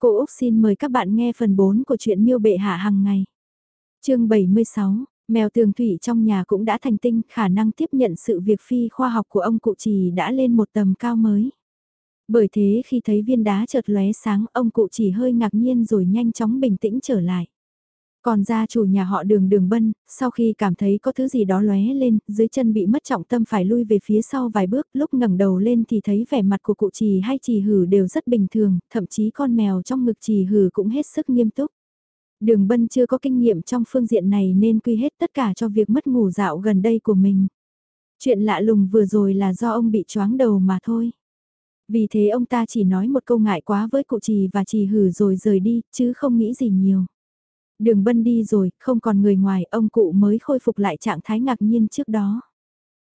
Cô Úc xin mời các bạn nghe phần 4 của truyện miêu bệ hạ hàng ngày. chương 76, mèo tường thủy trong nhà cũng đã thành tinh, khả năng tiếp nhận sự việc phi khoa học của ông cụ trì đã lên một tầm cao mới. Bởi thế khi thấy viên đá chợt lóe sáng, ông cụ chỉ hơi ngạc nhiên rồi nhanh chóng bình tĩnh trở lại. Còn gia chủ nhà họ đường đường bân, sau khi cảm thấy có thứ gì đó lóe lên, dưới chân bị mất trọng tâm phải lui về phía sau vài bước, lúc ngẩng đầu lên thì thấy vẻ mặt của cụ trì hay trì hử đều rất bình thường, thậm chí con mèo trong ngực trì hử cũng hết sức nghiêm túc. Đường bân chưa có kinh nghiệm trong phương diện này nên quy hết tất cả cho việc mất ngủ dạo gần đây của mình. Chuyện lạ lùng vừa rồi là do ông bị choáng đầu mà thôi. Vì thế ông ta chỉ nói một câu ngại quá với cụ trì và trì hử rồi rời đi, chứ không nghĩ gì nhiều. Đường bân đi rồi, không còn người ngoài, ông cụ mới khôi phục lại trạng thái ngạc nhiên trước đó.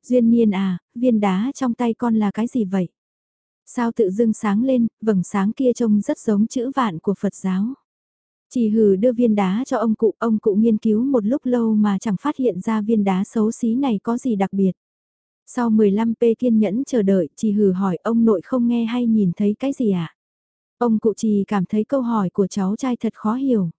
Duyên niên à, viên đá trong tay con là cái gì vậy? Sao tự dưng sáng lên, vầng sáng kia trông rất giống chữ vạn của Phật giáo. Chỉ hừ đưa viên đá cho ông cụ, ông cụ nghiên cứu một lúc lâu mà chẳng phát hiện ra viên đá xấu xí này có gì đặc biệt. Sau 15p kiên nhẫn chờ đợi, chỉ hừ hỏi ông nội không nghe hay nhìn thấy cái gì ạ? À? Ông cụ trì cảm thấy câu hỏi của cháu trai thật khó hiểu.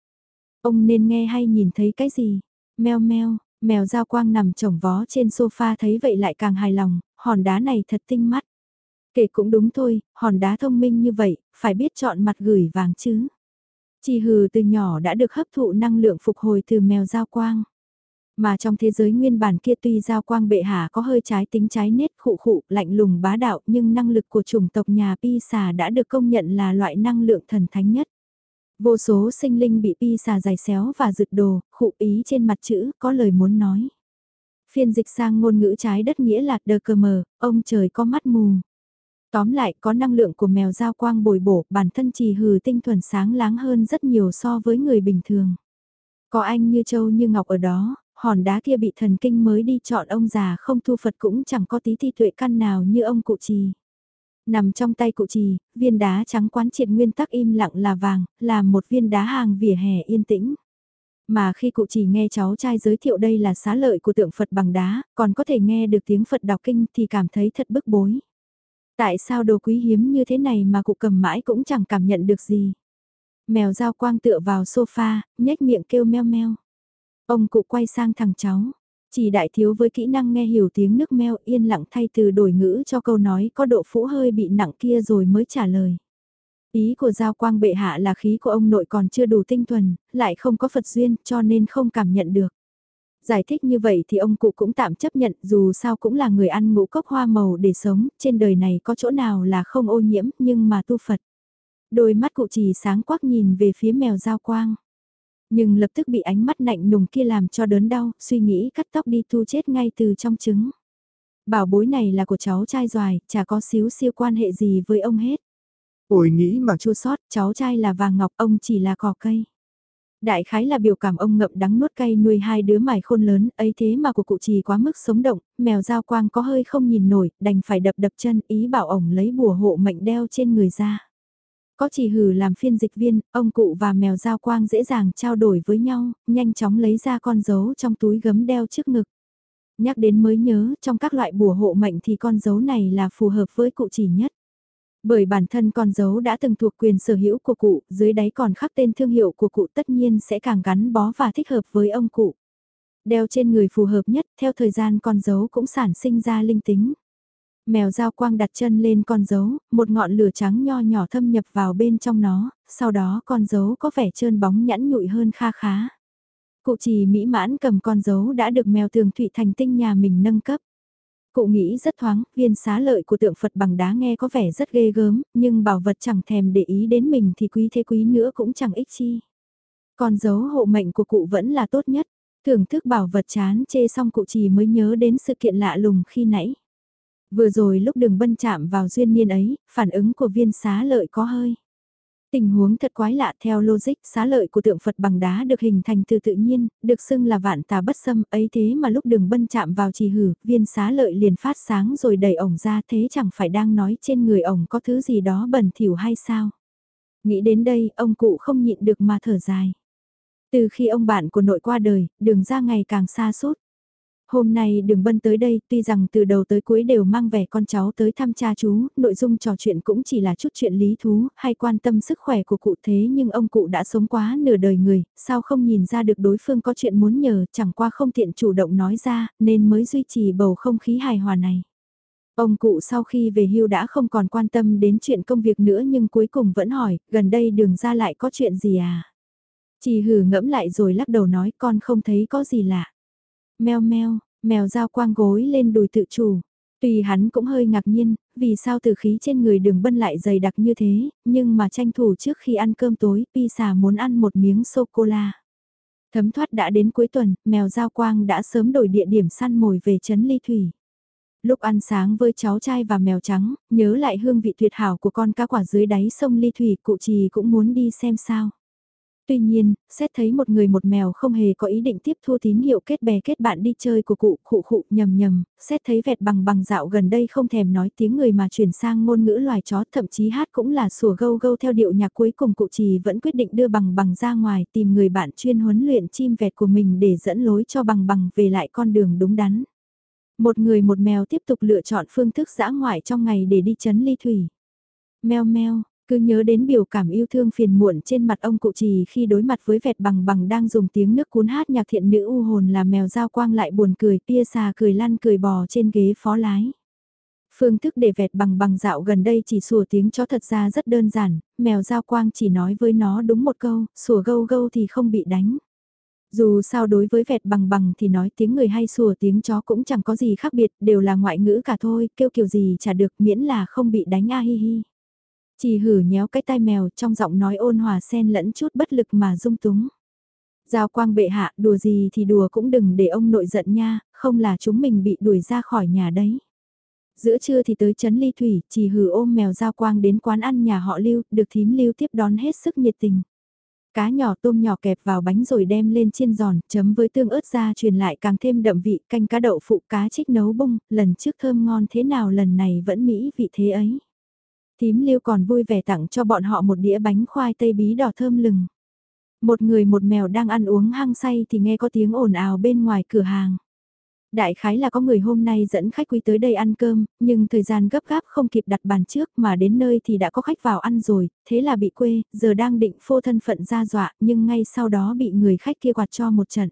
Ông nên nghe hay nhìn thấy cái gì? Mèo meo, mèo giao quang nằm chồng vó trên sofa thấy vậy lại càng hài lòng, hòn đá này thật tinh mắt. Kể cũng đúng thôi, hòn đá thông minh như vậy, phải biết chọn mặt gửi vàng chứ. Chỉ hừ từ nhỏ đã được hấp thụ năng lượng phục hồi từ mèo giao quang. Mà trong thế giới nguyên bản kia tuy giao quang bệ hạ có hơi trái tính trái nết khụ khụ lạnh lùng bá đạo nhưng năng lực của chủng tộc nhà Pi xà đã được công nhận là loại năng lượng thần thánh nhất. Vô số sinh linh bị pi xà dài xéo và rực đồ, khụ ý trên mặt chữ, có lời muốn nói. Phiên dịch sang ngôn ngữ trái đất nghĩa là đờ cờ mờ, ông trời có mắt mù. Tóm lại có năng lượng của mèo giao quang bồi bổ, bản thân trì hừ tinh thuần sáng láng hơn rất nhiều so với người bình thường. Có anh như châu như ngọc ở đó, hòn đá kia bị thần kinh mới đi chọn ông già không thu Phật cũng chẳng có tí thi tuệ căn nào như ông cụ trì. Nằm trong tay cụ trì, viên đá trắng quán triệt nguyên tắc im lặng là vàng, là một viên đá hàng vỉa hè yên tĩnh. Mà khi cụ trì nghe cháu trai giới thiệu đây là xá lợi của tượng Phật bằng đá, còn có thể nghe được tiếng Phật đọc kinh thì cảm thấy thật bức bối. Tại sao đồ quý hiếm như thế này mà cụ cầm mãi cũng chẳng cảm nhận được gì. Mèo dao quang tựa vào sofa, nhếch miệng kêu meo meo. Ông cụ quay sang thằng cháu, chỉ đại thiếu với kỹ năng nghe hiểu tiếng nước meo yên lặng thay từ đổi ngữ cho câu nói có độ phũ hơi bị nặng kia rồi mới trả lời. Ý của Giao Quang bệ hạ là khí của ông nội còn chưa đủ tinh thuần, lại không có Phật duyên cho nên không cảm nhận được. Giải thích như vậy thì ông cụ cũng tạm chấp nhận dù sao cũng là người ăn ngũ cốc hoa màu để sống, trên đời này có chỗ nào là không ô nhiễm nhưng mà tu Phật. Đôi mắt cụ chỉ sáng quắc nhìn về phía mèo Giao Quang. Nhưng lập tức bị ánh mắt lạnh nùng kia làm cho đớn đau, suy nghĩ cắt tóc đi thu chết ngay từ trong trứng. Bảo bối này là của cháu trai doài, chả có xíu siêu quan hệ gì với ông hết. Ôi nghĩ mà chua sót, cháu trai là vàng ngọc, ông chỉ là cỏ cây. Đại khái là biểu cảm ông ngậm đắng nuốt cay nuôi hai đứa mải khôn lớn, ấy thế mà của cụ trì quá mức sống động, mèo giao quang có hơi không nhìn nổi, đành phải đập đập chân ý bảo ổng lấy bùa hộ mệnh đeo trên người ra. Có chỉ hử làm phiên dịch viên, ông cụ và mèo giao quang dễ dàng trao đổi với nhau, nhanh chóng lấy ra con dấu trong túi gấm đeo trước ngực. Nhắc đến mới nhớ, trong các loại bùa hộ mệnh thì con dấu này là phù hợp với cụ chỉ nhất. Bởi bản thân con dấu đã từng thuộc quyền sở hữu của cụ, dưới đáy còn khắc tên thương hiệu của cụ tất nhiên sẽ càng gắn bó và thích hợp với ông cụ. Đeo trên người phù hợp nhất, theo thời gian con dấu cũng sản sinh ra linh tính. Mèo giao quang đặt chân lên con dấu, một ngọn lửa trắng nho nhỏ thâm nhập vào bên trong nó, sau đó con dấu có vẻ trơn bóng nhẵn nhụi hơn kha khá. Cụ chỉ mỹ mãn cầm con dấu đã được mèo tường thủy thành tinh nhà mình nâng cấp. Cụ nghĩ rất thoáng, viên xá lợi của tượng Phật bằng đá nghe có vẻ rất ghê gớm, nhưng bảo vật chẳng thèm để ý đến mình thì quý thế quý nữa cũng chẳng ích chi. Con dấu hộ mệnh của cụ vẫn là tốt nhất, thưởng thức bảo vật chán chê xong cụ chỉ mới nhớ đến sự kiện lạ lùng khi nãy. Vừa rồi lúc đường bân chạm vào duyên niên ấy, phản ứng của viên xá lợi có hơi. Tình huống thật quái lạ theo logic xá lợi của tượng Phật bằng đá được hình thành từ tự nhiên, được xưng là vạn tà bất xâm ấy thế mà lúc đường bân chạm vào trì hử, viên xá lợi liền phát sáng rồi đẩy ổng ra thế chẳng phải đang nói trên người ổng có thứ gì đó bẩn thỉu hay sao. Nghĩ đến đây, ông cụ không nhịn được mà thở dài. Từ khi ông bạn của nội qua đời, đường ra ngày càng xa suốt. Hôm nay đường bân tới đây, tuy rằng từ đầu tới cuối đều mang vẻ con cháu tới thăm cha chú, nội dung trò chuyện cũng chỉ là chút chuyện lý thú, hay quan tâm sức khỏe của cụ thế nhưng ông cụ đã sống quá nửa đời người, sao không nhìn ra được đối phương có chuyện muốn nhờ, chẳng qua không tiện chủ động nói ra, nên mới duy trì bầu không khí hài hòa này. Ông cụ sau khi về hưu đã không còn quan tâm đến chuyện công việc nữa nhưng cuối cùng vẫn hỏi, gần đây đường ra lại có chuyện gì à? Chỉ hử ngẫm lại rồi lắc đầu nói con không thấy có gì lạ. Mèo meo, mèo dao quang gối lên đùi tự chủ. Tuy hắn cũng hơi ngạc nhiên, vì sao từ khí trên người đường bân lại dày đặc như thế, nhưng mà tranh thủ trước khi ăn cơm tối, Pisa muốn ăn một miếng sô-cô-la. Thấm thoát đã đến cuối tuần, mèo giao quang đã sớm đổi địa điểm săn mồi về chấn ly thủy. Lúc ăn sáng với cháu trai và mèo trắng, nhớ lại hương vị tuyệt hảo của con cá quả dưới đáy sông ly thủy, cụ trì cũng muốn đi xem sao. Tuy nhiên, xét thấy một người một mèo không hề có ý định tiếp thu tín hiệu kết bè kết bạn đi chơi của cụ khụ khụ nhầm nhầm, xét thấy vẹt bằng bằng dạo gần đây không thèm nói tiếng người mà chuyển sang ngôn ngữ loài chó thậm chí hát cũng là sủa gâu gâu theo điệu nhạc cuối cùng cụ trì vẫn quyết định đưa bằng bằng ra ngoài tìm người bạn chuyên huấn luyện chim vẹt của mình để dẫn lối cho bằng bằng về lại con đường đúng đắn. Một người một mèo tiếp tục lựa chọn phương thức dã ngoại trong ngày để đi chấn ly thủy. Mèo mèo, cứ nhớ đến biểu cảm yêu thương phiền muộn trên mặt ông cụ trì khi đối mặt với vẹt bằng bằng đang dùng tiếng nước cuốn hát nhạc thiện nữ u hồn là mèo giao quang lại buồn cười pia xà cười lăn cười bò trên ghế phó lái. Phương thức để vẹt bằng bằng dạo gần đây chỉ sủa tiếng chó thật ra rất đơn giản, mèo giao quang chỉ nói với nó đúng một câu, sủa gâu gâu thì không bị đánh. Dù sao đối với vẹt bằng bằng thì nói tiếng người hay sủa tiếng chó cũng chẳng có gì khác biệt, đều là ngoại ngữ cả thôi, kêu kiểu gì chả được miễn là không bị đánh a hi hi. Chỉ hử nhéo cái tai mèo trong giọng nói ôn hòa xen lẫn chút bất lực mà dung túng. Giao quang bệ hạ, đùa gì thì đùa cũng đừng để ông nội giận nha, không là chúng mình bị đuổi ra khỏi nhà đấy. Giữa trưa thì tới chấn ly thủy, chỉ hử ôm mèo giao quang đến quán ăn nhà họ lưu, được thím lưu tiếp đón hết sức nhiệt tình. Cá nhỏ tôm nhỏ kẹp vào bánh rồi đem lên chiên giòn, chấm với tương ớt ra truyền lại càng thêm đậm vị, canh cá đậu phụ cá trích nấu bung, lần trước thơm ngon thế nào lần này vẫn mỹ vị thế ấy. Tím lưu còn vui vẻ tặng cho bọn họ một đĩa bánh khoai tây bí đỏ thơm lừng. Một người một mèo đang ăn uống hăng say thì nghe có tiếng ồn ào bên ngoài cửa hàng. Đại khái là có người hôm nay dẫn khách quý tới đây ăn cơm, nhưng thời gian gấp gáp không kịp đặt bàn trước mà đến nơi thì đã có khách vào ăn rồi, thế là bị quê, giờ đang định phô thân phận ra dọa nhưng ngay sau đó bị người khách kia quạt cho một trận.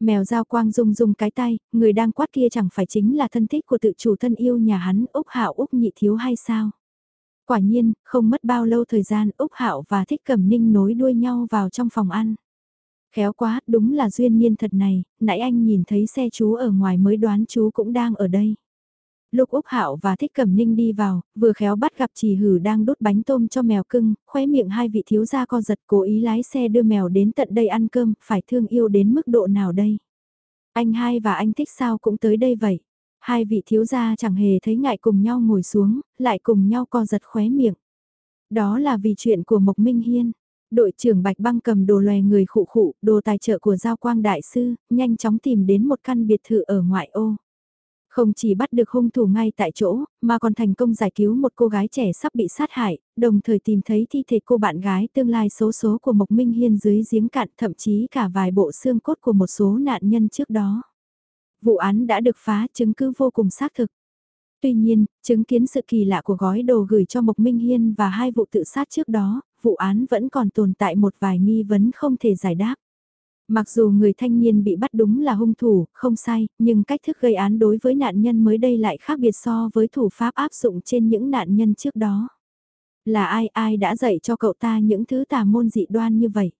Mèo Dao quang rung rung cái tay, người đang quát kia chẳng phải chính là thân thích của tự chủ thân yêu nhà hắn Úc Hạo Úc nhị thiếu hay sao? Quả nhiên, không mất bao lâu thời gian Úc Hạo và Thích Cẩm Ninh nối đuôi nhau vào trong phòng ăn. Khéo quá, đúng là duyên niên thật này, nãy anh nhìn thấy xe chú ở ngoài mới đoán chú cũng đang ở đây. Lúc Úc Hạo và Thích Cẩm Ninh đi vào, vừa khéo bắt gặp Trì Hử đang đốt bánh tôm cho mèo cưng, khóe miệng hai vị thiếu gia co giật cố ý lái xe đưa mèo đến tận đây ăn cơm, phải thương yêu đến mức độ nào đây? Anh hai và anh Thích sao cũng tới đây vậy? Hai vị thiếu gia chẳng hề thấy ngại cùng nhau ngồi xuống, lại cùng nhau co giật khóe miệng. Đó là vì chuyện của Mộc Minh Hiên. Đội trưởng Bạch Băng cầm đồ lòe người khụ khụ, đồ tài trợ của Giao Quang Đại Sư, nhanh chóng tìm đến một căn biệt thự ở ngoại ô. Không chỉ bắt được hung thủ ngay tại chỗ, mà còn thành công giải cứu một cô gái trẻ sắp bị sát hại, đồng thời tìm thấy thi thể cô bạn gái tương lai số số của Mộc Minh Hiên dưới giếng cạn thậm chí cả vài bộ xương cốt của một số nạn nhân trước đó. Vụ án đã được phá chứng cứ vô cùng xác thực. Tuy nhiên, chứng kiến sự kỳ lạ của gói đồ gửi cho Mộc Minh Hiên và hai vụ tự sát trước đó, vụ án vẫn còn tồn tại một vài nghi vấn không thể giải đáp. Mặc dù người thanh niên bị bắt đúng là hung thủ, không sai, nhưng cách thức gây án đối với nạn nhân mới đây lại khác biệt so với thủ pháp áp dụng trên những nạn nhân trước đó. Là ai ai đã dạy cho cậu ta những thứ tà môn dị đoan như vậy?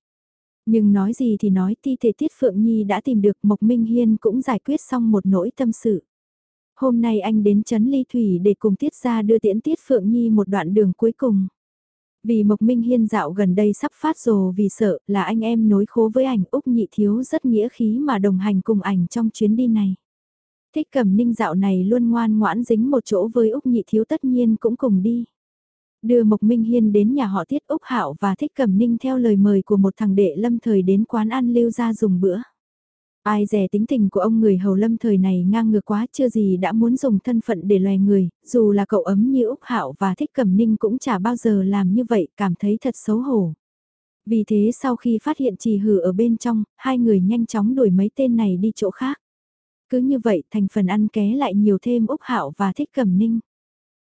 Nhưng nói gì thì nói, thi thể Tiết Phượng Nhi đã tìm được, Mộc Minh Hiên cũng giải quyết xong một nỗi tâm sự. Hôm nay anh đến Trấn Ly Thủy để cùng Tiết ra đưa tiễn Tiết Phượng Nhi một đoạn đường cuối cùng. Vì Mộc Minh Hiên dạo gần đây sắp phát rồ vì sợ là anh em nối khố với ảnh Úc Nhị Thiếu rất nghĩa khí mà đồng hành cùng ảnh trong chuyến đi này. Thích cầm ninh dạo này luôn ngoan ngoãn dính một chỗ với Úc Nhị Thiếu tất nhiên cũng cùng đi. Đưa Mộc Minh Hiên đến nhà họ Tiết Úc Hạo và Thích Cẩm Ninh theo lời mời của một thằng đệ lâm thời đến quán ăn lưu ra dùng bữa. Ai rẻ tính tình của ông người hầu lâm thời này ngang ngược quá chưa gì đã muốn dùng thân phận để loài người, dù là cậu ấm như Úc Hạo và Thích Cẩm Ninh cũng chả bao giờ làm như vậy, cảm thấy thật xấu hổ. Vì thế sau khi phát hiện trì hử ở bên trong, hai người nhanh chóng đuổi mấy tên này đi chỗ khác. Cứ như vậy thành phần ăn ké lại nhiều thêm Úc Hạo và Thích Cẩm Ninh.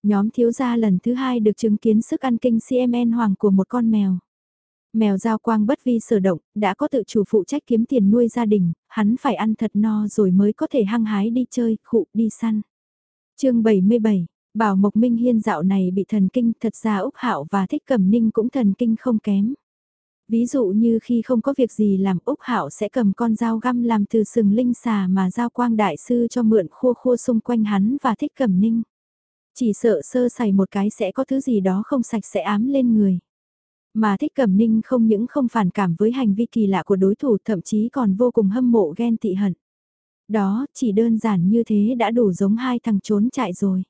Nhóm thiếu gia lần thứ hai được chứng kiến sức ăn kinh CMN hoàng của một con mèo. Mèo giao quang bất vi sở động, đã có tự chủ phụ trách kiếm tiền nuôi gia đình, hắn phải ăn thật no rồi mới có thể hăng hái đi chơi, khụ đi săn. chương 77, bảo Mộc Minh Hiên dạo này bị thần kinh, thật ra Úc Hạo và Thích Cẩm Ninh cũng thần kinh không kém. Ví dụ như khi không có việc gì làm Úc Hạo sẽ cầm con dao găm làm từ sừng linh xà mà giao quang đại sư cho mượn khua khua xung quanh hắn và Thích Cẩm Ninh. Chỉ sợ sơ sài một cái sẽ có thứ gì đó không sạch sẽ ám lên người. Mà thích cẩm ninh không những không phản cảm với hành vi kỳ lạ của đối thủ thậm chí còn vô cùng hâm mộ ghen tị hận. Đó, chỉ đơn giản như thế đã đủ giống hai thằng trốn chạy rồi.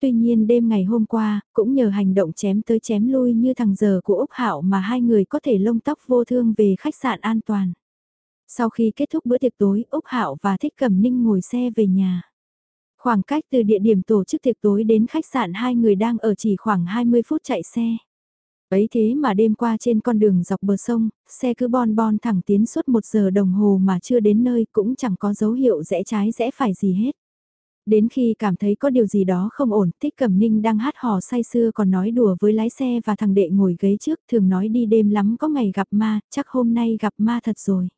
Tuy nhiên đêm ngày hôm qua, cũng nhờ hành động chém tới chém lui như thằng giờ của Úc Hạo mà hai người có thể lông tóc vô thương về khách sạn an toàn. Sau khi kết thúc bữa tiệc tối, Úc Hạo và Thích Cẩm Ninh ngồi xe về nhà. Khoảng cách từ địa điểm tổ chức tiệc tối đến khách sạn hai người đang ở chỉ khoảng 20 phút chạy xe. Ấy thế mà đêm qua trên con đường dọc bờ sông, xe cứ bon bon thẳng tiến suốt một giờ đồng hồ mà chưa đến nơi cũng chẳng có dấu hiệu rẽ trái rẽ phải gì hết. Đến khi cảm thấy có điều gì đó không ổn, Thích Cẩm Ninh đang hát hò say sưa còn nói đùa với lái xe và thằng đệ ngồi ghế trước thường nói đi đêm lắm có ngày gặp ma, chắc hôm nay gặp ma thật rồi.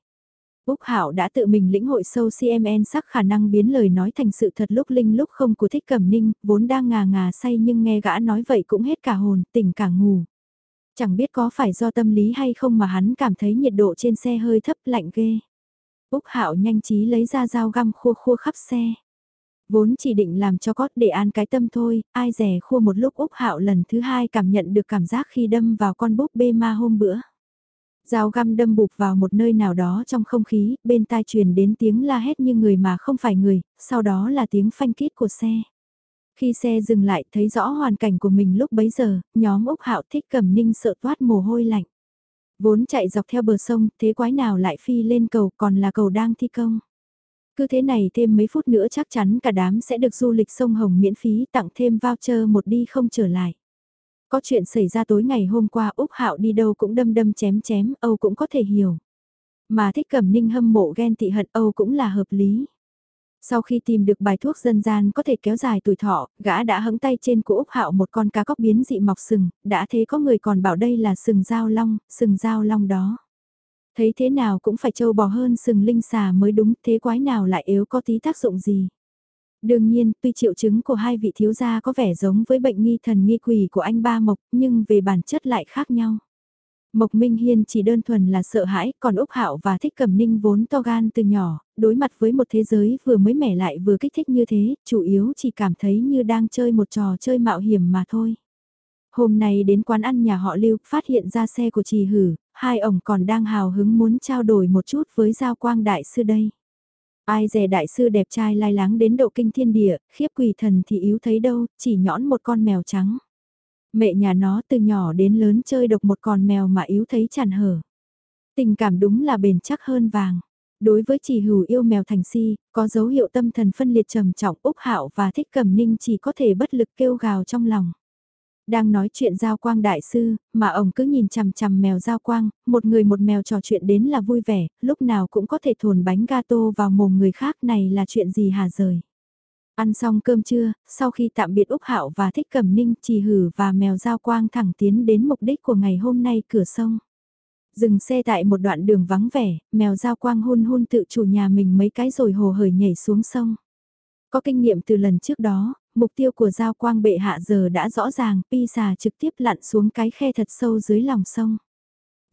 Úc Hạo đã tự mình lĩnh hội sâu CMN sắc khả năng biến lời nói thành sự thật lúc linh lúc không của Thích Cẩm Ninh, vốn đang ngà ngà say nhưng nghe gã nói vậy cũng hết cả hồn, tỉnh cả ngủ. Chẳng biết có phải do tâm lý hay không mà hắn cảm thấy nhiệt độ trên xe hơi thấp lạnh ghê. Úc Hạo nhanh trí lấy ra dao găm khua khua khắp xe. Vốn chỉ định làm cho cót để an cái tâm thôi, ai rẻ khua một lúc Úc Hạo lần thứ hai cảm nhận được cảm giác khi đâm vào con búp bê ma hôm bữa. Dao găm đâm bụp vào một nơi nào đó trong không khí, bên tai truyền đến tiếng la hét như người mà không phải người, sau đó là tiếng phanh kít của xe. Khi xe dừng lại thấy rõ hoàn cảnh của mình lúc bấy giờ, nhóm Úc Hạo thích cầm ninh sợ toát mồ hôi lạnh. Vốn chạy dọc theo bờ sông, thế quái nào lại phi lên cầu còn là cầu đang thi công. Cứ thế này thêm mấy phút nữa chắc chắn cả đám sẽ được du lịch sông Hồng miễn phí tặng thêm voucher một đi không trở lại. Có chuyện xảy ra tối ngày hôm qua Úc Hạo đi đâu cũng đâm đâm chém chém, Âu cũng có thể hiểu. Mà thích cẩm ninh hâm mộ ghen tị hận Âu cũng là hợp lý. Sau khi tìm được bài thuốc dân gian có thể kéo dài tuổi thọ, gã đã hững tay trên của Úc Hạo một con cá cóc biến dị mọc sừng, đã thế có người còn bảo đây là sừng dao long, sừng dao long đó. Thấy thế nào cũng phải trâu bò hơn sừng linh xà mới đúng, thế quái nào lại yếu có tí tác dụng gì. Đương nhiên, tuy triệu chứng của hai vị thiếu gia có vẻ giống với bệnh nghi thần nghi quỷ của anh Ba Mộc, nhưng về bản chất lại khác nhau. Mộc Minh Hiên chỉ đơn thuần là sợ hãi, còn Úc Hạo và Thích Cẩm Ninh vốn to gan từ nhỏ, đối mặt với một thế giới vừa mới mẻ lại vừa kích thích như thế, chủ yếu chỉ cảm thấy như đang chơi một trò chơi mạo hiểm mà thôi. Hôm nay đến quán ăn nhà họ Lưu, phát hiện ra xe của trì hử, hai ổng còn đang hào hứng muốn trao đổi một chút với Giao Quang Đại Sư đây. Ai dè đại sư đẹp trai lai láng đến độ kinh thiên địa, khiếp quỷ thần thì yếu thấy đâu, chỉ nhõn một con mèo trắng. Mẹ nhà nó từ nhỏ đến lớn chơi độc một con mèo mà yếu thấy tràn hở. Tình cảm đúng là bền chắc hơn vàng. Đối với chỉ hữu yêu mèo thành si, có dấu hiệu tâm thần phân liệt trầm trọng Úc Hạo và Thích Cẩm Ninh chỉ có thể bất lực kêu gào trong lòng. Đang nói chuyện giao quang đại sư, mà ông cứ nhìn chằm chằm mèo giao quang, một người một mèo trò chuyện đến là vui vẻ, lúc nào cũng có thể thồn bánh gato vào mồm người khác này là chuyện gì hà rời. Ăn xong cơm trưa, sau khi tạm biệt Úc Hạo và Thích Cẩm Ninh, Trì Hử và mèo giao quang thẳng tiến đến mục đích của ngày hôm nay cửa sông. Dừng xe tại một đoạn đường vắng vẻ, mèo giao quang hôn hôn tự chủ nhà mình mấy cái rồi hồ hởi nhảy xuống sông. Có kinh nghiệm từ lần trước đó, mục tiêu của giao quang bệ hạ giờ đã rõ ràng, pi xà trực tiếp lặn xuống cái khe thật sâu dưới lòng sông.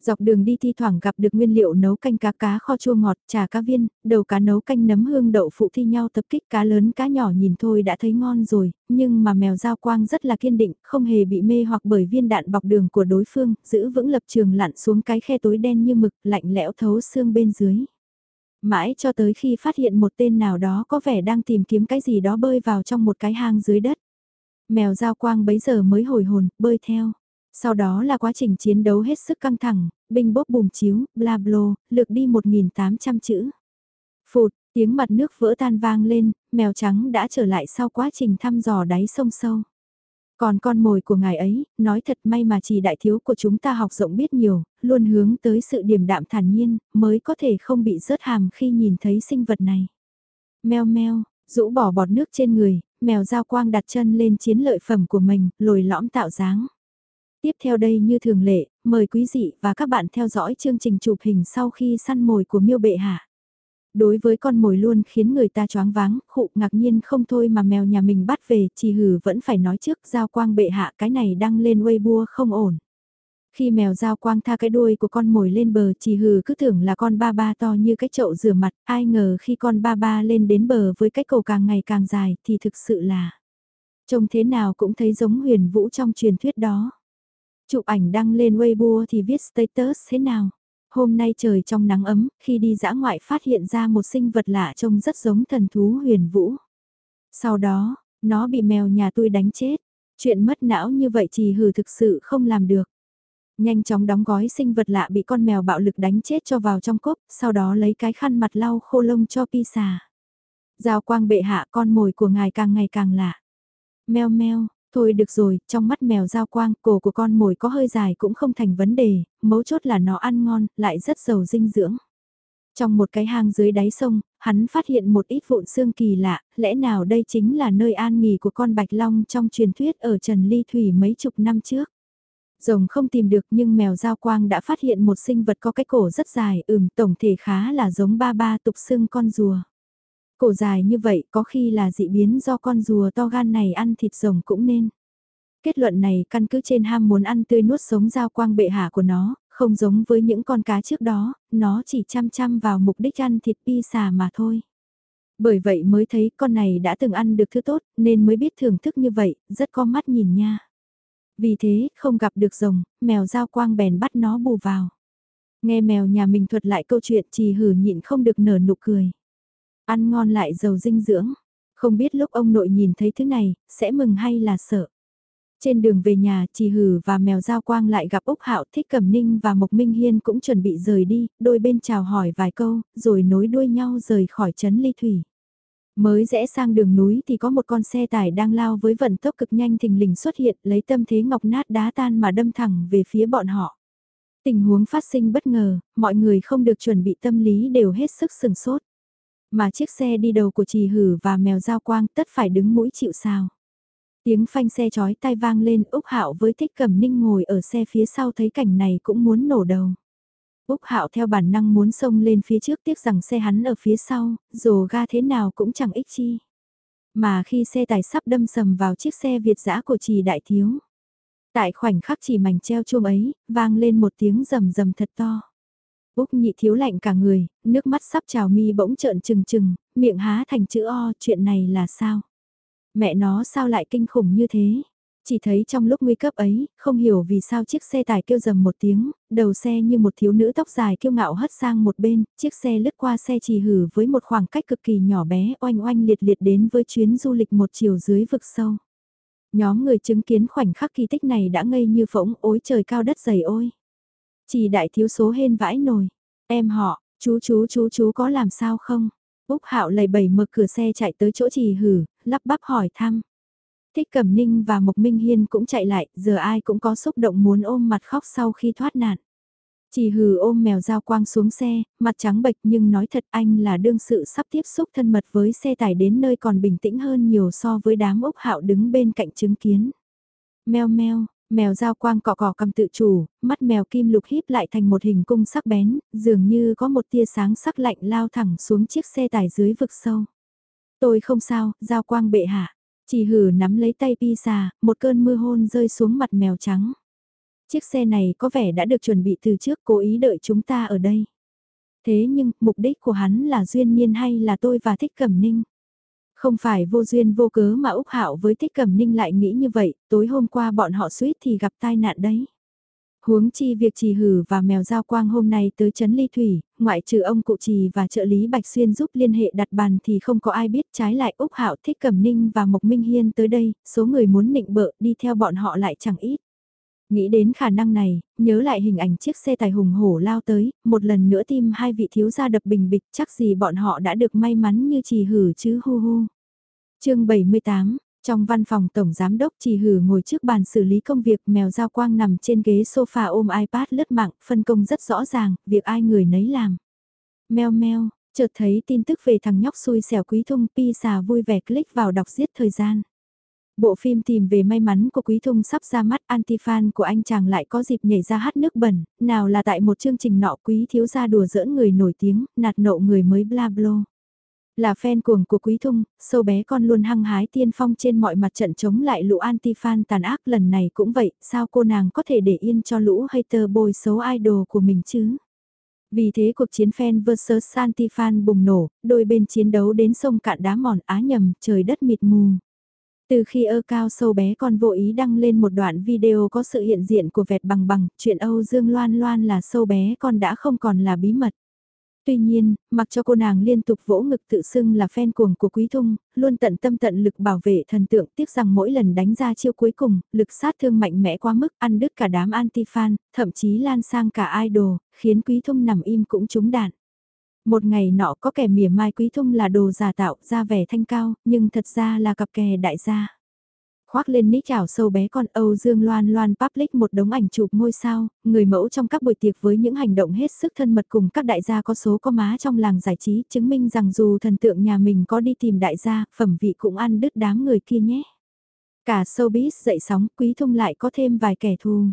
Dọc đường đi thi thoảng gặp được nguyên liệu nấu canh cá cá kho chua ngọt, trà cá viên, đầu cá nấu canh nấm hương đậu phụ thi nhau tập kích cá lớn cá nhỏ nhìn thôi đã thấy ngon rồi, nhưng mà mèo giao quang rất là kiên định, không hề bị mê hoặc bởi viên đạn bọc đường của đối phương, giữ vững lập trường lặn xuống cái khe tối đen như mực, lạnh lẽo thấu xương bên dưới. Mãi cho tới khi phát hiện một tên nào đó có vẻ đang tìm kiếm cái gì đó bơi vào trong một cái hang dưới đất. Mèo giao quang bấy giờ mới hồi hồn, bơi theo. Sau đó là quá trình chiến đấu hết sức căng thẳng, binh Bốp bùm chiếu, bla blo, lược đi 1.800 chữ. Phụt, tiếng mặt nước vỡ tan vang lên, mèo trắng đã trở lại sau quá trình thăm dò đáy sông sâu. Còn con mồi của ngài ấy, nói thật may mà chỉ đại thiếu của chúng ta học rộng biết nhiều, luôn hướng tới sự điềm đạm thản nhiên, mới có thể không bị rớt hàm khi nhìn thấy sinh vật này. Meo meo, rũ bỏ bọt nước trên người, mèo giao quang đặt chân lên chiến lợi phẩm của mình, lồi lõm tạo dáng. Tiếp theo đây như thường lệ, mời quý vị và các bạn theo dõi chương trình chụp hình sau khi săn mồi của miêu bệ hạ. Đối với con mồi luôn khiến người ta choáng váng, khụ ngạc nhiên không thôi mà mèo nhà mình bắt về, chỉ hử vẫn phải nói trước giao quang bệ hạ cái này đăng lên Weibo không ổn. Khi mèo giao quang tha cái đuôi của con mồi lên bờ chỉ hừ cứ tưởng là con ba ba to như cái chậu rửa mặt, ai ngờ khi con ba ba lên đến bờ với cái cổ càng ngày càng dài thì thực sự là trông thế nào cũng thấy giống huyền vũ trong truyền thuyết đó. Chụp ảnh đăng lên Weibo thì viết status thế nào? Hôm nay trời trong nắng ấm, khi đi dã ngoại phát hiện ra một sinh vật lạ trông rất giống thần thú huyền vũ. Sau đó, nó bị mèo nhà tôi đánh chết. Chuyện mất não như vậy chỉ hừ thực sự không làm được. Nhanh chóng đóng gói sinh vật lạ bị con mèo bạo lực đánh chết cho vào trong cốc, sau đó lấy cái khăn mặt lau khô lông cho pi xà. Giao quang bệ hạ con mồi của ngài càng ngày càng lạ. Mèo meo, thôi được rồi, trong mắt mèo giao quang, cổ của con mồi có hơi dài cũng không thành vấn đề, mấu chốt là nó ăn ngon, lại rất giàu dinh dưỡng. Trong một cái hang dưới đáy sông, hắn phát hiện một ít vụn xương kỳ lạ, lẽ nào đây chính là nơi an nghỉ của con bạch long trong truyền thuyết ở Trần Ly Thủy mấy chục năm trước. Rồng không tìm được nhưng mèo giao quang đã phát hiện một sinh vật có cái cổ rất dài, ừm tổng thể khá là giống ba ba tục xương con rùa. Cổ dài như vậy có khi là dị biến do con rùa to gan này ăn thịt rồng cũng nên. Kết luận này căn cứ trên ham muốn ăn tươi nuốt sống giao quang bệ hạ của nó, không giống với những con cá trước đó, nó chỉ chăm chăm vào mục đích ăn thịt pi xà mà thôi. Bởi vậy mới thấy con này đã từng ăn được thứ tốt nên mới biết thưởng thức như vậy, rất có mắt nhìn nha. Vì thế, không gặp được rồng, mèo giao quang bèn bắt nó bù vào. Nghe mèo nhà mình thuật lại câu chuyện trì hử nhịn không được nở nụ cười. Ăn ngon lại giàu dinh dưỡng. Không biết lúc ông nội nhìn thấy thứ này, sẽ mừng hay là sợ. Trên đường về nhà, Trì Hử và Mèo Giao Quang lại gặp Úc Hạo Thích Cẩm Ninh và Mộc Minh Hiên cũng chuẩn bị rời đi, đôi bên chào hỏi vài câu, rồi nối đuôi nhau rời khỏi trấn Ly Thủy. Mới rẽ sang đường núi thì có một con xe tải đang lao với vận tốc cực nhanh thình lình xuất hiện lấy tâm thế ngọc nát đá tan mà đâm thẳng về phía bọn họ. Tình huống phát sinh bất ngờ, mọi người không được chuẩn bị tâm lý đều hết sức sừng sốt. Mà chiếc xe đi đầu của trì hử và mèo giao quang tất phải đứng mũi chịu sao. Tiếng phanh xe chói tai vang lên Úc Hạo với Thích Cẩm Ninh ngồi ở xe phía sau thấy cảnh này cũng muốn nổ đầu. Úc Hạo theo bản năng muốn xông lên phía trước tiếc rằng xe hắn ở phía sau, dù ga thế nào cũng chẳng ích chi. Mà khi xe tải sắp đâm sầm vào chiếc xe Việt dã của trì đại thiếu. Tại khoảnh khắc chỉ mảnh treo chuông ấy, vang lên một tiếng rầm rầm thật to. Úc nhị thiếu lạnh cả người, nước mắt sắp trào mi bỗng trợn trừng trừng, miệng há thành chữ O, chuyện này là sao? Mẹ nó sao lại kinh khủng như thế? Chỉ thấy trong lúc nguy cấp ấy, không hiểu vì sao chiếc xe tải kêu dầm một tiếng, đầu xe như một thiếu nữ tóc dài kiêu ngạo hất sang một bên, chiếc xe lướt qua xe trì hử với một khoảng cách cực kỳ nhỏ bé oanh oanh liệt liệt đến với chuyến du lịch một chiều dưới vực sâu. Nhóm người chứng kiến khoảnh khắc kỳ tích này đã ngây như phỗng ối trời cao đất dày ôi. Chỉ đại thiếu số hên vãi nồi. Em họ, chú chú chú chú có làm sao không? Úc Hạo lầy bẩy mở cửa xe chạy tới chỗ trì hử, lắp bắp hỏi thăm. Thích Cẩm Ninh và Mộc Minh Hiên cũng chạy lại, giờ ai cũng có xúc động muốn ôm mặt khóc sau khi thoát nạn. Chỉ hừ ôm mèo dao quang xuống xe, mặt trắng bệch nhưng nói thật anh là đương sự sắp tiếp xúc thân mật với xe tải đến nơi còn bình tĩnh hơn nhiều so với đám ốc hạo đứng bên cạnh chứng kiến. Mèo meo, mèo dao quang cọ cọ cầm tự chủ, mắt mèo kim lục híp lại thành một hình cung sắc bén, dường như có một tia sáng sắc lạnh lao thẳng xuống chiếc xe tải dưới vực sâu. Tôi không sao, dao quang bệ hạ. Chỉ hử nắm lấy tay Pisa, một cơn mưa hôn rơi xuống mặt mèo trắng. Chiếc xe này có vẻ đã được chuẩn bị từ trước cố ý đợi chúng ta ở đây. Thế nhưng, mục đích của hắn là duyên nhiên hay là tôi và thích cẩm ninh? Không phải vô duyên vô cớ mà Úc Hạo với thích cẩm ninh lại nghĩ như vậy, tối hôm qua bọn họ suýt thì gặp tai nạn đấy. Huống chi việc trì hử và mèo giao quang hôm nay tới chấn ly thủy, ngoại trừ ông cụ trì và trợ lý Bạch Xuyên giúp liên hệ đặt bàn thì không có ai biết trái lại Úc Hạo thích Cẩm Ninh và Mộc Minh Hiên tới đây, số người muốn nịnh bợ đi theo bọn họ lại chẳng ít. Nghĩ đến khả năng này, nhớ lại hình ảnh chiếc xe tài hùng hổ lao tới, một lần nữa tim hai vị thiếu gia đập bình bịch chắc gì bọn họ đã được may mắn như trì hử chứ hu hu. chương 78, trong văn phòng Tổng Giám Đốc trì hử ngồi trước bàn xử lý công việc mèo giao quang nằm trên ghế sofa ôm iPad lướt mạng, phân công rất rõ ràng, việc ai người nấy làm. Mèo meo, Chợt thấy tin tức về thằng nhóc xui xẻo quý thung pi xà vui vẻ click vào đọc giết thời gian. Bộ phim tìm về may mắn của Quý Thung sắp ra mắt anti-fan của anh chàng lại có dịp nhảy ra hát nước bẩn, nào là tại một chương trình nọ Quý thiếu gia đùa giỡn người nổi tiếng, nạt nộ người mới bla blo. Là fan cuồng của Quý Thung, sâu bé con luôn hăng hái tiên phong trên mọi mặt trận chống lại lũ anti-fan tàn ác lần này cũng vậy, sao cô nàng có thể để yên cho lũ hater bôi xấu idol của mình chứ? Vì thế cuộc chiến fan vs anti-fan bùng nổ, đôi bên chiến đấu đến sông cạn đá mòn á nhầm, trời đất mịt mù. Từ khi ơ cao sâu bé con vô ý đăng lên một đoạn video có sự hiện diện của vẹt bằng bằng, chuyện Âu Dương Loan Loan là sâu bé con đã không còn là bí mật. Tuy nhiên, mặc cho cô nàng liên tục vỗ ngực tự xưng là fan cuồng của Quý Thung, luôn tận tâm tận lực bảo vệ thần tượng tiếc rằng mỗi lần đánh ra chiêu cuối cùng, lực sát thương mạnh mẽ quá mức ăn đứt cả đám anti-fan, thậm chí lan sang cả idol, khiến Quý Thung nằm im cũng trúng đạn. Một ngày nọ có kẻ mỉa mai Quý Thung là đồ giả tạo ra vẻ thanh cao, nhưng thật ra là cặp kè đại gia khoác lên nít chảo sâu bé con Âu Dương Loan Loan public một đống ảnh chụp ngôi sao, người mẫu trong các buổi tiệc với những hành động hết sức thân mật cùng các đại gia có số có má trong làng giải trí, chứng minh rằng dù thần tượng nhà mình có đi tìm đại gia, phẩm vị cũng ăn đứt đám người kia nhé. Cả showbiz dậy sóng, quý thông lại có thêm vài kẻ thù.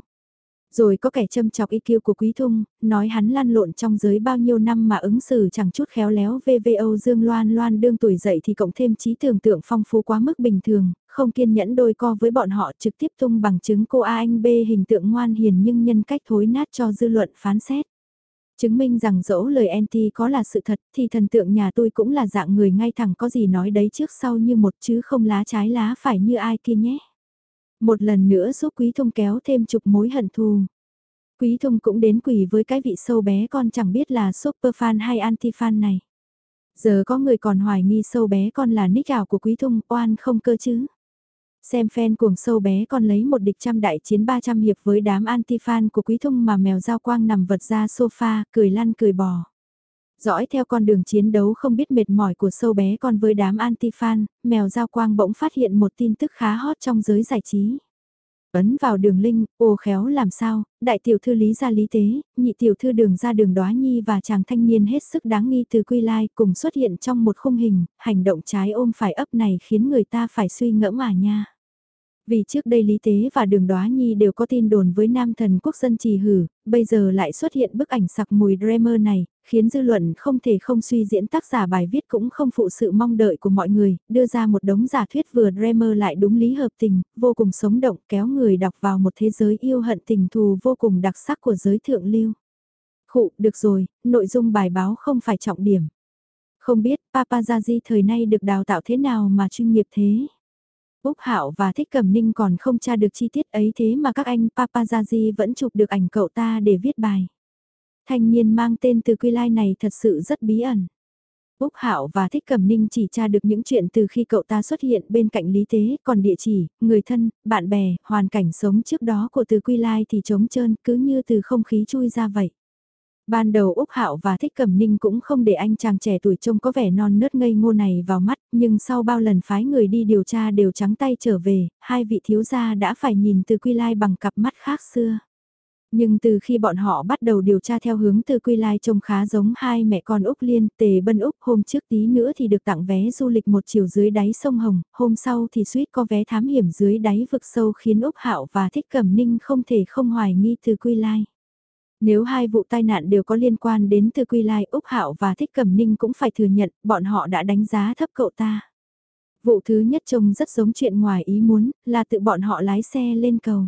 Rồi có kẻ châm chọc IQ của Quý Thung, nói hắn lăn lộn trong giới bao nhiêu năm mà ứng xử chẳng chút khéo léo VVO Dương Loan Loan đương tuổi dậy thì cộng thêm trí tưởng tượng phong phú quá mức bình thường, không kiên nhẫn đôi co với bọn họ trực tiếp tung bằng chứng cô A anh B hình tượng ngoan hiền nhưng nhân cách thối nát cho dư luận phán xét. Chứng minh rằng dẫu lời anti có là sự thật thì thần tượng nhà tôi cũng là dạng người ngay thẳng có gì nói đấy trước sau như một chứ không lá trái lá phải như ai kia nhé. Một lần nữa giúp Quý Thông kéo thêm chục mối hận thù. Quý Thông cũng đến quỷ với cái vị sâu bé con chẳng biết là super fan hay anti fan này. Giờ có người còn hoài nghi sâu bé con là nick ảo của Quý Thông oan không cơ chứ. Xem fan cuồng sâu bé con lấy một địch trăm đại chiến 300 hiệp với đám anti-fan của Quý Thông mà mèo giao quang nằm vật ra sofa, cười lăn cười bò. Dõi theo con đường chiến đấu không biết mệt mỏi của sâu bé con với đám anti-fan, mèo giao quang bỗng phát hiện một tin tức khá hot trong giới giải trí. Ấn vào đường linh, ồ khéo làm sao, đại tiểu thư lý ra lý tế, nhị tiểu thư đường ra đường đoá nhi và chàng thanh niên hết sức đáng nghi từ quy lai cùng xuất hiện trong một khung hình, hành động trái ôm phải ấp này khiến người ta phải suy ngẫm à nha. Vì trước đây Lý Tế và Đường Đoá Nhi đều có tin đồn với nam thần quốc dân trì hử, bây giờ lại xuất hiện bức ảnh sặc mùi Dreamer này, khiến dư luận không thể không suy diễn tác giả bài viết cũng không phụ sự mong đợi của mọi người, đưa ra một đống giả thuyết vừa Dreamer lại đúng lý hợp tình, vô cùng sống động kéo người đọc vào một thế giới yêu hận tình thù vô cùng đặc sắc của giới thượng lưu. Khụ, được rồi, nội dung bài báo không phải trọng điểm. Không biết paparazzi thời nay được đào tạo thế nào mà chuyên nghiệp thế? Úc Hạo và Thích Cẩm Ninh còn không tra được chi tiết ấy thế mà các anh paparazzi vẫn chụp được ảnh cậu ta để viết bài. Thanh niên mang tên từ quy lai này thật sự rất bí ẩn. Úc Hạo và Thích Cẩm Ninh chỉ tra được những chuyện từ khi cậu ta xuất hiện bên cạnh Lý Tế, còn địa chỉ, người thân, bạn bè, hoàn cảnh sống trước đó của từ Quy Lai thì trống trơn, cứ như từ không khí chui ra vậy. Ban đầu Úc Hạo và Thích Cẩm Ninh cũng không để anh chàng trẻ tuổi trông có vẻ non nớt ngây ngô này vào mắt, nhưng sau bao lần phái người đi điều tra đều trắng tay trở về, hai vị thiếu gia đã phải nhìn từ Quy Lai bằng cặp mắt khác xưa. Nhưng từ khi bọn họ bắt đầu điều tra theo hướng từ Quy Lai trông khá giống hai mẹ con Úc Liên, Tề Bân Úc hôm trước tí nữa thì được tặng vé du lịch một chiều dưới đáy sông Hồng, hôm sau thì suýt có vé thám hiểm dưới đáy vực sâu khiến Úc Hạo và Thích Cẩm Ninh không thể không hoài nghi từ Quy Lai. Nếu hai vụ tai nạn đều có liên quan đến từ Quy Lai, Úc Hạo và Thích Cẩm Ninh cũng phải thừa nhận bọn họ đã đánh giá thấp cậu ta. Vụ thứ nhất trông rất giống chuyện ngoài ý muốn, là tự bọn họ lái xe lên cầu.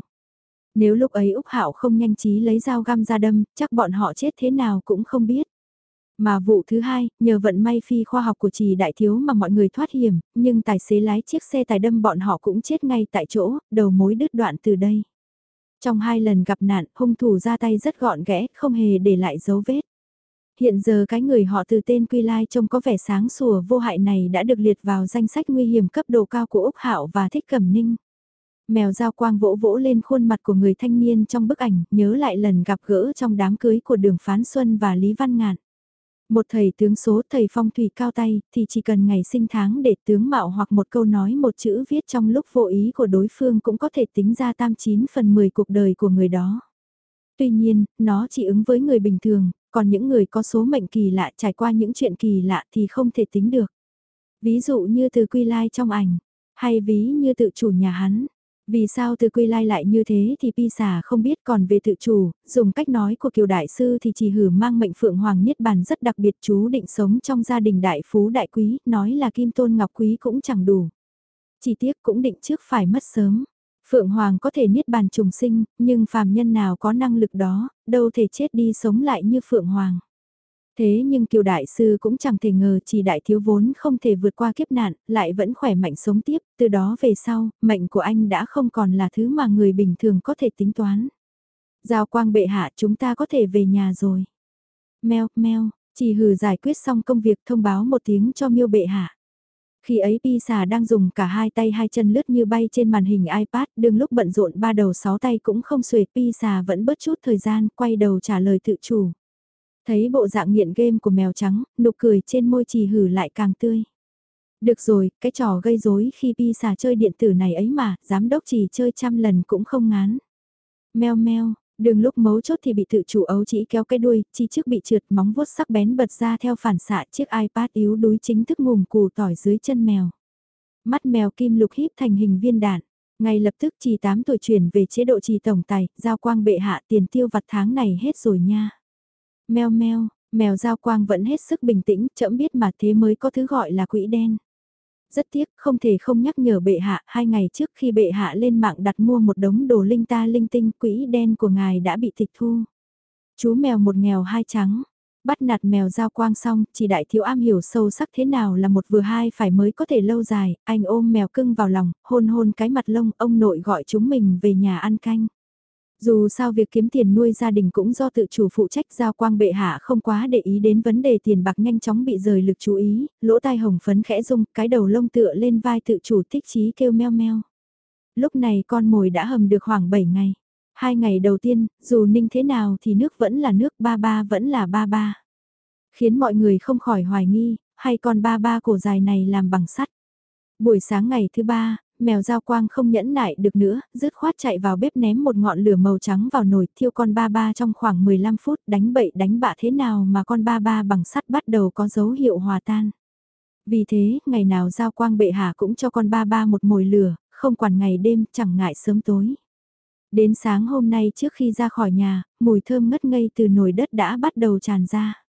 Nếu lúc ấy Úc hảo không nhanh trí lấy dao găm ra đâm, chắc bọn họ chết thế nào cũng không biết. Mà vụ thứ hai, nhờ vận may phi khoa học của trì đại thiếu mà mọi người thoát hiểm, nhưng tài xế lái chiếc xe tài đâm bọn họ cũng chết ngay tại chỗ, đầu mối đứt đoạn từ đây. Trong hai lần gặp nạn, hung thủ ra tay rất gọn ghẽ, không hề để lại dấu vết. Hiện giờ cái người họ từ tên Quy Lai trông có vẻ sáng sủa vô hại này đã được liệt vào danh sách nguy hiểm cấp độ cao của Úc Hạo và Thích Cẩm Ninh. Mèo dao quang vỗ vỗ lên khuôn mặt của người thanh niên trong bức ảnh, nhớ lại lần gặp gỡ trong đám cưới của Đường Phán Xuân và Lý Văn Ngạn. Một thầy tướng số thầy phong thủy cao tay thì chỉ cần ngày sinh tháng để tướng mạo hoặc một câu nói một chữ viết trong lúc vô ý của đối phương cũng có thể tính ra tam chín phần 10 cuộc đời của người đó. Tuy nhiên, nó chỉ ứng với người bình thường, còn những người có số mệnh kỳ lạ trải qua những chuyện kỳ lạ thì không thể tính được. Ví dụ như từ quy lai trong ảnh, hay ví như tự chủ nhà hắn. Vì sao từ quy lai lại như thế thì pi xà không biết còn về tự chủ, dùng cách nói của kiều đại sư thì chỉ hử mang mệnh phượng hoàng niết bàn rất đặc biệt chú định sống trong gia đình đại phú đại quý, nói là kim tôn ngọc quý cũng chẳng đủ. Chỉ tiếc cũng định trước phải mất sớm. Phượng Hoàng có thể niết bàn trùng sinh, nhưng phàm nhân nào có năng lực đó, đâu thể chết đi sống lại như Phượng Hoàng. Thế nhưng kiều đại sư cũng chẳng thể ngờ chỉ đại thiếu vốn không thể vượt qua kiếp nạn, lại vẫn khỏe mạnh sống tiếp, từ đó về sau, mệnh của anh đã không còn là thứ mà người bình thường có thể tính toán. Giao quang bệ hạ chúng ta có thể về nhà rồi. Mèo, mèo, chỉ hừ giải quyết xong công việc thông báo một tiếng cho miêu bệ hạ. Khi ấy Pisa đang dùng cả hai tay hai chân lướt như bay trên màn hình iPad, đương lúc bận rộn ba đầu sáu tay cũng không xuể, Pisa vẫn bớt chút thời gian, quay đầu trả lời tự chủ. Thấy bộ dạng nghiện game của mèo trắng, nụ cười trên môi trì hử lại càng tươi. Được rồi, cái trò gây rối khi pi xà chơi điện tử này ấy mà, giám đốc chỉ chơi trăm lần cũng không ngán. Mèo mèo, Đường lúc mấu chốt thì bị tự chủ ấu chỉ kéo cái đuôi, chi trước bị trượt móng vuốt sắc bén bật ra theo phản xạ chiếc iPad yếu đuối chính thức ngùm củ tỏi dưới chân mèo. Mắt mèo kim lục híp thành hình viên đạn. Ngay lập tức chỉ 8 tuổi chuyển về chế độ trì tổng tài, giao quang bệ hạ tiền tiêu vặt tháng này hết rồi nha. Mèo mèo, mèo giao quang vẫn hết sức bình tĩnh, chậm biết mà thế mới có thứ gọi là quỹ đen. Rất tiếc, không thể không nhắc nhở bệ hạ, hai ngày trước khi bệ hạ lên mạng đặt mua một đống đồ linh ta linh tinh quỹ đen của ngài đã bị tịch thu. Chú mèo một nghèo hai trắng, bắt nạt mèo giao quang xong, chỉ đại thiếu am hiểu sâu sắc thế nào là một vừa hai phải mới có thể lâu dài, anh ôm mèo cưng vào lòng, hôn hôn cái mặt lông, ông nội gọi chúng mình về nhà ăn canh. Dù sao việc kiếm tiền nuôi gia đình cũng do tự chủ phụ trách giao quang bệ hạ không quá để ý đến vấn đề tiền bạc nhanh chóng bị rời lực chú ý, lỗ tai hồng phấn khẽ rung, cái đầu lông tựa lên vai tự chủ thích chí kêu meo meo. Lúc này con mồi đã hầm được khoảng 7 ngày. Hai ngày đầu tiên, dù ninh thế nào thì nước vẫn là nước ba ba vẫn là ba ba. Khiến mọi người không khỏi hoài nghi, hay con ba ba cổ dài này làm bằng sắt. Buổi sáng ngày thứ ba, mèo giao quang không nhẫn nại được nữa, dứt khoát chạy vào bếp ném một ngọn lửa màu trắng vào nồi thiêu con ba ba trong khoảng 15 phút đánh bậy đánh bạ thế nào mà con ba ba bằng sắt bắt đầu có dấu hiệu hòa tan. Vì thế, ngày nào giao quang bệ hạ cũng cho con ba ba một mồi lửa, không quản ngày đêm chẳng ngại sớm tối. Đến sáng hôm nay trước khi ra khỏi nhà, mùi thơm ngất ngây từ nồi đất đã bắt đầu tràn ra.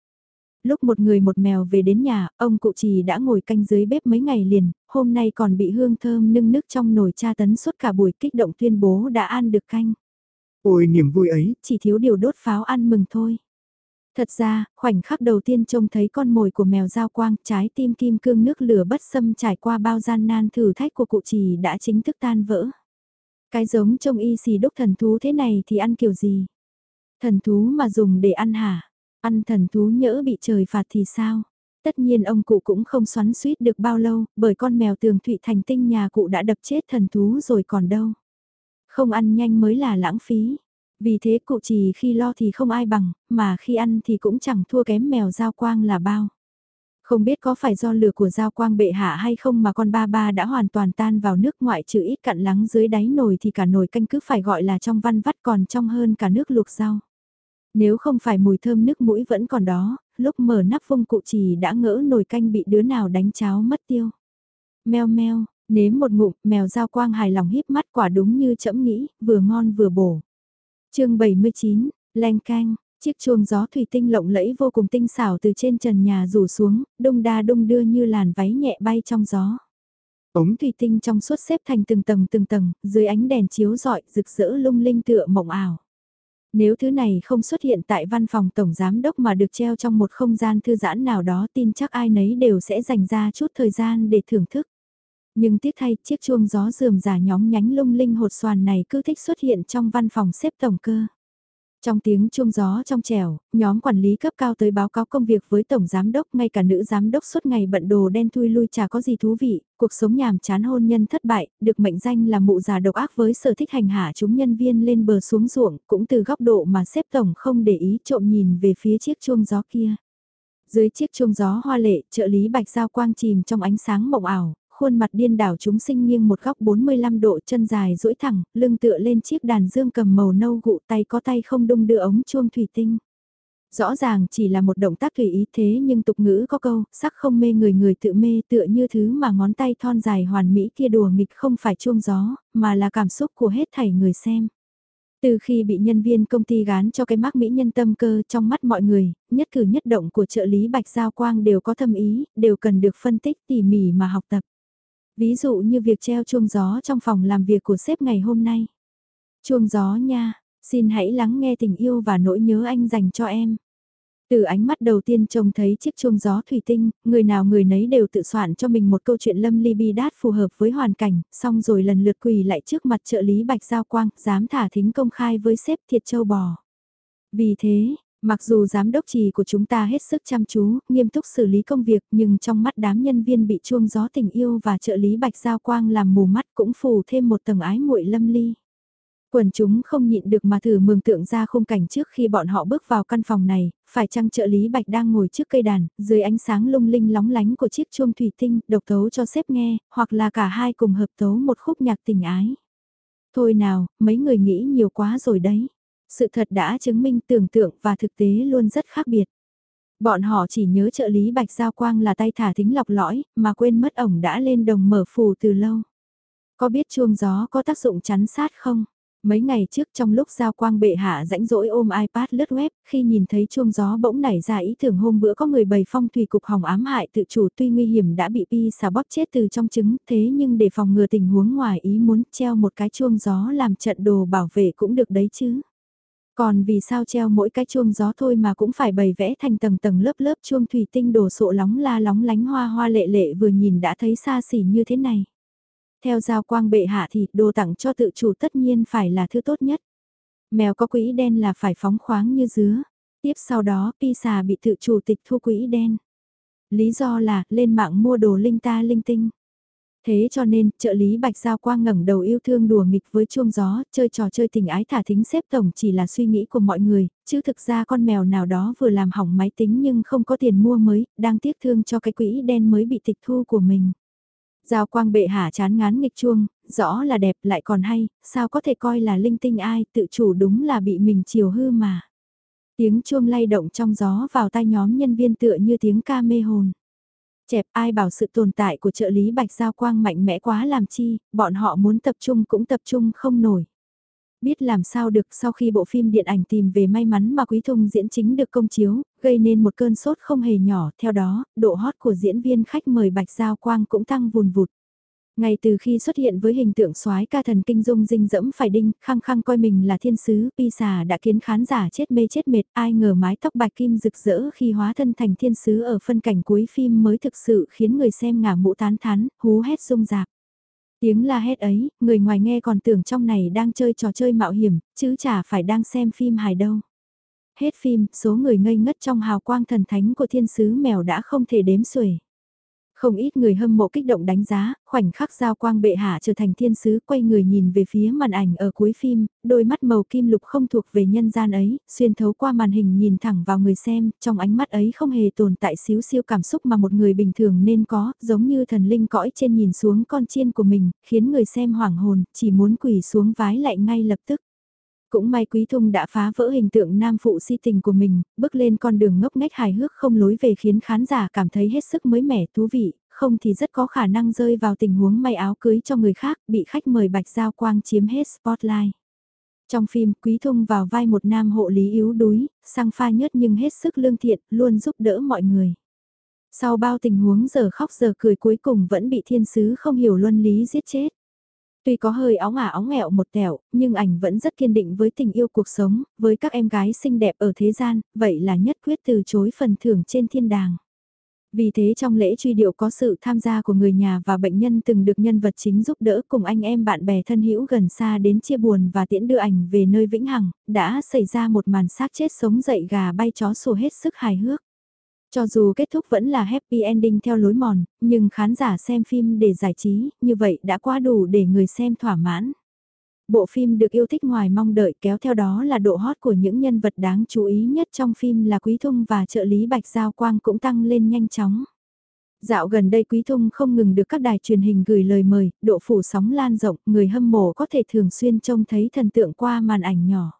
Lúc một người một mèo về đến nhà, ông cụ trì đã ngồi canh dưới bếp mấy ngày liền, hôm nay còn bị hương thơm nưng nức trong nồi cha tấn suốt cả buổi kích động tuyên bố đã ăn được canh. Ôi niềm vui ấy, chỉ thiếu điều đốt pháo ăn mừng thôi. Thật ra, khoảnh khắc đầu tiên trông thấy con mồi của mèo giao quang, trái tim kim cương nước lửa bất xâm trải qua bao gian nan thử thách của cụ trì đã chính thức tan vỡ. Cái giống trông y xì đúc thần thú thế này thì ăn kiểu gì? Thần thú mà dùng để ăn hả? Ăn thần thú nhỡ bị trời phạt thì sao? Tất nhiên ông cụ cũng không xoắn suýt được bao lâu, bởi con mèo tường thụy thành tinh nhà cụ đã đập chết thần thú rồi còn đâu. Không ăn nhanh mới là lãng phí. Vì thế cụ chỉ khi lo thì không ai bằng, mà khi ăn thì cũng chẳng thua kém mèo giao quang là bao. Không biết có phải do lửa của giao quang bệ hạ hay không mà con ba ba đã hoàn toàn tan vào nước ngoại trừ ít cặn lắng dưới đáy nồi thì cả nồi canh cứ phải gọi là trong văn vắt còn trong hơn cả nước luộc rau. Nếu không phải mùi thơm nước mũi vẫn còn đó, lúc mở nắp vung cụ chỉ đã ngỡ nồi canh bị đứa nào đánh cháo mất tiêu. Mèo meo, nếm một ngụm, mèo giao quang hài lòng híp mắt quả đúng như chậm nghĩ, vừa ngon vừa bổ. chương 79, len canh, chiếc chuông gió thủy tinh lộng lẫy vô cùng tinh xảo từ trên trần nhà rủ xuống, đông đa đông đưa như làn váy nhẹ bay trong gió. Ống thủy tinh trong suốt xếp thành từng tầng từng tầng, dưới ánh đèn chiếu rọi rực rỡ lung linh tựa mộng ảo. Nếu thứ này không xuất hiện tại văn phòng tổng giám đốc mà được treo trong một không gian thư giãn nào đó, tin chắc ai nấy đều sẽ dành ra chút thời gian để thưởng thức. Nhưng tiếc thay, chiếc chuông gió dườm giả nhóm nhánh lung linh hột xoàn này cứ thích xuất hiện trong văn phòng xếp tổng cơ. Trong tiếng chuông gió trong trẻo, nhóm quản lý cấp cao tới báo cáo công việc với tổng giám đốc, ngay cả nữ giám đốc suốt ngày bận đồ đen thui lui chả có gì thú vị, cuộc sống nhàm chán hôn nhân thất bại, được mệnh danh là mụ già độc ác với sở thích hành hạ chúng nhân viên lên bờ xuống ruộng, cũng từ góc độ mà xếp tổng không để ý trộm nhìn về phía chiếc chuông gió kia. Dưới chiếc chuông gió hoa lệ, trợ lý bạch giao quang chìm trong ánh sáng mộng ảo, khuôn mặt điên đảo chúng sinh nghiêng một góc 45 độ chân dài duỗi thẳng, lưng tựa lên chiếc đàn dương cầm màu nâu gụ tay có tay không đung đưa ống chuông thủy tinh. Rõ ràng chỉ là một động tác tùy ý thế nhưng tục ngữ có câu, sắc không mê người người tự mê tựa như thứ mà ngón tay thon dài hoàn mỹ kia đùa nghịch không phải chuông gió, mà là cảm xúc của hết thảy người xem. Từ khi bị nhân viên công ty gán cho cái mác mỹ nhân tâm cơ trong mắt mọi người, nhất cử nhất động của trợ lý Bạch Giao Quang đều có thâm ý, đều cần được phân tích tỉ mỉ mà học tập. Ví dụ như việc treo chuông gió trong phòng làm việc của sếp ngày hôm nay. Chuông gió nha, xin hãy lắng nghe tình yêu và nỗi nhớ anh dành cho em. Từ ánh mắt đầu tiên trông thấy chiếc chuông gió thủy tinh, người nào người nấy đều tự soạn cho mình một câu chuyện lâm ly bi đát phù hợp với hoàn cảnh, xong rồi lần lượt quỳ lại trước mặt trợ lý Bạch Giao Quang, dám thả thính công khai với sếp thiệt châu bò. Vì thế, mặc dù giám đốc trì của chúng ta hết sức chăm chú, nghiêm túc xử lý công việc nhưng trong mắt đám nhân viên bị chuông gió tình yêu và trợ lý Bạch Giao Quang làm mù mắt cũng phủ thêm một tầng ái muội lâm ly. Quần chúng không nhịn được mà thử mường tượng ra khung cảnh trước khi bọn họ bước vào căn phòng này, phải chăng trợ lý Bạch đang ngồi trước cây đàn, dưới ánh sáng lung linh lóng lánh của chiếc chuông thủy tinh, độc tấu cho sếp nghe, hoặc là cả hai cùng hợp tấu một khúc nhạc tình ái. Thôi nào, mấy người nghĩ nhiều quá rồi đấy. Sự thật đã chứng minh tưởng tượng và thực tế luôn rất khác biệt. Bọn họ chỉ nhớ trợ lý Bạch Giao Quang là tay thả thính lọc lõi, mà quên mất ổng đã lên đồng mở phù từ lâu. Có biết chuông gió có tác dụng chắn sát không? Mấy ngày trước trong lúc giao quang bệ hạ rãnh rỗi ôm iPad lướt web, khi nhìn thấy chuông gió bỗng nảy ra ý tưởng hôm bữa có người bày phong thủy cục hỏng ám hại tự chủ tuy nguy hiểm đã bị pi xà bóp chết từ trong trứng thế nhưng để phòng ngừa tình huống ngoài ý muốn treo một cái chuông gió làm trận đồ bảo vệ cũng được đấy chứ. Còn vì sao treo mỗi cái chuông gió thôi mà cũng phải bày vẽ thành tầng tầng lớp lớp chuông thủy tinh đổ sộ lóng la lóng lánh hoa hoa lệ lệ vừa nhìn đã thấy xa xỉ như thế này. Theo giao quang bệ hạ thì đồ tặng cho tự chủ tất nhiên phải là thứ tốt nhất. Mèo có quỹ đen là phải phóng khoáng như dứa. Tiếp sau đó Pisa bị tự chủ tịch thu quỹ đen. Lý do là, lên mạng mua đồ linh ta linh tinh. Thế cho nên, trợ lý Bạch Giao Quang ngẩng đầu yêu thương đùa nghịch với chuông gió, chơi trò chơi tình ái thả thính xếp tổng chỉ là suy nghĩ của mọi người, chứ thực ra con mèo nào đó vừa làm hỏng máy tính nhưng không có tiền mua mới, đang tiếc thương cho cái quỹ đen mới bị tịch thu của mình. Giao quang bệ hạ chán ngán nghịch chuông, rõ là đẹp lại còn hay, sao có thể coi là linh tinh ai, tự chủ đúng là bị mình chiều hư mà. Tiếng chuông lay động trong gió vào tai nhóm nhân viên tựa như tiếng ca mê hồn. Chẹp ai bảo sự tồn tại của trợ lý Bạch Giao Quang mạnh mẽ quá làm chi, bọn họ muốn tập trung cũng tập trung không nổi. Biết làm sao được sau khi bộ phim điện ảnh tìm về may mắn mà Quý Thung diễn chính được công chiếu, gây nên một cơn sốt không hề nhỏ, theo đó, độ hot của diễn viên khách mời Bạch Giao Quang cũng tăng vùn vụt. Ngay từ khi xuất hiện với hình tượng soái ca thần kinh dung dinh dẫm phải đinh, khăng khăng coi mình là thiên sứ, pi xà đã khiến khán giả chết mê chết mệt, ai ngờ mái tóc bạch kim rực rỡ khi hóa thân thành thiên sứ ở phân cảnh cuối phim mới thực sự khiến người xem ngả mũ tán thán, hú hét rung rạc. Tiếng la hét ấy, người ngoài nghe còn tưởng trong này đang chơi trò chơi mạo hiểm, chứ chả phải đang xem phim hài đâu. Hết phim, số người ngây ngất trong hào quang thần thánh của thiên sứ mèo đã không thể đếm xuể. Không ít người hâm mộ kích động đánh giá, khoảnh khắc giao quang bệ hạ trở thành thiên sứ quay người nhìn về phía màn ảnh ở cuối phim, đôi mắt màu kim lục không thuộc về nhân gian ấy, xuyên thấu qua màn hình nhìn thẳng vào người xem, trong ánh mắt ấy không hề tồn tại xíu siêu cảm xúc mà một người bình thường nên có, giống như thần linh cõi trên nhìn xuống con chiên của mình, khiến người xem hoảng hồn, chỉ muốn quỳ xuống vái lại ngay lập tức. Cũng may Quý Thung đã phá vỡ hình tượng nam phụ si tình của mình, bước lên con đường ngốc nghếch hài hước không lối về khiến khán giả cảm thấy hết sức mới mẻ thú vị, không thì rất có khả năng rơi vào tình huống may áo cưới cho người khác, bị khách mời Bạch Giao Quang chiếm hết spotlight. Trong phim, Quý Thung vào vai một nam hộ lý yếu đuối, sang pha nhất nhưng hết sức lương thiện, luôn giúp đỡ mọi người. Sau bao tình huống giờ khóc giờ cười cuối cùng vẫn bị thiên sứ không hiểu luân lý giết chết. Tuy có hơi óng ả óng nghẹo một tẹo nhưng ảnh vẫn rất kiên định với tình yêu cuộc sống, với các em gái xinh đẹp ở thế gian, vậy là nhất quyết từ chối phần thưởng trên thiên đàng. Vì thế trong lễ truy điệu có sự tham gia của người nhà và bệnh nhân từng được nhân vật chính giúp đỡ cùng anh em bạn bè thân hữu gần xa đến chia buồn và tiễn đưa ảnh về nơi vĩnh hằng, đã xảy ra một màn xác chết sống dậy gà bay chó sủa hết sức hài hước. Cho dù kết thúc vẫn là happy ending theo lối mòn, nhưng khán giả xem phim để giải trí, như vậy đã quá đủ để người xem thỏa mãn. Bộ phim được yêu thích ngoài mong đợi kéo theo đó là độ hot của những nhân vật đáng chú ý nhất trong phim là Quý Thung và trợ lý Bạch Giao Quang cũng tăng lên nhanh chóng. Dạo gần đây Quý Thung không ngừng được các đài truyền hình gửi lời mời, độ phủ sóng lan rộng, người hâm mộ có thể thường xuyên trông thấy thần tượng qua màn ảnh nhỏ.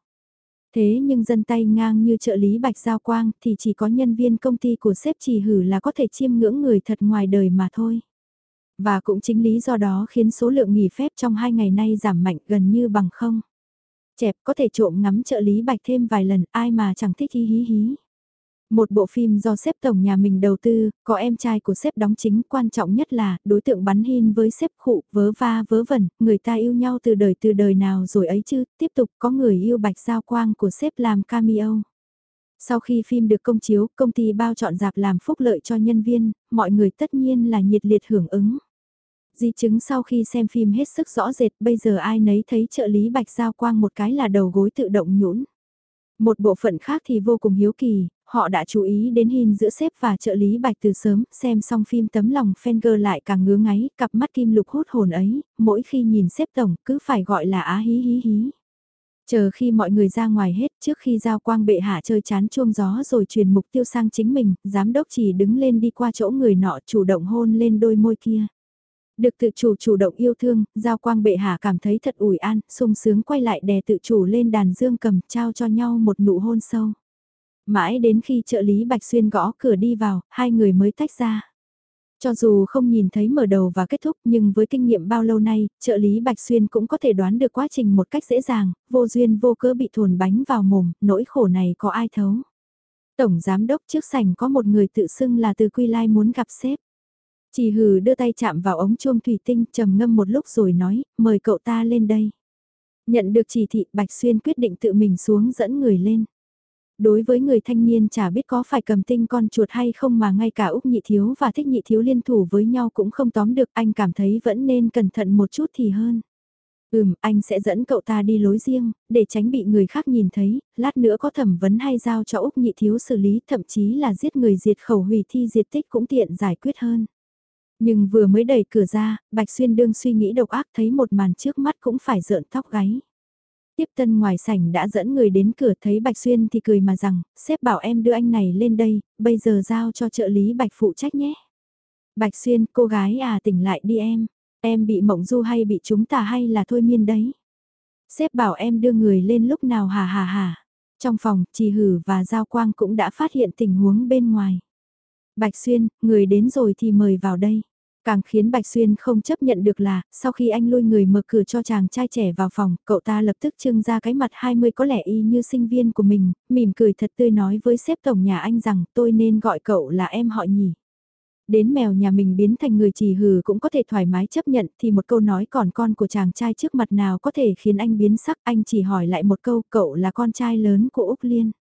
Thế nhưng dân tay ngang như trợ lý Bạch Giao Quang thì chỉ có nhân viên công ty của sếp trì hử là có thể chiêm ngưỡng người thật ngoài đời mà thôi. Và cũng chính lý do đó khiến số lượng nghỉ phép trong hai ngày nay giảm mạnh gần như bằng không. Chẹp có thể trộm ngắm trợ lý Bạch thêm vài lần, ai mà chẳng thích hí hí hí. Một bộ phim do sếp tổng nhà mình đầu tư, có em trai của sếp đóng chính, quan trọng nhất là đối tượng bắn hin với sếp khụ, vớ va vớ vẩn, người ta yêu nhau từ đời từ đời nào rồi ấy chứ, tiếp tục có người yêu bạch giao quang của sếp làm cameo. Sau khi phim được công chiếu, công ty bao chọn dạp làm phúc lợi cho nhân viên, mọi người tất nhiên là nhiệt liệt hưởng ứng. Di chứng sau khi xem phim hết sức rõ rệt, bây giờ ai nấy thấy trợ lý bạch giao quang một cái là đầu gối tự động nhũn. Một bộ phận khác thì vô cùng hiếu kỳ, họ đã chú ý đến hình giữa sếp và trợ lý Bạch từ sớm, xem xong phim tấm lòng Fenger lại càng ngứa ngáy, cặp mắt kim lục hút hồn ấy, mỗi khi nhìn sếp tổng cứ phải gọi là á hí hí hí. Chờ khi mọi người ra ngoài hết trước khi giao quang bệ hạ chơi chán chuông gió rồi truyền mục tiêu sang chính mình, giám đốc chỉ đứng lên đi qua chỗ người nọ chủ động hôn lên đôi môi kia. Được tự chủ chủ động yêu thương, giao quang bệ hạ cảm thấy thật ủi an, sung sướng quay lại đè tự chủ lên đàn dương cầm trao cho nhau một nụ hôn sâu. Mãi đến khi trợ lý Bạch Xuyên gõ cửa đi vào, hai người mới tách ra. Cho dù không nhìn thấy mở đầu và kết thúc nhưng với kinh nghiệm bao lâu nay, trợ lý Bạch Xuyên cũng có thể đoán được quá trình một cách dễ dàng, vô duyên vô cớ bị thồn bánh vào mồm, nỗi khổ này có ai thấu. Tổng giám đốc trước sảnh có một người tự xưng là từ Quy Lai muốn gặp sếp. Chỉ hừ đưa tay chạm vào ống chuông thủy tinh trầm ngâm một lúc rồi nói, mời cậu ta lên đây. Nhận được chỉ thị Bạch Xuyên quyết định tự mình xuống dẫn người lên đối với người thanh niên chả biết có phải cầm tinh con chuột hay không mà ngay cả Úc Nhị Thiếu và Thích Nhị Thiếu liên thủ với nhau cũng không tóm được anh cảm thấy vẫn nên cẩn thận một chút thì hơn. Ừm, anh sẽ dẫn cậu ta đi lối riêng, để tránh bị người khác nhìn thấy, lát nữa có thẩm vấn hay giao cho Úc Nhị Thiếu xử lý thậm chí là giết người diệt khẩu hủy thi diệt tích cũng tiện giải quyết hơn. Nhưng vừa mới đẩy cửa ra, Bạch Xuyên đương suy nghĩ độc ác thấy một màn trước mắt cũng phải rợn tóc gáy. Tiếp tân ngoài sảnh đã dẫn người đến cửa thấy Bạch Xuyên thì cười mà rằng, sếp bảo em đưa anh này lên đây, bây giờ giao cho trợ lý Bạch phụ trách nhé. Bạch Xuyên, cô gái à tỉnh lại đi em, em bị mộng du hay bị chúng ta hay là thôi miên đấy. Sếp bảo em đưa người lên lúc nào hà hà hà. Trong phòng, Trì Hử và Giao Quang cũng đã phát hiện tình huống bên ngoài. Bạch Xuyên, người đến rồi thì mời vào đây. Càng khiến Bạch Xuyên không chấp nhận được là, sau khi anh lôi người mở cửa cho chàng trai trẻ vào phòng, cậu ta lập tức trưng ra cái mặt 20 có lẽ y như sinh viên của mình, mỉm cười thật tươi nói với sếp tổng nhà anh rằng tôi nên gọi cậu là em họ nhỉ. Đến mèo nhà mình biến thành người chỉ hừ cũng có thể thoải mái chấp nhận thì một câu nói còn con của chàng trai trước mặt nào có thể khiến anh biến sắc anh chỉ hỏi lại một câu cậu là con trai lớn của Úc Liên.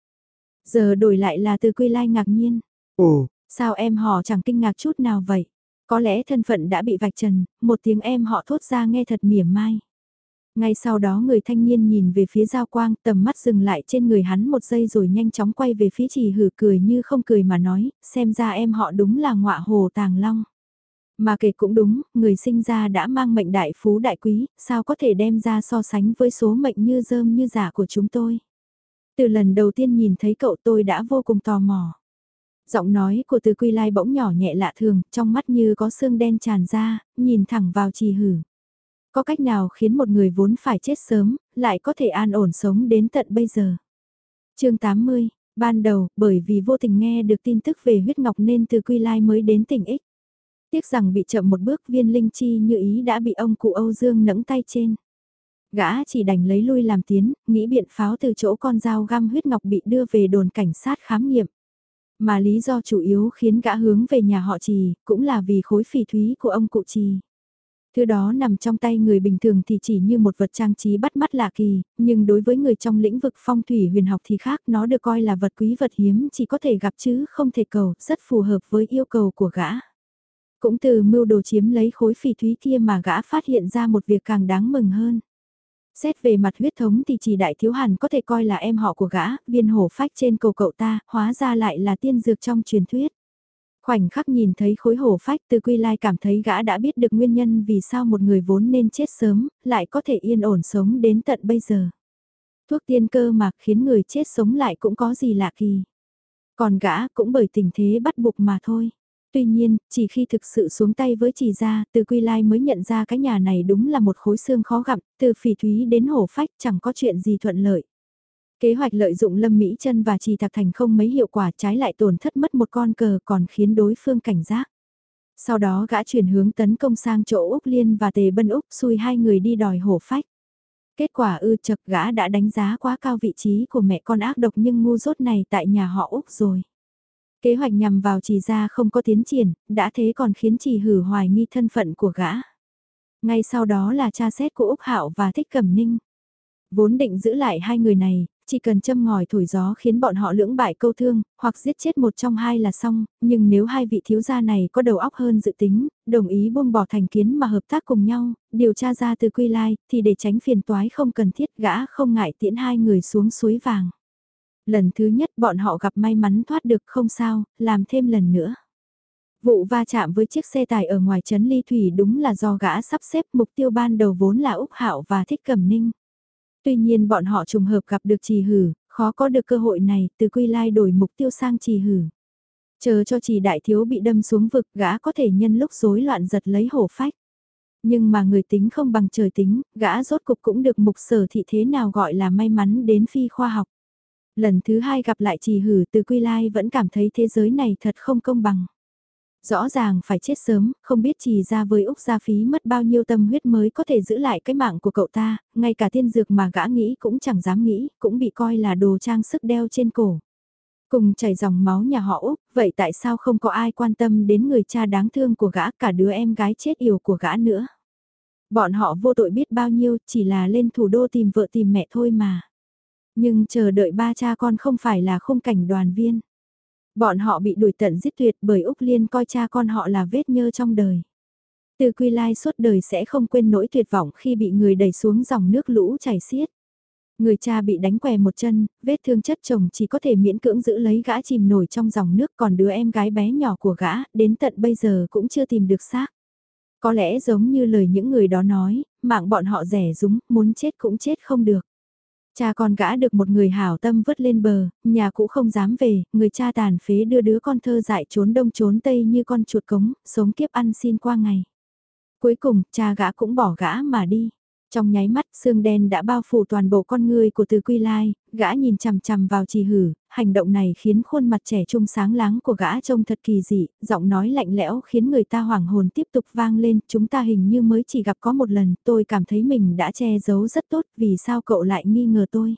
Giờ đổi lại là từ Quy Lai ngạc nhiên. Ồ, sao em họ chẳng kinh ngạc chút nào vậy? Có lẽ thân phận đã bị vạch trần, một tiếng em họ thốt ra nghe thật mỉa mai. Ngay sau đó người thanh niên nhìn về phía giao quang tầm mắt dừng lại trên người hắn một giây rồi nhanh chóng quay về phía chỉ hử cười như không cười mà nói, xem ra em họ đúng là ngọa hồ tàng long. Mà kể cũng đúng, người sinh ra đã mang mệnh đại phú đại quý, sao có thể đem ra so sánh với số mệnh như dơm như giả của chúng tôi. Từ lần đầu tiên nhìn thấy cậu tôi đã vô cùng tò mò. Giọng nói của từ quy lai bỗng nhỏ nhẹ lạ thường, trong mắt như có xương đen tràn ra, nhìn thẳng vào trì hử. Có cách nào khiến một người vốn phải chết sớm, lại có thể an ổn sống đến tận bây giờ? chương 80, ban đầu, bởi vì vô tình nghe được tin tức về huyết ngọc nên từ quy lai mới đến tỉnh ích Tiếc rằng bị chậm một bước viên linh chi như ý đã bị ông cụ Âu Dương nẫng tay trên. Gã chỉ đành lấy lui làm tiến, nghĩ biện pháo từ chỗ con dao găm huyết ngọc bị đưa về đồn cảnh sát khám nghiệm. Mà lý do chủ yếu khiến gã hướng về nhà họ trì, cũng là vì khối phỉ thúy của ông cụ trì. Thứ đó nằm trong tay người bình thường thì chỉ như một vật trang trí bắt mắt lạ kỳ, nhưng đối với người trong lĩnh vực phong thủy huyền học thì khác nó được coi là vật quý vật hiếm chỉ có thể gặp chứ không thể cầu, rất phù hợp với yêu cầu của gã. Cũng từ mưu đồ chiếm lấy khối phỉ thúy kia mà gã phát hiện ra một việc càng đáng mừng hơn. Xét về mặt huyết thống thì chỉ đại thiếu hàn có thể coi là em họ của gã, viên hổ phách trên cầu cậu ta, hóa ra lại là tiên dược trong truyền thuyết. Khoảnh khắc nhìn thấy khối hổ phách từ quy lai cảm thấy gã đã biết được nguyên nhân vì sao một người vốn nên chết sớm, lại có thể yên ổn sống đến tận bây giờ. Thuốc tiên cơ mà khiến người chết sống lại cũng có gì lạ kỳ. Còn gã cũng bởi tình thế bắt buộc mà thôi. Tuy nhiên, chỉ khi thực sự xuống tay với chỉ ra, từ Quy Lai mới nhận ra cái nhà này đúng là một khối xương khó gặm, từ phỉ thúy đến hổ phách chẳng có chuyện gì thuận lợi. Kế hoạch lợi dụng Lâm Mỹ chân và Trì Thạc Thành không mấy hiệu quả trái lại tổn thất mất một con cờ còn khiến đối phương cảnh giác. Sau đó gã chuyển hướng tấn công sang chỗ Úc Liên và Tề Bân Úc xui hai người đi đòi hổ phách. Kết quả ư chật gã đã đánh giá quá cao vị trí của mẹ con ác độc nhưng ngu dốt này tại nhà họ Úc rồi. Kế hoạch nhằm vào trì ra không có tiến triển, đã thế còn khiến trì hử hoài nghi thân phận của gã. Ngay sau đó là tra xét của Úc Hạo và Thích Cẩm Ninh. Vốn định giữ lại hai người này, chỉ cần châm ngòi thổi gió khiến bọn họ lưỡng bại câu thương, hoặc giết chết một trong hai là xong, nhưng nếu hai vị thiếu gia này có đầu óc hơn dự tính, đồng ý buông bỏ thành kiến mà hợp tác cùng nhau, điều tra ra từ quy lai, thì để tránh phiền toái không cần thiết gã không ngại tiễn hai người xuống suối vàng. Lần thứ nhất bọn họ gặp may mắn thoát được không sao, làm thêm lần nữa. Vụ va chạm với chiếc xe tải ở ngoài trấn Ly Thủy đúng là do gã sắp xếp mục tiêu ban đầu vốn là Úc Hạo và Thích Cẩm Ninh. Tuy nhiên bọn họ trùng hợp gặp được trì hử, khó có được cơ hội này từ quy lai đổi mục tiêu sang trì hử. Chờ cho trì đại thiếu bị đâm xuống vực gã có thể nhân lúc rối loạn giật lấy hổ phách. Nhưng mà người tính không bằng trời tính, gã rốt cục cũng được mục sở thị thế nào gọi là may mắn đến phi khoa học. Lần thứ hai gặp lại trì hử từ quy lai vẫn cảm thấy thế giới này thật không công bằng. Rõ ràng phải chết sớm, không biết trì ra với Úc gia phí mất bao nhiêu tâm huyết mới có thể giữ lại cái mạng của cậu ta, ngay cả tiên dược mà gã nghĩ cũng chẳng dám nghĩ, cũng bị coi là đồ trang sức đeo trên cổ. Cùng chảy dòng máu nhà họ Úc, vậy tại sao không có ai quan tâm đến người cha đáng thương của gã cả đứa em gái chết yểu của gã nữa? Bọn họ vô tội biết bao nhiêu, chỉ là lên thủ đô tìm vợ tìm mẹ thôi mà. Nhưng chờ đợi ba cha con không phải là khung cảnh đoàn viên. Bọn họ bị đuổi tận giết tuyệt bởi Úc Liên coi cha con họ là vết nhơ trong đời. Từ quy lai suốt đời sẽ không quên nỗi tuyệt vọng khi bị người đẩy xuống dòng nước lũ chảy xiết. Người cha bị đánh què một chân, vết thương chất chồng chỉ có thể miễn cưỡng giữ lấy gã chìm nổi trong dòng nước còn đứa em gái bé nhỏ của gã đến tận bây giờ cũng chưa tìm được xác. Có lẽ giống như lời những người đó nói, mạng bọn họ rẻ rúng, muốn chết cũng chết không được. Cha con gã được một người hảo tâm vứt lên bờ, nhà cũ không dám về, người cha tàn phế đưa đứa con thơ dại trốn đông trốn tây như con chuột cống, sống kiếp ăn xin qua ngày. Cuối cùng, cha gã cũng bỏ gã mà đi. Trong nháy mắt, xương đen đã bao phủ toàn bộ con người của Từ Quy Lai, gã nhìn chằm chằm vào trì hử, hành động này khiến khuôn mặt trẻ trung sáng láng của gã trông thật kỳ dị, giọng nói lạnh lẽo khiến người ta hoảng hồn tiếp tục vang lên, chúng ta hình như mới chỉ gặp có một lần, tôi cảm thấy mình đã che giấu rất tốt, vì sao cậu lại nghi ngờ tôi?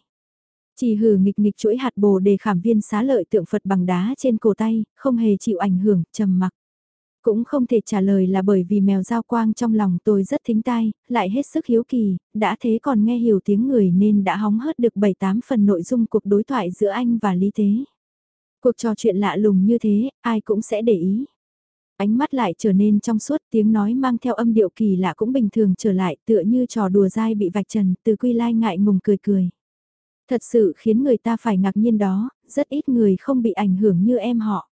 Chỉ hử nghịch nghịch chuỗi hạt bồ đề khảm viên xá lợi tượng Phật bằng đá trên cổ tay, không hề chịu ảnh hưởng, trầm mặc. Cũng không thể trả lời là bởi vì mèo giao quang trong lòng tôi rất thính tai, lại hết sức hiếu kỳ, đã thế còn nghe hiểu tiếng người nên đã hóng hớt được 7-8 phần nội dung cuộc đối thoại giữa anh và Lý thế. Cuộc trò chuyện lạ lùng như thế, ai cũng sẽ để ý. Ánh mắt lại trở nên trong suốt tiếng nói mang theo âm điệu kỳ lạ cũng bình thường trở lại tựa như trò đùa dai bị vạch trần từ quy lai ngại ngùng cười cười. Thật sự khiến người ta phải ngạc nhiên đó, rất ít người không bị ảnh hưởng như em họ.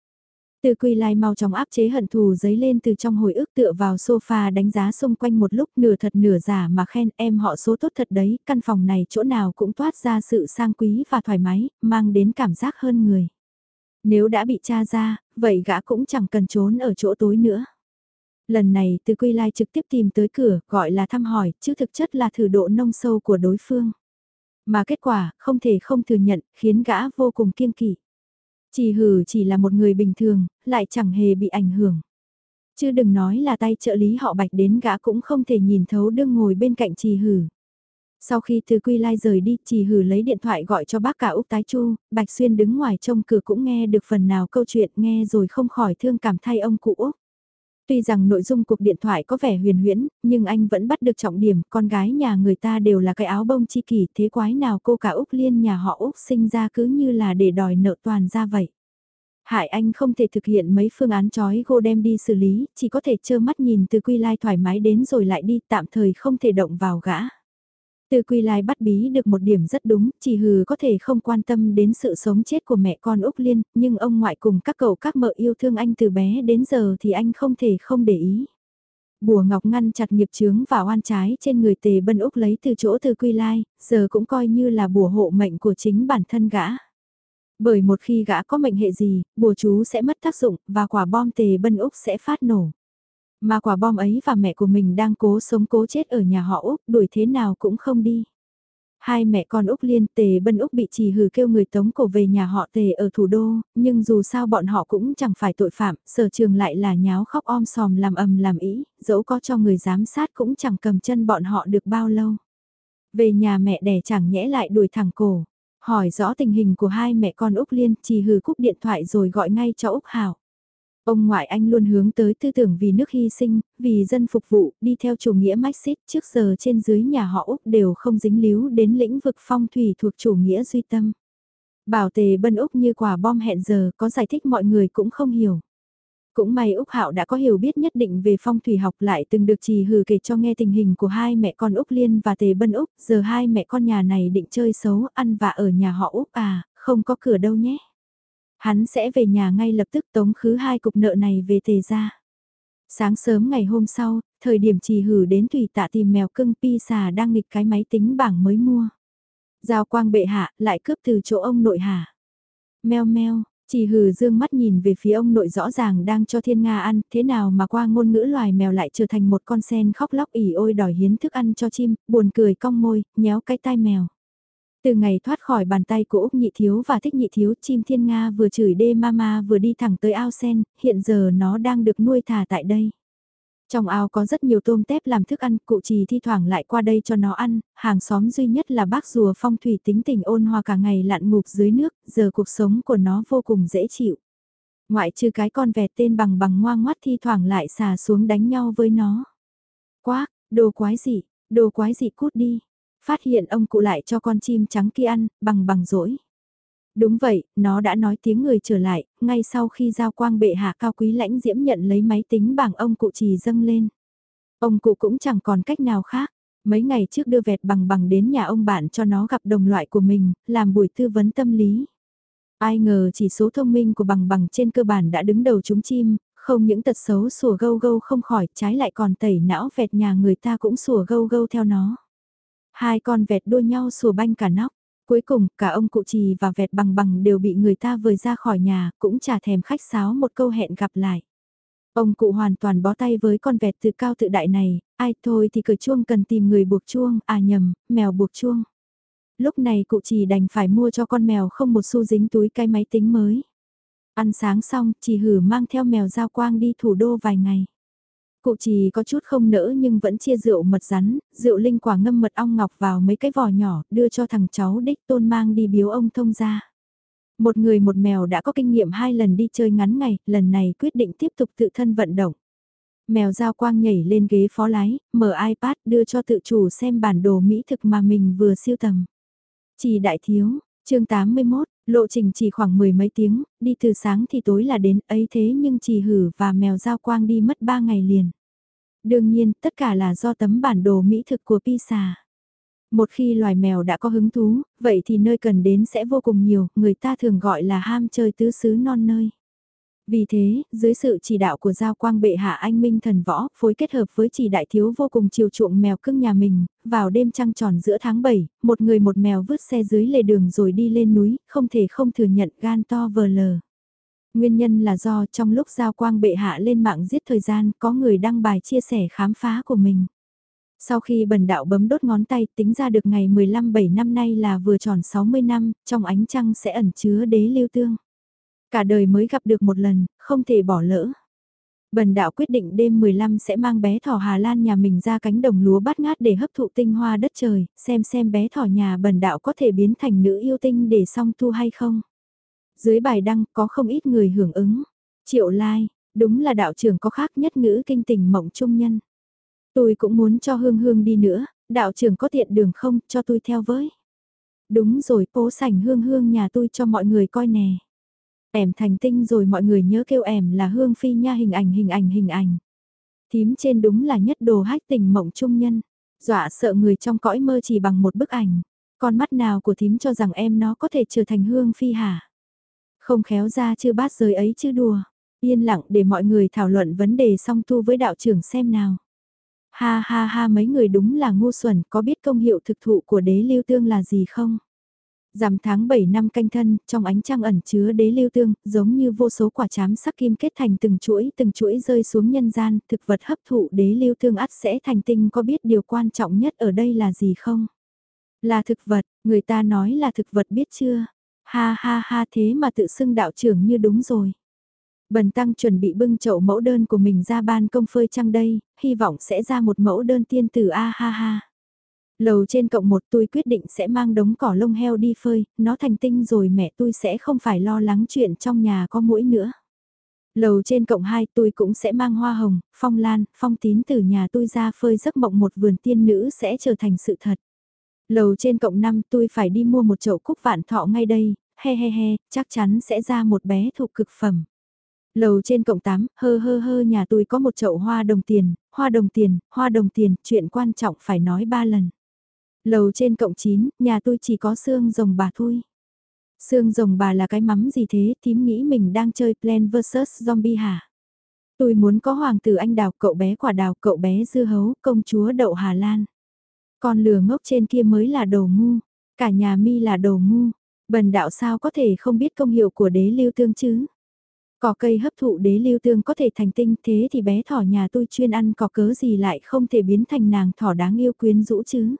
Từ quy lai mau chóng áp chế hận thù giấy lên từ trong hồi ức tựa vào sofa đánh giá xung quanh một lúc nửa thật nửa giả mà khen em họ số tốt thật đấy, căn phòng này chỗ nào cũng toát ra sự sang quý và thoải mái, mang đến cảm giác hơn người. Nếu đã bị tra ra, vậy gã cũng chẳng cần trốn ở chỗ tối nữa. Lần này từ quy lai trực tiếp tìm tới cửa, gọi là thăm hỏi, chứ thực chất là thử độ nông sâu của đối phương. Mà kết quả, không thể không thừa nhận, khiến gã vô cùng kiêng kỵ. Chỉ hử chỉ là một người bình thường, lại chẳng hề bị ảnh hưởng. Chứ đừng nói là tay trợ lý họ bạch đến gã cũng không thể nhìn thấu đương ngồi bên cạnh trì hử. Sau khi từ quy lai rời đi, trì hử lấy điện thoại gọi cho bác cả Úc Tái Chu, Bạch Xuyên đứng ngoài trông cửa cũng nghe được phần nào câu chuyện nghe rồi không khỏi thương cảm thay ông cụ Úc. Tuy rằng nội dung cuộc điện thoại có vẻ huyền huyễn, nhưng anh vẫn bắt được trọng điểm, con gái nhà người ta đều là cái áo bông chi kỷ, thế quái nào cô cả Úc Liên nhà họ Úc sinh ra cứ như là để đòi nợ toàn ra vậy. Hại anh không thể thực hiện mấy phương án chói gô đem đi xử lý, chỉ có thể trơ mắt nhìn từ quy lai thoải mái đến rồi lại đi, tạm thời không thể động vào gã. Từ Quy Lai bắt bí được một điểm rất đúng, chỉ hừ có thể không quan tâm đến sự sống chết của mẹ con Úc Liên, nhưng ông ngoại cùng các cậu các mợ yêu thương anh từ bé đến giờ thì anh không thể không để ý. Bùa ngọc ngăn chặt nghiệp chướng và oan trái trên người tề bân Úc lấy từ chỗ từ Quy Lai, giờ cũng coi như là bùa hộ mệnh của chính bản thân gã. Bởi một khi gã có mệnh hệ gì, bùa chú sẽ mất tác dụng và quả bom tề bân Úc sẽ phát nổ. Mà quả bom ấy và mẹ của mình đang cố sống cố chết ở nhà họ Úc, đuổi thế nào cũng không đi. Hai mẹ con Úc Liên Tề Bân Úc bị trì hừ kêu người tống cổ về nhà họ Tề ở thủ đô, nhưng dù sao bọn họ cũng chẳng phải tội phạm, sở trường lại là nháo khóc om sòm làm ầm làm ý, dẫu có cho người giám sát cũng chẳng cầm chân bọn họ được bao lâu. Về nhà mẹ đẻ chẳng nhẽ lại đuổi thẳng cổ, hỏi rõ tình hình của hai mẹ con Úc Liên, trì hừ cúp điện thoại rồi gọi ngay cho Úc Hảo. Ông ngoại anh luôn hướng tới tư tưởng vì nước hy sinh, vì dân phục vụ, đi theo chủ nghĩa Marxist trước giờ trên dưới nhà họ Úc đều không dính líu đến lĩnh vực phong thủy thuộc chủ nghĩa duy tâm. Bảo tề bân Úc như quả bom hẹn giờ có giải thích mọi người cũng không hiểu. Cũng may Úc Hạo đã có hiểu biết nhất định về phong thủy học lại từng được trì hừ kể cho nghe tình hình của hai mẹ con Úc Liên và Tề Bân Úc, giờ hai mẹ con nhà này định chơi xấu ăn và ở nhà họ Úc à, không có cửa đâu nhé. Hắn sẽ về nhà ngay lập tức tống khứ hai cục nợ này về tề ra. Sáng sớm ngày hôm sau, thời điểm trì hử đến tùy tạ tìm mèo cưng pi xà đang nghịch cái máy tính bảng mới mua. Giao quang bệ hạ lại cướp từ chỗ ông nội hạ. Mèo mèo chỉ hừ dương mắt nhìn về phía ông nội rõ ràng đang cho thiên Nga ăn, thế nào mà qua ngôn ngữ loài mèo lại trở thành một con sen khóc lóc ỉ ôi đòi hiến thức ăn cho chim, buồn cười cong môi, nhéo cái tai mèo. Từ ngày thoát khỏi bàn tay của Úc Nhị Thiếu và Thích Nhị Thiếu, chim thiên Nga vừa chửi đê mama vừa đi thẳng tới ao sen, hiện giờ nó đang được nuôi thả tại đây. Trong ao có rất nhiều tôm tép làm thức ăn, cụ trì thi thoảng lại qua đây cho nó ăn, hàng xóm duy nhất là bác rùa phong thủy tính tình ôn hòa cả ngày lặn ngục dưới nước, giờ cuộc sống của nó vô cùng dễ chịu. Ngoại trừ cái con vẹt tên bằng bằng ngoan ngoắt thi thoảng lại xà xuống đánh nhau với nó. Quá, đồ quái gì, đồ quái gì cút đi, phát hiện ông cụ lại cho con chim trắng kia ăn, bằng bằng rỗi. Đúng vậy, nó đã nói tiếng người trở lại, ngay sau khi giao quang bệ hạ cao quý lãnh diễm nhận lấy máy tính bảng ông cụ trì dâng lên. Ông cụ cũng chẳng còn cách nào khác. Mấy ngày trước đưa vẹt bằng bằng đến nhà ông bạn cho nó gặp đồng loại của mình, làm buổi tư vấn tâm lý. Ai ngờ chỉ số thông minh của bằng bằng trên cơ bản đã đứng đầu chúng chim, không những tật xấu sủa gâu gâu không khỏi, trái lại còn tẩy não vẹt nhà người ta cũng sủa gâu gâu theo nó. Hai con vẹt đua nhau sủa banh cả nóc. Cuối cùng, cả ông cụ trì và vẹt bằng bằng đều bị người ta vời ra khỏi nhà, cũng chả thèm khách sáo một câu hẹn gặp lại. Ông cụ hoàn toàn bó tay với con vẹt từ cao tự đại này, ai thôi thì cởi chuông cần tìm người buộc chuông, à nhầm, mèo buộc chuông. Lúc này cụ trì đành phải mua cho con mèo không một xu dính túi cái máy tính mới. Ăn sáng xong, trì hử mang theo mèo giao quang đi thủ đô vài ngày. Cụ trì có chút không nỡ nhưng vẫn chia rượu mật rắn, rượu linh quả ngâm mật ong ngọc vào mấy cái vò nhỏ, đưa cho thằng cháu đích tôn mang đi biếu ông thông ra. Một người một mèo đã có kinh nghiệm hai lần đi chơi ngắn ngày, lần này quyết định tiếp tục tự thân vận động. Mèo giao quang nhảy lên ghế phó lái, mở iPad đưa cho tự chủ xem bản đồ mỹ thực mà mình vừa siêu tầm. Chỉ đại thiếu, chương 81, lộ trình chỉ khoảng mười mấy tiếng, đi từ sáng thì tối là đến ấy thế nhưng chỉ hử và mèo giao quang đi mất ba ngày liền. Đương nhiên, tất cả là do tấm bản đồ mỹ thực của Pisa. Một khi loài mèo đã có hứng thú, vậy thì nơi cần đến sẽ vô cùng nhiều, người ta thường gọi là ham chơi tứ xứ non nơi. Vì thế, dưới sự chỉ đạo của Giao Quang Bệ Hạ Anh Minh Thần Võ, phối kết hợp với chỉ đại thiếu vô cùng chiều chuộng mèo cưng nhà mình, vào đêm trăng tròn giữa tháng 7, một người một mèo vứt xe dưới lề đường rồi đi lên núi, không thể không thừa nhận gan to vờ lờ. Nguyên nhân là do trong lúc Giao Quang Bệ Hạ lên mạng giết thời gian, có người đăng bài chia sẻ khám phá của mình. Sau khi bần đạo bấm đốt ngón tay tính ra được ngày 15 7 năm nay là vừa tròn 60 năm, trong ánh trăng sẽ ẩn chứa đế lưu tương. Cả đời mới gặp được một lần, không thể bỏ lỡ. Bần đạo quyết định đêm 15 sẽ mang bé thỏ Hà Lan nhà mình ra cánh đồng lúa bát ngát để hấp thụ tinh hoa đất trời, xem xem bé thỏ nhà bần đạo có thể biến thành nữ yêu tinh để song tu hay không. Dưới bài đăng có không ít người hưởng ứng. Triệu Lai, đúng là đạo trưởng có khác nhất ngữ kinh tình mộng trung nhân. Tôi cũng muốn cho Hương Hương đi nữa, đạo trưởng có tiện đường không, cho tôi theo với. Đúng rồi, phố sảnh Hương Hương nhà tôi cho mọi người coi nè. Ẻm thành tinh rồi mọi người nhớ kêu ẻm là Hương Phi nha hình ảnh hình ảnh hình ảnh. Thím trên đúng là nhất đồ hách tình mộng trung nhân. Dọa sợ người trong cõi mơ chỉ bằng một bức ảnh. Con mắt nào của thím cho rằng em nó có thể trở thành Hương Phi hả? Không khéo ra chưa bát giới ấy chứ đùa. Yên lặng để mọi người thảo luận vấn đề song tu với đạo trưởng xem nào. Ha ha ha, mấy người đúng là ngu xuẩn, có biết công hiệu thực thụ của đế lưu tương là gì không? Giảm tháng 7 năm canh thân, trong ánh trăng ẩn chứa đế lưu tương, giống như vô số quả chám sắc kim kết thành từng chuỗi từng chuỗi rơi xuống nhân gian, thực vật hấp thụ đế lưu tương ắt sẽ thành tinh có biết điều quan trọng nhất ở đây là gì không? Là thực vật, người ta nói là thực vật biết chưa? Ha ha ha thế mà tự xưng đạo trưởng như đúng rồi. Bần tăng chuẩn bị bưng chậu mẫu đơn của mình ra ban công phơi trăng đây, hy vọng sẽ ra một mẫu đơn tiên tử a ha ha. Lầu trên cộng một tôi quyết định sẽ mang đống cỏ lông heo đi phơi, nó thành tinh rồi mẹ tôi sẽ không phải lo lắng chuyện trong nhà có mũi nữa. Lầu trên cộng 2 tôi cũng sẽ mang hoa hồng, phong lan, phong tín từ nhà tôi ra phơi giấc mộng một vườn tiên nữ sẽ trở thành sự thật. Lầu trên cộng 5 tôi phải đi mua một chậu cúc vạn thọ ngay đây, he he he, chắc chắn sẽ ra một bé thuộc cực phẩm. Lầu trên cộng 8, hơ hơ hơ nhà tôi có một chậu hoa đồng tiền, hoa đồng tiền, hoa đồng tiền, chuyện quan trọng phải nói ba lần. Lầu trên cộng 9, nhà tôi chỉ có xương rồng bà thôi. Xương rồng bà là cái mắm gì thế, tím nghĩ mình đang chơi Plan vs Zombie hả? Tôi muốn có hoàng tử anh đào, cậu bé quả đào, cậu bé dưa hấu, công chúa đậu Hà Lan. Con lừa ngốc trên kia mới là đồ ngu, cả nhà mi là đồ ngu. Bần đạo sao có thể không biết công hiệu của đế lưu tương chứ? Cỏ cây hấp thụ đế lưu tương có thể thành tinh thế thì bé thỏ nhà tôi chuyên ăn cỏ cớ gì lại không thể biến thành nàng thỏ đáng yêu quyến rũ chứ?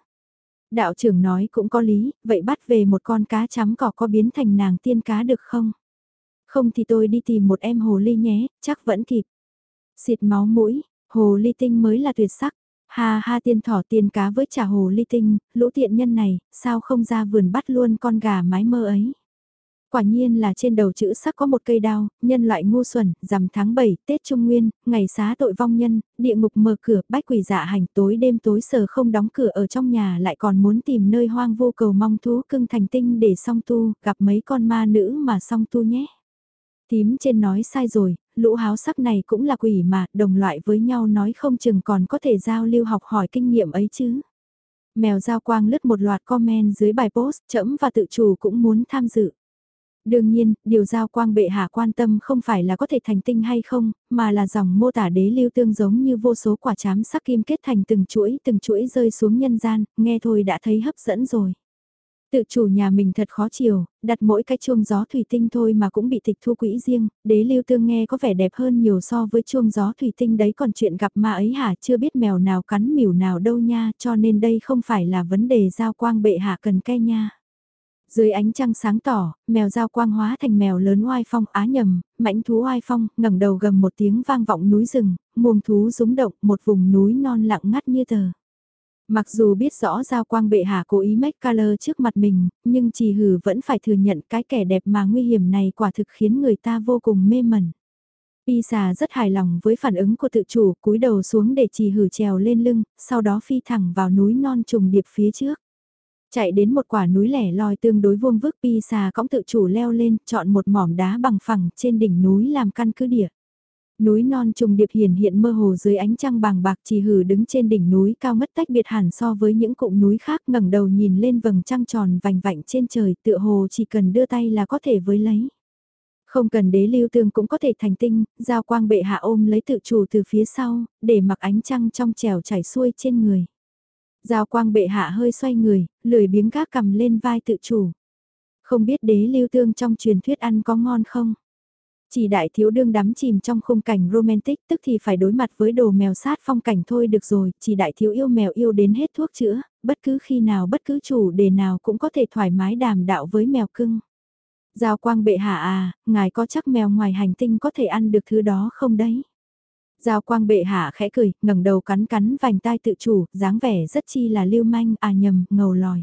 Đạo trưởng nói cũng có lý, vậy bắt về một con cá chấm cỏ có biến thành nàng tiên cá được không? Không thì tôi đi tìm một em hồ ly nhé, chắc vẫn kịp. Xịt máu mũi, hồ ly tinh mới là tuyệt sắc. Ha ha tiên thỏ tiên cá với trà hồ ly tinh, lũ tiện nhân này, sao không ra vườn bắt luôn con gà mái mơ ấy. Quả nhiên là trên đầu chữ sắc có một cây đao, nhân loại ngu xuẩn, rằm tháng 7, Tết Trung Nguyên, ngày xá tội vong nhân, địa ngục mở cửa, bách quỷ dạ hành tối đêm tối sờ không đóng cửa ở trong nhà lại còn muốn tìm nơi hoang vô cầu mong thú cưng thành tinh để song tu, gặp mấy con ma nữ mà song tu nhé. Tím trên nói sai rồi, lũ háo sắc này cũng là quỷ mà, đồng loại với nhau nói không chừng còn có thể giao lưu học hỏi kinh nghiệm ấy chứ. Mèo giao quang lướt một loạt comment dưới bài post, chấm và tự chủ cũng muốn tham dự. Đương nhiên, điều giao quang bệ hạ quan tâm không phải là có thể thành tinh hay không, mà là dòng mô tả đế lưu tương giống như vô số quả chám sắc kim kết thành từng chuỗi từng chuỗi rơi xuống nhân gian, nghe thôi đã thấy hấp dẫn rồi. Tự chủ nhà mình thật khó chiều, đặt mỗi cái chuông gió thủy tinh thôi mà cũng bị tịch thu quỹ riêng, đế lưu tương nghe có vẻ đẹp hơn nhiều so với chuông gió thủy tinh đấy còn chuyện gặp ma ấy hả chưa biết mèo nào cắn mỉu nào đâu nha cho nên đây không phải là vấn đề giao quang bệ hạ cần ke nha. Dưới ánh trăng sáng tỏ, mèo dao quang hóa thành mèo lớn oai phong á nhầm, mãnh thú oai phong, ngẩng đầu gầm một tiếng vang vọng núi rừng, muông thú rúng động, một vùng núi non lặng ngắt như tờ. Mặc dù biết rõ giao quang bệ hạ cố ý make color trước mặt mình, nhưng chỉ hử vẫn phải thừa nhận cái kẻ đẹp mà nguy hiểm này quả thực khiến người ta vô cùng mê mẩn. Pi xà rất hài lòng với phản ứng của tự chủ, cúi đầu xuống để chỉ hử trèo lên lưng, sau đó phi thẳng vào núi non trùng điệp phía trước. Chạy đến một quả núi lẻ loi tương đối vuông vức pi xà cõng tự chủ leo lên, chọn một mỏm đá bằng phẳng trên đỉnh núi làm căn cứ địa. Núi non trùng điệp hiển hiện mơ hồ dưới ánh trăng bàng bạc chỉ hử đứng trên đỉnh núi cao mất tách biệt hẳn so với những cụm núi khác ngẩng đầu nhìn lên vầng trăng tròn vành vạnh trên trời tựa hồ chỉ cần đưa tay là có thể với lấy. Không cần đế lưu tương cũng có thể thành tinh, giao quang bệ hạ ôm lấy tự chủ từ phía sau, để mặc ánh trăng trong trèo chảy xuôi trên người. Giao quang bệ hạ hơi xoay người, lười biếng gác cầm lên vai tự chủ. Không biết đế lưu tương trong truyền thuyết ăn có ngon không? Chỉ đại thiếu đương đắm chìm trong khung cảnh romantic tức thì phải đối mặt với đồ mèo sát phong cảnh thôi được rồi, chỉ đại thiếu yêu mèo yêu đến hết thuốc chữa, bất cứ khi nào bất cứ chủ đề nào cũng có thể thoải mái đàm đạo với mèo cưng. Giao quang bệ hạ à, ngài có chắc mèo ngoài hành tinh có thể ăn được thứ đó không đấy? Giao quang bệ hạ khẽ cười, ngẩng đầu cắn cắn vành tai tự chủ, dáng vẻ rất chi là lưu manh, à nhầm, ngầu lòi.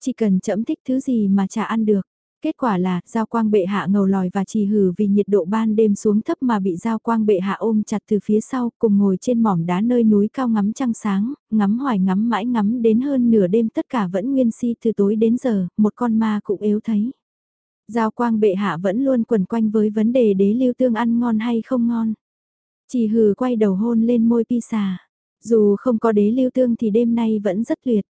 Chỉ cần chậm thích thứ gì mà chả ăn được. Kết quả là, giao quang bệ hạ ngầu lòi và trì hử vì nhiệt độ ban đêm xuống thấp mà bị giao quang bệ hạ ôm chặt từ phía sau, cùng ngồi trên mỏm đá nơi núi cao ngắm trăng sáng, ngắm hoài ngắm mãi ngắm đến hơn nửa đêm tất cả vẫn nguyên si từ tối đến giờ, một con ma cũng yếu thấy. Giao quang bệ hạ vẫn luôn quẩn quanh với vấn đề đế lưu tương ăn ngon hay không ngon. Chỉ hừ quay đầu hôn lên môi pi xà. Dù không có đế lưu tương thì đêm nay vẫn rất tuyệt.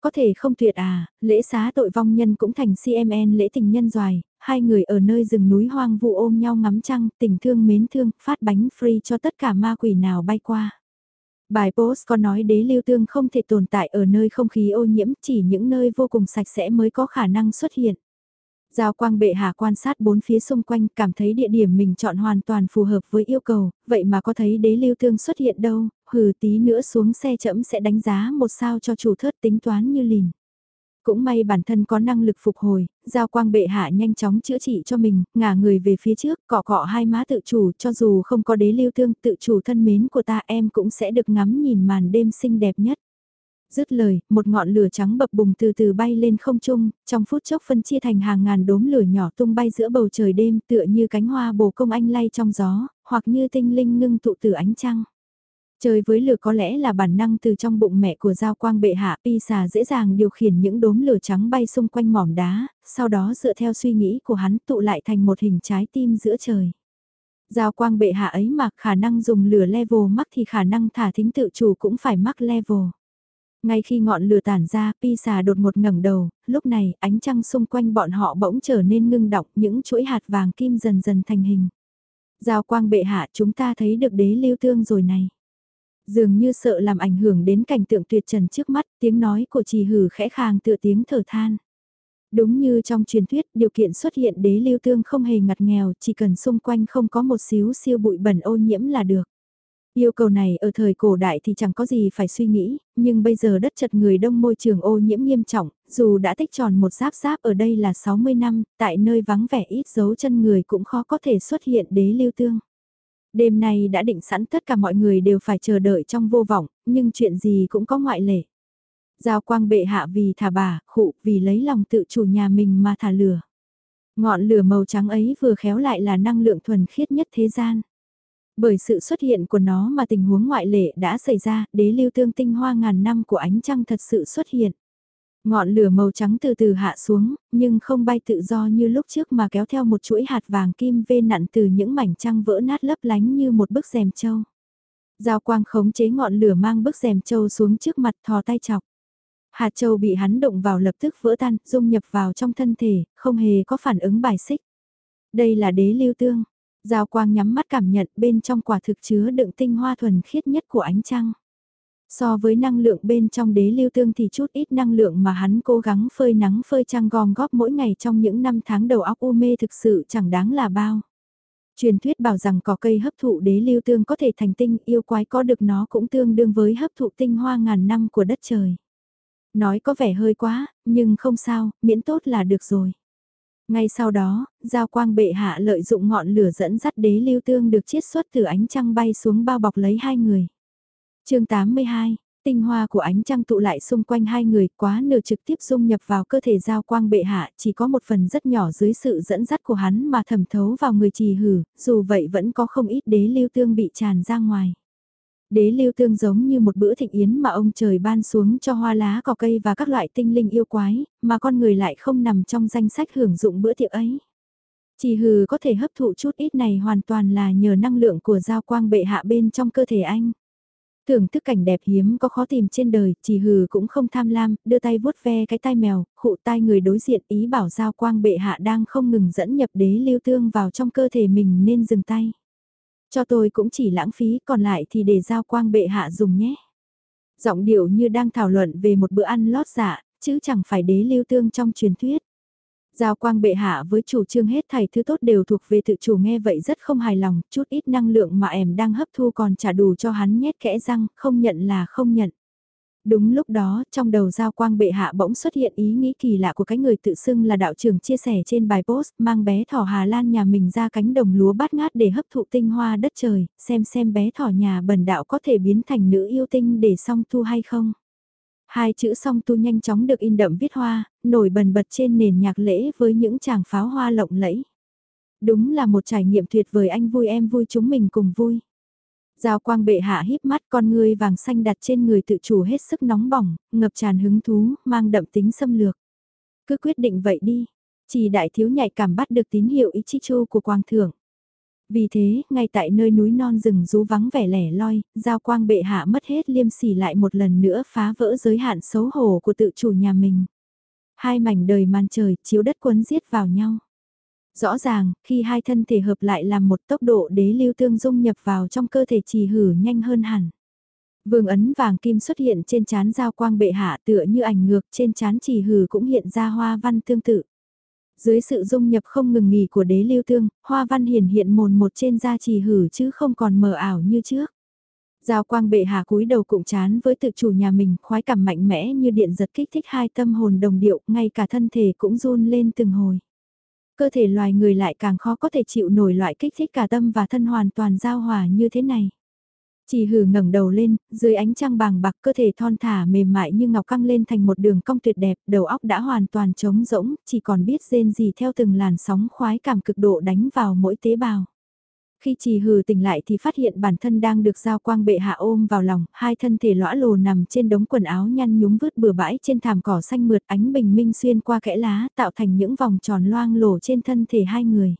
Có thể không tuyệt à, lễ xá tội vong nhân cũng thành CMN lễ tình nhân doài, hai người ở nơi rừng núi hoang vu ôm nhau ngắm trăng, tình thương mến thương, phát bánh free cho tất cả ma quỷ nào bay qua. Bài post có nói đế lưu tương không thể tồn tại ở nơi không khí ô nhiễm, chỉ những nơi vô cùng sạch sẽ mới có khả năng xuất hiện. Giao quang bệ hạ quan sát bốn phía xung quanh cảm thấy địa điểm mình chọn hoàn toàn phù hợp với yêu cầu, vậy mà có thấy đế lưu thương xuất hiện đâu, hừ tí nữa xuống xe chậm sẽ đánh giá một sao cho chủ thớt tính toán như lìn. Cũng may bản thân có năng lực phục hồi, giao quang bệ hạ nhanh chóng chữa trị cho mình, ngả người về phía trước, cọ cọ hai má tự chủ cho dù không có đế lưu thương tự chủ thân mến của ta em cũng sẽ được ngắm nhìn màn đêm xinh đẹp nhất. Dứt lời, một ngọn lửa trắng bập bùng từ từ bay lên không trung, trong phút chốc phân chia thành hàng ngàn đốm lửa nhỏ tung bay giữa bầu trời đêm tựa như cánh hoa bồ công anh lay trong gió, hoặc như tinh linh ngưng tụ từ ánh trăng. Chơi với lửa có lẽ là bản năng từ trong bụng mẹ của Giao Quang bệ hạ, Pi xà dễ dàng điều khiển những đốm lửa trắng bay xung quanh mỏm đá, sau đó dựa theo suy nghĩ của hắn tụ lại thành một hình trái tim giữa trời. Giao Quang bệ hạ ấy mà khả năng dùng lửa level mắc thì khả năng thả thính tự chủ cũng phải mắc level. Ngay khi ngọn lửa tản ra, Pi xà đột một ngẩng đầu, lúc này ánh trăng xung quanh bọn họ bỗng trở nên ngưng đọc những chuỗi hạt vàng kim dần dần thành hình. Giao quang bệ hạ chúng ta thấy được đế lưu tương rồi này. Dường như sợ làm ảnh hưởng đến cảnh tượng tuyệt trần trước mắt, tiếng nói của trì hử khẽ khàng tựa tiếng thở than. Đúng như trong truyền thuyết, điều kiện xuất hiện đế lưu tương không hề ngặt nghèo, chỉ cần xung quanh không có một xíu siêu bụi bẩn ô nhiễm là được. Yêu cầu này ở thời cổ đại thì chẳng có gì phải suy nghĩ, nhưng bây giờ đất chật người đông môi trường ô nhiễm nghiêm trọng, dù đã tích tròn một giáp giáp ở đây là 60 năm, tại nơi vắng vẻ ít dấu chân người cũng khó có thể xuất hiện đế lưu tương. Đêm nay đã định sẵn tất cả mọi người đều phải chờ đợi trong vô vọng, nhưng chuyện gì cũng có ngoại lệ. Giao quang bệ hạ vì thả bà, khụ, vì lấy lòng tự chủ nhà mình mà thả lửa. Ngọn lửa màu trắng ấy vừa khéo lại là năng lượng thuần khiết nhất thế gian. Bởi sự xuất hiện của nó mà tình huống ngoại lệ đã xảy ra, đế lưu tương tinh hoa ngàn năm của ánh trăng thật sự xuất hiện. Ngọn lửa màu trắng từ từ hạ xuống, nhưng không bay tự do như lúc trước mà kéo theo một chuỗi hạt vàng kim vê nặn từ những mảnh trăng vỡ nát lấp lánh như một bức rèm châu. Giao quang khống chế ngọn lửa mang bức rèm châu xuống trước mặt thò tay chọc. Hạt châu bị hắn động vào lập tức vỡ tan, dung nhập vào trong thân thể, không hề có phản ứng bài xích. Đây là đế lưu tương, Giao quang nhắm mắt cảm nhận bên trong quả thực chứa đựng tinh hoa thuần khiết nhất của ánh trăng. So với năng lượng bên trong đế lưu tương thì chút ít năng lượng mà hắn cố gắng phơi nắng phơi trăng gom góp mỗi ngày trong những năm tháng đầu óc u mê thực sự chẳng đáng là bao. Truyền thuyết bảo rằng có cây hấp thụ đế lưu tương có thể thành tinh yêu quái có được nó cũng tương đương với hấp thụ tinh hoa ngàn năm của đất trời. Nói có vẻ hơi quá, nhưng không sao, miễn tốt là được rồi. Ngay sau đó, giao quang bệ hạ lợi dụng ngọn lửa dẫn dắt đế lưu tương được chiết xuất từ ánh trăng bay xuống bao bọc lấy hai người. chương 82, tinh hoa của ánh trăng tụ lại xung quanh hai người quá nửa trực tiếp dung nhập vào cơ thể giao quang bệ hạ chỉ có một phần rất nhỏ dưới sự dẫn dắt của hắn mà thẩm thấu vào người trì hử, dù vậy vẫn có không ít đế lưu tương bị tràn ra ngoài đế lưu tương giống như một bữa thịnh yến mà ông trời ban xuống cho hoa lá cỏ cây và các loại tinh linh yêu quái, mà con người lại không nằm trong danh sách hưởng dụng bữa tiệc ấy. Chỉ hừ có thể hấp thụ chút ít này hoàn toàn là nhờ năng lượng của giao quang bệ hạ bên trong cơ thể anh. Thưởng thức cảnh đẹp hiếm có khó tìm trên đời, chỉ hừ cũng không tham lam, đưa tay vuốt ve cái tai mèo, khụ tai người đối diện ý bảo giao quang bệ hạ đang không ngừng dẫn nhập đế lưu tương vào trong cơ thể mình nên dừng tay. Cho tôi cũng chỉ lãng phí còn lại thì để giao quang bệ hạ dùng nhé. Giọng điệu như đang thảo luận về một bữa ăn lót dạ, chứ chẳng phải đế lưu tương trong truyền thuyết. Giao quang bệ hạ với chủ trương hết thảy thứ tốt đều thuộc về tự chủ nghe vậy rất không hài lòng, chút ít năng lượng mà em đang hấp thu còn trả đủ cho hắn nhét kẽ răng, không nhận là không nhận. Đúng lúc đó, trong đầu giao quang bệ hạ bỗng xuất hiện ý nghĩ kỳ lạ của cái người tự xưng là đạo trưởng chia sẻ trên bài post, mang bé thỏ Hà Lan nhà mình ra cánh đồng lúa bát ngát để hấp thụ tinh hoa đất trời, xem xem bé thỏ nhà bần đạo có thể biến thành nữ yêu tinh để song tu hay không. Hai chữ song tu nhanh chóng được in đậm viết hoa, nổi bần bật trên nền nhạc lễ với những chàng pháo hoa lộng lẫy. Đúng là một trải nghiệm tuyệt vời anh vui em vui chúng mình cùng vui. Giao quang bệ hạ híp mắt con người vàng xanh đặt trên người tự chủ hết sức nóng bỏng, ngập tràn hứng thú, mang đậm tính xâm lược. Cứ quyết định vậy đi, chỉ đại thiếu nhạy cảm bắt được tín hiệu ý chi chu của quang thượng. Vì thế, ngay tại nơi núi non rừng rú vắng vẻ lẻ loi, giao quang bệ hạ mất hết liêm sỉ lại một lần nữa phá vỡ giới hạn xấu hổ của tự chủ nhà mình. Hai mảnh đời màn trời chiếu đất quấn giết vào nhau. Rõ ràng, khi hai thân thể hợp lại làm một tốc độ đế lưu tương dung nhập vào trong cơ thể trì hử nhanh hơn hẳn. Vương ấn vàng kim xuất hiện trên chán giao quang bệ hạ tựa như ảnh ngược trên chán trì hử cũng hiện ra hoa văn tương tự. Dưới sự dung nhập không ngừng nghỉ của đế lưu tương, hoa văn hiển hiện mồn một trên da trì hử chứ không còn mờ ảo như trước. Giao quang bệ hạ cúi đầu cụm chán với tự chủ nhà mình, khoái cảm mạnh mẽ như điện giật kích thích hai tâm hồn đồng điệu, ngay cả thân thể cũng run lên từng hồi. Cơ thể loài người lại càng khó có thể chịu nổi loại kích thích cả tâm và thân hoàn toàn giao hòa như thế này. Chỉ hử ngẩng đầu lên, dưới ánh trăng bàng bạc cơ thể thon thả mềm mại như ngọc căng lên thành một đường cong tuyệt đẹp, đầu óc đã hoàn toàn trống rỗng, chỉ còn biết rên gì theo từng làn sóng khoái cảm cực độ đánh vào mỗi tế bào. Khi trì hừ tỉnh lại thì phát hiện bản thân đang được giao quang bệ hạ ôm vào lòng, hai thân thể lõa lồ nằm trên đống quần áo nhăn nhúm vứt bừa bãi trên thảm cỏ xanh mượt ánh bình minh xuyên qua kẽ lá tạo thành những vòng tròn loang lổ trên thân thể hai người.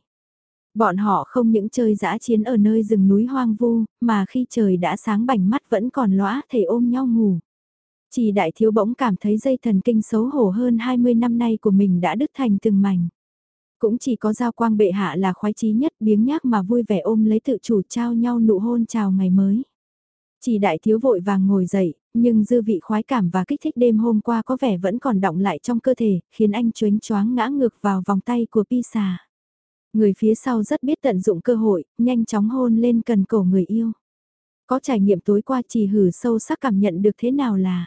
Bọn họ không những chơi dã chiến ở nơi rừng núi hoang vu, mà khi trời đã sáng bảnh mắt vẫn còn lõa thể ôm nhau ngủ. Chỉ đại thiếu bỗng cảm thấy dây thần kinh xấu hổ hơn 20 năm nay của mình đã đứt thành từng mảnh. Cũng chỉ có giao quang bệ hạ là khoái chí nhất biếng nhác mà vui vẻ ôm lấy tự chủ trao nhau nụ hôn chào ngày mới. Chỉ đại thiếu vội vàng ngồi dậy, nhưng dư vị khoái cảm và kích thích đêm hôm qua có vẻ vẫn còn động lại trong cơ thể, khiến anh chuếnh choáng ngã ngược vào vòng tay của Pisa. Người phía sau rất biết tận dụng cơ hội, nhanh chóng hôn lên cần cổ người yêu. Có trải nghiệm tối qua chỉ hử sâu sắc cảm nhận được thế nào là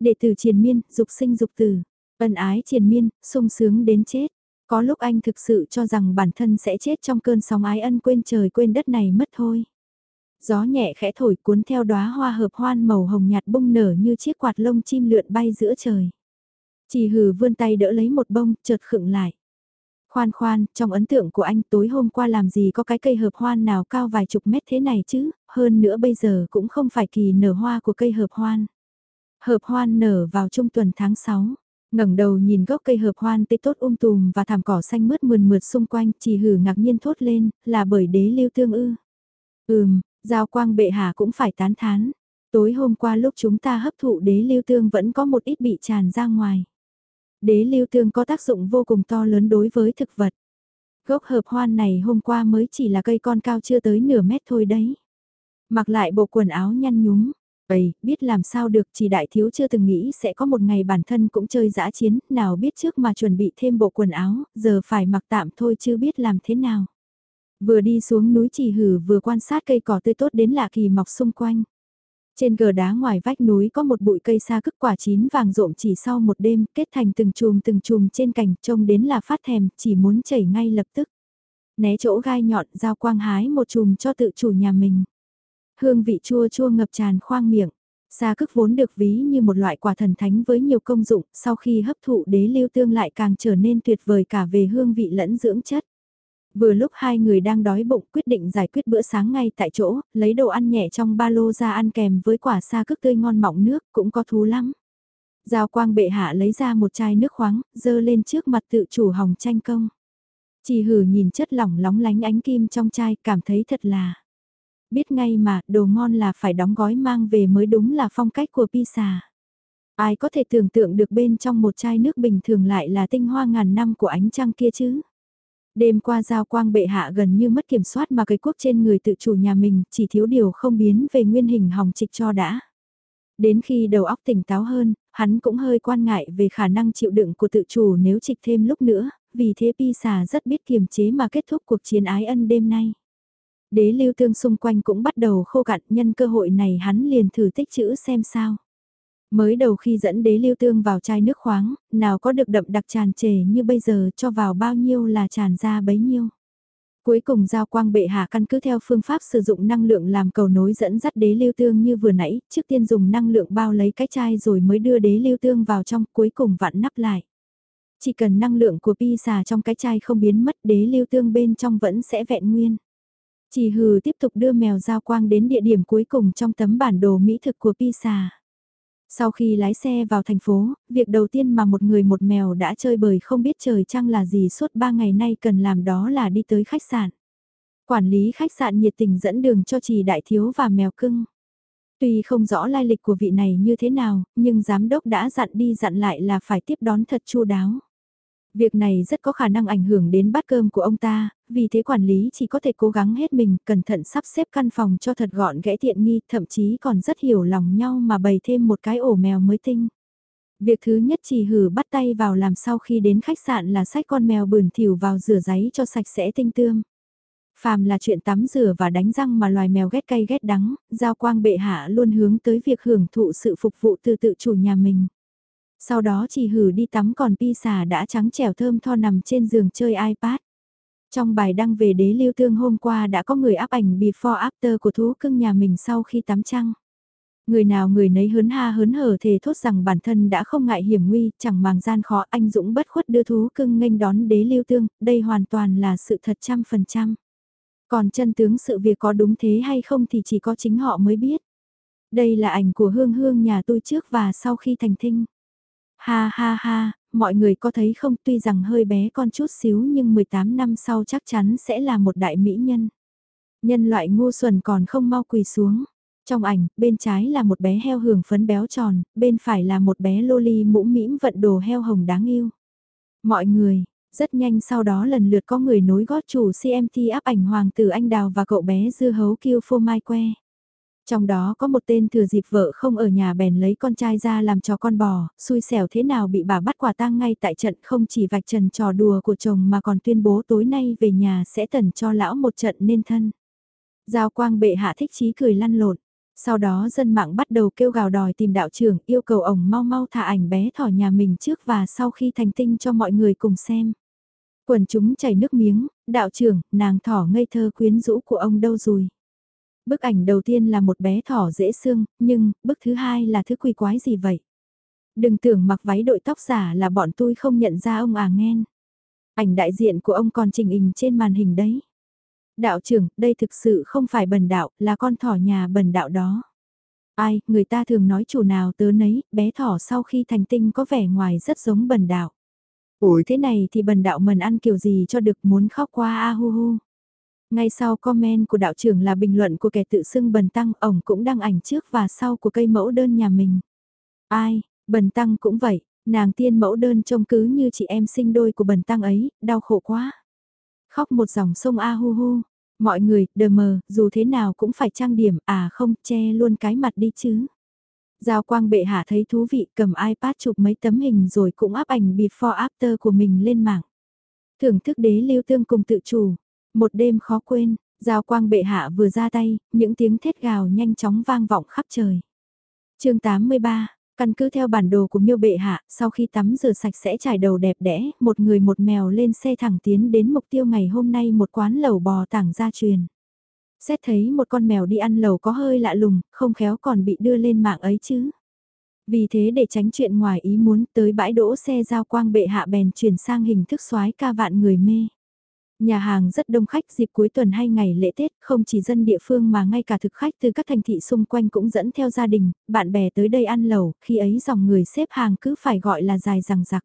Đệ tử triền miên, dục sinh dục tử, ân ái triền miên, sung sướng đến chết. Có lúc anh thực sự cho rằng bản thân sẽ chết trong cơn sóng ái ân quên trời quên đất này mất thôi. Gió nhẹ khẽ thổi cuốn theo đóa hoa hợp hoan màu hồng nhạt bung nở như chiếc quạt lông chim lượn bay giữa trời. Chỉ hừ vươn tay đỡ lấy một bông, chợt khựng lại. Khoan khoan, trong ấn tượng của anh tối hôm qua làm gì có cái cây hợp hoan nào cao vài chục mét thế này chứ, hơn nữa bây giờ cũng không phải kỳ nở hoa của cây hợp hoan. Hợp hoan nở vào trung tuần tháng 6 ngẩng đầu nhìn gốc cây hợp hoan tê tốt um tùm và thảm cỏ xanh mướt mườn mượt xung quanh, chỉ hử ngạc nhiên thốt lên, là bởi đế lưu tương ư. Ừm, giao quang bệ hạ cũng phải tán thán. Tối hôm qua lúc chúng ta hấp thụ đế lưu tương vẫn có một ít bị tràn ra ngoài. Đế lưu tương có tác dụng vô cùng to lớn đối với thực vật. Gốc hợp hoan này hôm qua mới chỉ là cây con cao chưa tới nửa mét thôi đấy. Mặc lại bộ quần áo nhăn nhúm, Ây, biết làm sao được chỉ đại thiếu chưa từng nghĩ sẽ có một ngày bản thân cũng chơi giã chiến, nào biết trước mà chuẩn bị thêm bộ quần áo, giờ phải mặc tạm thôi chưa biết làm thế nào. Vừa đi xuống núi chỉ hử vừa quan sát cây cỏ tươi tốt đến lạ kỳ mọc xung quanh. Trên gờ đá ngoài vách núi có một bụi cây xa cức quả chín vàng rộm chỉ sau một đêm, kết thành từng chùm từng chùm trên cành, trông đến là phát thèm, chỉ muốn chảy ngay lập tức. Né chỗ gai nhọn, giao quang hái một chùm cho tự chủ nhà mình. Hương vị chua chua ngập tràn khoang miệng. Sa cức vốn được ví như một loại quả thần thánh với nhiều công dụng, sau khi hấp thụ đế lưu tương lại càng trở nên tuyệt vời cả về hương vị lẫn dưỡng chất. Vừa lúc hai người đang đói bụng quyết định giải quyết bữa sáng ngay tại chỗ, lấy đồ ăn nhẹ trong ba lô ra ăn kèm với quả sa cức tươi ngon mọng nước cũng có thú lắm. Giao quang bệ hạ lấy ra một chai nước khoáng, dơ lên trước mặt tự chủ hồng tranh công. Chỉ hử nhìn chất lỏng lóng lánh ánh kim trong chai cảm thấy thật là biết ngay mà, đồ ngon là phải đóng gói mang về mới đúng là phong cách của Pisa. Ai có thể tưởng tượng được bên trong một chai nước bình thường lại là tinh hoa ngàn năm của ánh trăng kia chứ? Đêm qua giao quang bệ hạ gần như mất kiểm soát mà cây quốc trên người tự chủ nhà mình chỉ thiếu điều không biến về nguyên hình hòng trịch cho đã. Đến khi đầu óc tỉnh táo hơn, hắn cũng hơi quan ngại về khả năng chịu đựng của tự chủ nếu trịch thêm lúc nữa, vì thế Pisa rất biết kiềm chế mà kết thúc cuộc chiến ái ân đêm nay. Đế lưu tương xung quanh cũng bắt đầu khô cạn nhân cơ hội này hắn liền thử tích chữ xem sao. Mới đầu khi dẫn đế lưu tương vào chai nước khoáng, nào có được đậm đặc tràn trề như bây giờ cho vào bao nhiêu là tràn ra bấy nhiêu. Cuối cùng giao quang bệ hạ căn cứ theo phương pháp sử dụng năng lượng làm cầu nối dẫn dắt đế lưu tương như vừa nãy, trước tiên dùng năng lượng bao lấy cái chai rồi mới đưa đế lưu tương vào trong cuối cùng vặn nắp lại. Chỉ cần năng lượng của pi xà trong cái chai không biến mất đế lưu tương bên trong vẫn sẽ vẹn nguyên. Chỉ hừ tiếp tục đưa mèo giao quang đến địa điểm cuối cùng trong tấm bản đồ mỹ thực của Pisa. Sau khi lái xe vào thành phố, việc đầu tiên mà một người một mèo đã chơi bời không biết trời trăng là gì suốt 3 ngày nay cần làm đó là đi tới khách sạn. Quản lý khách sạn nhiệt tình dẫn đường cho trì đại thiếu và mèo cưng. Tuy không rõ lai lịch của vị này như thế nào, nhưng giám đốc đã dặn đi dặn lại là phải tiếp đón thật chu đáo. Việc này rất có khả năng ảnh hưởng đến bát cơm của ông ta, vì thế quản lý chỉ có thể cố gắng hết mình, cẩn thận sắp xếp căn phòng cho thật gọn gẽ tiện nghi, thậm chí còn rất hiểu lòng nhau mà bày thêm một cái ổ mèo mới tinh. Việc thứ nhất chỉ hử bắt tay vào làm sau khi đến khách sạn là sách con mèo bẩn thỉu vào rửa giấy cho sạch sẽ tinh tươm. Phàm là chuyện tắm rửa và đánh răng mà loài mèo ghét cay ghét đắng, giao quang bệ hạ luôn hướng tới việc hưởng thụ sự phục vụ từ tự chủ nhà mình. Sau đó chỉ hử đi tắm còn pi xà đã trắng trẻo thơm tho nằm trên giường chơi iPad. Trong bài đăng về đế lưu thương hôm qua đã có người áp ảnh before after của thú cưng nhà mình sau khi tắm trăng. Người nào người nấy hớn ha hớn hở thề thốt rằng bản thân đã không ngại hiểm nguy, chẳng màng gian khó anh Dũng bất khuất đưa thú cưng nghênh đón đế lưu tương, đây hoàn toàn là sự thật trăm phần trăm. Còn chân tướng sự việc có đúng thế hay không thì chỉ có chính họ mới biết. Đây là ảnh của hương hương nhà tôi trước và sau khi thành thinh. Ha ha ha, mọi người có thấy không tuy rằng hơi bé con chút xíu nhưng 18 năm sau chắc chắn sẽ là một đại mỹ nhân. Nhân loại ngu xuẩn còn không mau quỳ xuống. Trong ảnh, bên trái là một bé heo hưởng phấn béo tròn, bên phải là một bé loli mũ mĩm vận đồ heo hồng đáng yêu. Mọi người, rất nhanh sau đó lần lượt có người nối gót chủ CMT áp ảnh hoàng tử anh đào và cậu bé dưa hấu kêu phô mai que. Trong đó có một tên thừa dịp vợ không ở nhà bèn lấy con trai ra làm cho con bò, xui xẻo thế nào bị bà bắt quả tang ngay tại trận không chỉ vạch trần trò đùa của chồng mà còn tuyên bố tối nay về nhà sẽ tần cho lão một trận nên thân. Giao quang bệ hạ thích chí cười lăn lộn. Sau đó dân mạng bắt đầu kêu gào đòi tìm đạo trưởng yêu cầu ổng mau mau thả ảnh bé thỏ nhà mình trước và sau khi thành tinh cho mọi người cùng xem. Quần chúng chảy nước miếng, đạo trưởng, nàng thỏ ngây thơ quyến rũ của ông đâu rồi. Bức ảnh đầu tiên là một bé thỏ dễ xương, nhưng bức thứ hai là thứ quỷ quái gì vậy? Đừng tưởng mặc váy đội tóc giả là bọn tôi không nhận ra ông à nghen. Ảnh đại diện của ông còn trình hình trên màn hình đấy. Đạo trưởng, đây thực sự không phải bần đạo, là con thỏ nhà bần đạo đó. Ai, người ta thường nói chủ nào tớ nấy, bé thỏ sau khi thành tinh có vẻ ngoài rất giống bần đạo. Ủi thế này thì bần đạo mần ăn kiểu gì cho được muốn khóc qua a hu hu. Ngay sau comment của đạo trưởng là bình luận của kẻ tự xưng bần tăng, ổng cũng đăng ảnh trước và sau của cây mẫu đơn nhà mình. Ai, bần tăng cũng vậy, nàng tiên mẫu đơn trông cứ như chị em sinh đôi của bần tăng ấy, đau khổ quá. Khóc một dòng sông a hu hu, mọi người, đờ mờ, dù thế nào cũng phải trang điểm, à không, che luôn cái mặt đi chứ. Giao quang bệ hạ thấy thú vị cầm iPad chụp mấy tấm hình rồi cũng áp ảnh before after của mình lên mạng. Thưởng thức đế lưu tương cùng tự chủ, một đêm khó quên, giao quang bệ hạ vừa ra tay, những tiếng thét gào nhanh chóng vang vọng khắp trời. chương 83, căn cứ theo bản đồ của miêu bệ hạ, sau khi tắm rửa sạch sẽ trải đầu đẹp đẽ, một người một mèo lên xe thẳng tiến đến mục tiêu ngày hôm nay một quán lẩu bò tảng gia truyền. Xét thấy một con mèo đi ăn lẩu có hơi lạ lùng, không khéo còn bị đưa lên mạng ấy chứ. Vì thế để tránh chuyện ngoài ý muốn tới bãi đỗ xe giao quang bệ hạ bèn chuyển sang hình thức soái ca vạn người mê. Nhà hàng rất đông khách dịp cuối tuần hay ngày lễ Tết, không chỉ dân địa phương mà ngay cả thực khách từ các thành thị xung quanh cũng dẫn theo gia đình, bạn bè tới đây ăn lẩu, khi ấy dòng người xếp hàng cứ phải gọi là dài rằng rặc.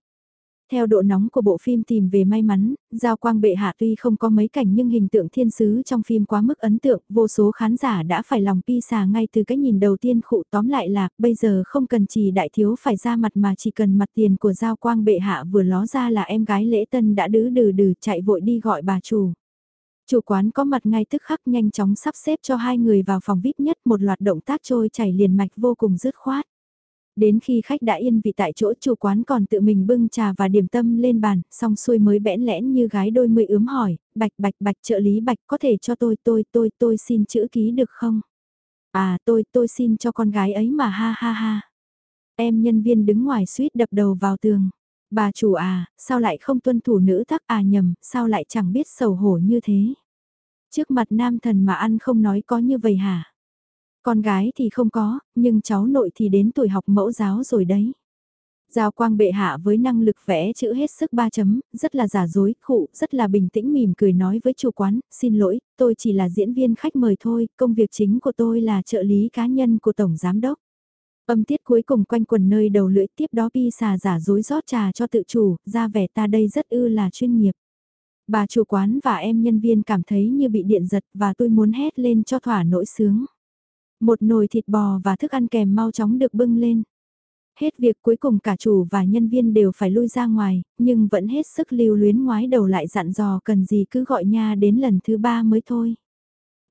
Theo độ nóng của bộ phim tìm về may mắn, Giao Quang Bệ Hạ tuy không có mấy cảnh nhưng hình tượng thiên sứ trong phim quá mức ấn tượng, vô số khán giả đã phải lòng pi xà ngay từ cái nhìn đầu tiên khụ tóm lại là, bây giờ không cần chỉ đại thiếu phải ra mặt mà chỉ cần mặt tiền của Giao Quang Bệ Hạ vừa ló ra là em gái lễ tân đã đứ đừ đừ chạy vội đi gọi bà chủ. Chủ quán có mặt ngay tức khắc nhanh chóng sắp xếp cho hai người vào phòng VIP nhất một loạt động tác trôi chảy liền mạch vô cùng dứt khoát. Đến khi khách đã yên vị tại chỗ chủ quán còn tự mình bưng trà và điểm tâm lên bàn, xong xuôi mới bẽn lẽn như gái đôi mươi ướm hỏi, bạch bạch bạch trợ lý bạch có thể cho tôi tôi tôi tôi xin chữ ký được không? À tôi tôi xin cho con gái ấy mà ha ha ha. Em nhân viên đứng ngoài suýt đập đầu vào tường. Bà chủ à, sao lại không tuân thủ nữ tắc à nhầm, sao lại chẳng biết sầu hổ như thế? Trước mặt nam thần mà ăn không nói có như vậy hả? Con gái thì không có, nhưng cháu nội thì đến tuổi học mẫu giáo rồi đấy. Giao quang bệ hạ với năng lực vẽ chữ hết sức ba chấm, rất là giả dối, khụ, rất là bình tĩnh mỉm cười nói với chủ quán, xin lỗi, tôi chỉ là diễn viên khách mời thôi, công việc chính của tôi là trợ lý cá nhân của Tổng Giám Đốc. Âm tiết cuối cùng quanh quần nơi đầu lưỡi tiếp đó pi xà giả dối rót trà cho tự chủ, ra vẻ ta đây rất ư là chuyên nghiệp. Bà chủ quán và em nhân viên cảm thấy như bị điện giật và tôi muốn hét lên cho thỏa nỗi sướng. Một nồi thịt bò và thức ăn kèm mau chóng được bưng lên. Hết việc cuối cùng cả chủ và nhân viên đều phải lui ra ngoài, nhưng vẫn hết sức lưu luyến ngoái đầu lại dặn dò cần gì cứ gọi nha đến lần thứ ba mới thôi.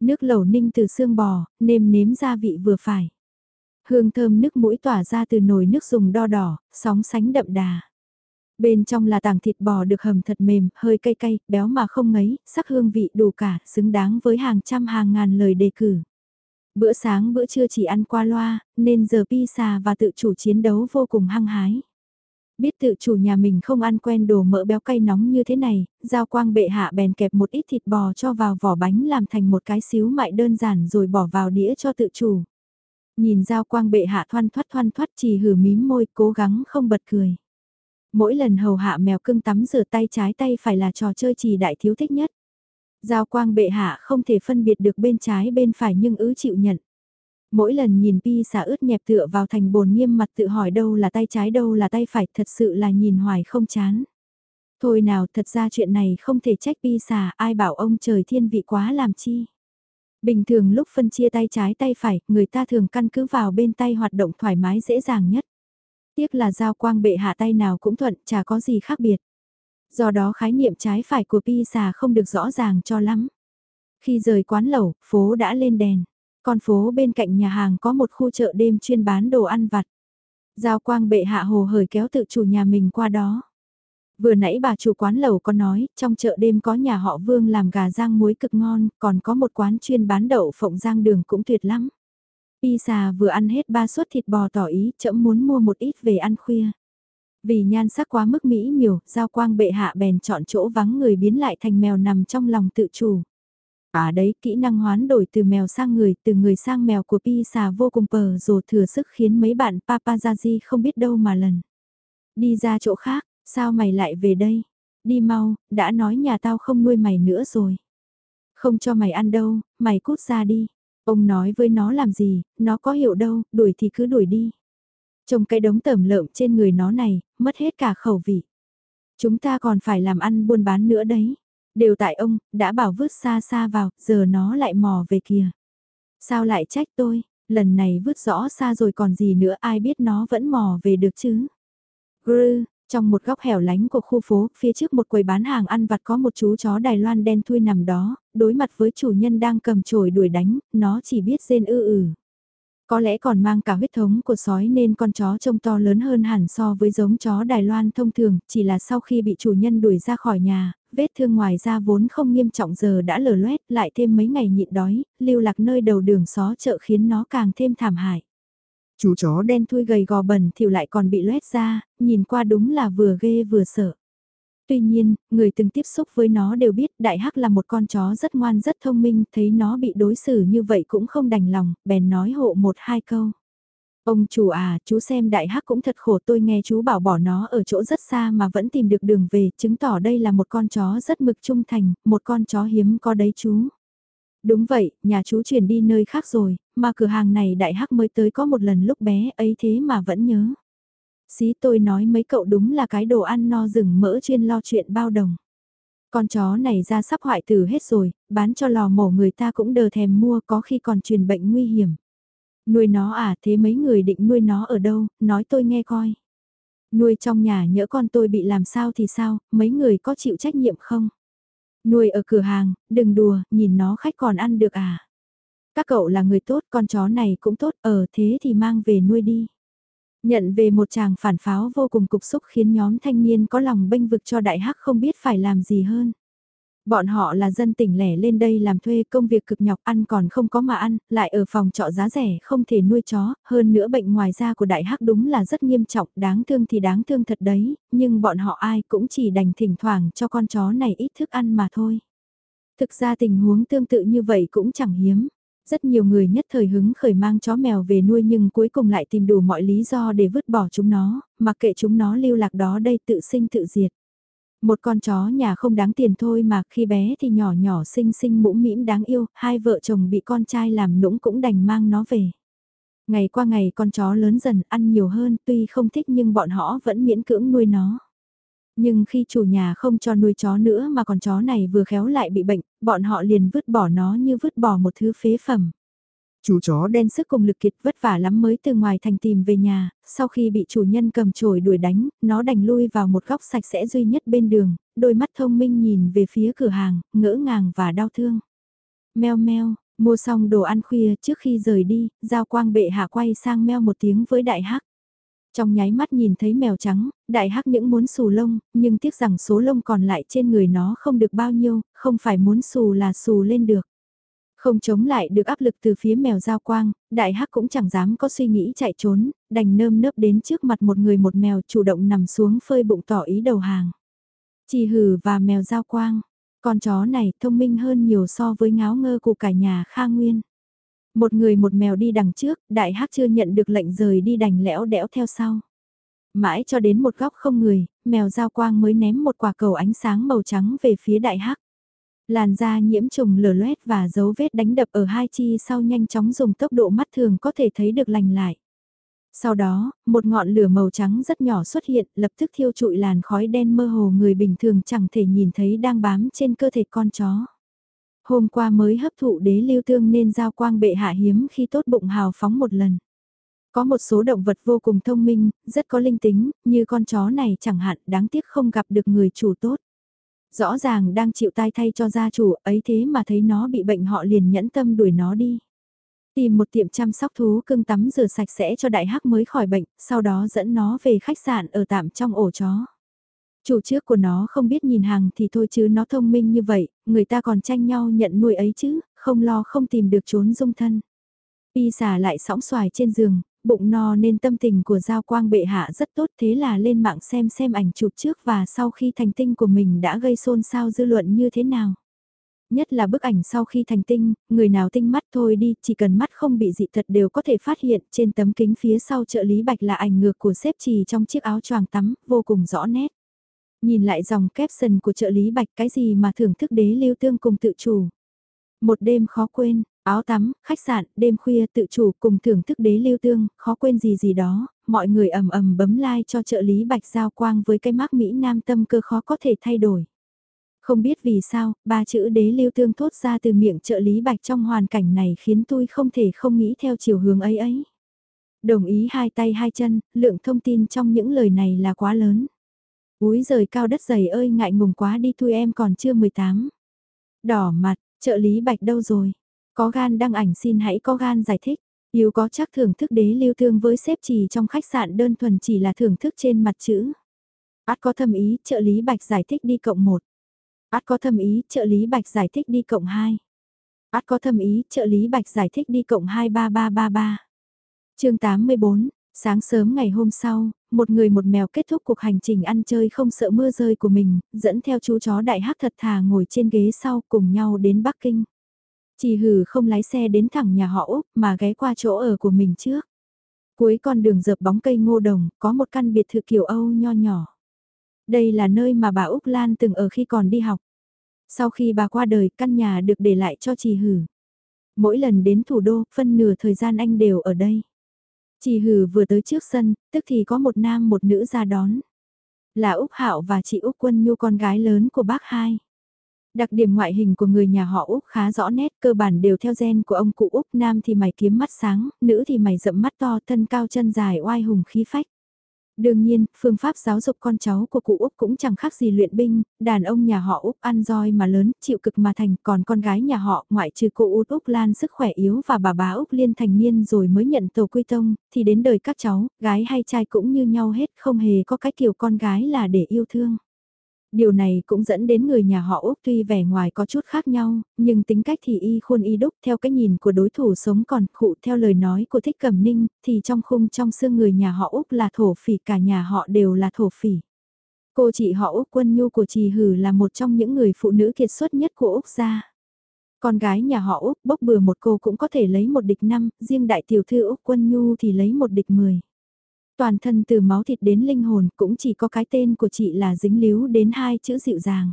Nước lẩu ninh từ xương bò, nêm nếm gia vị vừa phải. Hương thơm nước mũi tỏa ra từ nồi nước dùng đo đỏ, sóng sánh đậm đà. Bên trong là tảng thịt bò được hầm thật mềm, hơi cay cay, béo mà không ngấy, sắc hương vị đủ cả, xứng đáng với hàng trăm hàng ngàn lời đề cử. Bữa sáng bữa trưa chỉ ăn qua loa, nên giờ pizza và tự chủ chiến đấu vô cùng hăng hái. Biết tự chủ nhà mình không ăn quen đồ mỡ béo cay nóng như thế này, giao quang bệ hạ bèn kẹp một ít thịt bò cho vào vỏ bánh làm thành một cái xíu mại đơn giản rồi bỏ vào đĩa cho tự chủ. Nhìn giao quang bệ hạ thoăn thoát thoăn thoát chỉ hử mím môi cố gắng không bật cười. Mỗi lần hầu hạ mèo cưng tắm rửa tay trái tay phải là trò chơi trì đại thiếu thích nhất. Giao quang bệ hạ không thể phân biệt được bên trái bên phải nhưng ứ chịu nhận. Mỗi lần nhìn pi xả ướt nhẹp tựa vào thành bồn nghiêm mặt tự hỏi đâu là tay trái đâu là tay phải thật sự là nhìn hoài không chán. Thôi nào thật ra chuyện này không thể trách pi xả ai bảo ông trời thiên vị quá làm chi. Bình thường lúc phân chia tay trái tay phải, người ta thường căn cứ vào bên tay hoạt động thoải mái dễ dàng nhất. Tiếc là giao quang bệ hạ tay nào cũng thuận, chả có gì khác biệt. Do đó khái niệm trái phải của pi không được rõ ràng cho lắm. Khi rời quán lẩu, phố đã lên đèn. Con phố bên cạnh nhà hàng có một khu chợ đêm chuyên bán đồ ăn vặt. Giao quang bệ hạ hồ hởi kéo tự chủ nhà mình qua đó. Vừa nãy bà chủ quán lẩu có nói, trong chợ đêm có nhà họ Vương làm gà rang muối cực ngon, còn có một quán chuyên bán đậu phộng rang đường cũng tuyệt lắm. Pizza vừa ăn hết ba suất thịt bò tỏ ý, chậm muốn mua một ít về ăn khuya. Vì nhan sắc quá mức mỹ miều, giao quang bệ hạ bèn chọn chỗ vắng người biến lại thành mèo nằm trong lòng tự chủ. À đấy, kỹ năng hoán đổi từ mèo sang người, từ người sang mèo của Pi xà vô cùng pờ rồi thừa sức khiến mấy bạn paparazzi không biết đâu mà lần. Đi ra chỗ khác, sao mày lại về đây? Đi mau, đã nói nhà tao không nuôi mày nữa rồi. Không cho mày ăn đâu, mày cút ra đi. Ông nói với nó làm gì, nó có hiểu đâu, đuổi thì cứ đuổi đi. Trông cái đống tẩm lợm trên người nó này, mất hết cả khẩu vị. Chúng ta còn phải làm ăn buôn bán nữa đấy. Đều tại ông, đã bảo vứt xa xa vào, giờ nó lại mò về kìa. Sao lại trách tôi, lần này vứt rõ xa rồi còn gì nữa ai biết nó vẫn mò về được chứ. Grư, trong một góc hẻo lánh của khu phố, phía trước một quầy bán hàng ăn vặt có một chú chó Đài Loan đen thui nằm đó, đối mặt với chủ nhân đang cầm chổi đuổi đánh, nó chỉ biết rên ư ử. Có lẽ còn mang cả huyết thống của sói nên con chó trông to lớn hơn hẳn so với giống chó Đài Loan thông thường, chỉ là sau khi bị chủ nhân đuổi ra khỏi nhà, vết thương ngoài da vốn không nghiêm trọng giờ đã lở loét, lại thêm mấy ngày nhịn đói, lưu lạc nơi đầu đường xó chợ khiến nó càng thêm thảm hại. Chú chó đen thui gầy gò bẩn thỉu lại còn bị loét ra, nhìn qua đúng là vừa ghê vừa sợ. Tuy nhiên, người từng tiếp xúc với nó đều biết Đại Hắc là một con chó rất ngoan rất thông minh, thấy nó bị đối xử như vậy cũng không đành lòng, bèn nói hộ một hai câu. Ông chủ à, chú xem đại hắc cũng thật khổ tôi nghe chú bảo bỏ nó ở chỗ rất xa mà vẫn tìm được đường về, chứng tỏ đây là một con chó rất mực trung thành, một con chó hiếm có đấy chú. Đúng vậy, nhà chú chuyển đi nơi khác rồi, mà cửa hàng này đại hắc mới tới có một lần lúc bé ấy thế mà vẫn nhớ. Xí tôi nói mấy cậu đúng là cái đồ ăn no rừng mỡ chuyên lo chuyện bao đồng. Con chó này ra sắp hoại tử hết rồi, bán cho lò mổ người ta cũng đờ thèm mua có khi còn truyền bệnh nguy hiểm. Nuôi nó à thế mấy người định nuôi nó ở đâu, nói tôi nghe coi. Nuôi trong nhà nhỡ con tôi bị làm sao thì sao, mấy người có chịu trách nhiệm không? Nuôi ở cửa hàng, đừng đùa, nhìn nó khách còn ăn được à? Các cậu là người tốt, con chó này cũng tốt, ở thế thì mang về nuôi đi. Nhận về một chàng phản pháo vô cùng cục xúc khiến nhóm thanh niên có lòng bênh vực cho đại hắc không biết phải làm gì hơn. Bọn họ là dân tỉnh lẻ lên đây làm thuê công việc cực nhọc ăn còn không có mà ăn, lại ở phòng trọ giá rẻ không thể nuôi chó, hơn nữa bệnh ngoài da của đại hắc đúng là rất nghiêm trọng, đáng thương thì đáng thương thật đấy, nhưng bọn họ ai cũng chỉ đành thỉnh thoảng cho con chó này ít thức ăn mà thôi. Thực ra tình huống tương tự như vậy cũng chẳng hiếm. Rất nhiều người nhất thời hứng khởi mang chó mèo về nuôi nhưng cuối cùng lại tìm đủ mọi lý do để vứt bỏ chúng nó, mặc kệ chúng nó lưu lạc đó đây tự sinh tự diệt. Một con chó nhà không đáng tiền thôi mà khi bé thì nhỏ nhỏ xinh xinh mũm mĩm đáng yêu, hai vợ chồng bị con trai làm nũng cũng đành mang nó về. Ngày qua ngày con chó lớn dần ăn nhiều hơn tuy không thích nhưng bọn họ vẫn miễn cưỡng nuôi nó. Nhưng khi chủ nhà không cho nuôi chó nữa mà con chó này vừa khéo lại bị bệnh, bọn họ liền vứt bỏ nó như vứt bỏ một thứ phế phẩm. Chú chó đen sức cùng lực kiệt vất vả lắm mới từ ngoài thành tìm về nhà, sau khi bị chủ nhân cầm chổi đuổi đánh, nó đành lui vào một góc sạch sẽ duy nhất bên đường, đôi mắt thông minh nhìn về phía cửa hàng, ngỡ ngàng và đau thương. Mèo meo, mua xong đồ ăn khuya trước khi rời đi, giao quang bệ hạ quay sang meo một tiếng với đại hắc. Trong nháy mắt nhìn thấy mèo trắng, đại hắc những muốn xù lông, nhưng tiếc rằng số lông còn lại trên người nó không được bao nhiêu, không phải muốn xù là xù lên được. Không chống lại được áp lực từ phía mèo giao quang, đại hắc cũng chẳng dám có suy nghĩ chạy trốn, đành nơm nớp đến trước mặt một người một mèo chủ động nằm xuống phơi bụng tỏ ý đầu hàng. Chỉ hử và mèo giao quang, con chó này thông minh hơn nhiều so với ngáo ngơ của cả nhà Kha Nguyên. Một người một mèo đi đằng trước, đại hắc chưa nhận được lệnh rời đi đành lẽo đẽo theo sau. Mãi cho đến một góc không người, mèo giao quang mới ném một quả cầu ánh sáng màu trắng về phía đại hắc. Làn da nhiễm trùng lở loét và dấu vết đánh đập ở hai chi sau nhanh chóng dùng tốc độ mắt thường có thể thấy được lành lại. Sau đó, một ngọn lửa màu trắng rất nhỏ xuất hiện, lập tức thiêu trụi làn khói đen mơ hồ người bình thường chẳng thể nhìn thấy đang bám trên cơ thể con chó. Hôm qua mới hấp thụ đế lưu tương nên giao quang bệ hạ hiếm khi tốt bụng hào phóng một lần. Có một số động vật vô cùng thông minh, rất có linh tính, như con chó này chẳng hạn đáng tiếc không gặp được người chủ tốt. Rõ ràng đang chịu tai thay cho gia chủ ấy thế mà thấy nó bị bệnh họ liền nhẫn tâm đuổi nó đi. Tìm một tiệm chăm sóc thú cưng tắm rửa sạch sẽ cho đại hắc mới khỏi bệnh, sau đó dẫn nó về khách sạn ở tạm trong ổ chó. Chủ trước của nó không biết nhìn hàng thì thôi chứ nó thông minh như vậy, người ta còn tranh nhau nhận nuôi ấy chứ, không lo không tìm được trốn dung thân. Y xả lại sóng xoài trên giường, bụng no nên tâm tình của Giao Quang bệ hạ rất tốt thế là lên mạng xem xem ảnh chụp trước và sau khi thành tinh của mình đã gây xôn xao dư luận như thế nào. Nhất là bức ảnh sau khi thành tinh, người nào tinh mắt thôi đi, chỉ cần mắt không bị dị thật đều có thể phát hiện trên tấm kính phía sau trợ lý bạch là ảnh ngược của xếp trì trong chiếc áo choàng tắm, vô cùng rõ nét. Nhìn lại dòng caption của trợ lý bạch cái gì mà thưởng thức đế lưu tương cùng tự chủ. Một đêm khó quên, áo tắm, khách sạn, đêm khuya tự chủ cùng thưởng thức đế lưu tương, khó quên gì gì đó, mọi người ầm ầm bấm like cho trợ lý bạch giao quang với cái mác Mỹ Nam tâm cơ khó có thể thay đổi. Không biết vì sao, ba chữ đế lưu tương thốt ra từ miệng trợ lý bạch trong hoàn cảnh này khiến tôi không thể không nghĩ theo chiều hướng ấy ấy. Đồng ý hai tay hai chân, lượng thông tin trong những lời này là quá lớn. Úi rời cao đất dày ơi ngại ngùng quá đi thui em còn chưa 18. Đỏ mặt, trợ lý bạch đâu rồi? Có gan đăng ảnh xin hãy có gan giải thích. Yếu có chắc thưởng thức đế lưu thương với xếp chỉ trong khách sạn đơn thuần chỉ là thưởng thức trên mặt chữ. Át có thâm ý, trợ lý bạch giải thích đi cộng 1. Át có thâm ý, trợ lý bạch giải thích đi cộng 2. Át có thâm ý, trợ lý bạch giải thích đi cộng 23333. chương 84, sáng sớm ngày hôm sau, một người một mèo kết thúc cuộc hành trình ăn chơi không sợ mưa rơi của mình, dẫn theo chú chó đại hắc thật thà ngồi trên ghế sau cùng nhau đến Bắc Kinh. Chỉ hử không lái xe đến thẳng nhà họ Úc mà ghé qua chỗ ở của mình trước. Cuối con đường dợp bóng cây ngô đồng, có một căn biệt thự kiểu Âu nho nhỏ. Đây là nơi mà bà Úc Lan từng ở khi còn đi học. Sau khi bà qua đời, căn nhà được để lại cho chị Hử. Mỗi lần đến thủ đô, phân nửa thời gian anh đều ở đây. Chị Hử vừa tới trước sân, tức thì có một nam một nữ ra đón. Là Úc Hạo và chị Úc Quân Nhu con gái lớn của bác hai. Đặc điểm ngoại hình của người nhà họ Úc khá rõ nét, cơ bản đều theo gen của ông cụ Úc, nam thì mày kiếm mắt sáng, nữ thì mày rậm mắt to, thân cao chân dài oai hùng khí phách. Đương nhiên, phương pháp giáo dục con cháu của cụ Úc cũng chẳng khác gì luyện binh, đàn ông nhà họ Úc ăn roi mà lớn, chịu cực mà thành, còn con gái nhà họ, ngoại trừ cụ Út Úc Lan sức khỏe yếu và bà bá Úc Liên thành niên rồi mới nhận tổ quy tông, thì đến đời các cháu, gái hay trai cũng như nhau hết, không hề có cái kiểu con gái là để yêu thương. Điều này cũng dẫn đến người nhà họ Úc tuy vẻ ngoài có chút khác nhau, nhưng tính cách thì y khuôn y đúc theo cái nhìn của đối thủ sống còn khụ theo lời nói của Thích Cẩm Ninh, thì trong khung trong xương người nhà họ Úc là thổ phỉ cả nhà họ đều là thổ phỉ. Cô chị họ Úc Quân Nhu của Trì Hử là một trong những người phụ nữ kiệt xuất nhất của Úc gia. Con gái nhà họ Úc bốc bừa một cô cũng có thể lấy một địch năm, riêng đại tiểu thư Úc Quân Nhu thì lấy một địch mười. Toàn thân từ máu thịt đến linh hồn cũng chỉ có cái tên của chị là dính líu đến hai chữ dịu dàng.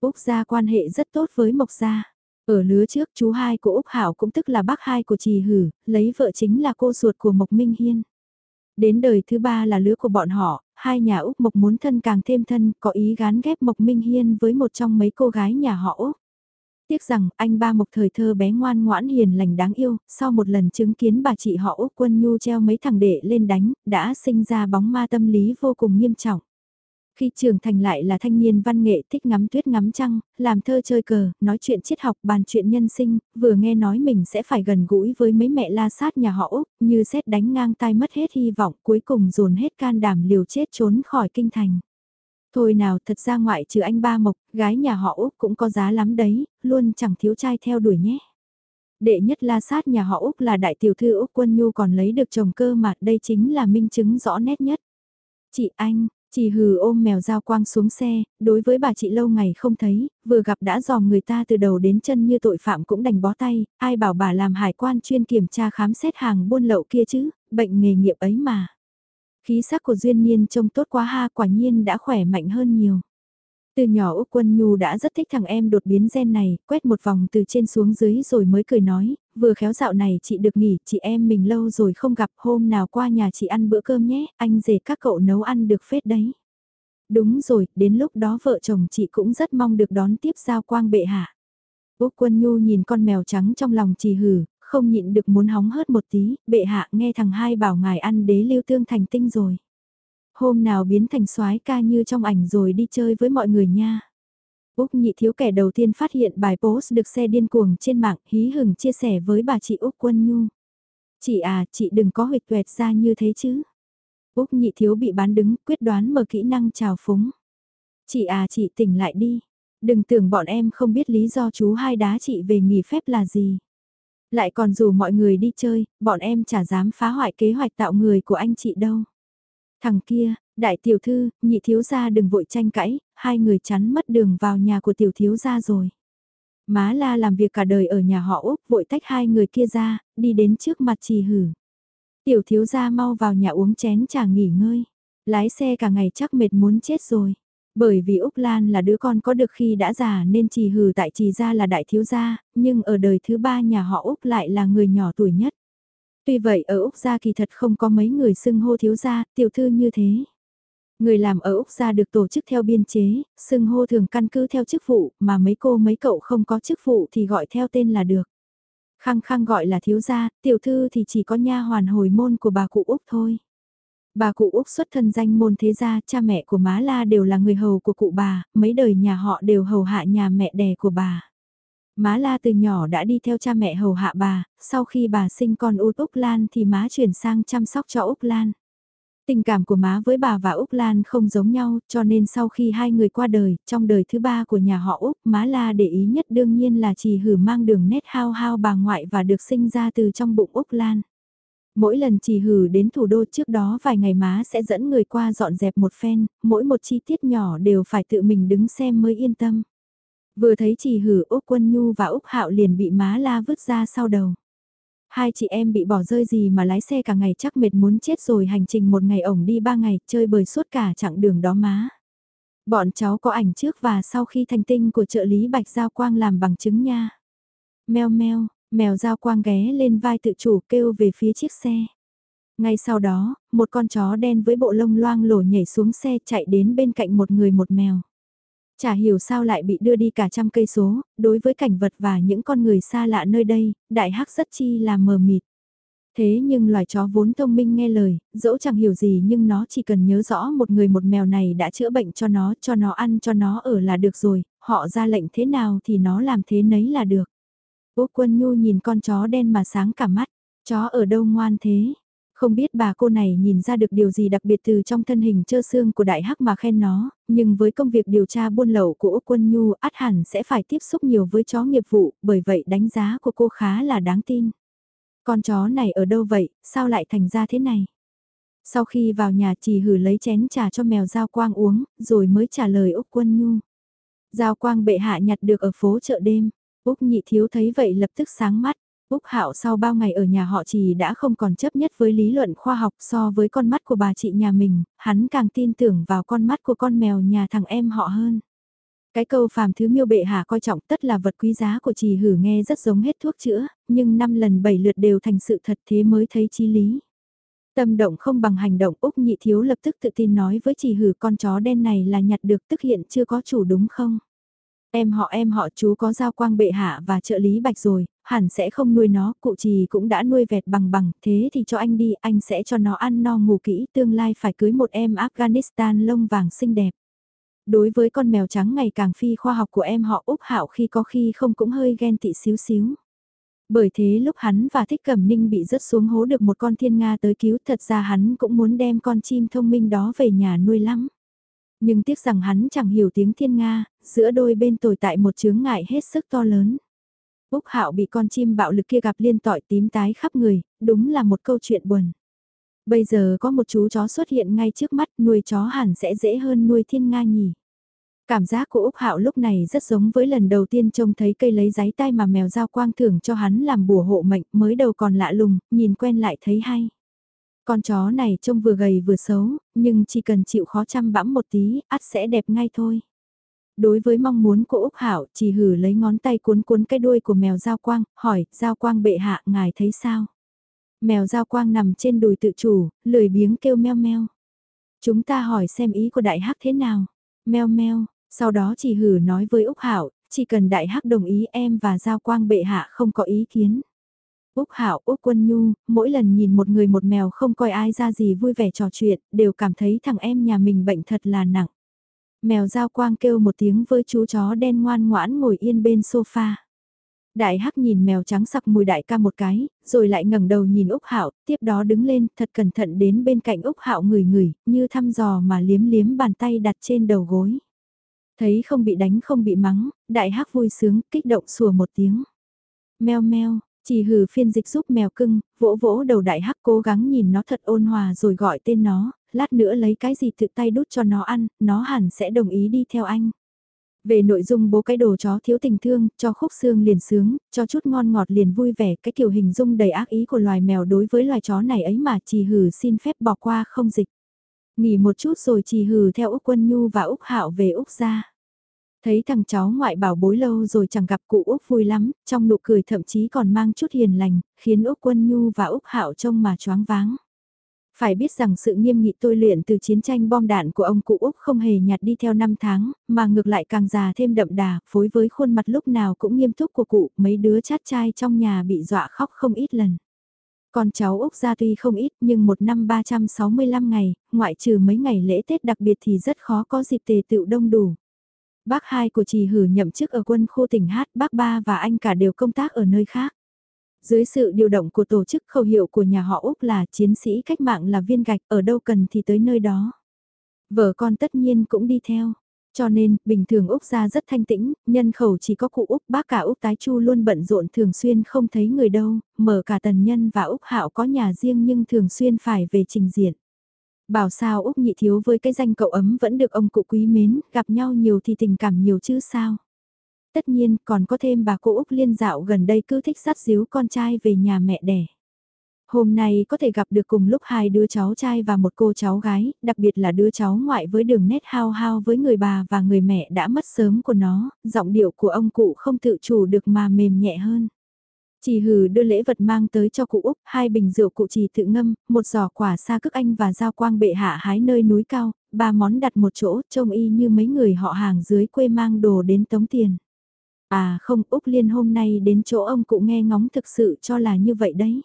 Úc gia quan hệ rất tốt với Mộc gia. Ở lứa trước chú hai của Úc Hảo cũng tức là bác hai của Trì Hử, lấy vợ chính là cô ruột của Mộc Minh Hiên. Đến đời thứ ba là lứa của bọn họ, hai nhà Úc Mộc muốn thân càng thêm thân, có ý gán ghép Mộc Minh Hiên với một trong mấy cô gái nhà họ Úc. Tiếc rằng, anh ba Mộc thời thơ bé ngoan ngoãn hiền lành đáng yêu, sau một lần chứng kiến bà chị họ Úc Quân Nhu treo mấy thằng đệ lên đánh, đã sinh ra bóng ma tâm lý vô cùng nghiêm trọng. Khi trưởng thành lại là thanh niên văn nghệ thích ngắm tuyết ngắm trăng, làm thơ chơi cờ, nói chuyện triết học bàn chuyện nhân sinh, vừa nghe nói mình sẽ phải gần gũi với mấy mẹ la sát nhà họ Úc, như xét đánh ngang tai mất hết hy vọng cuối cùng dồn hết can đảm liều chết trốn khỏi kinh thành. Thôi nào thật ra ngoại trừ anh ba mộc, gái nhà họ Úc cũng có giá lắm đấy, luôn chẳng thiếu trai theo đuổi nhé. Đệ nhất la sát nhà họ Úc là đại tiểu thư Úc Quân Nhu còn lấy được chồng cơ mà đây chính là minh chứng rõ nét nhất. Chị anh, Chị hừ ôm mèo dao quang xuống xe, đối với bà chị lâu ngày không thấy, vừa gặp đã dòm người ta từ đầu đến chân như tội phạm cũng đành bó tay, ai bảo bà làm hải quan chuyên kiểm tra khám xét hàng buôn lậu kia chứ, bệnh nghề nghiệp ấy mà. Khí sắc của Duyên Niên trông tốt quá ha quả nhiên đã khỏe mạnh hơn nhiều. Từ nhỏ Úc Quân Nhu đã rất thích thằng em đột biến gen này, quét một vòng từ trên xuống dưới rồi mới cười nói, vừa khéo dạo này chị được nghỉ, chị em mình lâu rồi không gặp hôm nào qua nhà chị ăn bữa cơm nhé, anh rể các cậu nấu ăn được phết đấy. Đúng rồi, đến lúc đó vợ chồng chị cũng rất mong được đón tiếp giao quang bệ hạ. Úc Quân Nhu nhìn con mèo trắng trong lòng trì hử, không nhịn được muốn hóng hớt một tí, bệ hạ nghe thằng hai bảo ngài ăn đế lưu tương thành tinh rồi hôm nào biến thành soái ca như trong ảnh rồi đi chơi với mọi người nha. Úc nhị thiếu kẻ đầu tiên phát hiện bài post được xe điên cuồng trên mạng hí hửng chia sẻ với bà chị Úc Quân Nhu. Chị à, chị đừng có huyệt tuẹt ra như thế chứ. Úc nhị thiếu bị bán đứng, quyết đoán mở kỹ năng chào phúng. Chị à, chị tỉnh lại đi. Đừng tưởng bọn em không biết lý do chú hai đá chị về nghỉ phép là gì. Lại còn dù mọi người đi chơi, bọn em chả dám phá hoại kế hoạch tạo người của anh chị đâu. Thằng kia, đại tiểu thư, nhị thiếu gia đừng vội tranh cãi, hai người chắn mất đường vào nhà của tiểu thiếu gia rồi. Má la làm việc cả đời ở nhà họ Úc vội tách hai người kia ra, đi đến trước mặt trì hử. Tiểu thiếu gia mau vào nhà uống chén trà nghỉ ngơi. Lái xe cả ngày chắc mệt muốn chết rồi. Bởi vì Úc Lan là đứa con có được khi đã già nên trì hừ tại trì gia là đại thiếu gia, nhưng ở đời thứ ba nhà họ Úc lại là người nhỏ tuổi nhất. Tuy vậy ở Úc gia kỳ thật không có mấy người xưng hô thiếu gia, tiểu thư như thế. Người làm ở Úc gia được tổ chức theo biên chế, xưng hô thường căn cứ theo chức vụ, mà mấy cô mấy cậu không có chức vụ thì gọi theo tên là được. Khăng khăng gọi là thiếu gia, tiểu thư thì chỉ có nha hoàn hồi môn của bà cụ Úc thôi. Bà cụ Úc xuất thân danh môn thế gia, cha mẹ của má la đều là người hầu của cụ bà, mấy đời nhà họ đều hầu hạ nhà mẹ đẻ của bà. Má La từ nhỏ đã đi theo cha mẹ hầu hạ bà, sau khi bà sinh con út Úc Lan thì má chuyển sang chăm sóc cho Úc Lan. Tình cảm của má với bà và Úc Lan không giống nhau, cho nên sau khi hai người qua đời, trong đời thứ ba của nhà họ Úc, má La để ý nhất đương nhiên là chỉ hử mang đường nét hao hao bà ngoại và được sinh ra từ trong bụng Úc Lan. Mỗi lần chỉ hử đến thủ đô trước đó vài ngày má sẽ dẫn người qua dọn dẹp một phen, mỗi một chi tiết nhỏ đều phải tự mình đứng xem mới yên tâm. Vừa thấy chỉ hử Úc Quân Nhu và Úc Hạo liền bị má la vứt ra sau đầu. Hai chị em bị bỏ rơi gì mà lái xe cả ngày chắc mệt muốn chết rồi hành trình một ngày ổng đi ba ngày chơi bời suốt cả chặng đường đó má. Bọn cháu có ảnh trước và sau khi thành tinh của trợ lý Bạch Giao Quang làm bằng chứng nha. Mèo meo, mèo Giao Quang ghé lên vai tự chủ kêu về phía chiếc xe. Ngay sau đó, một con chó đen với bộ lông loang lổ nhảy xuống xe chạy đến bên cạnh một người một mèo. Chả hiểu sao lại bị đưa đi cả trăm cây số, đối với cảnh vật và những con người xa lạ nơi đây, đại hắc rất chi là mờ mịt. Thế nhưng loài chó vốn thông minh nghe lời, dẫu chẳng hiểu gì nhưng nó chỉ cần nhớ rõ một người một mèo này đã chữa bệnh cho nó, cho nó ăn cho nó ở là được rồi, họ ra lệnh thế nào thì nó làm thế nấy là được. Úc Quân Nhu nhìn con chó đen mà sáng cả mắt, chó ở đâu ngoan thế, không biết bà cô này nhìn ra được điều gì đặc biệt từ trong thân hình trơ xương của đại hắc mà khen nó, nhưng với công việc điều tra buôn lậu của Úc Quân Nhu át hẳn sẽ phải tiếp xúc nhiều với chó nghiệp vụ, bởi vậy đánh giá của cô khá là đáng tin. Con chó này ở đâu vậy, sao lại thành ra thế này? Sau khi vào nhà chỉ hử lấy chén trà cho mèo Giao Quang uống, rồi mới trả lời Úc Quân Nhu. Giao Quang bệ hạ nhặt được ở phố chợ đêm, Úc nhị thiếu thấy vậy lập tức sáng mắt. Úc Hạo sau bao ngày ở nhà họ trì đã không còn chấp nhất với lý luận khoa học so với con mắt của bà chị nhà mình, hắn càng tin tưởng vào con mắt của con mèo nhà thằng em họ hơn. Cái câu phàm thứ miêu bệ hạ coi trọng tất là vật quý giá của trì hử nghe rất giống hết thuốc chữa, nhưng năm lần bảy lượt đều thành sự thật thế mới thấy chi lý. Tâm động không bằng hành động Úc nhị thiếu lập tức tự tin nói với trì hử con chó đen này là nhặt được tức hiện chưa có chủ đúng không? Em họ em họ chú có giao quang bệ hạ và trợ lý bạch rồi, hẳn sẽ không nuôi nó, cụ trì cũng đã nuôi vẹt bằng bằng, thế thì cho anh đi, anh sẽ cho nó ăn no ngủ kỹ, tương lai phải cưới một em Afghanistan lông vàng xinh đẹp. Đối với con mèo trắng ngày càng phi khoa học của em họ Úc Hạo khi có khi không cũng hơi ghen tị xíu xíu. Bởi thế lúc hắn và Thích Cẩm Ninh bị rớt xuống hố được một con thiên nga tới cứu thật ra hắn cũng muốn đem con chim thông minh đó về nhà nuôi lắm. Nhưng tiếc rằng hắn chẳng hiểu tiếng thiên nga, giữa đôi bên tồi tại một chướng ngại hết sức to lớn. Úc Hạo bị con chim bạo lực kia gặp liên tỏi tím tái khắp người, đúng là một câu chuyện buồn. Bây giờ có một chú chó xuất hiện ngay trước mắt, nuôi chó hẳn sẽ dễ hơn nuôi thiên nga nhỉ. Cảm giác của Úc Hạo lúc này rất giống với lần đầu tiên trông thấy cây lấy giấy tay mà mèo giao quang thưởng cho hắn làm bùa hộ mệnh, mới đầu còn lạ lùng, nhìn quen lại thấy hay. Con chó này trông vừa gầy vừa xấu, nhưng chỉ cần chịu khó chăm bẵm một tí, ắt sẽ đẹp ngay thôi. Đối với mong muốn của Úc hảo chỉ hử lấy ngón tay cuốn cuốn cái đuôi của mèo giao quang, hỏi, giao quang bệ hạ, ngài thấy sao? Mèo giao quang nằm trên đùi tự chủ, lười biếng kêu meo meo. Chúng ta hỏi xem ý của đại hắc thế nào. Meo meo, sau đó chỉ hử nói với Úc hảo chỉ cần đại hắc đồng ý em và giao quang bệ hạ không có ý kiến. Úc Hạo, Úc Quân Nhu, mỗi lần nhìn một người một mèo không coi ai ra gì vui vẻ trò chuyện, đều cảm thấy thằng em nhà mình bệnh thật là nặng. Mèo giao quang kêu một tiếng với chú chó đen ngoan ngoãn ngồi yên bên sofa. Đại hắc nhìn mèo trắng sặc mùi đại ca một cái, rồi lại ngẩng đầu nhìn Úc Hạo, tiếp đó đứng lên, thật cẩn thận đến bên cạnh Úc Hạo người người, như thăm dò mà liếm liếm bàn tay đặt trên đầu gối. Thấy không bị đánh không bị mắng, đại hắc vui sướng, kích động sủa một tiếng. Meo meo, chỉ hừ phiên dịch giúp mèo cưng, vỗ vỗ đầu đại hắc cố gắng nhìn nó thật ôn hòa rồi gọi tên nó, lát nữa lấy cái gì tự tay đút cho nó ăn, nó hẳn sẽ đồng ý đi theo anh. Về nội dung bố cái đồ chó thiếu tình thương, cho khúc xương liền sướng, cho chút ngon ngọt liền vui vẻ, cái kiểu hình dung đầy ác ý của loài mèo đối với loài chó này ấy mà chỉ hừ xin phép bỏ qua không dịch. Nghỉ một chút rồi chỉ hừ theo Úc Quân Nhu và Úc Hạo về Úc ra. Thấy thằng cháu ngoại bảo bối lâu rồi chẳng gặp cụ Úc vui lắm, trong nụ cười thậm chí còn mang chút hiền lành, khiến Úc Quân Nhu và Úc Hạo trông mà choáng váng. Phải biết rằng sự nghiêm nghị tôi luyện từ chiến tranh bom đạn của ông cụ Úc không hề nhạt đi theo năm tháng, mà ngược lại càng già thêm đậm đà, phối với khuôn mặt lúc nào cũng nghiêm túc của cụ, mấy đứa chát trai trong nhà bị dọa khóc không ít lần. Con cháu Úc ra tuy không ít nhưng một năm 365 ngày, ngoại trừ mấy ngày lễ Tết đặc biệt thì rất khó có dịp tề tựu đông đủ. Bác hai của trì hử nhậm chức ở quân khu tỉnh Hát, bác ba và anh cả đều công tác ở nơi khác. Dưới sự điều động của tổ chức khẩu hiệu của nhà họ Úc là chiến sĩ cách mạng là viên gạch, ở đâu cần thì tới nơi đó. Vợ con tất nhiên cũng đi theo. Cho nên, bình thường Úc gia rất thanh tĩnh, nhân khẩu chỉ có cụ Úc, bác cả Úc tái chu luôn bận rộn thường xuyên không thấy người đâu, mở cả tần nhân và Úc hạo có nhà riêng nhưng thường xuyên phải về trình diện. Bảo sao Úc nhị thiếu với cái danh cậu ấm vẫn được ông cụ quý mến, gặp nhau nhiều thì tình cảm nhiều chứ sao. Tất nhiên còn có thêm bà cô Úc liên dạo gần đây cứ thích sát díu con trai về nhà mẹ đẻ. Hôm nay có thể gặp được cùng lúc hai đứa cháu trai và một cô cháu gái, đặc biệt là đứa cháu ngoại với đường nét hao hao với người bà và người mẹ đã mất sớm của nó, giọng điệu của ông cụ không tự chủ được mà mềm nhẹ hơn. Chỉ hừ đưa lễ vật mang tới cho cụ Úc, hai bình rượu cụ trì tự ngâm, một giỏ quả sa cước anh và giao quang bệ hạ hái nơi núi cao, ba món đặt một chỗ, trông y như mấy người họ hàng dưới quê mang đồ đến tống tiền. À không, Úc Liên hôm nay đến chỗ ông cụ nghe ngóng thực sự cho là như vậy đấy.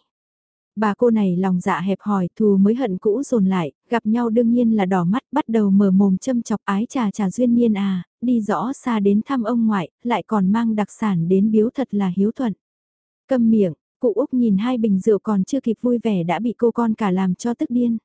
Bà cô này lòng dạ hẹp hòi, thù mới hận cũ dồn lại, gặp nhau đương nhiên là đỏ mắt, bắt đầu mở mồm châm chọc ái trà trà duyên niên à, đi rõ xa đến thăm ông ngoại, lại còn mang đặc sản đến biếu thật là hiếu thuận. Câm miệng, cụ Úc nhìn hai bình rượu còn chưa kịp vui vẻ đã bị cô con cả làm cho tức điên.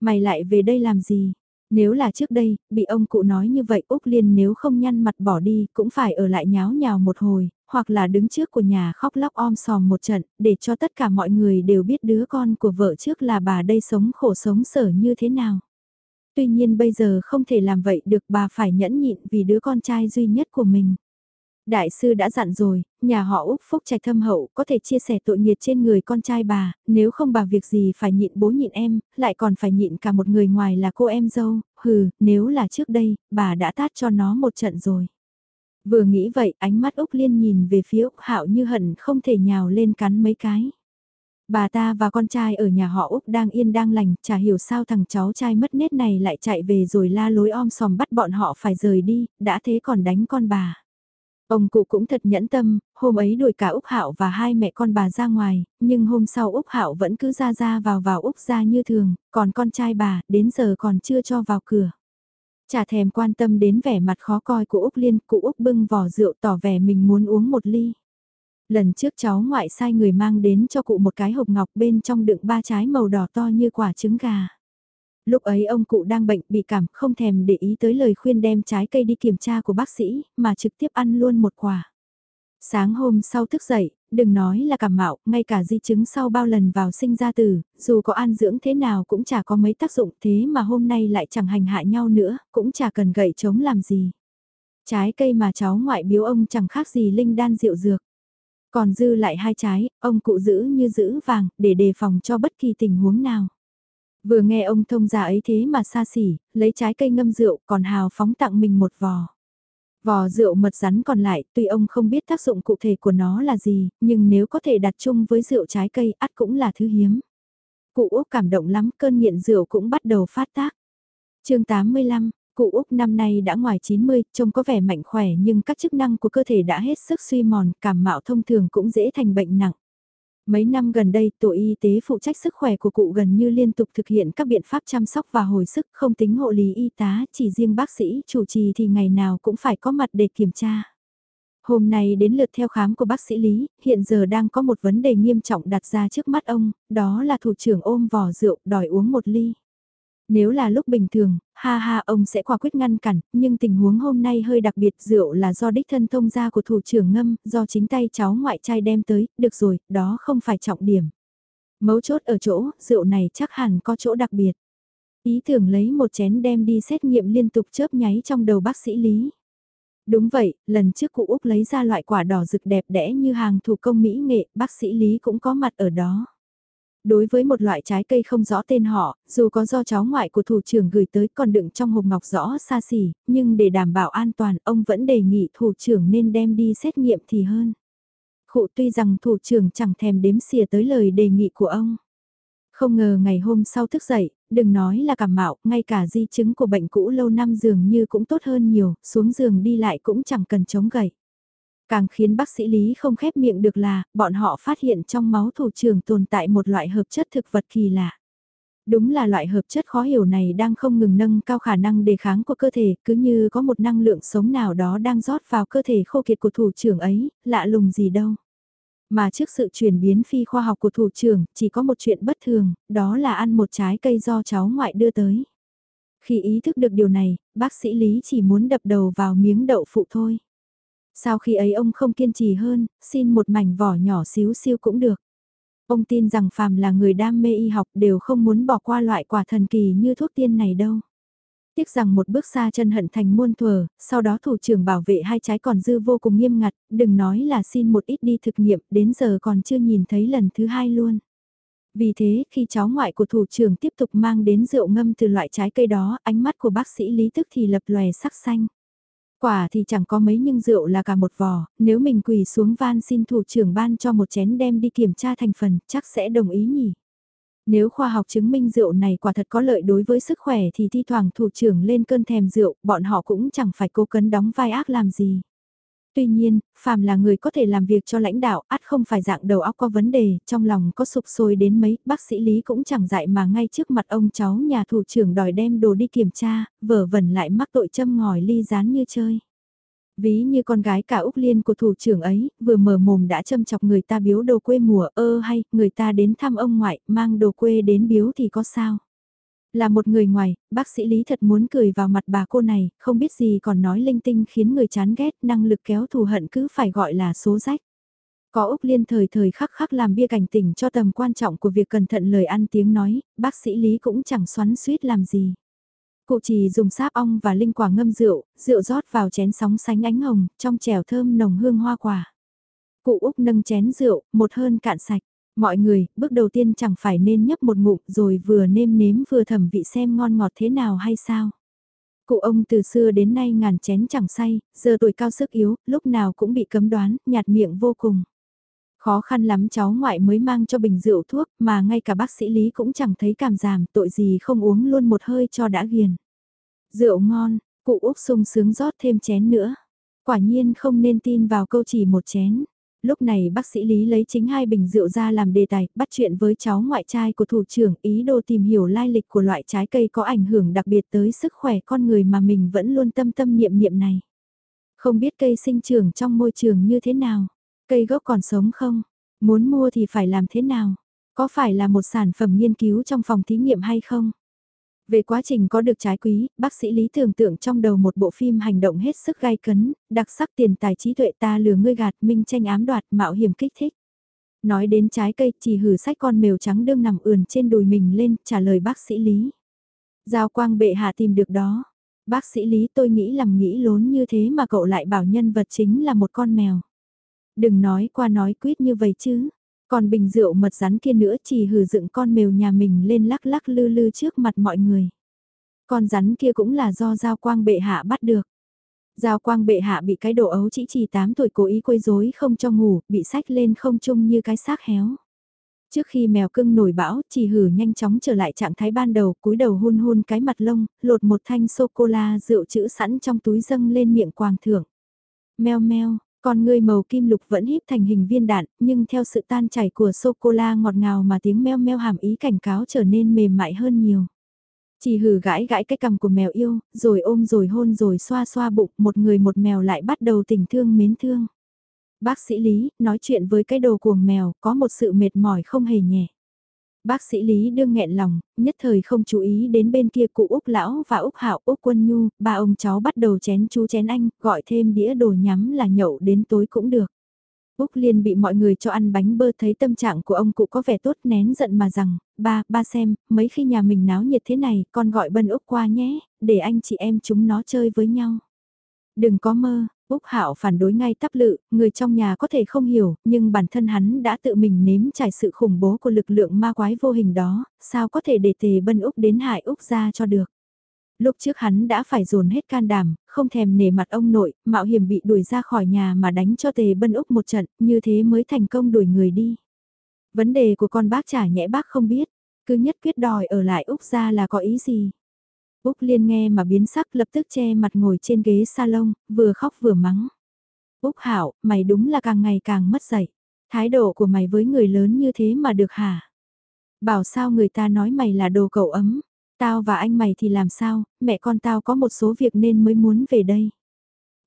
Mày lại về đây làm gì? Nếu là trước đây, bị ông cụ nói như vậy Úc Liên nếu không nhăn mặt bỏ đi cũng phải ở lại nháo nhào một hồi, hoặc là đứng trước của nhà khóc lóc om sòm một trận, để cho tất cả mọi người đều biết đứa con của vợ trước là bà đây sống khổ sống sở như thế nào. Tuy nhiên bây giờ không thể làm vậy được bà phải nhẫn nhịn vì đứa con trai duy nhất của mình. Đại sư đã dặn rồi, nhà họ Úc Phúc Trạch thâm hậu có thể chia sẻ tội nghiệt trên người con trai bà, nếu không bà việc gì phải nhịn bố nhịn em, lại còn phải nhịn cả một người ngoài là cô em dâu, hừ, nếu là trước đây, bà đã tát cho nó một trận rồi. Vừa nghĩ vậy, ánh mắt Úc Liên nhìn về phía Úc Hạo như hận không thể nhào lên cắn mấy cái. Bà ta và con trai ở nhà họ Úc đang yên đang lành, chả hiểu sao thằng cháu trai mất nết này lại chạy về rồi la lối om sòm bắt bọn họ phải rời đi, đã thế còn đánh con bà. Ông cụ cũng thật nhẫn tâm, hôm ấy đuổi cả Úc Hạo và hai mẹ con bà ra ngoài, nhưng hôm sau Úc Hạo vẫn cứ ra ra vào vào Úc ra như thường, còn con trai bà đến giờ còn chưa cho vào cửa. Chả thèm quan tâm đến vẻ mặt khó coi của Úc Liên, cụ Úc bưng vỏ rượu tỏ vẻ mình muốn uống một ly. Lần trước cháu ngoại sai người mang đến cho cụ một cái hộp ngọc bên trong đựng ba trái màu đỏ to như quả trứng gà. Lúc ấy ông cụ đang bệnh bị cảm không thèm để ý tới lời khuyên đem trái cây đi kiểm tra của bác sĩ mà trực tiếp ăn luôn một quả. Sáng hôm sau thức dậy, đừng nói là cảm mạo, ngay cả di chứng sau bao lần vào sinh ra tử, dù có an dưỡng thế nào cũng chả có mấy tác dụng thế mà hôm nay lại chẳng hành hạ nhau nữa, cũng chả cần gậy chống làm gì. Trái cây mà cháu ngoại biếu ông chẳng khác gì linh đan rượu dược. Còn dư lại hai trái, ông cụ giữ như giữ vàng, để đề phòng cho bất kỳ tình huống nào. Vừa nghe ông thông gia ấy thế mà xa xỉ, lấy trái cây ngâm rượu còn hào phóng tặng mình một vò. Vò rượu mật rắn còn lại, tuy ông không biết tác dụng cụ thể của nó là gì, nhưng nếu có thể đặt chung với rượu trái cây, ắt cũng là thứ hiếm. Cụ Úc cảm động lắm, cơn nghiện rượu cũng bắt đầu phát tác. chương 85, cụ Úc năm nay đã ngoài 90, trông có vẻ mạnh khỏe nhưng các chức năng của cơ thể đã hết sức suy mòn, cảm mạo thông thường cũng dễ thành bệnh nặng. Mấy năm gần đây, tổ y tế phụ trách sức khỏe của cụ gần như liên tục thực hiện các biện pháp chăm sóc và hồi sức không tính hộ lý y tá, chỉ riêng bác sĩ chủ trì thì ngày nào cũng phải có mặt để kiểm tra. Hôm nay đến lượt theo khám của bác sĩ Lý, hiện giờ đang có một vấn đề nghiêm trọng đặt ra trước mắt ông, đó là thủ trưởng ôm vỏ rượu đòi uống một ly. Nếu là lúc bình thường, ha ha ông sẽ quả quyết ngăn cản, nhưng tình huống hôm nay hơi đặc biệt rượu là do đích thân thông gia của thủ trưởng ngâm, do chính tay cháu ngoại trai đem tới, được rồi, đó không phải trọng điểm. Mấu chốt ở chỗ, rượu này chắc hẳn có chỗ đặc biệt. Ý tưởng lấy một chén đem đi xét nghiệm liên tục chớp nháy trong đầu bác sĩ Lý. Đúng vậy, lần trước cụ Úc lấy ra loại quả đỏ rực đẹp đẽ như hàng thủ công mỹ nghệ, bác sĩ Lý cũng có mặt ở đó. Đối với một loại trái cây không rõ tên họ, dù có do cháu ngoại của thủ trưởng gửi tới còn đựng trong hộp ngọc rõ xa xỉ, nhưng để đảm bảo an toàn ông vẫn đề nghị thủ trưởng nên đem đi xét nghiệm thì hơn. Khụ tuy rằng thủ trưởng chẳng thèm đếm xỉa tới lời đề nghị của ông. Không ngờ ngày hôm sau thức dậy, đừng nói là cảm mạo, ngay cả di chứng của bệnh cũ lâu năm dường như cũng tốt hơn nhiều, xuống giường đi lại cũng chẳng cần chống gậy. Càng khiến bác sĩ Lý không khép miệng được là, bọn họ phát hiện trong máu thủ trưởng tồn tại một loại hợp chất thực vật kỳ lạ. Đúng là loại hợp chất khó hiểu này đang không ngừng nâng cao khả năng đề kháng của cơ thể, cứ như có một năng lượng sống nào đó đang rót vào cơ thể khô kiệt của thủ trưởng ấy, lạ lùng gì đâu. Mà trước sự chuyển biến phi khoa học của thủ trưởng, chỉ có một chuyện bất thường, đó là ăn một trái cây do cháu ngoại đưa tới. Khi ý thức được điều này, bác sĩ Lý chỉ muốn đập đầu vào miếng đậu phụ thôi. Sau khi ấy ông không kiên trì hơn, xin một mảnh vỏ nhỏ xíu siêu cũng được. Ông tin rằng phàm là người đam mê y học đều không muốn bỏ qua loại quả thần kỳ như thuốc tiên này đâu. Tiếc rằng một bước xa chân hận thành muôn thuở, sau đó thủ trưởng bảo vệ hai trái còn dư vô cùng nghiêm ngặt, đừng nói là xin một ít đi thực nghiệm, đến giờ còn chưa nhìn thấy lần thứ hai luôn. Vì thế, khi cháu ngoại của thủ trưởng tiếp tục mang đến rượu ngâm từ loại trái cây đó, ánh mắt của bác sĩ Lý Tức thì lập lòe sắc xanh. Quả thì chẳng có mấy nhưng rượu là cả một vò, nếu mình quỳ xuống van xin thủ trưởng ban cho một chén đem đi kiểm tra thành phần, chắc sẽ đồng ý nhỉ. Nếu khoa học chứng minh rượu này quả thật có lợi đối với sức khỏe thì thi thoảng thủ trưởng lên cơn thèm rượu, bọn họ cũng chẳng phải cố cấn đóng vai ác làm gì. Tuy nhiên, phàm là người có thể làm việc cho lãnh đạo, ắt không phải dạng đầu óc có vấn đề, trong lòng có sụp sôi đến mấy, bác sĩ Lý cũng chẳng dại mà ngay trước mặt ông cháu nhà thủ trưởng đòi đem đồ đi kiểm tra, vở vẩn lại mắc tội châm ngòi ly rán như chơi. Ví như con gái cả Úc Liên của thủ trưởng ấy, vừa mở mồm đã châm chọc người ta biếu đồ quê mùa ơ hay, người ta đến thăm ông ngoại, mang đồ quê đến biếu thì có sao. Là một người ngoài, bác sĩ Lý thật muốn cười vào mặt bà cô này, không biết gì còn nói linh tinh khiến người chán ghét, năng lực kéo thù hận cứ phải gọi là số rách. Có Úc Liên thời thời khắc khắc làm bia cảnh tỉnh cho tầm quan trọng của việc cẩn thận lời ăn tiếng nói, bác sĩ Lý cũng chẳng xoắn suýt làm gì. Cụ chỉ dùng sáp ong và linh quả ngâm rượu, rượu rót vào chén sóng sánh ánh hồng, trong chèo thơm nồng hương hoa quả. Cụ Úc nâng chén rượu, một hơn cạn sạch. Mọi người, bước đầu tiên chẳng phải nên nhấp một ngụm rồi vừa nêm nếm vừa thẩm vị xem ngon ngọt thế nào hay sao. Cụ ông từ xưa đến nay ngàn chén chẳng say, giờ tuổi cao sức yếu, lúc nào cũng bị cấm đoán, nhạt miệng vô cùng. Khó khăn lắm cháu ngoại mới mang cho bình rượu thuốc mà ngay cả bác sĩ Lý cũng chẳng thấy cảm giảm tội gì không uống luôn một hơi cho đã ghiền. Rượu ngon, cụ Úc sung sướng rót thêm chén nữa. Quả nhiên không nên tin vào câu chỉ một chén. Lúc này bác sĩ Lý lấy chính hai bình rượu ra làm đề tài, bắt chuyện với cháu ngoại trai của thủ trưởng ý đồ tìm hiểu lai lịch của loại trái cây có ảnh hưởng đặc biệt tới sức khỏe con người mà mình vẫn luôn tâm tâm niệm niệm này. Không biết cây sinh trưởng trong môi trường như thế nào, cây gốc còn sống không, muốn mua thì phải làm thế nào, có phải là một sản phẩm nghiên cứu trong phòng thí nghiệm hay không? Về quá trình có được trái quý, bác sĩ Lý tưởng tượng trong đầu một bộ phim hành động hết sức gai cấn, đặc sắc tiền tài trí tuệ ta lừa ngươi gạt minh tranh ám đoạt mạo hiểm kích thích. Nói đến trái cây chỉ hử sách con mèo trắng đương nằm ườn trên đùi mình lên trả lời bác sĩ Lý. Giao quang bệ hạ tìm được đó. Bác sĩ Lý tôi nghĩ lầm nghĩ lốn như thế mà cậu lại bảo nhân vật chính là một con mèo. Đừng nói qua nói quýt như vậy chứ. Còn bình rượu mật rắn kia nữa chỉ hử dựng con mèo nhà mình lên lắc lắc lư lư trước mặt mọi người. Con rắn kia cũng là do Giao Quang bệ hạ bắt được. Giao Quang bệ hạ bị cái đồ ấu chỉ chỉ 8 tuổi cố ý quấy rối không cho ngủ, bị sách lên không chung như cái xác héo. Trước khi mèo cưng nổi bão, chỉ hử nhanh chóng trở lại trạng thái ban đầu, cúi đầu hôn hôn cái mặt lông, lột một thanh sô-cô-la rượu chữ sẵn trong túi dâng lên miệng quàng thưởng. Mèo meo, con người màu kim lục vẫn híp thành hình viên đạn, nhưng theo sự tan chảy của sô-cô-la ngọt ngào mà tiếng meo meo hàm ý cảnh cáo trở nên mềm mại hơn nhiều. Chỉ hử gãi gãi cái cằm của mèo yêu, rồi ôm rồi hôn rồi xoa xoa bụng, một người một mèo lại bắt đầu tình thương mến thương. Bác sĩ Lý, nói chuyện với cái đồ cuồng mèo, có một sự mệt mỏi không hề nhẹ. Bác sĩ Lý đương nghẹn lòng, nhất thời không chú ý đến bên kia cụ Úc Lão và Úc Hạo Úc Quân Nhu, ba ông cháu bắt đầu chén chú chén anh, gọi thêm đĩa đồ nhắm là nhậu đến tối cũng được. Úc Liên bị mọi người cho ăn bánh bơ thấy tâm trạng của ông cụ có vẻ tốt nén giận mà rằng, ba, ba xem, mấy khi nhà mình náo nhiệt thế này, con gọi Bân Úc qua nhé, để anh chị em chúng nó chơi với nhau. Đừng có mơ, Úc Hạo phản đối ngay tắp lự, người trong nhà có thể không hiểu, nhưng bản thân hắn đã tự mình nếm trải sự khủng bố của lực lượng ma quái vô hình đó, sao có thể để tề bân Úc đến hại Úc ra cho được. Lúc trước hắn đã phải dồn hết can đảm, không thèm nể mặt ông nội, mạo hiểm bị đuổi ra khỏi nhà mà đánh cho tề bân Úc một trận, như thế mới thành công đuổi người đi. Vấn đề của con bác trả nhẽ bác không biết, cứ nhất quyết đòi ở lại Úc ra là có ý gì. Úc Liên nghe mà biến sắc lập tức che mặt ngồi trên ghế salon, vừa khóc vừa mắng. Úc Hảo, mày đúng là càng ngày càng mất dạy. Thái độ của mày với người lớn như thế mà được hả? Bảo sao người ta nói mày là đồ cậu ấm. Tao và anh mày thì làm sao, mẹ con tao có một số việc nên mới muốn về đây.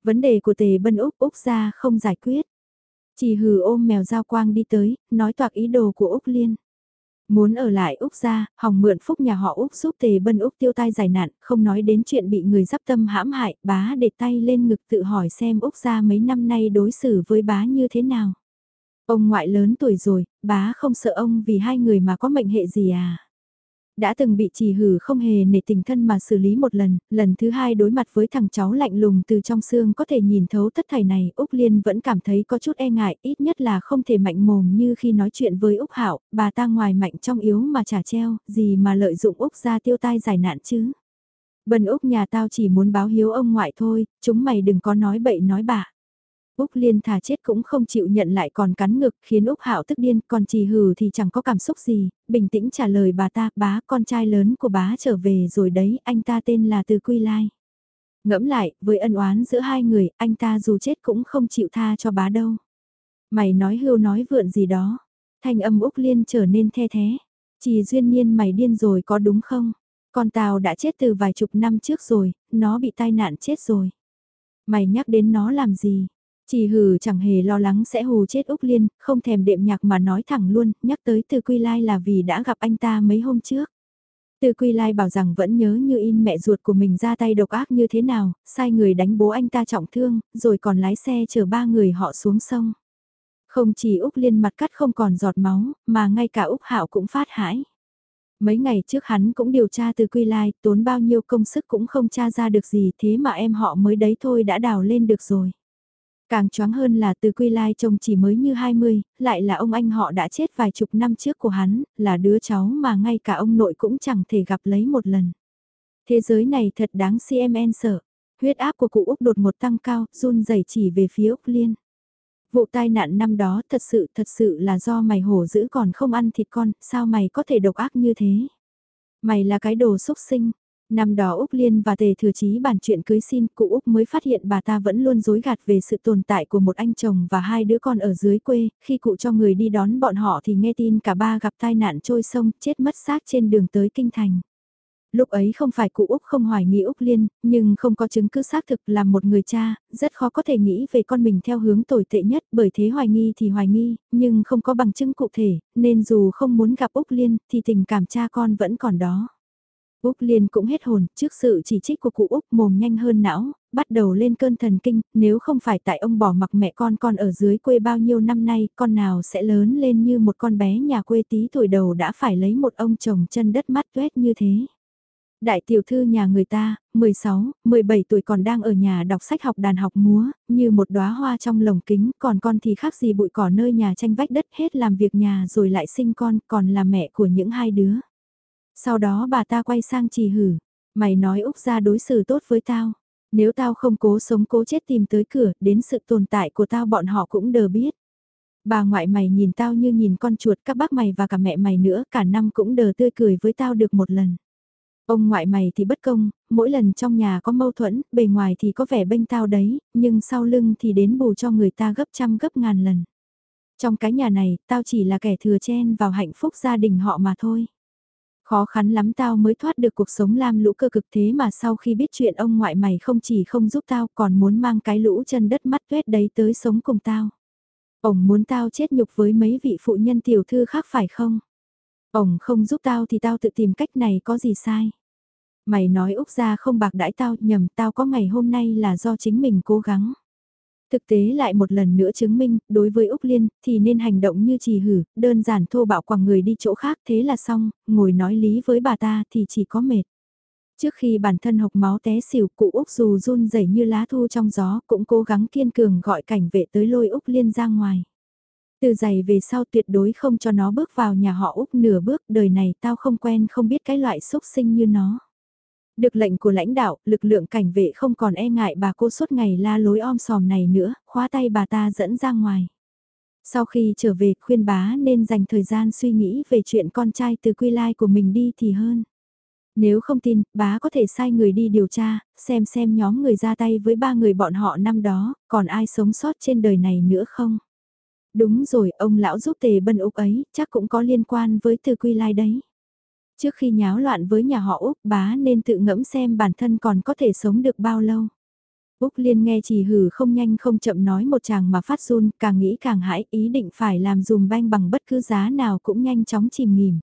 Vấn đề của tề bân Úc Úc ra không giải quyết. Chỉ hừ ôm mèo giao quang đi tới, nói toạc ý đồ của Úc Liên. Muốn ở lại Úc ra, hòng mượn phúc nhà họ Úc giúp tề bân Úc tiêu tai giải nạn, không nói đến chuyện bị người dắp tâm hãm hại, bá để tay lên ngực tự hỏi xem Úc ra mấy năm nay đối xử với bá như thế nào. Ông ngoại lớn tuổi rồi, bá không sợ ông vì hai người mà có mệnh hệ gì à đã từng bị chỉ hử không hề nể tình thân mà xử lý một lần, lần thứ hai đối mặt với thằng cháu lạnh lùng từ trong xương có thể nhìn thấu tất thảy này, Úc Liên vẫn cảm thấy có chút e ngại, ít nhất là không thể mạnh mồm như khi nói chuyện với Úc Hạo, bà ta ngoài mạnh trong yếu mà trả treo, gì mà lợi dụng Úc ra tiêu tai giải nạn chứ. Bần Úc nhà tao chỉ muốn báo hiếu ông ngoại thôi, chúng mày đừng có nói bậy nói bạ. Úc Liên thà chết cũng không chịu nhận lại còn cắn ngực khiến Úc Hạo tức điên còn trì hừ thì chẳng có cảm xúc gì, bình tĩnh trả lời bà ta bá con trai lớn của bá trở về rồi đấy anh ta tên là Từ Quy Lai. Ngẫm lại, với ân oán giữa hai người, anh ta dù chết cũng không chịu tha cho bá đâu. Mày nói hưu nói vượn gì đó. Thanh âm Úc Liên trở nên the thế. Chỉ duyên nhiên mày điên rồi có đúng không? Con tao đã chết từ vài chục năm trước rồi, nó bị tai nạn chết rồi. Mày nhắc đến nó làm gì? Chỉ hừ chẳng hề lo lắng sẽ hù chết Úc Liên, không thèm đệm nhạc mà nói thẳng luôn, nhắc tới từ Quy Lai là vì đã gặp anh ta mấy hôm trước. Từ Quy Lai bảo rằng vẫn nhớ như in mẹ ruột của mình ra tay độc ác như thế nào, sai người đánh bố anh ta trọng thương, rồi còn lái xe chở ba người họ xuống sông. Không chỉ Úc Liên mặt cắt không còn giọt máu, mà ngay cả Úc Hạo cũng phát hãi. Mấy ngày trước hắn cũng điều tra từ Quy Lai, tốn bao nhiêu công sức cũng không tra ra được gì thế mà em họ mới đấy thôi đã đào lên được rồi. Càng choáng hơn là từ quy lai trông chỉ mới như 20, lại là ông anh họ đã chết vài chục năm trước của hắn, là đứa cháu mà ngay cả ông nội cũng chẳng thể gặp lấy một lần. Thế giới này thật đáng CMN sợ. Huyết áp của cụ Úc đột một tăng cao, run rẩy chỉ về phía Úc Liên. Vụ tai nạn năm đó thật sự thật sự là do mày hổ dữ còn không ăn thịt con, sao mày có thể độc ác như thế? Mày là cái đồ xúc sinh, Năm đó Úc Liên và Tề Thừa Chí bàn chuyện cưới xin, cụ Úc mới phát hiện bà ta vẫn luôn dối gạt về sự tồn tại của một anh chồng và hai đứa con ở dưới quê, khi cụ cho người đi đón bọn họ thì nghe tin cả ba gặp tai nạn trôi sông, chết mất xác trên đường tới Kinh Thành. Lúc ấy không phải cụ Úc không hoài nghi Úc Liên, nhưng không có chứng cứ xác thực là một người cha, rất khó có thể nghĩ về con mình theo hướng tồi tệ nhất bởi thế hoài nghi thì hoài nghi, nhưng không có bằng chứng cụ thể, nên dù không muốn gặp Úc Liên thì tình cảm cha con vẫn còn đó. Úc Liên cũng hết hồn, trước sự chỉ trích của cụ Úc mồm nhanh hơn não, bắt đầu lên cơn thần kinh, nếu không phải tại ông bỏ mặc mẹ con con ở dưới quê bao nhiêu năm nay, con nào sẽ lớn lên như một con bé nhà quê tí tuổi đầu đã phải lấy một ông chồng chân đất mắt tuét như thế. Đại tiểu thư nhà người ta, 16, 17 tuổi còn đang ở nhà đọc sách học đàn học múa, như một đóa hoa trong lồng kính, còn con thì khác gì bụi cỏ nơi nhà tranh vách đất hết làm việc nhà rồi lại sinh con, còn là mẹ của những hai đứa. Sau đó bà ta quay sang trì hử, mày nói Úc ra đối xử tốt với tao. Nếu tao không cố sống cố chết tìm tới cửa, đến sự tồn tại của tao bọn họ cũng đờ biết. Bà ngoại mày nhìn tao như nhìn con chuột các bác mày và cả mẹ mày nữa, cả năm cũng đờ tươi cười với tao được một lần. Ông ngoại mày thì bất công, mỗi lần trong nhà có mâu thuẫn, bề ngoài thì có vẻ bênh tao đấy, nhưng sau lưng thì đến bù cho người ta gấp trăm gấp ngàn lần. Trong cái nhà này, tao chỉ là kẻ thừa chen vào hạnh phúc gia đình họ mà thôi. Khó khăn lắm tao mới thoát được cuộc sống lam lũ cơ cực thế mà sau khi biết chuyện ông ngoại mày không chỉ không giúp tao, còn muốn mang cái lũ chân đất mắt tuyết đấy tới sống cùng tao. Ông muốn tao chết nhục với mấy vị phụ nhân tiểu thư khác phải không? Ông không giúp tao thì tao tự tìm cách này có gì sai. Mày nói Úc ra không bạc đãi tao, nhầm tao có ngày hôm nay là do chính mình cố gắng. Thực tế lại một lần nữa chứng minh, đối với Úc Liên, thì nên hành động như trì hử, đơn giản thô bạo quẳng người đi chỗ khác thế là xong, ngồi nói lý với bà ta thì chỉ có mệt. Trước khi bản thân hộc máu té xỉu, cụ Úc dù run rẩy như lá thu trong gió, cũng cố gắng kiên cường gọi cảnh vệ tới lôi Úc Liên ra ngoài. Từ giày về sau tuyệt đối không cho nó bước vào nhà họ Úc nửa bước, đời này tao không quen không biết cái loại xúc sinh như nó. Được lệnh của lãnh đạo, lực lượng cảnh vệ không còn e ngại bà cô suốt ngày la lối om sòm này nữa, khóa tay bà ta dẫn ra ngoài. Sau khi trở về khuyên bá nên dành thời gian suy nghĩ về chuyện con trai từ quy lai của mình đi thì hơn. Nếu không tin, bá có thể sai người đi điều tra, xem xem nhóm người ra tay với ba người bọn họ năm đó, còn ai sống sót trên đời này nữa không? Đúng rồi, ông lão giúp tề bân Úc ấy, chắc cũng có liên quan với từ quy lai đấy. Trước khi nháo loạn với nhà họ Úc bá nên tự ngẫm xem bản thân còn có thể sống được bao lâu. Úc Liên nghe chỉ hử không nhanh không chậm nói một chàng mà phát run, càng nghĩ càng hãi, ý định phải làm dùm banh bằng bất cứ giá nào cũng nhanh chóng chìm nghỉm.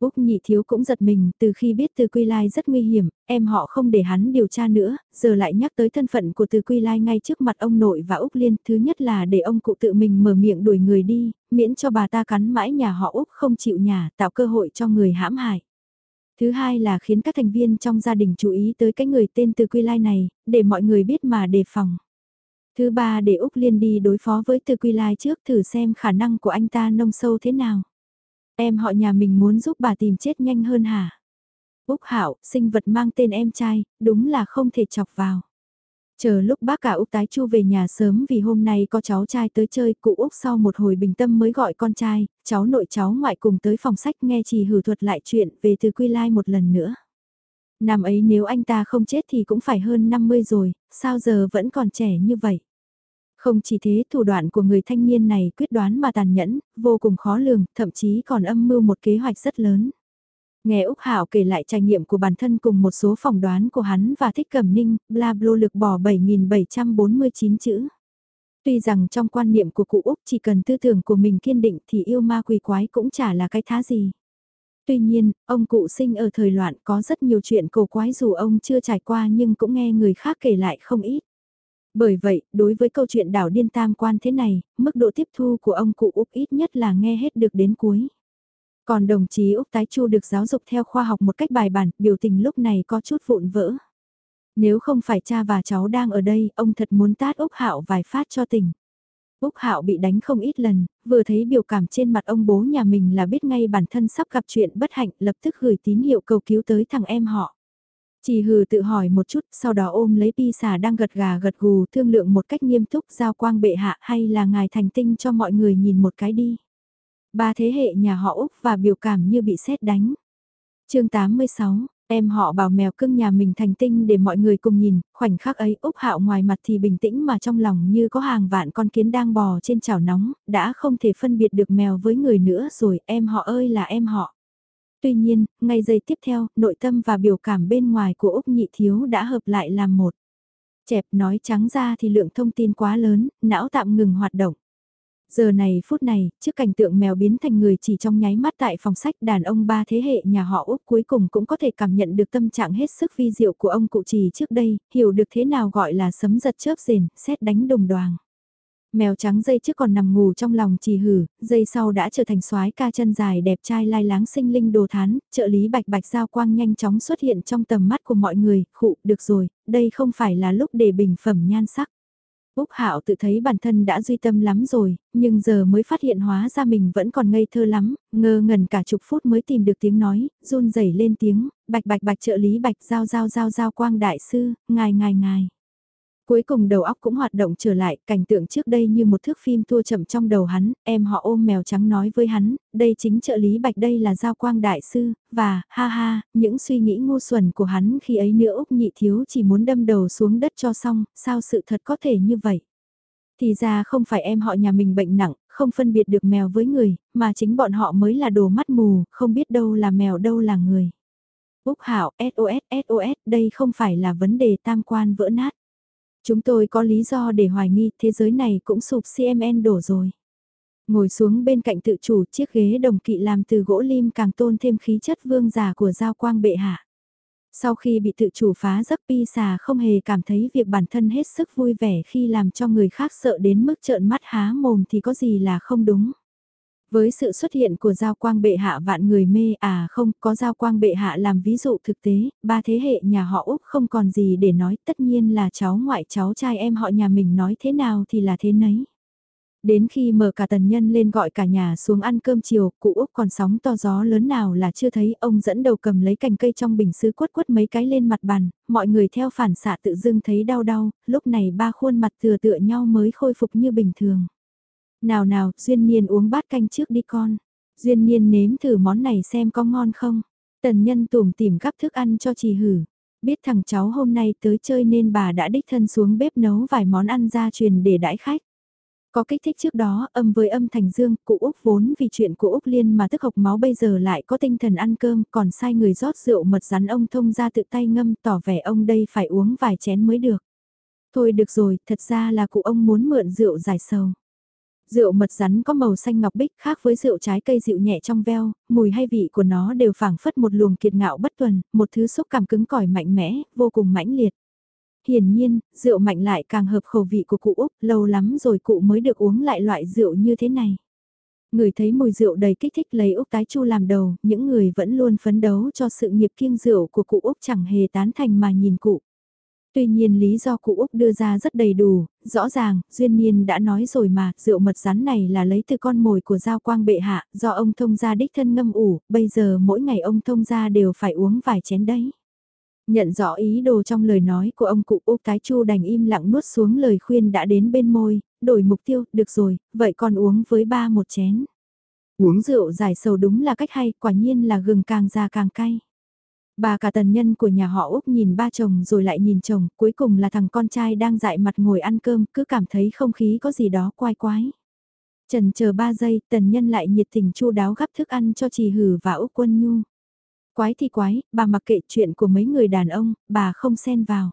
Úc nhị thiếu cũng giật mình, từ khi biết từ Quy Lai rất nguy hiểm, em họ không để hắn điều tra nữa, giờ lại nhắc tới thân phận của từ Quy Lai ngay trước mặt ông nội và Úc Liên. Thứ nhất là để ông cụ tự mình mở miệng đuổi người đi, miễn cho bà ta cắn mãi nhà họ Úc không chịu nhà, tạo cơ hội cho người hãm hại. Thứ hai là khiến các thành viên trong gia đình chú ý tới cái người tên từ Quy Lai này, để mọi người biết mà đề phòng. Thứ ba để Úc Liên đi đối phó với Từ Quy Lai trước thử xem khả năng của anh ta nông sâu thế nào. Em họ nhà mình muốn giúp bà tìm chết nhanh hơn hả? Úc Hạo, sinh vật mang tên em trai, đúng là không thể chọc vào. Chờ lúc bác cả Úc tái chu về nhà sớm vì hôm nay có cháu trai tới chơi, cụ Úc sau một hồi bình tâm mới gọi con trai, cháu nội cháu ngoại cùng tới phòng sách nghe chỉ hử thuật lại chuyện về từ quy lai một lần nữa. Năm ấy nếu anh ta không chết thì cũng phải hơn 50 rồi, sao giờ vẫn còn trẻ như vậy? Không chỉ thế thủ đoạn của người thanh niên này quyết đoán mà tàn nhẫn, vô cùng khó lường, thậm chí còn âm mưu một kế hoạch rất lớn. Nghe Úc Hạo kể lại trải nghiệm của bản thân cùng một số phỏng đoán của hắn và thích cẩm ninh, bla blo lực bỏ 7.749 chữ. Tuy rằng trong quan niệm của cụ Úc chỉ cần tư tưởng của mình kiên định thì yêu ma quỷ quái cũng chả là cái thá gì. Tuy nhiên, ông cụ sinh ở thời loạn có rất nhiều chuyện cổ quái dù ông chưa trải qua nhưng cũng nghe người khác kể lại không ít. Bởi vậy, đối với câu chuyện đảo điên tam quan thế này, mức độ tiếp thu của ông cụ Úc ít nhất là nghe hết được đến cuối. Còn đồng chí Úc Tái Chu được giáo dục theo khoa học một cách bài bản, biểu tình lúc này có chút vụn vỡ. Nếu không phải cha và cháu đang ở đây, ông thật muốn tát Úc Hạo vài phát cho tỉnh. Úc Hạo bị đánh không ít lần, vừa thấy biểu cảm trên mặt ông bố nhà mình là biết ngay bản thân sắp gặp chuyện bất hạnh, lập tức gửi tín hiệu cầu cứu tới thằng em họ. Chỉ hừ tự hỏi một chút, sau đó ôm lấy pi xà đang gật gà gật gù thương lượng một cách nghiêm túc giao quang bệ hạ hay là ngài thành tinh cho mọi người nhìn một cái đi. Ba thế hệ nhà họ Úc và biểu cảm như bị xét đánh. chương 86, Em họ bảo mèo cưng nhà mình thành tinh để mọi người cùng nhìn, khoảnh khắc ấy Úc Hạo ngoài mặt thì bình tĩnh mà trong lòng như có hàng vạn con kiến đang bò trên chảo nóng, đã không thể phân biệt được mèo với người nữa rồi, em họ ơi là em họ. Tuy nhiên, ngay giây tiếp theo, nội tâm và biểu cảm bên ngoài của Úc Nhị Thiếu đã hợp lại làm một. Chẹp nói trắng ra thì lượng thông tin quá lớn, não tạm ngừng hoạt động. Giờ này phút này, trước cảnh tượng mèo biến thành người chỉ trong nháy mắt tại phòng sách đàn ông ba thế hệ nhà họ Úc cuối cùng cũng có thể cảm nhận được tâm trạng hết sức vi diệu của ông cụ trì trước đây, hiểu được thế nào gọi là sấm giật chớp rền, xét đánh đồng đoàn. Mèo trắng dây trước còn nằm ngủ trong lòng trì hử, dây sau đã trở thành soái ca chân dài đẹp trai lai láng sinh linh đồ thán, trợ lý bạch bạch giao quang nhanh chóng xuất hiện trong tầm mắt của mọi người, khụ, được rồi, đây không phải là lúc để bình phẩm nhan sắc. Úc Hạo tự thấy bản thân đã duy tâm lắm rồi, nhưng giờ mới phát hiện hóa ra mình vẫn còn ngây thơ lắm, ngơ ngẩn cả chục phút mới tìm được tiếng nói, run rẩy lên tiếng, bạch bạch bạch trợ lý bạch giao giao giao giao quang đại sư, ngài ngài ngài. Cuối cùng đầu óc cũng hoạt động trở lại, cảnh tượng trước đây như một thước phim thua chậm trong đầu hắn, em họ ôm mèo trắng nói với hắn, đây chính trợ lý bạch đây là giao quang đại sư, và, ha ha, những suy nghĩ ngu xuẩn của hắn khi ấy nữa Úc nhị thiếu chỉ muốn đâm đầu xuống đất cho xong, sao sự thật có thể như vậy. Thì ra không phải em họ nhà mình bệnh nặng, không phân biệt được mèo với người, mà chính bọn họ mới là đồ mắt mù, không biết đâu là mèo đâu là người. Úc Hảo, SOS, SOS, đây không phải là vấn đề tam quan vỡ nát. Chúng tôi có lý do để hoài nghi, thế giới này cũng sụp CMN đổ rồi. Ngồi xuống bên cạnh tự chủ, chiếc ghế đồng kỵ làm từ gỗ lim càng tôn thêm khí chất vương giả của giao quang bệ hạ. Sau khi bị tự chủ phá giấc, pi xà không hề cảm thấy việc bản thân hết sức vui vẻ khi làm cho người khác sợ đến mức trợn mắt há mồm thì có gì là không đúng. Với sự xuất hiện của giao quang bệ hạ vạn người mê à không có giao quang bệ hạ làm ví dụ thực tế, ba thế hệ nhà họ Úc không còn gì để nói tất nhiên là cháu ngoại cháu trai em họ nhà mình nói thế nào thì là thế nấy. Đến khi mở cả tần nhân lên gọi cả nhà xuống ăn cơm chiều, cụ Úc còn sóng to gió lớn nào là chưa thấy, ông dẫn đầu cầm lấy cành cây trong bình sứ quất quất mấy cái lên mặt bàn, mọi người theo phản xạ tự dưng thấy đau đau, lúc này ba khuôn mặt tựa tựa nhau mới khôi phục như bình thường. Nào nào, Duyên Niên uống bát canh trước đi con. Duyên Niên nếm thử món này xem có ngon không. Tần nhân tùm tìm gắp thức ăn cho chị hử. Biết thằng cháu hôm nay tới chơi nên bà đã đích thân xuống bếp nấu vài món ăn gia truyền để đãi khách. Có kích thích trước đó, âm với âm thành dương, cụ Úc vốn vì chuyện của Úc Liên mà tức học máu bây giờ lại có tinh thần ăn cơm, còn sai người rót rượu mật rắn ông thông ra tự tay ngâm tỏ vẻ ông đây phải uống vài chén mới được. Thôi được rồi, thật ra là cụ ông muốn mượn rượu giải sầu. Rượu mật rắn có màu xanh ngọc bích khác với rượu trái cây dịu nhẹ trong veo, mùi hay vị của nó đều phảng phất một luồng kiệt ngạo bất tuần, một thứ xúc cảm cứng cỏi mạnh mẽ, vô cùng mãnh liệt. Hiển nhiên, rượu mạnh lại càng hợp khẩu vị của cụ Úc, lâu lắm rồi cụ mới được uống lại loại rượu như thế này. Người thấy mùi rượu đầy kích thích lấy Úc tái chu làm đầu, những người vẫn luôn phấn đấu cho sự nghiệp kiêng rượu của cụ Úc chẳng hề tán thành mà nhìn cụ. Tuy nhiên lý do cụ Úc đưa ra rất đầy đủ, rõ ràng, Duyên Niên đã nói rồi mà, rượu mật rắn này là lấy từ con mồi của Giao Quang bệ hạ, do ông thông gia đích thân ngâm ủ, bây giờ mỗi ngày ông thông gia đều phải uống vài chén đấy. Nhận rõ ý đồ trong lời nói của ông cụ Úc Tái Chu đành im lặng nuốt xuống lời khuyên đã đến bên môi, đổi mục tiêu, được rồi, vậy con uống với ba một chén. Uống rượu giải sầu đúng là cách hay, quả nhiên là gừng càng già càng cay. Bà cả tần nhân của nhà họ Úc nhìn ba chồng rồi lại nhìn chồng, cuối cùng là thằng con trai đang dại mặt ngồi ăn cơm, cứ cảm thấy không khí có gì đó quái quái. Trần chờ ba giây, tần nhân lại nhiệt tình chu đáo gắp thức ăn cho trì hử và Úc Quân Nhu. Quái thì quái, bà mặc kệ chuyện của mấy người đàn ông, bà không xen vào.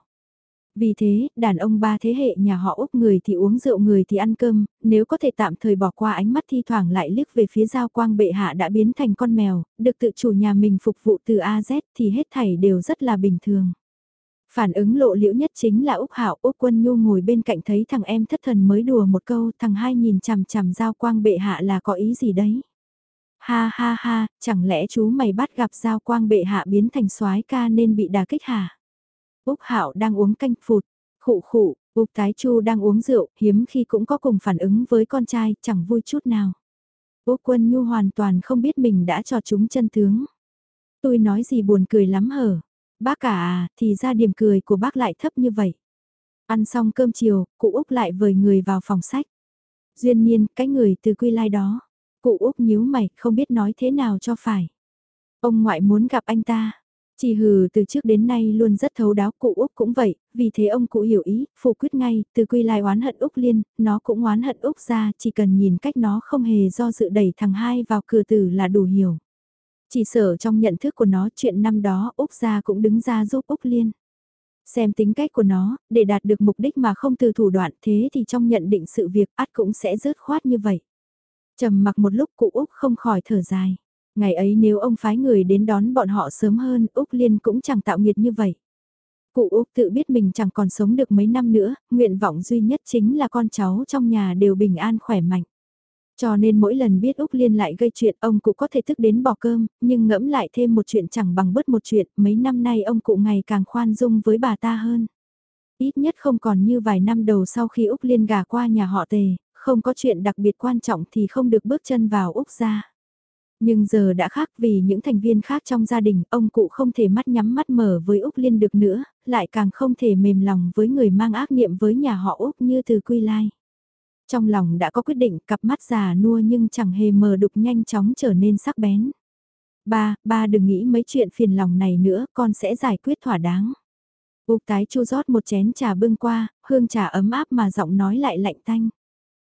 Vì thế, đàn ông ba thế hệ nhà họ Úc người thì uống rượu người thì ăn cơm, nếu có thể tạm thời bỏ qua ánh mắt thi thoảng lại liếc về phía giao quang bệ hạ đã biến thành con mèo, được tự chủ nhà mình phục vụ từ A Z thì hết thảy đều rất là bình thường. Phản ứng lộ liễu nhất chính là Úc Hạo Úc Quân Nhu ngồi bên cạnh thấy thằng em thất thần mới đùa một câu thằng hai nhìn chằm chằm giao quang bệ hạ là có ý gì đấy. Ha ha ha, chẳng lẽ chú mày bắt gặp giao quang bệ hạ biến thành soái ca nên bị đà kích hả? Úc Hạo đang uống canh phụt, khụ khụ, Úc Tái Chu đang uống rượu, hiếm khi cũng có cùng phản ứng với con trai, chẳng vui chút nào. Úc Quân Nhu hoàn toàn không biết mình đã cho chúng chân tướng. Tôi nói gì buồn cười lắm hở. Bác cả à, thì ra điểm cười của bác lại thấp như vậy. Ăn xong cơm chiều, cụ Úc lại vời người vào phòng sách. Duyên nhiên, cái người từ quy lai đó. Cụ Úc nhíu mày, không biết nói thế nào cho phải. Ông ngoại muốn gặp anh ta. Chỉ hừ từ trước đến nay luôn rất thấu đáo cụ Úc cũng vậy, vì thế ông cụ hiểu ý, phủ quyết ngay, từ quy lai oán hận Úc liên, nó cũng oán hận Úc ra, chỉ cần nhìn cách nó không hề do dự đẩy thằng hai vào cửa tử là đủ hiểu. Chỉ sở trong nhận thức của nó chuyện năm đó Úc ra cũng đứng ra giúp Úc liên. Xem tính cách của nó, để đạt được mục đích mà không từ thủ đoạn thế thì trong nhận định sự việc ắt cũng sẽ rớt khoát như vậy. trầm mặc một lúc cụ Úc không khỏi thở dài. Ngày ấy nếu ông phái người đến đón bọn họ sớm hơn, Úc Liên cũng chẳng tạo nghiệt như vậy. Cụ Úc tự biết mình chẳng còn sống được mấy năm nữa, nguyện vọng duy nhất chính là con cháu trong nhà đều bình an khỏe mạnh. Cho nên mỗi lần biết Úc Liên lại gây chuyện ông cụ có thể thức đến bỏ cơm, nhưng ngẫm lại thêm một chuyện chẳng bằng bớt một chuyện, mấy năm nay ông cụ ngày càng khoan dung với bà ta hơn. Ít nhất không còn như vài năm đầu sau khi Úc Liên gà qua nhà họ tề, không có chuyện đặc biệt quan trọng thì không được bước chân vào Úc ra. Nhưng giờ đã khác vì những thành viên khác trong gia đình, ông cụ không thể mắt nhắm mắt mở với Úc Liên được nữa, lại càng không thể mềm lòng với người mang ác niệm với nhà họ Úc như từ Quy Lai. Trong lòng đã có quyết định cặp mắt già nua nhưng chẳng hề mờ đục nhanh chóng trở nên sắc bén. Ba, ba đừng nghĩ mấy chuyện phiền lòng này nữa, con sẽ giải quyết thỏa đáng. Úc tái chu rót một chén trà bưng qua, hương trà ấm áp mà giọng nói lại lạnh tanh.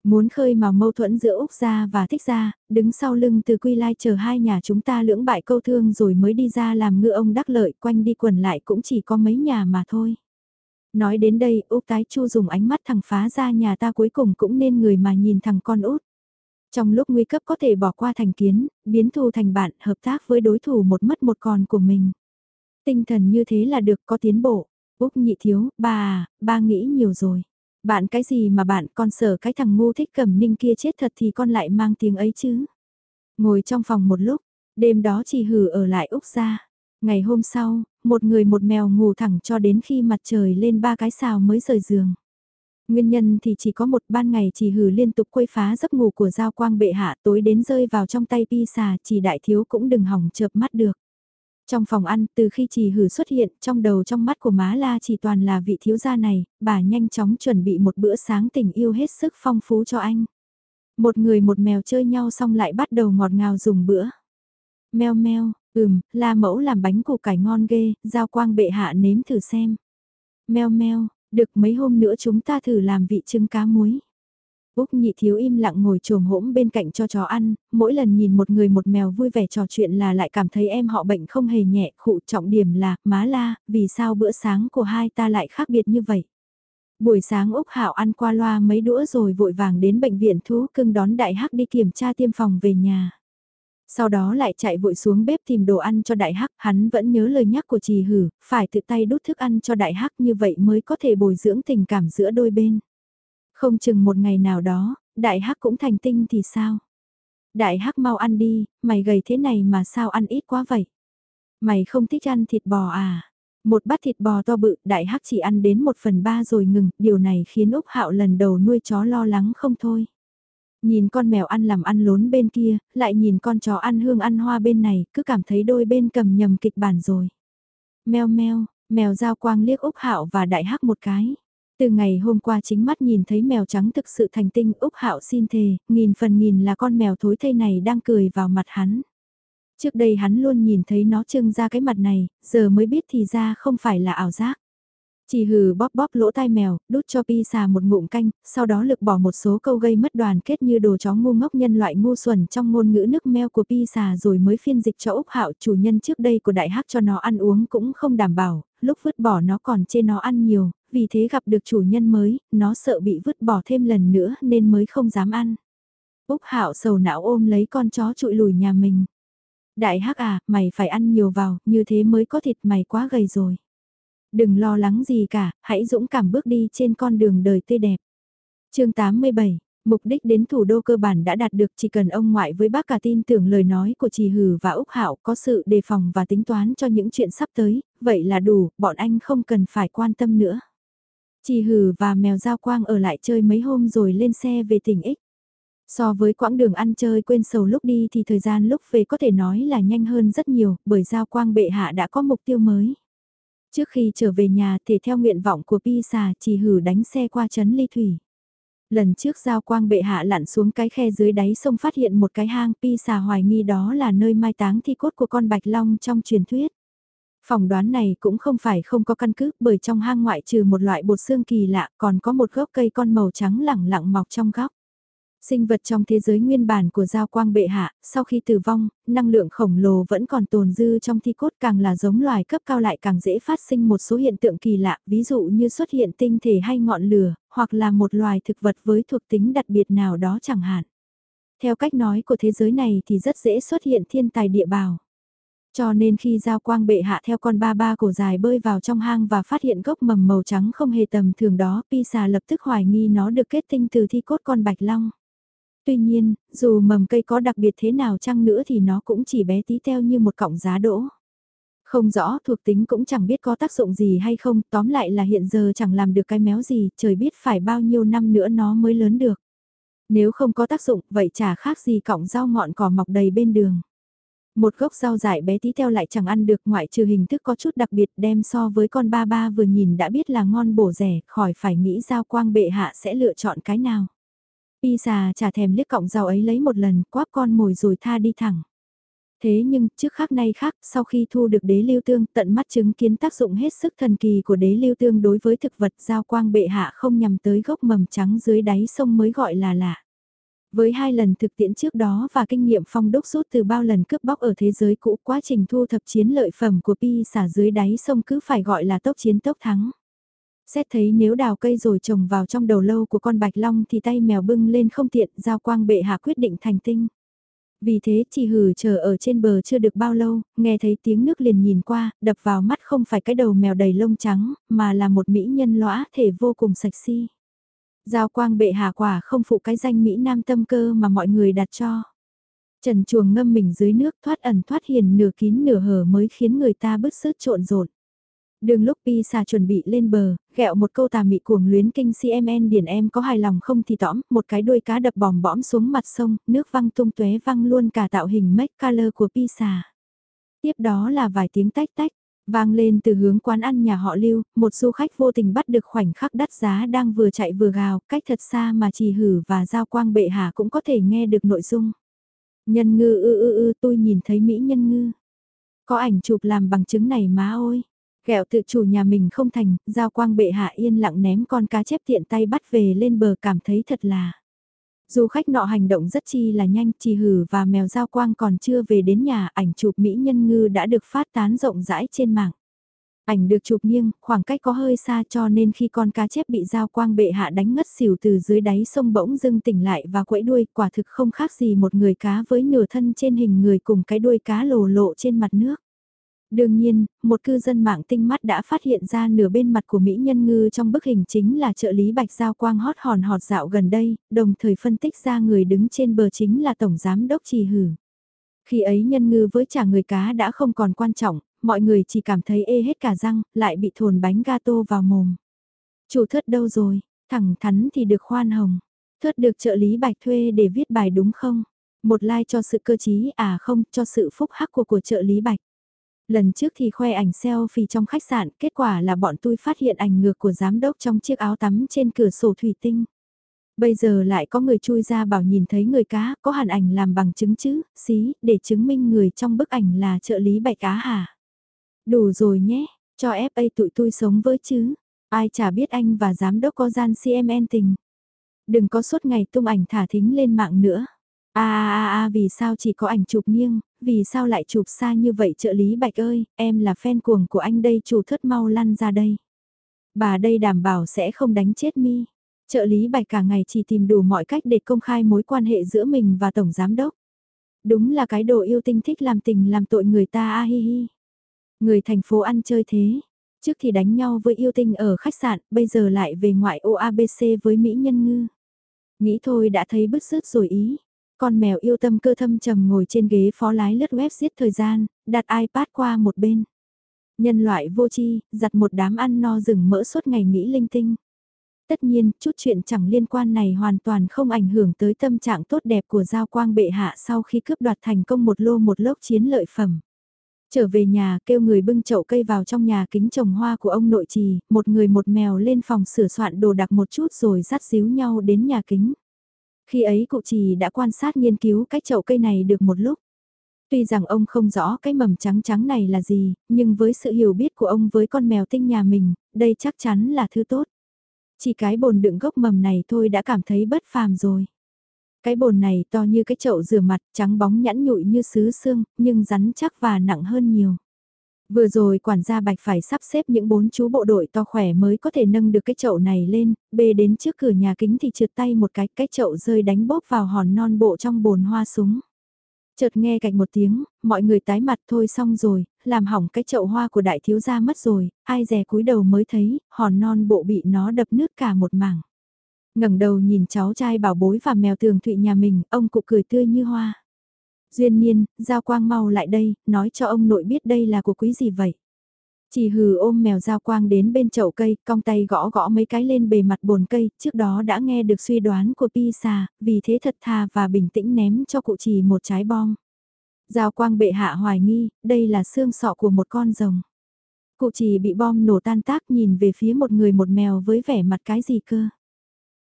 Muốn khơi mào mâu thuẫn giữa Úc gia và thích gia, đứng sau lưng từ quy lai chờ hai nhà chúng ta lưỡng bại câu thương rồi mới đi ra làm ngựa ông đắc lợi quanh đi quần lại cũng chỉ có mấy nhà mà thôi. Nói đến đây Úc tái chu dùng ánh mắt thằng phá ra nhà ta cuối cùng cũng nên người mà nhìn thằng con út. Trong lúc nguy cấp có thể bỏ qua thành kiến, biến thù thành bạn, hợp tác với đối thủ một mất một còn của mình. Tinh thần như thế là được có tiến bộ. Úc nhị thiếu, bà à, ba nghĩ nhiều rồi. Bạn cái gì mà bạn con sở cái thằng ngu thích cầm ninh kia chết thật thì con lại mang tiếng ấy chứ. Ngồi trong phòng một lúc, đêm đó chỉ hử ở lại Úc ra. Ngày hôm sau, một người một mèo ngủ thẳng cho đến khi mặt trời lên ba cái xào mới rời giường. Nguyên nhân thì chỉ có một ban ngày chỉ hử liên tục quấy phá giấc ngủ của Giao Quang bệ hạ tối đến rơi vào trong tay pi xà chỉ đại thiếu cũng đừng hỏng chợp mắt được. Trong phòng ăn, từ khi chỉ hử xuất hiện, trong đầu trong mắt của má la chỉ toàn là vị thiếu gia này, bà nhanh chóng chuẩn bị một bữa sáng tình yêu hết sức phong phú cho anh. Một người một mèo chơi nhau xong lại bắt đầu ngọt ngào dùng bữa. Mèo meo, ừm, la mẫu làm bánh củ cải ngon ghê, giao quang bệ hạ nếm thử xem. Mèo meo, được mấy hôm nữa chúng ta thử làm vị trứng cá muối. Úc nhị thiếu im lặng ngồi trồm hỗn bên cạnh cho chó ăn, mỗi lần nhìn một người một mèo vui vẻ trò chuyện là lại cảm thấy em họ bệnh không hề nhẹ, khụ trọng điểm là, má la, vì sao bữa sáng của hai ta lại khác biệt như vậy. Buổi sáng Úc Hạo ăn qua loa mấy đũa rồi vội vàng đến bệnh viện thú cưng đón đại hắc đi kiểm tra tiêm phòng về nhà. Sau đó lại chạy vội xuống bếp tìm đồ ăn cho đại hắc, hắn vẫn nhớ lời nhắc của trì hử, phải tự tay đút thức ăn cho đại hắc như vậy mới có thể bồi dưỡng tình cảm giữa đôi bên. Không chừng một ngày nào đó, đại hắc cũng thành tinh thì sao? Đại hắc mau ăn đi, mày gầy thế này mà sao ăn ít quá vậy? Mày không thích ăn thịt bò à? Một bát thịt bò to bự, đại hắc chỉ ăn đến một phần ba rồi ngừng, điều này khiến Úc Hạo lần đầu nuôi chó lo lắng không thôi. Nhìn con mèo ăn làm ăn lốn bên kia, lại nhìn con chó ăn hương ăn hoa bên này, cứ cảm thấy đôi bên cầm nhầm kịch bản rồi. Mèo mèo, mèo giao quang liếc Úc Hạo và đại hắc một cái. Từ ngày hôm qua chính mắt nhìn thấy mèo trắng thực sự thành tinh Úc Hạo xin thề, nghìn phần nghìn là con mèo thối thây này đang cười vào mặt hắn. Trước đây hắn luôn nhìn thấy nó trưng ra cái mặt này, giờ mới biết thì ra không phải là ảo giác. Chỉ hừ bóp bóp lỗ tai mèo, đút cho pi xà một ngụm canh, sau đó lực bỏ một số câu gây mất đoàn kết như đồ chó ngu ngốc nhân loại ngu xuẩn trong ngôn ngữ nước meo của pi xà rồi mới phiên dịch cho Úc Hạo chủ nhân trước đây của đại hắc cho nó ăn uống cũng không đảm bảo, lúc vứt bỏ nó còn chê nó ăn nhiều, vì thế gặp được chủ nhân mới, nó sợ bị vứt bỏ thêm lần nữa nên mới không dám ăn. Úc Hạo sầu não ôm lấy con chó trụi lùi nhà mình. Đại hắc à, mày phải ăn nhiều vào, như thế mới có thịt mày quá gầy rồi. Đừng lo lắng gì cả, hãy dũng cảm bước đi trên con đường đời tươi đẹp. chương 87 Mục đích đến thủ đô cơ bản đã đạt được chỉ cần ông ngoại với bác cả tin tưởng lời nói của Trì Hử và Úc Hạo có sự đề phòng và tính toán cho những chuyện sắp tới, vậy là đủ, bọn anh không cần phải quan tâm nữa. Trì Hử và mèo Giao Quang ở lại chơi mấy hôm rồi lên xe về tỉnh Ích. So với quãng đường ăn chơi quên sầu lúc đi thì thời gian lúc về có thể nói là nhanh hơn rất nhiều, bởi Giao Quang bệ hạ đã có mục tiêu mới. Trước khi trở về nhà thì theo nguyện vọng của Pisa chỉ hử đánh xe qua trấn ly thủy. Lần trước giao quang bệ hạ lặn xuống cái khe dưới đáy sông phát hiện một cái hang, pi xà hoài nghi đó là nơi mai táng thi cốt của con bạch long trong truyền thuyết. phỏng đoán này cũng không phải không có căn cứ, bởi trong hang ngoại trừ một loại bột xương kỳ lạ, còn có một gốc cây con màu trắng lẳng lặng mọc trong góc. Sinh vật trong thế giới nguyên bản của giao quang bệ hạ, sau khi tử vong, năng lượng khổng lồ vẫn còn tồn dư trong thi cốt càng là giống loài cấp cao lại càng dễ phát sinh một số hiện tượng kỳ lạ, ví dụ như xuất hiện tinh thể hay ngọn lửa, hoặc là một loài thực vật với thuộc tính đặc biệt nào đó chẳng hạn. Theo cách nói của thế giới này thì rất dễ xuất hiện thiên tài địa bào. Cho nên khi giao quang bệ hạ theo con ba ba cổ dài bơi vào trong hang và phát hiện gốc mầm màu trắng không hề tầm thường đó, Pisa lập tức hoài nghi nó được kết tinh từ thi cốt con bạch long. Tuy nhiên, dù mầm cây có đặc biệt thế nào chăng nữa thì nó cũng chỉ bé tí teo như một cọng giá đỗ. Không rõ thuộc tính cũng chẳng biết có tác dụng gì hay không, tóm lại là hiện giờ chẳng làm được cái méo gì, trời biết phải bao nhiêu năm nữa nó mới lớn được. Nếu không có tác dụng, vậy chả khác gì cọng rau ngọn cỏ mọc đầy bên đường. Một gốc rau dại bé tí teo lại chẳng ăn được ngoại trừ hình thức có chút đặc biệt đem so với con ba ba vừa nhìn đã biết là ngon bổ rẻ, khỏi phải nghĩ giao quang bệ hạ sẽ lựa chọn cái nào. Y già chả thèm liếc cọng rau ấy lấy một lần, quáp con mồi rồi tha đi thẳng. Thế nhưng, trước khác nay khác, sau khi thu được đế lưu tương, tận mắt chứng kiến tác dụng hết sức thần kỳ của đế lưu tương đối với thực vật giao quang bệ hạ không nhằm tới gốc mầm trắng dưới đáy sông mới gọi là lạ. Với hai lần thực tiễn trước đó và kinh nghiệm phong đốc rút từ bao lần cướp bóc ở thế giới cũ quá trình thu thập chiến lợi phẩm của Pi xả dưới đáy sông cứ phải gọi là tốc chiến tốc thắng. Xét thấy nếu đào cây rồi trồng vào trong đầu lâu của con bạch long thì tay mèo bưng lên không tiện, giao quang bệ hạ quyết định thành tinh. Vì thế chỉ hử chờ ở trên bờ chưa được bao lâu, nghe thấy tiếng nước liền nhìn qua, đập vào mắt không phải cái đầu mèo đầy lông trắng, mà là một mỹ nhân lõa thể vô cùng sạch si. Giao quang bệ hạ quả không phụ cái danh Mỹ Nam tâm cơ mà mọi người đặt cho. Trần chuồng ngâm mình dưới nước thoát ẩn thoát hiền nửa kín nửa hở mới khiến người ta bứt rứt trộn rộn. Đường lúc Pi xà chuẩn bị lên bờ, gẹo một câu tà mị cuồng luyến kinh CMN điển em có hài lòng không thì tõm, một cái đuôi cá đập bòm bõm xuống mặt sông, nước văng tung tóe văng luôn cả tạo hình make color của Pi xà. Tiếp đó là vài tiếng tách tách, vang lên từ hướng quán ăn nhà họ Lưu, một du khách vô tình bắt được khoảnh khắc đắt giá đang vừa chạy vừa gào, cách thật xa mà chỉ hử và giao quang bệ hạ cũng có thể nghe được nội dung. Nhân ngư ư ư ư tôi nhìn thấy Mỹ nhân ngư. Có ảnh chụp làm bằng chứng này má ôi. Kẹo tự chủ nhà mình không thành, giao quang bệ hạ yên lặng ném con cá chép tiện tay bắt về lên bờ cảm thấy thật là. Du khách nọ hành động rất chi là nhanh, chỉ hử và mèo giao quang còn chưa về đến nhà, ảnh chụp Mỹ nhân ngư đã được phát tán rộng rãi trên mạng. Ảnh được chụp nghiêng, khoảng cách có hơi xa cho nên khi con cá chép bị giao quang bệ hạ đánh ngất xỉu từ dưới đáy sông bỗng dưng tỉnh lại và quẫy đuôi, quả thực không khác gì một người cá với nửa thân trên hình người cùng cái đuôi cá lồ lộ trên mặt nước. Đương nhiên, một cư dân mạng tinh mắt đã phát hiện ra nửa bên mặt của Mỹ Nhân Ngư trong bức hình chính là trợ lý Bạch Giao Quang hót hòn họt dạo gần đây, đồng thời phân tích ra người đứng trên bờ chính là Tổng Giám Đốc Trì Hử. Khi ấy Nhân Ngư với trả người cá đã không còn quan trọng, mọi người chỉ cảm thấy ê hết cả răng, lại bị thồn bánh gato vào mồm. Chủ thất đâu rồi, thẳng thắn thì được khoan hồng. thớt được trợ lý Bạch thuê để viết bài đúng không? Một like cho sự cơ trí à không, cho sự phúc hắc của của trợ lý Bạch. Lần trước thì khoe ảnh selfie trong khách sạn, kết quả là bọn tôi phát hiện ảnh ngược của giám đốc trong chiếc áo tắm trên cửa sổ thủy tinh. Bây giờ lại có người chui ra bảo nhìn thấy người cá, có hẳn ảnh làm bằng chứng chứ, xí, để chứng minh người trong bức ảnh là trợ lý bạch cá hả? Đủ rồi nhé, cho FA tụi tôi sống với chứ, ai chả biết anh và giám đốc có gian CMN tình. Đừng có suốt ngày tung ảnh thả thính lên mạng nữa. À à à à vì sao chỉ có ảnh chụp nghiêng, vì sao lại chụp xa như vậy trợ lý Bạch ơi, em là fan cuồng của anh đây chủ thất mau lăn ra đây. Bà đây đảm bảo sẽ không đánh chết mi. Trợ lý Bạch cả ngày chỉ tìm đủ mọi cách để công khai mối quan hệ giữa mình và Tổng Giám Đốc. Đúng là cái đồ yêu tinh thích làm tình làm tội người ta a hi hi. Người thành phố ăn chơi thế. Trước thì đánh nhau với yêu tinh ở khách sạn, bây giờ lại về ngoại ô ABC với Mỹ Nhân Ngư. Nghĩ thôi đã thấy bứt rứt rồi ý. Con mèo yêu tâm cơ thâm trầm ngồi trên ghế phó lái lướt web giết thời gian, đặt iPad qua một bên. Nhân loại vô tri, giặt một đám ăn no rừng mỡ suốt ngày nghĩ linh tinh. Tất nhiên, chút chuyện chẳng liên quan này hoàn toàn không ảnh hưởng tới tâm trạng tốt đẹp của Giao Quang bệ hạ sau khi cướp đoạt thành công một lô một lốc chiến lợi phẩm. Trở về nhà kêu người bưng chậu cây vào trong nhà kính trồng hoa của ông nội trì, một người một mèo lên phòng sửa soạn đồ đặc một chút rồi dắt díu nhau đến nhà kính. Khi ấy cụ trì đã quan sát nghiên cứu cái chậu cây này được một lúc. Tuy rằng ông không rõ cái mầm trắng trắng này là gì, nhưng với sự hiểu biết của ông với con mèo tinh nhà mình, đây chắc chắn là thứ tốt. Chỉ cái bồn đựng gốc mầm này thôi đã cảm thấy bất phàm rồi. Cái bồn này to như cái chậu rửa mặt, trắng bóng nhẵn nhụi như sứ xương, nhưng rắn chắc và nặng hơn nhiều. Vừa rồi quản gia Bạch phải sắp xếp những bốn chú bộ đội to khỏe mới có thể nâng được cái chậu này lên, bê đến trước cửa nhà kính thì trượt tay một cái, cái chậu rơi đánh bóp vào hòn non bộ trong bồn hoa súng. Chợt nghe cạnh một tiếng, mọi người tái mặt thôi xong rồi, làm hỏng cái chậu hoa của đại thiếu gia mất rồi, ai dè cúi đầu mới thấy, hòn non bộ bị nó đập nước cả một mảng. ngẩng đầu nhìn cháu trai bảo bối và mèo tường thụy nhà mình, ông cụ cười tươi như hoa. Duyên niên, giao quang mau lại đây, nói cho ông nội biết đây là của quý gì vậy. Chỉ hừ ôm mèo giao quang đến bên chậu cây, cong tay gõ gõ mấy cái lên bề mặt bồn cây, trước đó đã nghe được suy đoán của Pisa, vì thế thật thà và bình tĩnh ném cho cụ chỉ một trái bom. Giao quang bệ hạ hoài nghi, đây là xương sọ của một con rồng. Cụ chỉ bị bom nổ tan tác nhìn về phía một người một mèo với vẻ mặt cái gì cơ.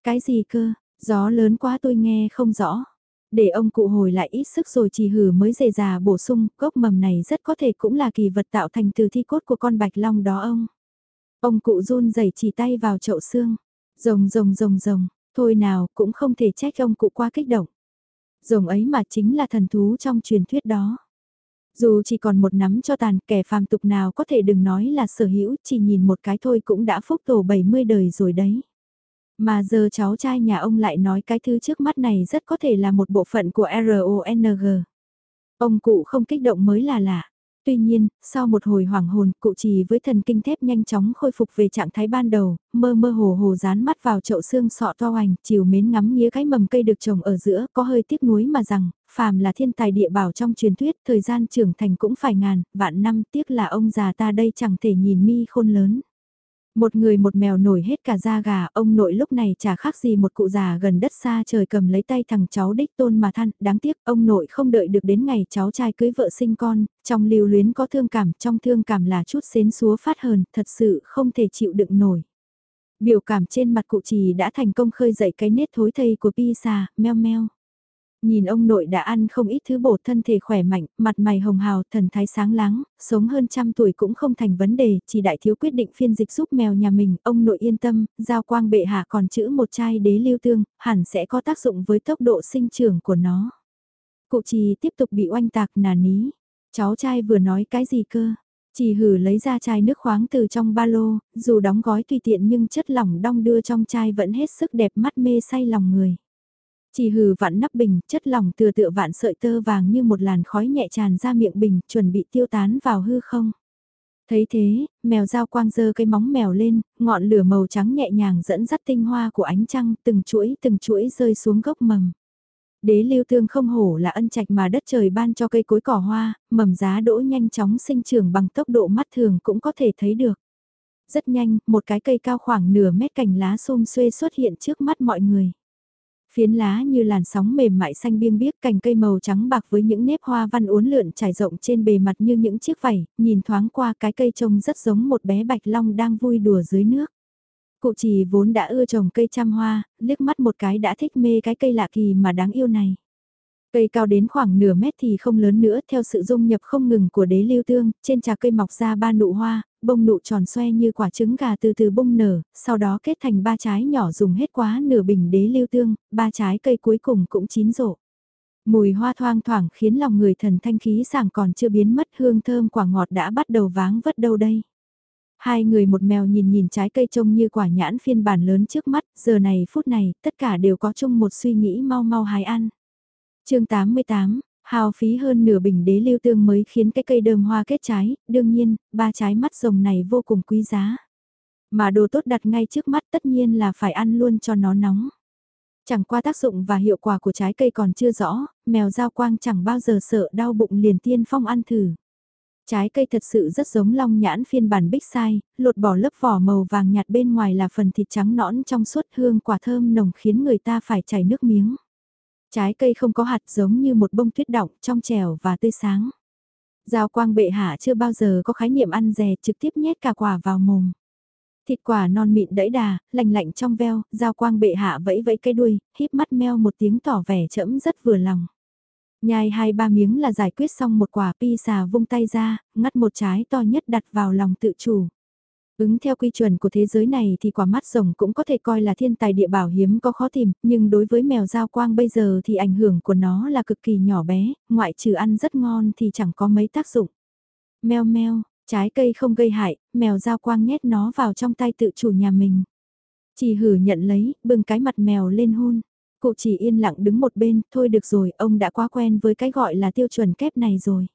Cái gì cơ, gió lớn quá tôi nghe không rõ. Để ông cụ hồi lại ít sức rồi chỉ hử mới dề già bổ sung, gốc mầm này rất có thể cũng là kỳ vật tạo thành từ thi cốt của con bạch long đó ông. Ông cụ run rẩy chỉ tay vào chậu xương. Rồng rồng rồng rồng, thôi nào cũng không thể trách ông cụ quá kích động. Rồng ấy mà chính là thần thú trong truyền thuyết đó. Dù chỉ còn một nắm cho tàn, kẻ phàm tục nào có thể đừng nói là sở hữu, chỉ nhìn một cái thôi cũng đã phúc tổ 70 đời rồi đấy. Mà giờ cháu trai nhà ông lại nói cái thứ trước mắt này rất có thể là một bộ phận của RONG. Ông cụ không kích động mới là lạ. Tuy nhiên, sau một hồi hoảng hồn, cụ trì với thần kinh thép nhanh chóng khôi phục về trạng thái ban đầu, mơ mơ hồ hồ dán mắt vào chậu xương sọ to hoành, chiều mến ngắm nghía cái mầm cây được trồng ở giữa, có hơi tiếc nuối mà rằng, phàm là thiên tài địa bảo trong truyền thuyết, thời gian trưởng thành cũng phải ngàn, vạn năm tiếc là ông già ta đây chẳng thể nhìn mi khôn lớn. Một người một mèo nổi hết cả da gà, ông nội lúc này chả khác gì một cụ già gần đất xa trời cầm lấy tay thằng cháu đích tôn mà than, đáng tiếc ông nội không đợi được đến ngày cháu trai cưới vợ sinh con, trong lưu luyến có thương cảm, trong thương cảm là chút xến xúa phát hờn, thật sự không thể chịu đựng nổi. Biểu cảm trên mặt cụ trì đã thành công khơi dậy cái nết thối thây của Pisa, meo meo. Nhìn ông nội đã ăn không ít thứ bổ thân thể khỏe mạnh, mặt mày hồng hào, thần thái sáng láng, sống hơn trăm tuổi cũng không thành vấn đề, chỉ đại thiếu quyết định phiên dịch giúp mèo nhà mình, ông nội yên tâm, giao quang bệ hạ còn chữ một chai đế lưu tương, hẳn sẽ có tác dụng với tốc độ sinh trưởng của nó. Cụ trì tiếp tục bị oanh tạc nà ní, cháu trai vừa nói cái gì cơ? Chỉ hử lấy ra chai nước khoáng từ trong ba lô, dù đóng gói tùy tiện nhưng chất lỏng đong đưa trong chai vẫn hết sức đẹp mắt mê say lòng người. Chỉ hừ vặn nắp bình, chất lỏng tựa tựa vạn sợi tơ vàng như một làn khói nhẹ tràn ra miệng bình, chuẩn bị tiêu tán vào hư không. Thấy thế, mèo dao quang dơ cây móng mèo lên, ngọn lửa màu trắng nhẹ nhàng dẫn dắt tinh hoa của ánh trăng, từng chuỗi từng chuỗi rơi xuống gốc mầm. Đế lưu thương không hổ là ân trạch mà đất trời ban cho cây cối cỏ hoa, mầm giá đỗ nhanh chóng sinh trưởng bằng tốc độ mắt thường cũng có thể thấy được. Rất nhanh, một cái cây cao khoảng nửa mét cành lá xôm xuê xuất hiện trước mắt mọi người. Phiến lá như làn sóng mềm mại xanh biêng biếc cành cây màu trắng bạc với những nếp hoa văn uốn lượn trải rộng trên bề mặt như những chiếc vảy, nhìn thoáng qua cái cây trông rất giống một bé bạch long đang vui đùa dưới nước. Cụ trì vốn đã ưa trồng cây trăm hoa, liếc mắt một cái đã thích mê cái cây lạ kỳ mà đáng yêu này. Cây cao đến khoảng nửa mét thì không lớn nữa theo sự dung nhập không ngừng của đế lưu tương, trên trà cây mọc ra ba nụ hoa, bông nụ tròn xoe như quả trứng gà từ từ bông nở, sau đó kết thành ba trái nhỏ dùng hết quá nửa bình đế lưu tương, ba trái cây cuối cùng cũng chín rộ. Mùi hoa thoang thoảng khiến lòng người thần thanh khí sảng còn chưa biến mất hương thơm quả ngọt đã bắt đầu váng vất đâu đây. Hai người một mèo nhìn nhìn trái cây trông như quả nhãn phiên bản lớn trước mắt, giờ này phút này, tất cả đều có chung một suy nghĩ mau mau hái ăn. chương 88, Hào phí hơn nửa bình đế lưu tương mới khiến cái cây đơm hoa kết trái, đương nhiên, ba trái mắt rồng này vô cùng quý giá. Mà đồ tốt đặt ngay trước mắt tất nhiên là phải ăn luôn cho nó nóng. Chẳng qua tác dụng và hiệu quả của trái cây còn chưa rõ, mèo giao quang chẳng bao giờ sợ đau bụng liền tiên phong ăn thử. Trái cây thật sự rất giống long nhãn phiên bản bích sai, lột bỏ lớp vỏ màu vàng nhạt bên ngoài là phần thịt trắng nõn trong suốt hương quả thơm nồng khiến người ta phải chảy nước miếng. Trái cây không có hạt giống như một bông tuyết đọng trong trẻo và tươi sáng. Giao quang bệ hạ chưa bao giờ có khái niệm ăn dè trực tiếp nhét cả quả vào mồm. Thịt quả non mịn đẫy đà, lành lạnh trong veo, giao quang bệ hạ vẫy vẫy cây đuôi, híp mắt meo một tiếng tỏ vẻ chẫm rất vừa lòng. Nhai hai ba miếng là giải quyết xong một quả pi xà vung tay ra, ngắt một trái to nhất đặt vào lòng tự chủ. Ứng theo quy chuẩn của thế giới này thì quả mắt rồng cũng có thể coi là thiên tài địa bảo hiếm có khó tìm, nhưng đối với mèo giao quang bây giờ thì ảnh hưởng của nó là cực kỳ nhỏ bé, ngoại trừ ăn rất ngon thì chẳng có mấy tác dụng. Mèo mèo, trái cây không gây hại, mèo giao quang nhét nó vào trong tay tự chủ nhà mình. Chỉ hử nhận lấy, bưng cái mặt mèo lên hôn. Cụ chỉ yên lặng đứng một bên, thôi được rồi, ông đã quá quen với cái gọi là tiêu chuẩn kép này rồi.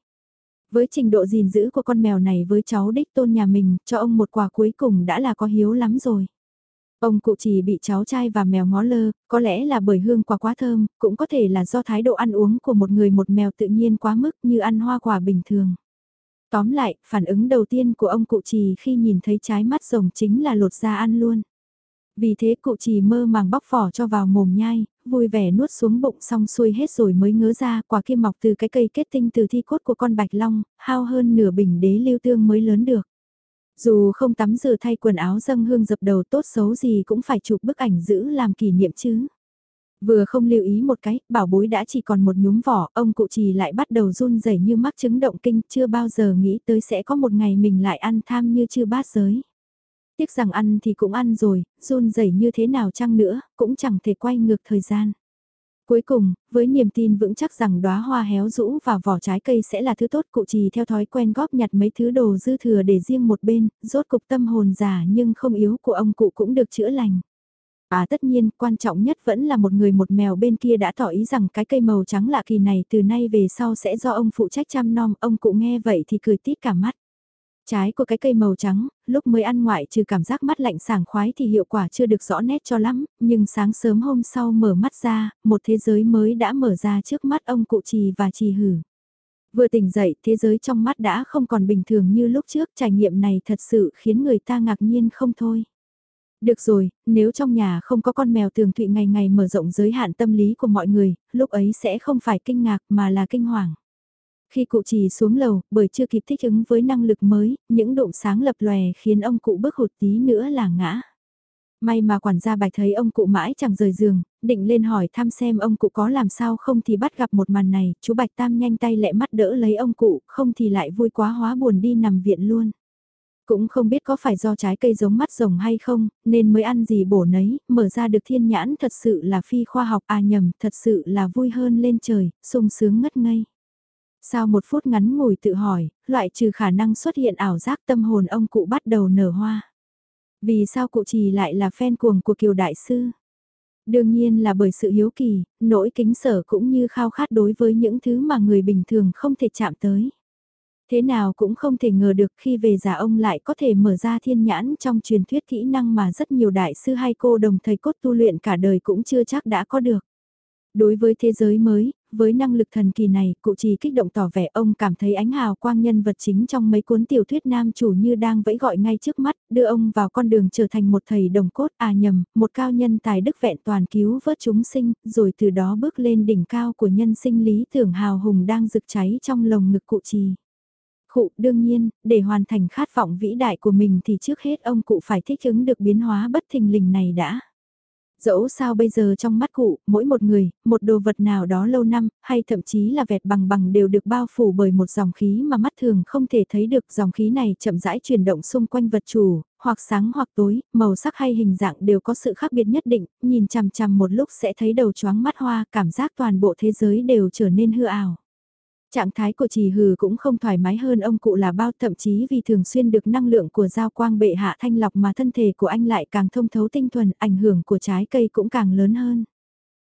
Với trình độ gìn giữ của con mèo này với cháu đích tôn nhà mình, cho ông một quà cuối cùng đã là có hiếu lắm rồi. Ông cụ chỉ bị cháu trai và mèo ngó lơ, có lẽ là bởi hương quả quá thơm, cũng có thể là do thái độ ăn uống của một người một mèo tự nhiên quá mức như ăn hoa quả bình thường. Tóm lại, phản ứng đầu tiên của ông cụ trì khi nhìn thấy trái mắt rồng chính là lột ra ăn luôn. Vì thế cụ trì mơ màng bóc vỏ cho vào mồm nhai, vui vẻ nuốt xuống bụng xong xuôi hết rồi mới ngớ ra quả kim mọc từ cái cây kết tinh từ thi cốt của con bạch long, hao hơn nửa bình đế lưu tương mới lớn được. Dù không tắm rửa thay quần áo dâng hương dập đầu tốt xấu gì cũng phải chụp bức ảnh giữ làm kỷ niệm chứ. Vừa không lưu ý một cái, bảo bối đã chỉ còn một nhúm vỏ, ông cụ trì lại bắt đầu run rẩy như mắc chứng động kinh, chưa bao giờ nghĩ tới sẽ có một ngày mình lại ăn tham như chưa bát giới. Tiếc rằng ăn thì cũng ăn rồi, run rẩy như thế nào chăng nữa, cũng chẳng thể quay ngược thời gian. Cuối cùng, với niềm tin vững chắc rằng đóa hoa héo rũ và vỏ trái cây sẽ là thứ tốt cụ trì theo thói quen góp nhặt mấy thứ đồ dư thừa để riêng một bên, rốt cục tâm hồn già nhưng không yếu của ông cụ cũng được chữa lành. À tất nhiên, quan trọng nhất vẫn là một người một mèo bên kia đã tỏ ý rằng cái cây màu trắng lạ kỳ này từ nay về sau sẽ do ông phụ trách chăm nom, ông cụ nghe vậy thì cười tít cả mắt. Trái của cái cây màu trắng, lúc mới ăn ngoại trừ cảm giác mắt lạnh sảng khoái thì hiệu quả chưa được rõ nét cho lắm, nhưng sáng sớm hôm sau mở mắt ra, một thế giới mới đã mở ra trước mắt ông cụ trì và trì hử. Vừa tỉnh dậy, thế giới trong mắt đã không còn bình thường như lúc trước, trải nghiệm này thật sự khiến người ta ngạc nhiên không thôi. Được rồi, nếu trong nhà không có con mèo tường thụy ngày ngày mở rộng giới hạn tâm lý của mọi người, lúc ấy sẽ không phải kinh ngạc mà là kinh hoàng. Khi cụ trì xuống lầu, bởi chưa kịp thích ứng với năng lực mới, những độ sáng lập lòe khiến ông cụ bước hụt tí nữa là ngã. May mà quản gia bạch thấy ông cụ mãi chẳng rời giường, định lên hỏi thăm xem ông cụ có làm sao không thì bắt gặp một màn này, chú bạch tam nhanh tay lẹ mắt đỡ lấy ông cụ, không thì lại vui quá hóa buồn đi nằm viện luôn. Cũng không biết có phải do trái cây giống mắt rồng hay không, nên mới ăn gì bổ nấy, mở ra được thiên nhãn thật sự là phi khoa học à nhầm, thật sự là vui hơn lên trời, sung sướng ngất ngây. Sau một phút ngắn ngồi tự hỏi, loại trừ khả năng xuất hiện ảo giác tâm hồn ông cụ bắt đầu nở hoa. Vì sao cụ trì lại là fan cuồng của Kiều Đại Sư? Đương nhiên là bởi sự hiếu kỳ, nỗi kính sở cũng như khao khát đối với những thứ mà người bình thường không thể chạm tới. Thế nào cũng không thể ngờ được khi về già ông lại có thể mở ra thiên nhãn trong truyền thuyết kỹ năng mà rất nhiều đại sư hay cô đồng thầy cốt tu luyện cả đời cũng chưa chắc đã có được. Đối với thế giới mới, với năng lực thần kỳ này, cụ trì kích động tỏ vẻ ông cảm thấy ánh hào quang nhân vật chính trong mấy cuốn tiểu thuyết nam chủ như đang vẫy gọi ngay trước mắt, đưa ông vào con đường trở thành một thầy đồng cốt à nhầm, một cao nhân tài đức vẹn toàn cứu vớt chúng sinh, rồi từ đó bước lên đỉnh cao của nhân sinh lý tưởng hào hùng đang rực cháy trong lồng ngực cụ trì. cụ đương nhiên, để hoàn thành khát vọng vĩ đại của mình thì trước hết ông cụ phải thích ứng được biến hóa bất thình lình này đã. Dẫu sao bây giờ trong mắt cụ, mỗi một người, một đồ vật nào đó lâu năm, hay thậm chí là vẹt bằng bằng đều được bao phủ bởi một dòng khí mà mắt thường không thể thấy được. Dòng khí này chậm rãi chuyển động xung quanh vật chủ, hoặc sáng hoặc tối, màu sắc hay hình dạng đều có sự khác biệt nhất định, nhìn chằm chằm một lúc sẽ thấy đầu chóng mắt hoa, cảm giác toàn bộ thế giới đều trở nên hư ảo. Trạng thái của trì hừ cũng không thoải mái hơn ông cụ là bao thậm chí vì thường xuyên được năng lượng của giao quang bệ hạ thanh lọc mà thân thể của anh lại càng thông thấu tinh thuần, ảnh hưởng của trái cây cũng càng lớn hơn.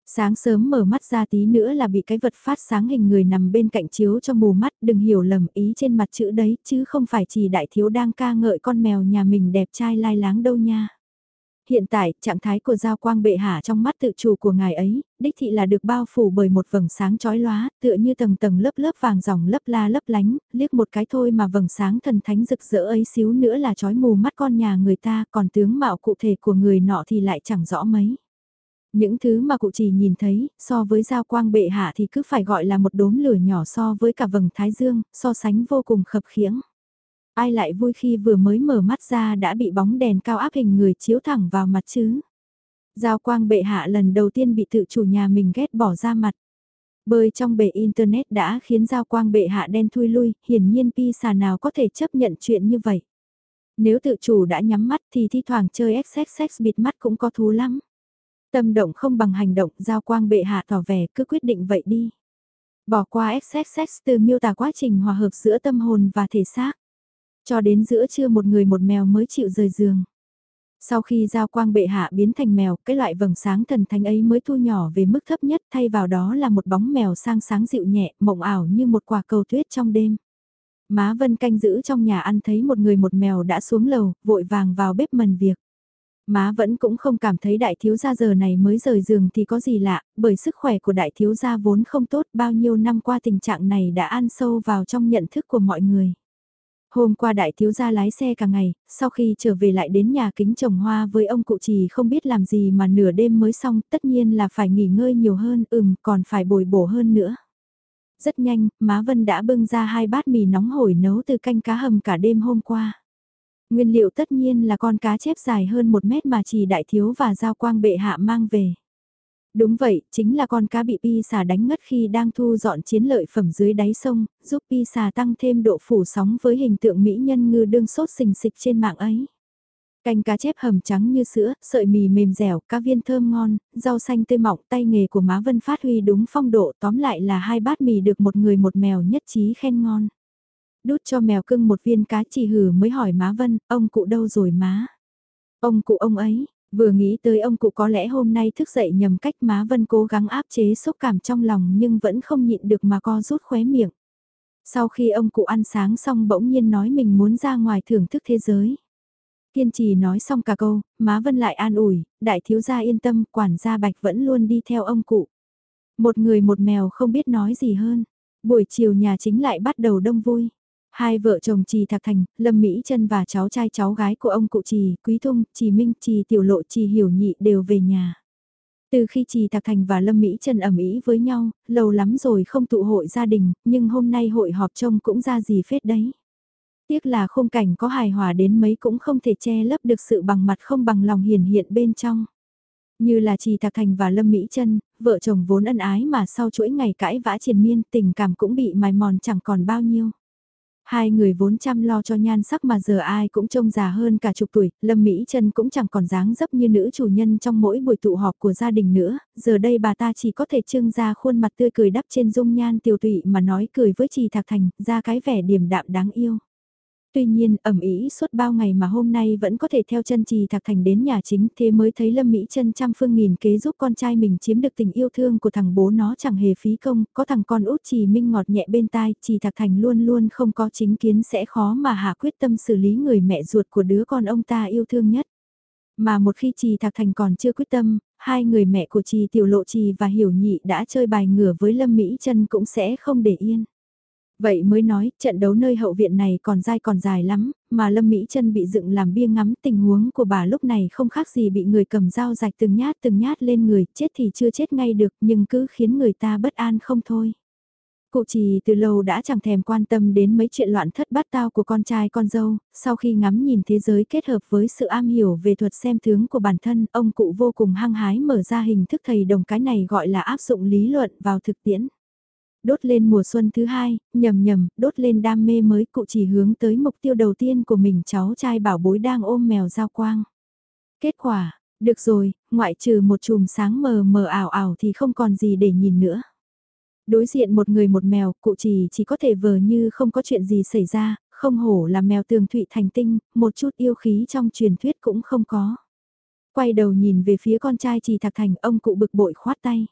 Sáng sớm mở mắt ra tí nữa là bị cái vật phát sáng hình người nằm bên cạnh chiếu cho mù mắt, đừng hiểu lầm ý trên mặt chữ đấy, chứ không phải chỉ đại thiếu đang ca ngợi con mèo nhà mình đẹp trai lai láng đâu nha. Hiện tại, trạng thái của Giao Quang bệ hạ trong mắt tự chủ của ngài ấy, đích thị là được bao phủ bởi một vầng sáng chói lóa, tựa như tầng tầng lớp lớp vàng dòng lấp la lấp lánh, liếc một cái thôi mà vầng sáng thần thánh rực rỡ ấy xíu nữa là chói mù mắt con nhà người ta, còn tướng mạo cụ thể của người nọ thì lại chẳng rõ mấy. Những thứ mà cụ chỉ nhìn thấy, so với giao quang bệ hạ thì cứ phải gọi là một đốm lửa nhỏ so với cả vầng thái dương, so sánh vô cùng khập khiễng. Ai lại vui khi vừa mới mở mắt ra đã bị bóng đèn cao áp hình người chiếu thẳng vào mặt chứ. Giao quang bệ hạ lần đầu tiên bị tự chủ nhà mình ghét bỏ ra mặt. Bơi trong bể Internet đã khiến giao quang bệ hạ đen thui lui, hiển nhiên pi xà nào có thể chấp nhận chuyện như vậy. Nếu tự chủ đã nhắm mắt thì thi thoảng chơi XXX bịt mắt cũng có thú lắm. Tâm động không bằng hành động, giao quang bệ hạ tỏ vẻ cứ quyết định vậy đi. Bỏ qua XXX từ miêu tả quá trình hòa hợp giữa tâm hồn và thể xác. Cho đến giữa trưa một người một mèo mới chịu rời giường. Sau khi giao quang bệ hạ biến thành mèo, cái loại vầng sáng thần thánh ấy mới thu nhỏ về mức thấp nhất thay vào đó là một bóng mèo sang sáng dịu nhẹ, mộng ảo như một quả cầu tuyết trong đêm. Má Vân canh giữ trong nhà ăn thấy một người một mèo đã xuống lầu, vội vàng vào bếp mần việc. Má vẫn cũng không cảm thấy đại thiếu gia giờ này mới rời giường thì có gì lạ, bởi sức khỏe của đại thiếu gia vốn không tốt bao nhiêu năm qua tình trạng này đã ăn sâu vào trong nhận thức của mọi người. Hôm qua đại thiếu gia lái xe cả ngày, sau khi trở về lại đến nhà kính trồng hoa với ông cụ trì không biết làm gì mà nửa đêm mới xong, tất nhiên là phải nghỉ ngơi nhiều hơn, ừm, còn phải bồi bổ hơn nữa. Rất nhanh, má Vân đã bưng ra hai bát mì nóng hổi nấu từ canh cá hầm cả đêm hôm qua. Nguyên liệu tất nhiên là con cá chép dài hơn một mét mà chỉ đại thiếu và giao quang bệ hạ mang về. Đúng vậy, chính là con cá bị pi xà đánh ngất khi đang thu dọn chiến lợi phẩm dưới đáy sông, giúp pi xà tăng thêm độ phủ sóng với hình tượng mỹ nhân ngư đương sốt xình xịch trên mạng ấy. Canh cá chép hầm trắng như sữa, sợi mì mềm dẻo, cá viên thơm ngon, rau xanh tươi mọng, tay nghề của má Vân phát huy đúng phong độ, tóm lại là hai bát mì được một người một mèo nhất trí khen ngon. Đút cho mèo cưng một viên cá chỉ hử mới hỏi má Vân, ông cụ đâu rồi má? Ông cụ ông ấy, vừa nghĩ tới ông cụ có lẽ hôm nay thức dậy nhầm cách má Vân cố gắng áp chế xúc cảm trong lòng nhưng vẫn không nhịn được mà co rút khóe miệng. Sau khi ông cụ ăn sáng xong bỗng nhiên nói mình muốn ra ngoài thưởng thức thế giới. Kiên trì nói xong cả câu, má Vân lại an ủi, đại thiếu gia yên tâm, quản gia Bạch vẫn luôn đi theo ông cụ. Một người một mèo không biết nói gì hơn. Buổi chiều nhà chính lại bắt đầu đông vui. Hai vợ chồng Trì Thạc Thành, Lâm Mỹ Trân và cháu trai cháu gái của ông cụ Trì, Quý Thung, Trì Minh, Trì Tiểu Lộ, Trì Hiểu Nhị đều về nhà. Từ khi Trì Thạc Thành và Lâm Mỹ Trân ẩm ý với nhau, lâu lắm rồi không tụ hội gia đình, nhưng hôm nay hội họp trông cũng ra gì phết đấy. Tiếc là khung cảnh có hài hòa đến mấy cũng không thể che lấp được sự bằng mặt không bằng lòng hiển hiện bên trong. Như là Trì Thạc Thành và Lâm Mỹ Trân, vợ chồng vốn ân ái mà sau chuỗi ngày cãi vã triền miên tình cảm cũng bị mài mòn chẳng còn bao nhiêu. Hai người vốn chăm lo cho nhan sắc mà giờ ai cũng trông già hơn cả chục tuổi, Lâm Mỹ Trân cũng chẳng còn dáng dấp như nữ chủ nhân trong mỗi buổi tụ họp của gia đình nữa, giờ đây bà ta chỉ có thể trưng ra khuôn mặt tươi cười đắp trên dung nhan tiểu tụy mà nói cười với Trì Thạc Thành, ra cái vẻ điềm đạm đáng yêu. Tuy nhiên, ẩm ý suốt bao ngày mà hôm nay vẫn có thể theo chân trì thạc thành đến nhà chính thế mới thấy Lâm Mỹ chân trăm phương nghìn kế giúp con trai mình chiếm được tình yêu thương của thằng bố nó chẳng hề phí công, có thằng con út trì minh ngọt nhẹ bên tai, trì thạc thành luôn luôn không có chính kiến sẽ khó mà hạ quyết tâm xử lý người mẹ ruột của đứa con ông ta yêu thương nhất. Mà một khi trì thạc thành còn chưa quyết tâm, hai người mẹ của trì tiểu lộ trì và hiểu nhị đã chơi bài ngửa với Lâm Mỹ chân cũng sẽ không để yên. Vậy mới nói, trận đấu nơi hậu viện này còn dai còn dài lắm, mà Lâm Mỹ chân bị dựng làm bia ngắm tình huống của bà lúc này không khác gì bị người cầm dao rạch từng nhát từng nhát lên người, chết thì chưa chết ngay được nhưng cứ khiến người ta bất an không thôi. Cụ trì từ lâu đã chẳng thèm quan tâm đến mấy chuyện loạn thất bát tao của con trai con dâu, sau khi ngắm nhìn thế giới kết hợp với sự am hiểu về thuật xem tướng của bản thân, ông cụ vô cùng hăng hái mở ra hình thức thầy đồng cái này gọi là áp dụng lý luận vào thực tiễn đốt lên mùa xuân thứ hai, nhầm nhầm, đốt lên đam mê mới cụ chỉ hướng tới mục tiêu đầu tiên của mình cháu trai bảo bối đang ôm mèo giao quang. Kết quả, được rồi, ngoại trừ một chùm sáng mờ mờ ảo ảo thì không còn gì để nhìn nữa. Đối diện một người một mèo, cụ chỉ chỉ có thể vờ như không có chuyện gì xảy ra, không hổ là mèo tường thụy thành tinh, một chút yêu khí trong truyền thuyết cũng không có. Quay đầu nhìn về phía con trai chỉ thạc thành ông cụ bực bội khoát tay.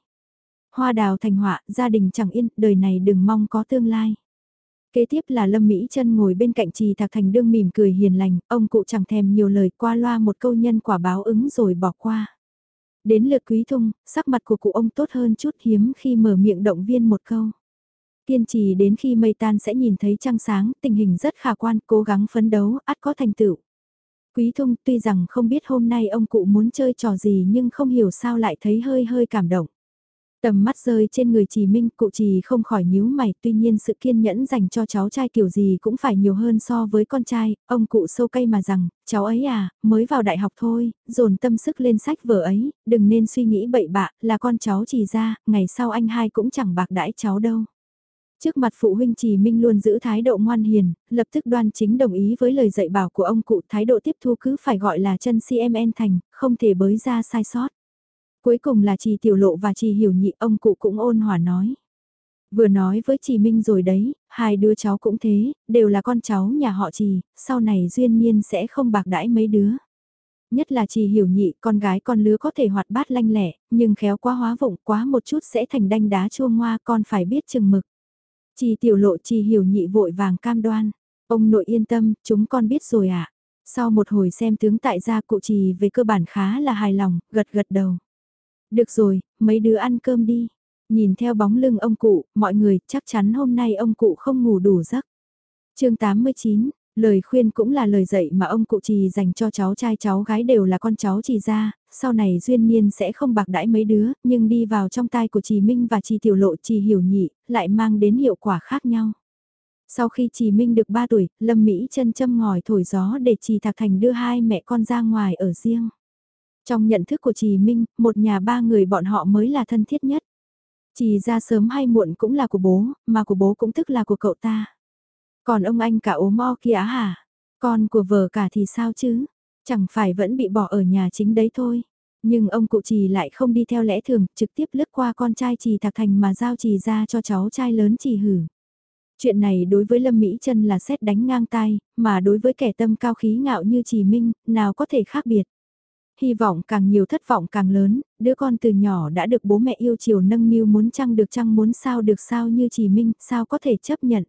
Hoa đào thành họa, gia đình chẳng yên, đời này đừng mong có tương lai. Kế tiếp là Lâm Mỹ chân ngồi bên cạnh trì thạc thành đương mỉm cười hiền lành, ông cụ chẳng thèm nhiều lời qua loa một câu nhân quả báo ứng rồi bỏ qua. Đến lượt quý thung, sắc mặt của cụ ông tốt hơn chút hiếm khi mở miệng động viên một câu. Kiên trì đến khi mây tan sẽ nhìn thấy trăng sáng, tình hình rất khả quan, cố gắng phấn đấu, ắt có thành tựu. Quý thung tuy rằng không biết hôm nay ông cụ muốn chơi trò gì nhưng không hiểu sao lại thấy hơi hơi cảm động. Tầm mắt rơi trên người trì minh, cụ trì không khỏi nhíu mày, tuy nhiên sự kiên nhẫn dành cho cháu trai kiểu gì cũng phải nhiều hơn so với con trai, ông cụ sâu cây mà rằng, cháu ấy à, mới vào đại học thôi, dồn tâm sức lên sách vở ấy, đừng nên suy nghĩ bậy bạ, là con cháu trì ra, ngày sau anh hai cũng chẳng bạc đãi cháu đâu. Trước mặt phụ huynh Trì Minh luôn giữ thái độ ngoan hiền, lập tức đoan chính đồng ý với lời dạy bảo của ông cụ thái độ tiếp thu cứ phải gọi là chân CMN thành, không thể bới ra sai sót. Cuối cùng là Trì Tiểu Lộ và Trì Hiểu Nhị ông cụ cũng ôn hòa nói. Vừa nói với Trì Minh rồi đấy, hai đứa cháu cũng thế, đều là con cháu nhà họ Trì, sau này duyên nhiên sẽ không bạc đãi mấy đứa. Nhất là Trì Hiểu Nhị, con gái con lứa có thể hoạt bát lanh lẻ, nhưng khéo quá hóa vụng quá một chút sẽ thành đanh đá chua ngoa con phải biết chừng mực. Trì Tiểu Lộ Trì Hiểu Nhị vội vàng cam đoan. Ông nội yên tâm, chúng con biết rồi ạ. À? Sau một hồi xem tướng tại gia cụ trì về cơ bản khá là hài lòng, gật gật đầu. Được rồi, mấy đứa ăn cơm đi. Nhìn theo bóng lưng ông cụ, mọi người chắc chắn hôm nay ông cụ không ngủ đủ giấc. chương 89, lời khuyên cũng là lời dạy mà ông cụ trì dành cho cháu trai cháu gái đều là con cháu trì ra, sau này duyên nhiên sẽ không bạc đãi mấy đứa, nhưng đi vào trong tai của trì Minh và trì Tiểu Lộ trì Hiểu Nhị, lại mang đến hiệu quả khác nhau. Sau khi trì Minh được 3 tuổi, Lâm Mỹ chân châm ngòi thổi gió để trì Thạc Thành đưa hai mẹ con ra ngoài ở riêng. Trong nhận thức của Trì Minh, một nhà ba người bọn họ mới là thân thiết nhất. Trì ra sớm hay muộn cũng là của bố, mà của bố cũng tức là của cậu ta. Còn ông anh cả ốm o kia hả? Con của vợ cả thì sao chứ? Chẳng phải vẫn bị bỏ ở nhà chính đấy thôi. Nhưng ông cụ trì lại không đi theo lẽ thường, trực tiếp lướt qua con trai trì thạc thành mà giao trì ra cho cháu trai lớn trì hử. Chuyện này đối với Lâm Mỹ chân là xét đánh ngang tay mà đối với kẻ tâm cao khí ngạo như trì minh, nào có thể khác biệt hy vọng càng nhiều thất vọng càng lớn, đứa con từ nhỏ đã được bố mẹ yêu chiều nâng niu muốn chăng được chăng muốn sao được sao như chỉ minh, sao có thể chấp nhận.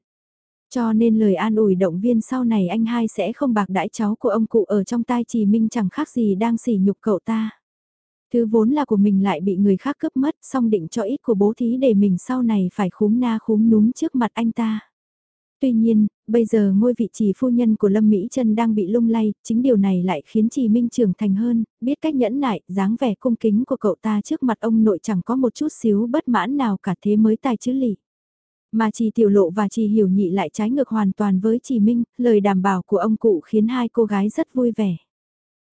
Cho nên lời an ủi động viên sau này anh hai sẽ không bạc đãi cháu của ông cụ ở trong tai chỉ minh chẳng khác gì đang sỉ nhục cậu ta. Thứ vốn là của mình lại bị người khác cướp mất, song định cho ít của bố thí để mình sau này phải khúm na khúm núm trước mặt anh ta. Tuy nhiên, bây giờ ngôi vị trì phu nhân của Lâm Mỹ Trân đang bị lung lay, chính điều này lại khiến trì Minh trưởng thành hơn, biết cách nhẫn nại, dáng vẻ cung kính của cậu ta trước mặt ông nội chẳng có một chút xíu bất mãn nào cả thế mới tài chứ lì. Mà trì tiểu lộ và trì hiểu nhị lại trái ngược hoàn toàn với trì Minh, lời đảm bảo của ông cụ khiến hai cô gái rất vui vẻ.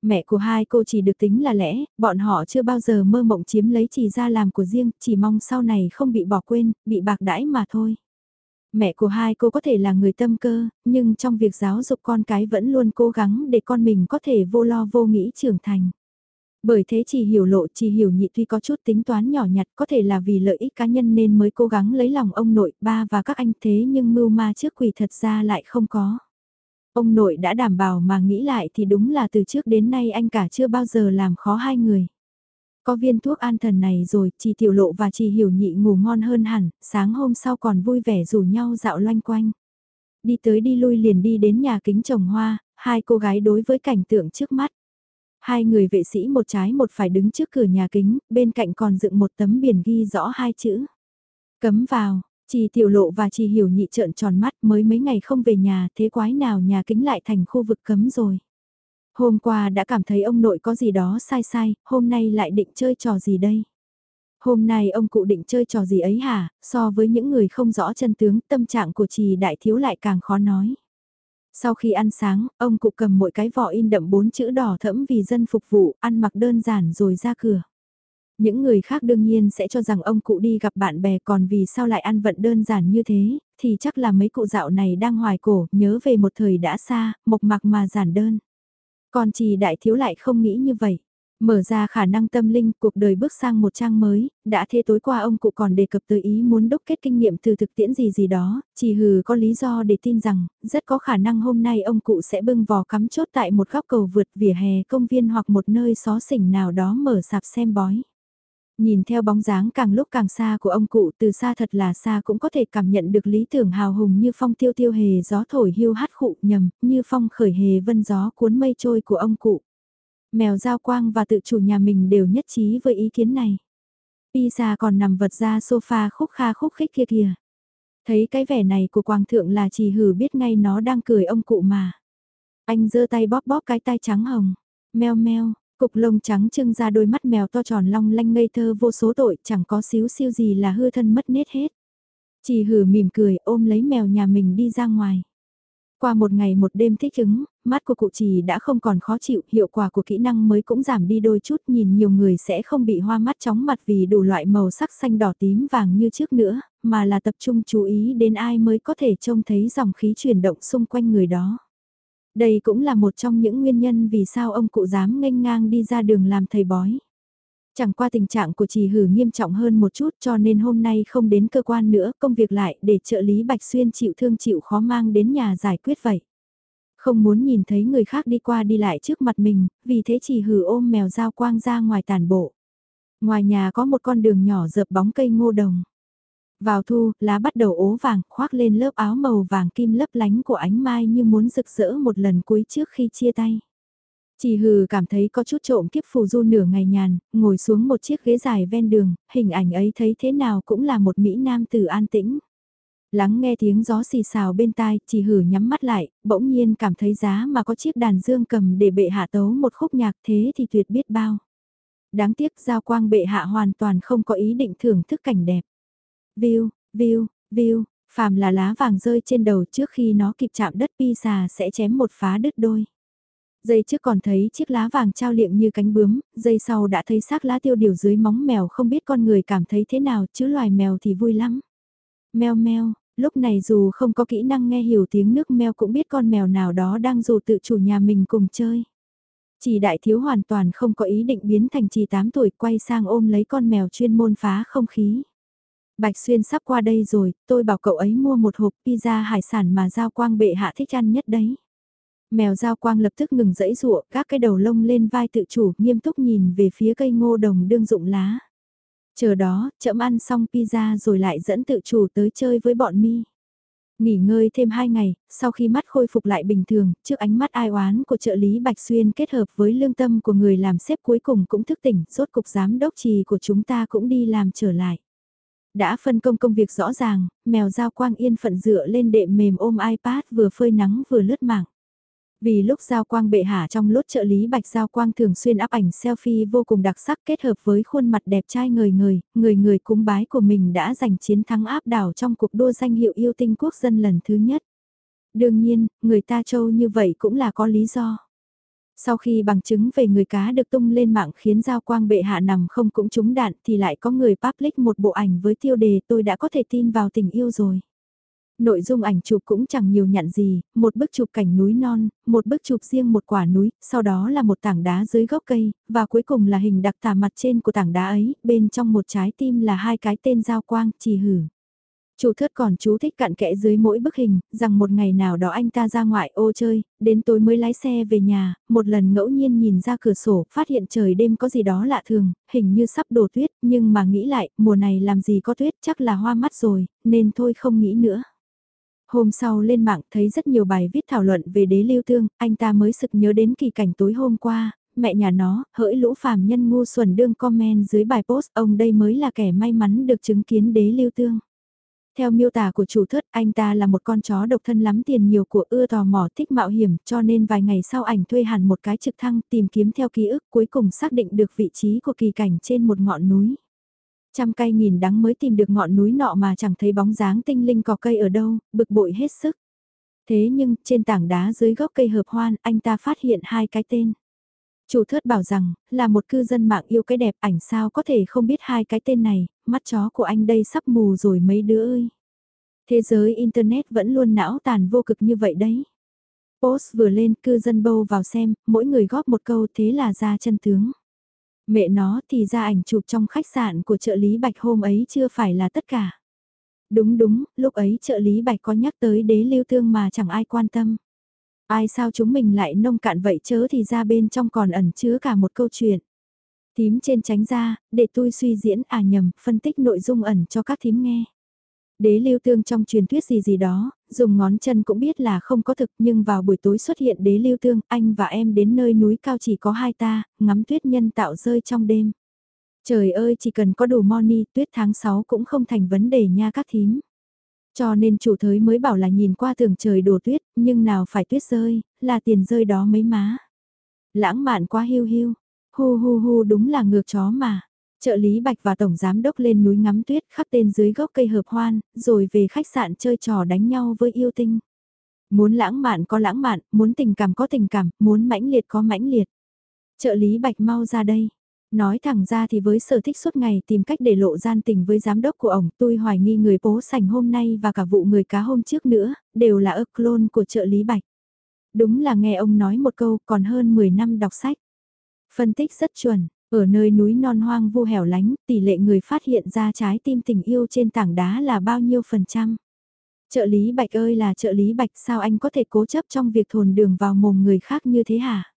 Mẹ của hai cô chỉ được tính là lẽ, bọn họ chưa bao giờ mơ mộng chiếm lấy trì ra làm của riêng, chỉ mong sau này không bị bỏ quên, bị bạc đãi mà thôi. Mẹ của hai cô có thể là người tâm cơ, nhưng trong việc giáo dục con cái vẫn luôn cố gắng để con mình có thể vô lo vô nghĩ trưởng thành. Bởi thế chỉ hiểu lộ chỉ hiểu nhị tuy có chút tính toán nhỏ nhặt có thể là vì lợi ích cá nhân nên mới cố gắng lấy lòng ông nội ba và các anh thế nhưng mưu ma trước quỷ thật ra lại không có. Ông nội đã đảm bảo mà nghĩ lại thì đúng là từ trước đến nay anh cả chưa bao giờ làm khó hai người. Có viên thuốc an thần này rồi, chị tiểu lộ và chị hiểu nhị ngủ ngon hơn hẳn, sáng hôm sau còn vui vẻ rủ nhau dạo loanh quanh. Đi tới đi lui liền đi đến nhà kính trồng hoa, hai cô gái đối với cảnh tượng trước mắt. Hai người vệ sĩ một trái một phải đứng trước cửa nhà kính, bên cạnh còn dựng một tấm biển ghi rõ hai chữ. Cấm vào, Chị tiểu lộ và chị hiểu nhị trợn tròn mắt mới mấy ngày không về nhà thế quái nào nhà kính lại thành khu vực cấm rồi. Hôm qua đã cảm thấy ông nội có gì đó sai sai, hôm nay lại định chơi trò gì đây? Hôm nay ông cụ định chơi trò gì ấy hả, so với những người không rõ chân tướng, tâm trạng của trì đại thiếu lại càng khó nói. Sau khi ăn sáng, ông cụ cầm mỗi cái vỏ in đậm bốn chữ đỏ thẫm vì dân phục vụ, ăn mặc đơn giản rồi ra cửa. Những người khác đương nhiên sẽ cho rằng ông cụ đi gặp bạn bè còn vì sao lại ăn vận đơn giản như thế, thì chắc là mấy cụ dạo này đang hoài cổ, nhớ về một thời đã xa, mộc mạc mà giản đơn. Còn trì đại thiếu lại không nghĩ như vậy. Mở ra khả năng tâm linh, cuộc đời bước sang một trang mới, đã thế tối qua ông cụ còn đề cập tới ý muốn đúc kết kinh nghiệm từ thực tiễn gì gì đó, chỉ hừ có lý do để tin rằng, rất có khả năng hôm nay ông cụ sẽ bưng vò cắm chốt tại một góc cầu vượt vỉa hè công viên hoặc một nơi xó xỉnh nào đó mở sạp xem bói. Nhìn theo bóng dáng càng lúc càng xa của ông cụ từ xa thật là xa cũng có thể cảm nhận được lý tưởng hào hùng như phong tiêu tiêu hề gió thổi hưu hát khụ nhầm, như phong khởi hề vân gió cuốn mây trôi của ông cụ. Mèo giao quang và tự chủ nhà mình đều nhất trí với ý kiến này. Pisa còn nằm vật ra sofa khúc kha khúc khích kia kìa. Thấy cái vẻ này của quang thượng là chỉ hử biết ngay nó đang cười ông cụ mà. Anh giơ tay bóp bóp cái tai trắng hồng. Meo meo, Cục lông trắng trưng ra đôi mắt mèo to tròn long lanh ngây thơ vô số tội chẳng có xíu siêu gì là hư thân mất nết hết. Chỉ hử mỉm cười ôm lấy mèo nhà mình đi ra ngoài. Qua một ngày một đêm thích ứng, mắt của cụ trì đã không còn khó chịu, hiệu quả của kỹ năng mới cũng giảm đi đôi chút, nhìn nhiều người sẽ không bị hoa mắt chóng mặt vì đủ loại màu sắc xanh đỏ tím vàng như trước nữa, mà là tập trung chú ý đến ai mới có thể trông thấy dòng khí chuyển động xung quanh người đó. Đây cũng là một trong những nguyên nhân vì sao ông cụ dám nghênh ngang đi ra đường làm thầy bói. Chẳng qua tình trạng của trì hử nghiêm trọng hơn một chút cho nên hôm nay không đến cơ quan nữa, công việc lại để trợ lý Bạch Xuyên chịu thương chịu khó mang đến nhà giải quyết vậy. Không muốn nhìn thấy người khác đi qua đi lại trước mặt mình, vì thế chị hử ôm mèo dao quang ra ngoài tàn bộ. Ngoài nhà có một con đường nhỏ dợp bóng cây ngô đồng. Vào thu, lá bắt đầu ố vàng, khoác lên lớp áo màu vàng kim lấp lánh của ánh mai như muốn rực rỡ một lần cuối trước khi chia tay. Chỉ hừ cảm thấy có chút trộm kiếp phù du nửa ngày nhàn, ngồi xuống một chiếc ghế dài ven đường, hình ảnh ấy thấy thế nào cũng là một Mỹ Nam tử an tĩnh. Lắng nghe tiếng gió xì xào bên tai, chỉ hử nhắm mắt lại, bỗng nhiên cảm thấy giá mà có chiếc đàn dương cầm để bệ hạ tấu một khúc nhạc thế thì tuyệt biết bao. Đáng tiếc giao quang bệ hạ hoàn toàn không có ý định thưởng thức cảnh đẹp. View, view, view, phàm là lá vàng rơi trên đầu trước khi nó kịp chạm đất pi xà sẽ chém một phá đứt đôi. Dây trước còn thấy chiếc lá vàng trao liệng như cánh bướm, dây sau đã thấy xác lá tiêu điều dưới móng mèo không biết con người cảm thấy thế nào chứ loài mèo thì vui lắm. Mèo mèo, lúc này dù không có kỹ năng nghe hiểu tiếng nước mèo cũng biết con mèo nào đó đang dù tự chủ nhà mình cùng chơi. Chỉ đại thiếu hoàn toàn không có ý định biến thành chỉ 8 tuổi quay sang ôm lấy con mèo chuyên môn phá không khí. Bạch Xuyên sắp qua đây rồi, tôi bảo cậu ấy mua một hộp pizza hải sản mà Giao Quang bệ hạ thích ăn nhất đấy. Mèo Giao Quang lập tức ngừng dẫy rụa, các cái đầu lông lên vai tự chủ, nghiêm túc nhìn về phía cây ngô đồng đương dụng lá. Chờ đó, chậm ăn xong pizza rồi lại dẫn tự chủ tới chơi với bọn mi. Nghỉ ngơi thêm 2 ngày, sau khi mắt khôi phục lại bình thường, trước ánh mắt ai oán của trợ lý Bạch Xuyên kết hợp với lương tâm của người làm xếp cuối cùng cũng thức tỉnh, rốt cục giám đốc trì của chúng ta cũng đi làm trở lại. Đã phân công công việc rõ ràng, mèo giao quang yên phận dựa lên đệm mềm ôm iPad vừa phơi nắng vừa lướt mạng. Vì lúc Giao Quang bệ hạ trong lốt trợ lý Bạch Giao Quang thường xuyên áp ảnh selfie vô cùng đặc sắc kết hợp với khuôn mặt đẹp trai người người, người người cúng bái của mình đã giành chiến thắng áp đảo trong cuộc đua danh hiệu yêu tinh quốc dân lần thứ nhất. Đương nhiên, người ta châu như vậy cũng là có lý do. Sau khi bằng chứng về người cá được tung lên mạng khiến Giao Quang bệ hạ nằm không cũng trúng đạn thì lại có người public một bộ ảnh với tiêu đề tôi đã có thể tin vào tình yêu rồi. Nội dung ảnh chụp cũng chẳng nhiều nhận gì, một bức chụp cảnh núi non, một bức chụp riêng một quả núi, sau đó là một tảng đá dưới gốc cây, và cuối cùng là hình đặc tả mặt trên của tảng đá ấy, bên trong một trái tim là hai cái tên giao quang, trì hử. Chủ Thất còn chú thích cặn kẽ dưới mỗi bức hình, rằng một ngày nào đó anh ta ra ngoại ô chơi, đến tối mới lái xe về nhà, một lần ngẫu nhiên nhìn ra cửa sổ, phát hiện trời đêm có gì đó lạ thường, hình như sắp đổ tuyết, nhưng mà nghĩ lại, mùa này làm gì có tuyết, chắc là hoa mắt rồi, nên thôi không nghĩ nữa. Hôm sau lên mạng thấy rất nhiều bài viết thảo luận về đế lưu thương, anh ta mới sực nhớ đến kỳ cảnh tối hôm qua, mẹ nhà nó, hỡi lũ phàm nhân ngu xuẩn đương comment dưới bài post, ông đây mới là kẻ may mắn được chứng kiến đế lưu thương. Theo miêu tả của chủ thất, anh ta là một con chó độc thân lắm tiền nhiều của ưa tò mò thích mạo hiểm cho nên vài ngày sau ảnh thuê hẳn một cái trực thăng tìm kiếm theo ký ức cuối cùng xác định được vị trí của kỳ cảnh trên một ngọn núi. Trăm cây nghìn đắng mới tìm được ngọn núi nọ mà chẳng thấy bóng dáng tinh linh cỏ cây ở đâu, bực bội hết sức. Thế nhưng, trên tảng đá dưới gốc cây hợp hoan, anh ta phát hiện hai cái tên. Chủ thớt bảo rằng, là một cư dân mạng yêu cái đẹp ảnh sao có thể không biết hai cái tên này, mắt chó của anh đây sắp mù rồi mấy đứa ơi. Thế giới Internet vẫn luôn não tàn vô cực như vậy đấy. Post vừa lên cư dân bâu vào xem, mỗi người góp một câu thế là ra chân tướng. Mẹ nó thì ra ảnh chụp trong khách sạn của trợ lý Bạch hôm ấy chưa phải là tất cả. Đúng đúng, lúc ấy trợ lý Bạch có nhắc tới đế lưu thương mà chẳng ai quan tâm. Ai sao chúng mình lại nông cạn vậy chớ thì ra bên trong còn ẩn chứa cả một câu chuyện. Thím trên tránh ra, để tôi suy diễn à nhầm, phân tích nội dung ẩn cho các thím nghe. Đế lưu tương trong truyền thuyết gì gì đó, dùng ngón chân cũng biết là không có thực nhưng vào buổi tối xuất hiện đế lưu tương, anh và em đến nơi núi cao chỉ có hai ta, ngắm tuyết nhân tạo rơi trong đêm. Trời ơi chỉ cần có đủ money tuyết tháng 6 cũng không thành vấn đề nha các thím. Cho nên chủ thới mới bảo là nhìn qua tường trời đổ tuyết, nhưng nào phải tuyết rơi, là tiền rơi đó mấy má. Lãng mạn quá hiu hiu, Hu hu hu đúng là ngược chó mà. Trợ lý Bạch và Tổng Giám Đốc lên núi ngắm tuyết khắc tên dưới gốc cây hợp hoan, rồi về khách sạn chơi trò đánh nhau với yêu tinh. Muốn lãng mạn có lãng mạn, muốn tình cảm có tình cảm, muốn mãnh liệt có mãnh liệt. Trợ lý Bạch mau ra đây. Nói thẳng ra thì với sở thích suốt ngày tìm cách để lộ gian tình với giám đốc của ổng, tôi hoài nghi người bố sành hôm nay và cả vụ người cá hôm trước nữa, đều là ơ clone của trợ lý Bạch. Đúng là nghe ông nói một câu còn hơn 10 năm đọc sách. Phân tích rất chuẩn, ở nơi núi non hoang vu hẻo lánh, tỷ lệ người phát hiện ra trái tim tình yêu trên tảng đá là bao nhiêu phần trăm? Trợ lý Bạch ơi là trợ lý Bạch sao anh có thể cố chấp trong việc thồn đường vào mồm người khác như thế hả?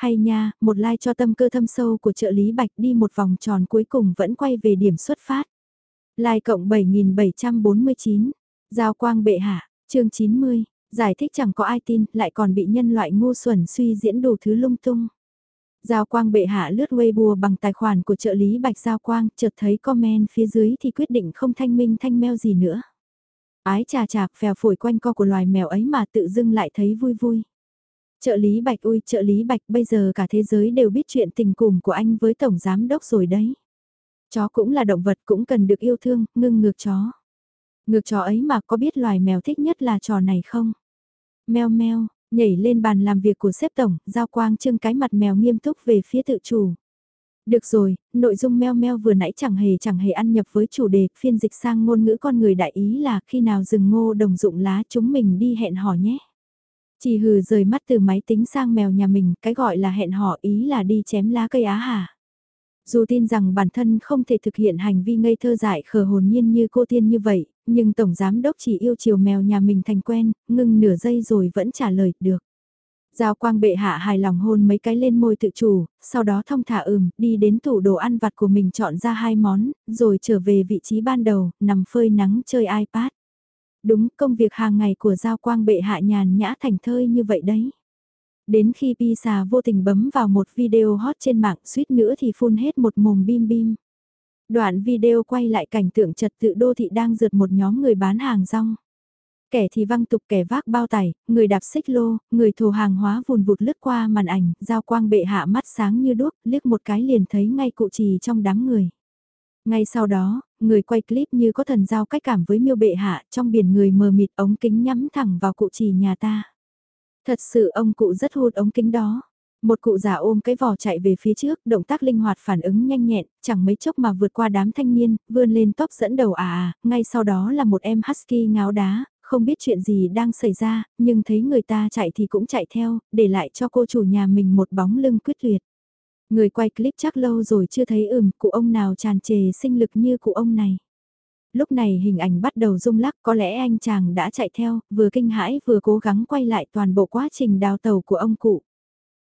Hay nha, một like cho tâm cơ thâm sâu của trợ lý Bạch đi một vòng tròn cuối cùng vẫn quay về điểm xuất phát. Like cộng 7749, Giao quang bệ hạ, chương 90, giải thích chẳng có ai tin, lại còn bị nhân loại ngu xuẩn suy diễn đủ thứ lung tung. Giao Quang bệ hạ lướt Weibo bằng tài khoản của trợ lý Bạch Giao Quang, chợt thấy comment phía dưới thì quyết định không thanh minh thanh meo gì nữa. Ái trà chạc phèo phổi quanh co của loài mèo ấy mà tự dưng lại thấy vui vui. Trợ lý Bạch ui trợ lý Bạch bây giờ cả thế giới đều biết chuyện tình cùng của anh với Tổng Giám Đốc rồi đấy. Chó cũng là động vật cũng cần được yêu thương, ngưng ngược chó. Ngược chó ấy mà có biết loài mèo thích nhất là trò này không? Mèo mèo, nhảy lên bàn làm việc của xếp tổng, giao quang trưng cái mặt mèo nghiêm túc về phía tự chủ. Được rồi, nội dung meo meo vừa nãy chẳng hề chẳng hề ăn nhập với chủ đề, phiên dịch sang ngôn ngữ con người đại ý là khi nào rừng ngô đồng dụng lá chúng mình đi hẹn hò nhé. Chỉ hừ rời mắt từ máy tính sang mèo nhà mình, cái gọi là hẹn hò ý là đi chém lá cây á hả. Dù tin rằng bản thân không thể thực hiện hành vi ngây thơ dại khờ hồn nhiên như cô tiên như vậy, nhưng Tổng Giám Đốc chỉ yêu chiều mèo nhà mình thành quen, ngưng nửa giây rồi vẫn trả lời, được. Giao quang bệ hạ hài lòng hôn mấy cái lên môi tự chủ, sau đó thông thả ừm, đi đến tủ đồ ăn vặt của mình chọn ra hai món, rồi trở về vị trí ban đầu, nằm phơi nắng chơi iPad. Đúng công việc hàng ngày của Giao quang bệ hạ nhàn nhã thành thơi như vậy đấy. Đến khi Pisa vô tình bấm vào một video hot trên mạng suýt nữa thì phun hết một mồm bim bim. Đoạn video quay lại cảnh tượng trật tự đô thị đang rượt một nhóm người bán hàng rong. Kẻ thì văng tục kẻ vác bao tải, người đạp xích lô, người thù hàng hóa vùn vụt lướt qua màn ảnh, giao quang bệ hạ mắt sáng như đuốc, liếc một cái liền thấy ngay cụ trì trong đám người. Ngay sau đó, người quay clip như có thần giao cách cảm với miêu bệ hạ, trong biển người mờ mịt ống kính nhắm thẳng vào cụ trì nhà ta. Thật sự ông cụ rất hôn ống kính đó. Một cụ già ôm cái vỏ chạy về phía trước, động tác linh hoạt phản ứng nhanh nhẹn, chẳng mấy chốc mà vượt qua đám thanh niên, vươn lên top dẫn đầu à à, ngay sau đó là một em husky ngáo đá, không biết chuyện gì đang xảy ra, nhưng thấy người ta chạy thì cũng chạy theo, để lại cho cô chủ nhà mình một bóng lưng quyết liệt. Người quay clip chắc lâu rồi chưa thấy ừm, cụ ông nào tràn trề sinh lực như cụ ông này. Lúc này hình ảnh bắt đầu rung lắc có lẽ anh chàng đã chạy theo, vừa kinh hãi vừa cố gắng quay lại toàn bộ quá trình đào tàu của ông cụ.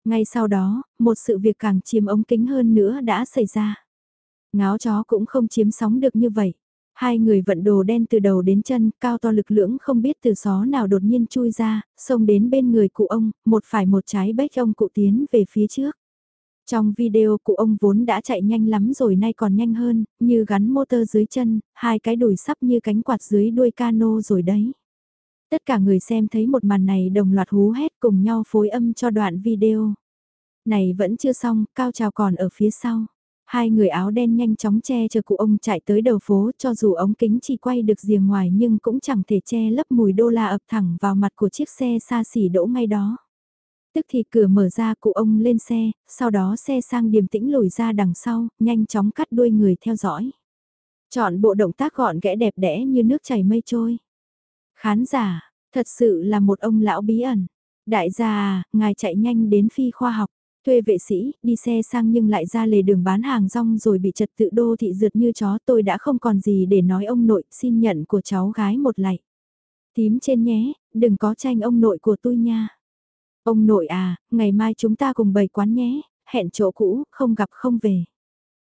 Ngay sau đó, một sự việc càng chiếm ống kính hơn nữa đã xảy ra. Ngáo chó cũng không chiếm sóng được như vậy. Hai người vận đồ đen từ đầu đến chân, cao to lực lưỡng không biết từ xó nào đột nhiên chui ra, xông đến bên người cụ ông, một phải một trái bách ông cụ tiến về phía trước. Trong video cụ ông vốn đã chạy nhanh lắm rồi nay còn nhanh hơn, như gắn motor dưới chân, hai cái đùi sắp như cánh quạt dưới đuôi cano rồi đấy. Tất cả người xem thấy một màn này đồng loạt hú hét cùng nhau phối âm cho đoạn video. Này vẫn chưa xong, cao trào còn ở phía sau. Hai người áo đen nhanh chóng che chờ cụ ông chạy tới đầu phố cho dù ống kính chỉ quay được rìa ngoài nhưng cũng chẳng thể che lấp mùi đô la ập thẳng vào mặt của chiếc xe xa xỉ đỗ ngay đó. Tức thì cửa mở ra cụ ông lên xe, sau đó xe sang điềm tĩnh lùi ra đằng sau, nhanh chóng cắt đuôi người theo dõi. Chọn bộ động tác gọn ghẽ đẹp đẽ như nước chảy mây trôi. Khán giả, thật sự là một ông lão bí ẩn. Đại gia à, ngài chạy nhanh đến phi khoa học. Thuê vệ sĩ, đi xe sang nhưng lại ra lề đường bán hàng rong rồi bị trật tự đô thị rượt như chó tôi đã không còn gì để nói ông nội xin nhận của cháu gái một lạy. Tím trên nhé, đừng có tranh ông nội của tôi nha. Ông nội à, ngày mai chúng ta cùng bày quán nhé, hẹn chỗ cũ, không gặp không về.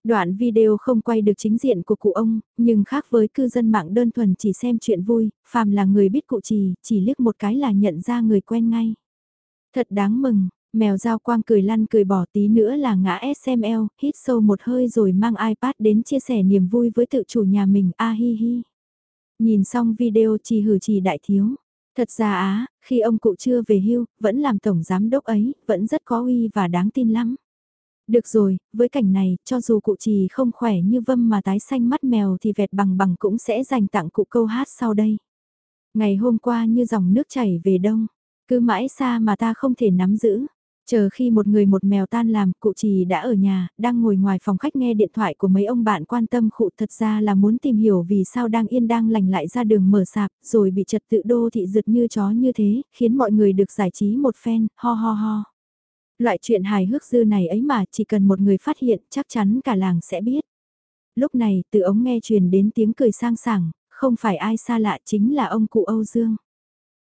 Đoạn video không quay được chính diện của cụ ông, nhưng khác với cư dân mạng đơn thuần chỉ xem chuyện vui, phàm là người biết cụ trì, chỉ liếc một cái là nhận ra người quen ngay. Thật đáng mừng, mèo giao quang cười lăn cười bỏ tí nữa là ngã SML, hít sâu một hơi rồi mang iPad đến chia sẻ niềm vui với tự chủ nhà mình, a hi hi. Nhìn xong video chỉ hử chỉ đại thiếu. Thật ra á, khi ông cụ chưa về hưu, vẫn làm tổng giám đốc ấy, vẫn rất có uy và đáng tin lắm. Được rồi, với cảnh này, cho dù cụ trì không khỏe như vâm mà tái xanh mắt mèo thì vẹt bằng bằng cũng sẽ dành tặng cụ câu hát sau đây. Ngày hôm qua như dòng nước chảy về đông, cứ mãi xa mà ta không thể nắm giữ. Chờ khi một người một mèo tan làm, cụ trì đã ở nhà, đang ngồi ngoài phòng khách nghe điện thoại của mấy ông bạn quan tâm cụ thật ra là muốn tìm hiểu vì sao đang yên đang lành lại ra đường mở sạp, rồi bị trật tự đô thị rượt như chó như thế, khiến mọi người được giải trí một phen, ho ho ho. Loại chuyện hài hước dư này ấy mà chỉ cần một người phát hiện chắc chắn cả làng sẽ biết. Lúc này từ ống nghe truyền đến tiếng cười sang sảng, không phải ai xa lạ chính là ông cụ Âu Dương.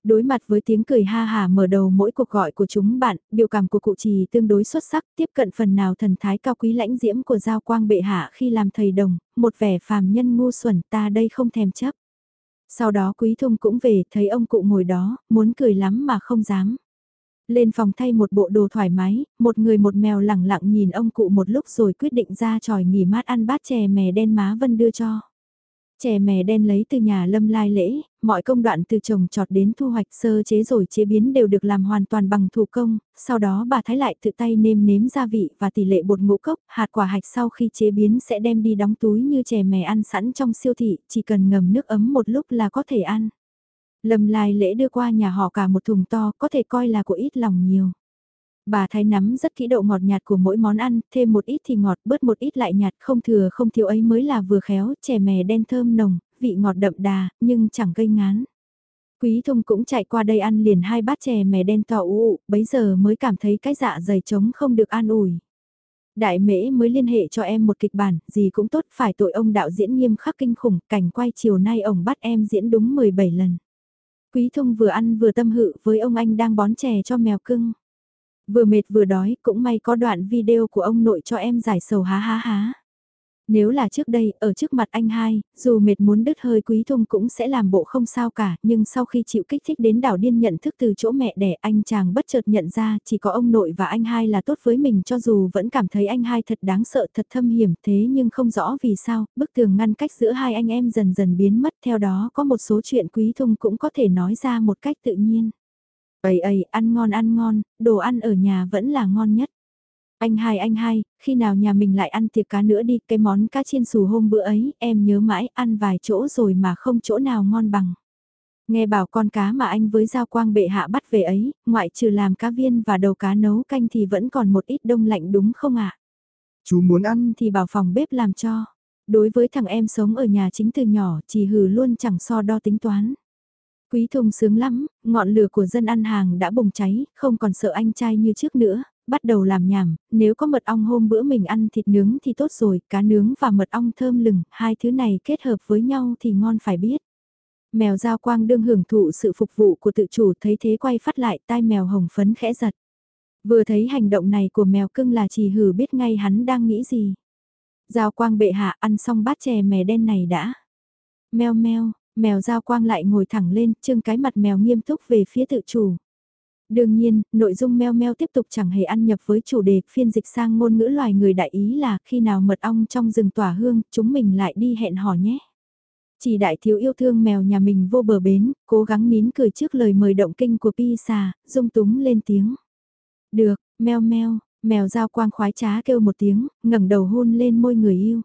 Đối mặt với tiếng cười ha hà mở đầu mỗi cuộc gọi của chúng bạn, biểu cảm của cụ trì tương đối xuất sắc, tiếp cận phần nào thần thái cao quý lãnh diễm của Giao Quang bệ hạ khi làm thầy đồng, một vẻ phàm nhân ngu xuẩn ta đây không thèm chấp. Sau đó quý thông cũng về, thấy ông cụ ngồi đó, muốn cười lắm mà không dám. Lên phòng thay một bộ đồ thoải mái, một người một mèo lẳng lặng nhìn ông cụ một lúc rồi quyết định ra tròi nghỉ mát ăn bát chè mè đen má Vân đưa cho. Chè mè đen lấy từ nhà lâm lai lễ, mọi công đoạn từ trồng trọt đến thu hoạch sơ chế rồi chế biến đều được làm hoàn toàn bằng thủ công, sau đó bà thái lại tự tay nêm nếm gia vị và tỷ lệ bột ngũ cốc, hạt quả hạch sau khi chế biến sẽ đem đi đóng túi như chè mè ăn sẵn trong siêu thị, chỉ cần ngầm nước ấm một lúc là có thể ăn. Lâm lai lễ đưa qua nhà họ cả một thùng to có thể coi là của ít lòng nhiều. Bà thái nắm rất kỹ độ ngọt nhạt của mỗi món ăn, thêm một ít thì ngọt, bớt một ít lại nhạt, không thừa không thiếu ấy mới là vừa khéo, chè mè đen thơm nồng, vị ngọt đậm đà, nhưng chẳng gây ngán. Quý thông cũng chạy qua đây ăn liền hai bát chè mè đen to ụ, bấy giờ mới cảm thấy cái dạ dày trống không được an ủi. Đại mễ mới liên hệ cho em một kịch bản, gì cũng tốt, phải tội ông đạo diễn nghiêm khắc kinh khủng, cảnh quay chiều nay ông bắt em diễn đúng 17 lần. Quý thông vừa ăn vừa tâm hự với ông anh đang bón chè cho mèo cưng. Vừa mệt vừa đói, cũng may có đoạn video của ông nội cho em giải sầu há há há. Nếu là trước đây, ở trước mặt anh hai, dù mệt muốn đứt hơi quý thông cũng sẽ làm bộ không sao cả, nhưng sau khi chịu kích thích đến đảo điên nhận thức từ chỗ mẹ đẻ anh chàng bất chợt nhận ra chỉ có ông nội và anh hai là tốt với mình cho dù vẫn cảm thấy anh hai thật đáng sợ thật thâm hiểm thế nhưng không rõ vì sao, bức tường ngăn cách giữa hai anh em dần dần biến mất theo đó có một số chuyện quý thông cũng có thể nói ra một cách tự nhiên. Ây ây, ăn ngon ăn ngon, đồ ăn ở nhà vẫn là ngon nhất. Anh hai anh hai, khi nào nhà mình lại ăn tiệc cá nữa đi, cái món cá chiên xù hôm bữa ấy, em nhớ mãi ăn vài chỗ rồi mà không chỗ nào ngon bằng. Nghe bảo con cá mà anh với Giao Quang bệ hạ bắt về ấy, ngoại trừ làm cá viên và đầu cá nấu canh thì vẫn còn một ít đông lạnh đúng không ạ? Chú muốn ăn thì bảo phòng bếp làm cho. Đối với thằng em sống ở nhà chính từ nhỏ, chỉ hừ luôn chẳng so đo tính toán. Quý thùng sướng lắm, ngọn lửa của dân ăn hàng đã bùng cháy, không còn sợ anh trai như trước nữa, bắt đầu làm nhảm, nếu có mật ong hôm bữa mình ăn thịt nướng thì tốt rồi, cá nướng và mật ong thơm lừng, hai thứ này kết hợp với nhau thì ngon phải biết. Mèo giao quang đương hưởng thụ sự phục vụ của tự chủ thấy thế quay phát lại tai mèo hồng phấn khẽ giật. Vừa thấy hành động này của mèo cưng là chỉ hử biết ngay hắn đang nghĩ gì. Giao quang bệ hạ ăn xong bát chè mè đen này đã. Mèo mèo, mèo giao quang lại ngồi thẳng lên, trưng cái mặt mèo nghiêm túc về phía tự chủ. Đương nhiên, nội dung meo meo tiếp tục chẳng hề ăn nhập với chủ đề phiên dịch sang ngôn ngữ loài người đại ý là khi nào mật ong trong rừng tỏa hương, chúng mình lại đi hẹn hò nhé. Chỉ đại thiếu yêu thương mèo nhà mình vô bờ bến, cố gắng nín cười trước lời mời động kinh của Pisa, dung túng lên tiếng. Được, meo meo, mèo giao quang khoái trá kêu một tiếng, ngẩng đầu hôn lên môi người yêu.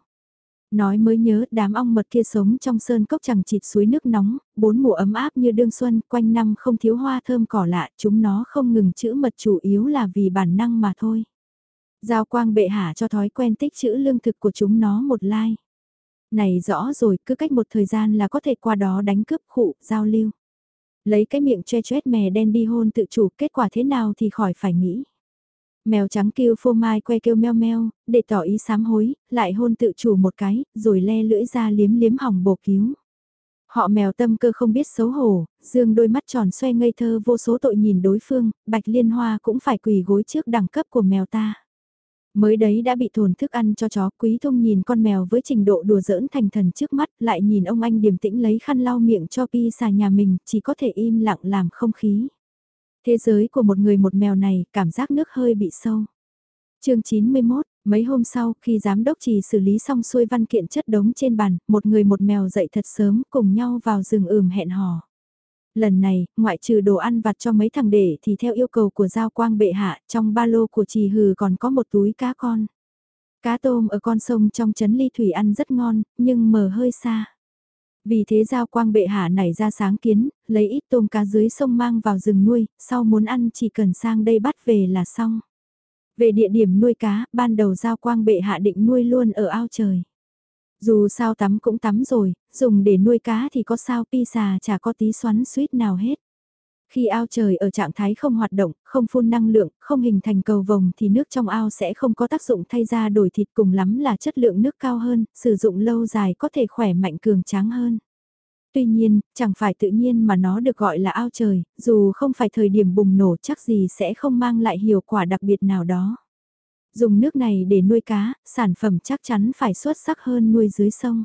Nói mới nhớ đám ong mật kia sống trong sơn cốc chẳng chịt suối nước nóng, bốn mùa ấm áp như đương xuân, quanh năm không thiếu hoa thơm cỏ lạ, chúng nó không ngừng chữ mật chủ yếu là vì bản năng mà thôi. Giao quang bệ hạ cho thói quen tích chữ lương thực của chúng nó một lai. Like. Này rõ rồi, cứ cách một thời gian là có thể qua đó đánh cướp khụ, giao lưu. Lấy cái miệng che choét mè đen đi hôn tự chủ, kết quả thế nào thì khỏi phải nghĩ. Mèo trắng kêu phô mai que kêu meo meo, để tỏ ý sám hối, lại hôn tự chủ một cái, rồi le lưỡi ra liếm liếm hỏng bổ cứu. Họ mèo tâm cơ không biết xấu hổ, dương đôi mắt tròn xoay ngây thơ vô số tội nhìn đối phương, bạch liên hoa cũng phải quỳ gối trước đẳng cấp của mèo ta. Mới đấy đã bị thồn thức ăn cho chó quý thông nhìn con mèo với trình độ đùa giỡn thành thần trước mắt lại nhìn ông anh điềm tĩnh lấy khăn lau miệng cho pi xà nhà mình chỉ có thể im lặng làm không khí. Thế giới của một người một mèo này, cảm giác nước hơi bị sâu. chương 91, mấy hôm sau, khi giám đốc trì xử lý xong xuôi văn kiện chất đống trên bàn, một người một mèo dậy thật sớm cùng nhau vào rừng ửm hẹn hò. Lần này, ngoại trừ đồ ăn vặt cho mấy thằng để thì theo yêu cầu của Giao Quang bệ hạ, trong ba lô của trì hừ còn có một túi cá con. Cá tôm ở con sông trong chấn ly thủy ăn rất ngon, nhưng mờ hơi xa. Vì thế Giao Quang bệ hạ nảy ra sáng kiến, lấy ít tôm cá dưới sông mang vào rừng nuôi, sau muốn ăn chỉ cần sang đây bắt về là xong. Về địa điểm nuôi cá, ban đầu Giao Quang bệ hạ định nuôi luôn ở ao trời. Dù sao tắm cũng tắm rồi, dùng để nuôi cá thì có sao pi xà chả có tí xoắn suýt nào hết. Khi ao trời ở trạng thái không hoạt động, không phun năng lượng, không hình thành cầu vồng thì nước trong ao sẽ không có tác dụng thay ra đổi thịt cùng lắm là chất lượng nước cao hơn, sử dụng lâu dài có thể khỏe mạnh cường tráng hơn. Tuy nhiên, chẳng phải tự nhiên mà nó được gọi là ao trời, dù không phải thời điểm bùng nổ chắc gì sẽ không mang lại hiệu quả đặc biệt nào đó. Dùng nước này để nuôi cá, sản phẩm chắc chắn phải xuất sắc hơn nuôi dưới sông.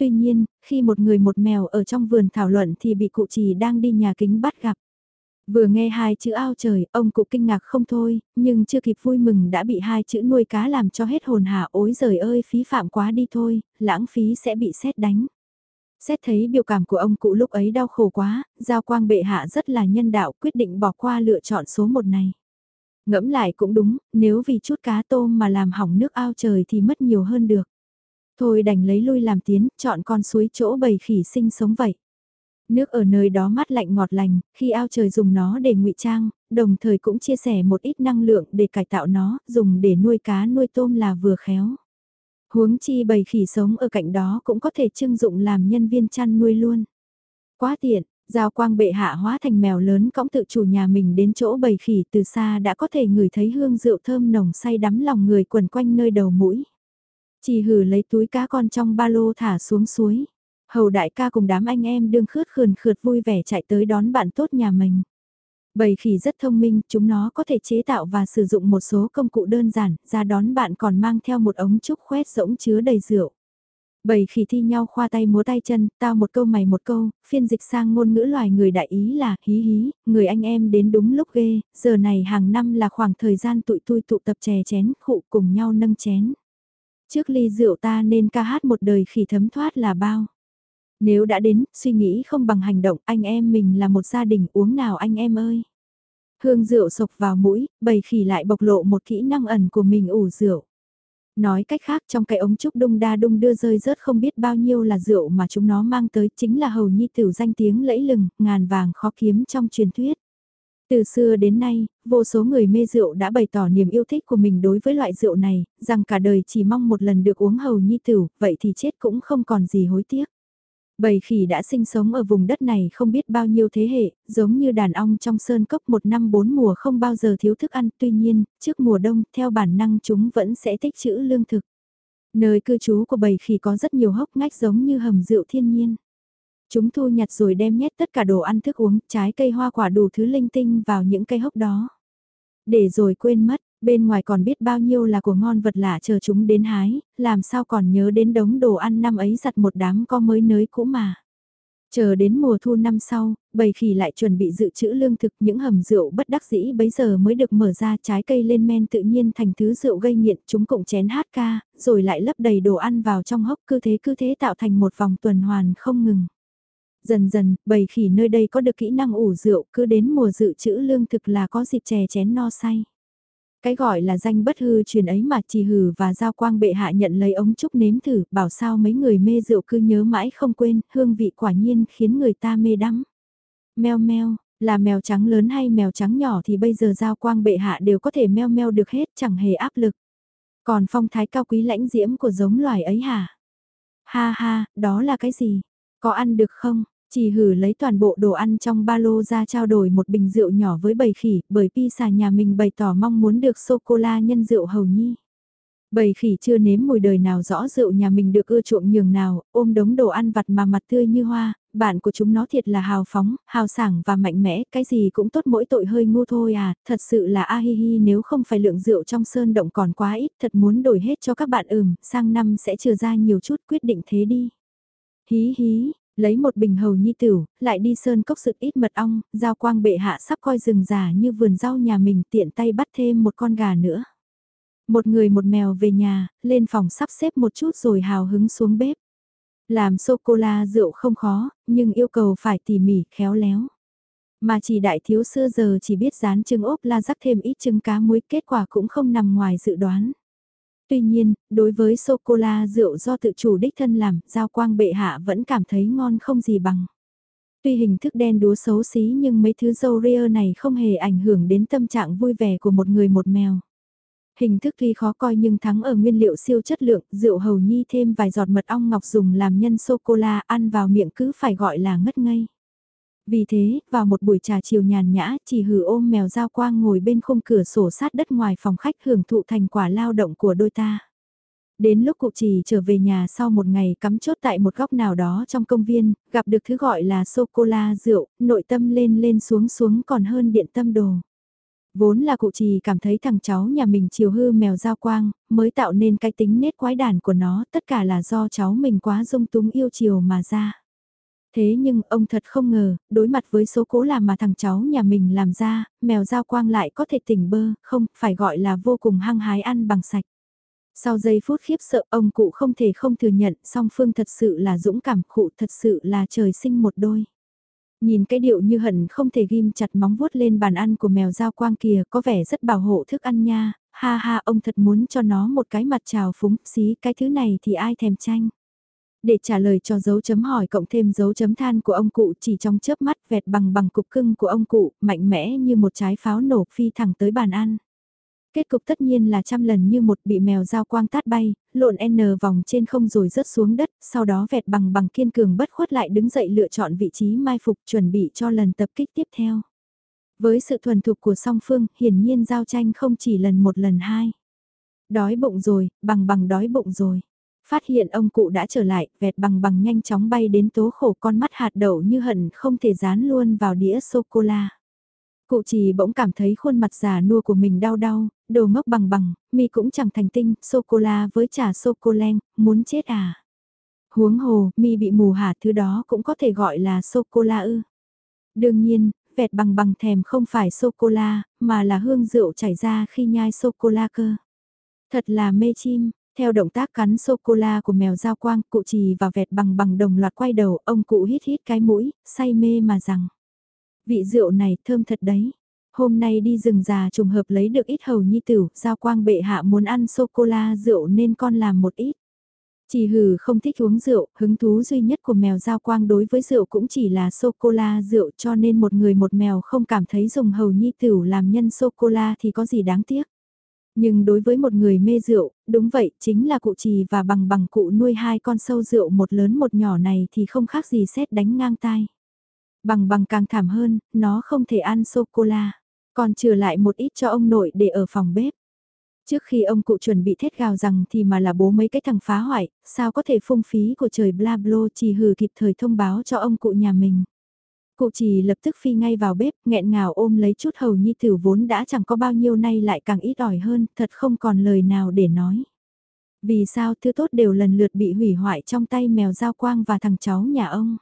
Tuy nhiên, khi một người một mèo ở trong vườn thảo luận thì bị cụ trì đang đi nhà kính bắt gặp. Vừa nghe hai chữ ao trời, ông cụ kinh ngạc không thôi, nhưng chưa kịp vui mừng đã bị hai chữ nuôi cá làm cho hết hồn hả ối giời ơi phí phạm quá đi thôi, lãng phí sẽ bị xét đánh. Xét thấy biểu cảm của ông cụ lúc ấy đau khổ quá, Giao Quang bệ hạ rất là nhân đạo quyết định bỏ qua lựa chọn số một này. Ngẫm lại cũng đúng, nếu vì chút cá tôm mà làm hỏng nước ao trời thì mất nhiều hơn được. Thôi đành lấy lui làm tiến, chọn con suối chỗ bầy khỉ sinh sống vậy. Nước ở nơi đó mát lạnh ngọt lành, khi ao trời dùng nó để ngụy trang, đồng thời cũng chia sẻ một ít năng lượng để cải tạo nó, dùng để nuôi cá nuôi tôm là vừa khéo. Huống chi bầy khỉ sống ở cạnh đó cũng có thể trưng dụng làm nhân viên chăn nuôi luôn. Quá tiện, Giao quang bệ hạ hóa thành mèo lớn cõng tự chủ nhà mình đến chỗ bầy khỉ từ xa đã có thể ngửi thấy hương rượu thơm nồng say đắm lòng người quần quanh nơi đầu mũi. Chỉ hử lấy túi cá con trong ba lô thả xuống suối. Hầu đại ca cùng đám anh em đương khướt khườn khượt vui vẻ chạy tới đón bạn tốt nhà mình. Bầy khỉ rất thông minh, chúng nó có thể chế tạo và sử dụng một số công cụ đơn giản, ra đón bạn còn mang theo một ống trúc khoét rỗng chứa đầy rượu. Bầy khỉ thi nhau khoa tay múa tay chân, tao một câu mày một câu, phiên dịch sang ngôn ngữ loài người đại ý là hí hí, người anh em đến đúng lúc ghê, giờ này hàng năm là khoảng thời gian tụi tôi tụ tập chè chén, khụ cùng nhau nâng chén. Trước ly rượu ta nên ca hát một đời khỉ thấm thoát là bao. Nếu đã đến, suy nghĩ không bằng hành động, anh em mình là một gia đình uống nào anh em ơi. Hương rượu sộc vào mũi, bầy khỉ lại bộc lộ một kỹ năng ẩn của mình ủ rượu. Nói cách khác trong cái ống trúc đung đa đung đưa rơi rớt không biết bao nhiêu là rượu mà chúng nó mang tới chính là hầu nhi tiểu danh tiếng lẫy lừng, ngàn vàng khó kiếm trong truyền thuyết. Từ xưa đến nay, vô số người mê rượu đã bày tỏ niềm yêu thích của mình đối với loại rượu này, rằng cả đời chỉ mong một lần được uống hầu nhi tử, vậy thì chết cũng không còn gì hối tiếc. Bầy khỉ đã sinh sống ở vùng đất này không biết bao nhiêu thế hệ, giống như đàn ong trong sơn cốc một năm bốn mùa không bao giờ thiếu thức ăn, tuy nhiên, trước mùa đông, theo bản năng chúng vẫn sẽ tích trữ lương thực. Nơi cư trú của bầy khỉ có rất nhiều hốc ngách giống như hầm rượu thiên nhiên. Chúng thu nhặt rồi đem nhét tất cả đồ ăn thức uống, trái cây hoa quả đủ thứ linh tinh vào những cây hốc đó. Để rồi quên mất, bên ngoài còn biết bao nhiêu là của ngon vật lạ chờ chúng đến hái, làm sao còn nhớ đến đống đồ ăn năm ấy giặt một đám có mới nới cũ mà. Chờ đến mùa thu năm sau, bầy khỉ lại chuẩn bị dự trữ lương thực những hầm rượu bất đắc dĩ bấy giờ mới được mở ra trái cây lên men tự nhiên thành thứ rượu gây nghiện chúng cũng chén hát ca, rồi lại lấp đầy đồ ăn vào trong hốc cứ thế cứ thế tạo thành một vòng tuần hoàn không ngừng. Dần dần, bầy khỉ nơi đây có được kỹ năng ủ rượu cứ đến mùa dự trữ lương thực là có dịp chè chén no say. Cái gọi là danh bất hư truyền ấy mà chỉ hử và giao quang bệ hạ nhận lấy ống trúc nếm thử, bảo sao mấy người mê rượu cứ nhớ mãi không quên, hương vị quả nhiên khiến người ta mê đắm. Mèo meo, là mèo trắng lớn hay mèo trắng nhỏ thì bây giờ giao quang bệ hạ đều có thể meo meo được hết chẳng hề áp lực. Còn phong thái cao quý lãnh diễm của giống loài ấy hả? Ha ha, đó là cái gì? Có ăn được không? Chỉ hử lấy toàn bộ đồ ăn trong ba lô ra trao đổi một bình rượu nhỏ với bầy khỉ, bởi pi xà nhà mình bày tỏ mong muốn được sô-cô-la nhân rượu hầu nhi. Bầy khỉ chưa nếm mùi đời nào rõ rượu nhà mình được ưa chuộng nhường nào, ôm đống đồ ăn vặt mà mặt tươi như hoa, bạn của chúng nó thiệt là hào phóng, hào sảng và mạnh mẽ, cái gì cũng tốt mỗi tội hơi ngu thôi à, thật sự là a hi hi nếu không phải lượng rượu trong sơn động còn quá ít, thật muốn đổi hết cho các bạn ừm, sang năm sẽ trừ ra nhiều chút quyết định thế đi. Hí hí, Lấy một bình hầu nhi tửu, lại đi sơn cốc sự ít mật ong, giao quang bệ hạ sắp coi rừng già như vườn rau nhà mình tiện tay bắt thêm một con gà nữa. Một người một mèo về nhà, lên phòng sắp xếp một chút rồi hào hứng xuống bếp. Làm sô-cô-la rượu không khó, nhưng yêu cầu phải tỉ mỉ, khéo léo. Mà chỉ đại thiếu xưa giờ chỉ biết rán trứng ốp la rắc thêm ít trứng cá muối kết quả cũng không nằm ngoài dự đoán. Tuy nhiên, đối với sô-cô-la rượu do tự chủ đích thân làm, giao quang bệ hạ vẫn cảm thấy ngon không gì bằng. Tuy hình thức đen đúa xấu xí nhưng mấy thứ dâu ria này không hề ảnh hưởng đến tâm trạng vui vẻ của một người một mèo. Hình thức tuy khó coi nhưng thắng ở nguyên liệu siêu chất lượng, rượu hầu nhi thêm vài giọt mật ong ngọc dùng làm nhân sô-cô-la ăn vào miệng cứ phải gọi là ngất ngây. Vì thế, vào một buổi trà chiều nhàn nhã, chỉ hử ôm mèo giao quang ngồi bên khung cửa sổ sát đất ngoài phòng khách hưởng thụ thành quả lao động của đôi ta. Đến lúc cụ trì trở về nhà sau một ngày cắm chốt tại một góc nào đó trong công viên, gặp được thứ gọi là sô-cô-la rượu, nội tâm lên lên xuống xuống còn hơn điện tâm đồ. Vốn là cụ trì cảm thấy thằng cháu nhà mình chiều hư mèo giao quang, mới tạo nên cái tính nết quái đản của nó, tất cả là do cháu mình quá dung túng yêu chiều mà ra. Thế nhưng ông thật không ngờ, đối mặt với số cố làm mà thằng cháu nhà mình làm ra, mèo giao quang lại có thể tỉnh bơ, không, phải gọi là vô cùng hăng hái ăn bằng sạch. Sau giây phút khiếp sợ ông cụ không thể không thừa nhận song phương thật sự là dũng cảm cụ thật sự là trời sinh một đôi. Nhìn cái điệu như hận không thể ghim chặt móng vuốt lên bàn ăn của mèo giao quang kìa có vẻ rất bảo hộ thức ăn nha, ha ha ông thật muốn cho nó một cái mặt trào phúng xí cái thứ này thì ai thèm tranh. Để trả lời cho dấu chấm hỏi cộng thêm dấu chấm than của ông cụ chỉ trong chớp mắt vẹt bằng bằng cục cưng của ông cụ, mạnh mẽ như một trái pháo nổ phi thẳng tới bàn ăn. Kết cục tất nhiên là trăm lần như một bị mèo dao quang tát bay, lộn N vòng trên không rồi rớt xuống đất, sau đó vẹt bằng bằng kiên cường bất khuất lại đứng dậy lựa chọn vị trí mai phục chuẩn bị cho lần tập kích tiếp theo. Với sự thuần thục của song phương, hiển nhiên giao tranh không chỉ lần một lần hai. Đói bụng rồi, bằng bằng đói bụng rồi. Phát hiện ông cụ đã trở lại, vẹt bằng bằng nhanh chóng bay đến tố khổ con mắt hạt đậu như hận không thể dán luôn vào đĩa sô-cô-la. Cụ chỉ bỗng cảm thấy khuôn mặt già nua của mình đau đau, đồ ngốc bằng bằng, mi cũng chẳng thành tinh, sô-cô-la với trà sô-cô-len, muốn chết à. Huống hồ, mi bị mù hả thứ đó cũng có thể gọi là sô-cô-la ư. Đương nhiên, vẹt bằng bằng thèm không phải sô-cô-la, mà là hương rượu chảy ra khi nhai sô-cô-la cơ. Thật là mê chim, theo động tác cắn sô-cô-la của mèo giao quang, cụ trì và vẹt bằng bằng đồng loạt quay đầu, ông cụ hít hít cái mũi, say mê mà rằng. Vị rượu này thơm thật đấy. Hôm nay đi rừng già trùng hợp lấy được ít hầu nhi tử, giao quang bệ hạ muốn ăn sô-cô-la rượu nên con làm một ít. Chỉ hừ không thích uống rượu, hứng thú duy nhất của mèo giao quang đối với rượu cũng chỉ là sô-cô-la rượu cho nên một người một mèo không cảm thấy dùng hầu nhi tử làm nhân sô-cô-la thì có gì đáng tiếc. Nhưng đối với một người mê rượu, đúng vậy, chính là cụ trì và bằng bằng cụ nuôi hai con sâu rượu một lớn một nhỏ này thì không khác gì xét đánh ngang tai. Bằng bằng càng thảm hơn, nó không thể ăn sô-cô-la, còn trừ lại một ít cho ông nội để ở phòng bếp. Trước khi ông cụ chuẩn bị thét gào rằng thì mà là bố mấy cái thằng phá hoại, sao có thể phung phí của trời bla blo chỉ hừ kịp thời thông báo cho ông cụ nhà mình. Cụ chỉ lập tức phi ngay vào bếp, nghẹn ngào ôm lấy chút hầu nhi tử vốn đã chẳng có bao nhiêu nay lại càng ít ỏi hơn, thật không còn lời nào để nói. Vì sao thứ tốt đều lần lượt bị hủy hoại trong tay mèo giao quang và thằng cháu nhà ông?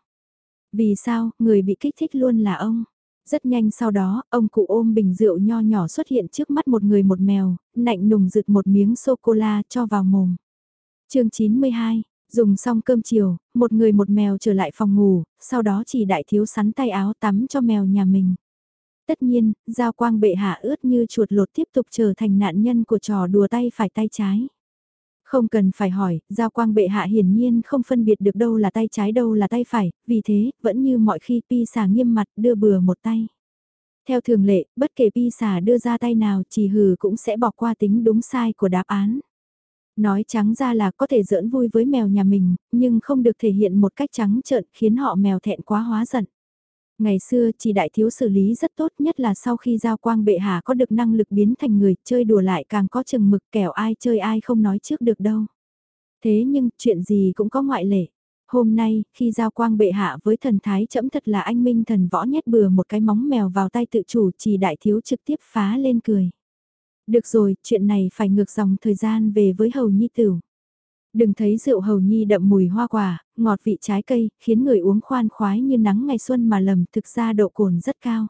Vì sao, người bị kích thích luôn là ông? Rất nhanh sau đó, ông cụ ôm bình rượu nho nhỏ xuất hiện trước mắt một người một mèo, nạnh nùng rực một miếng sô-cô-la cho vào mồm. chương 92, Dùng xong cơm chiều, một người một mèo trở lại phòng ngủ, sau đó chỉ đại thiếu sắn tay áo tắm cho mèo nhà mình. Tất nhiên, giao quang bệ hạ ướt như chuột lột tiếp tục trở thành nạn nhân của trò đùa tay phải tay trái. Không cần phải hỏi, giao quang bệ hạ hiển nhiên không phân biệt được đâu là tay trái đâu là tay phải, vì thế, vẫn như mọi khi pi xà nghiêm mặt đưa bừa một tay. Theo thường lệ, bất kể pi xà đưa ra tay nào chỉ hừ cũng sẽ bỏ qua tính đúng sai của đáp án. Nói trắng ra là có thể giỡn vui với mèo nhà mình, nhưng không được thể hiện một cách trắng trợn khiến họ mèo thẹn quá hóa giận. Ngày xưa chỉ đại thiếu xử lý rất tốt nhất là sau khi giao quang bệ hạ có được năng lực biến thành người chơi đùa lại càng có chừng mực kẻo ai chơi ai không nói trước được đâu. Thế nhưng chuyện gì cũng có ngoại lệ. Hôm nay, khi giao quang bệ hạ với thần thái chẫm thật là anh minh thần võ nhét bừa một cái móng mèo vào tay tự chủ chỉ đại thiếu trực tiếp phá lên cười. Được rồi, chuyện này phải ngược dòng thời gian về với hầu nhi tử. Đừng thấy rượu hầu nhi đậm mùi hoa quả, ngọt vị trái cây, khiến người uống khoan khoái như nắng ngày xuân mà lầm thực ra độ cồn rất cao.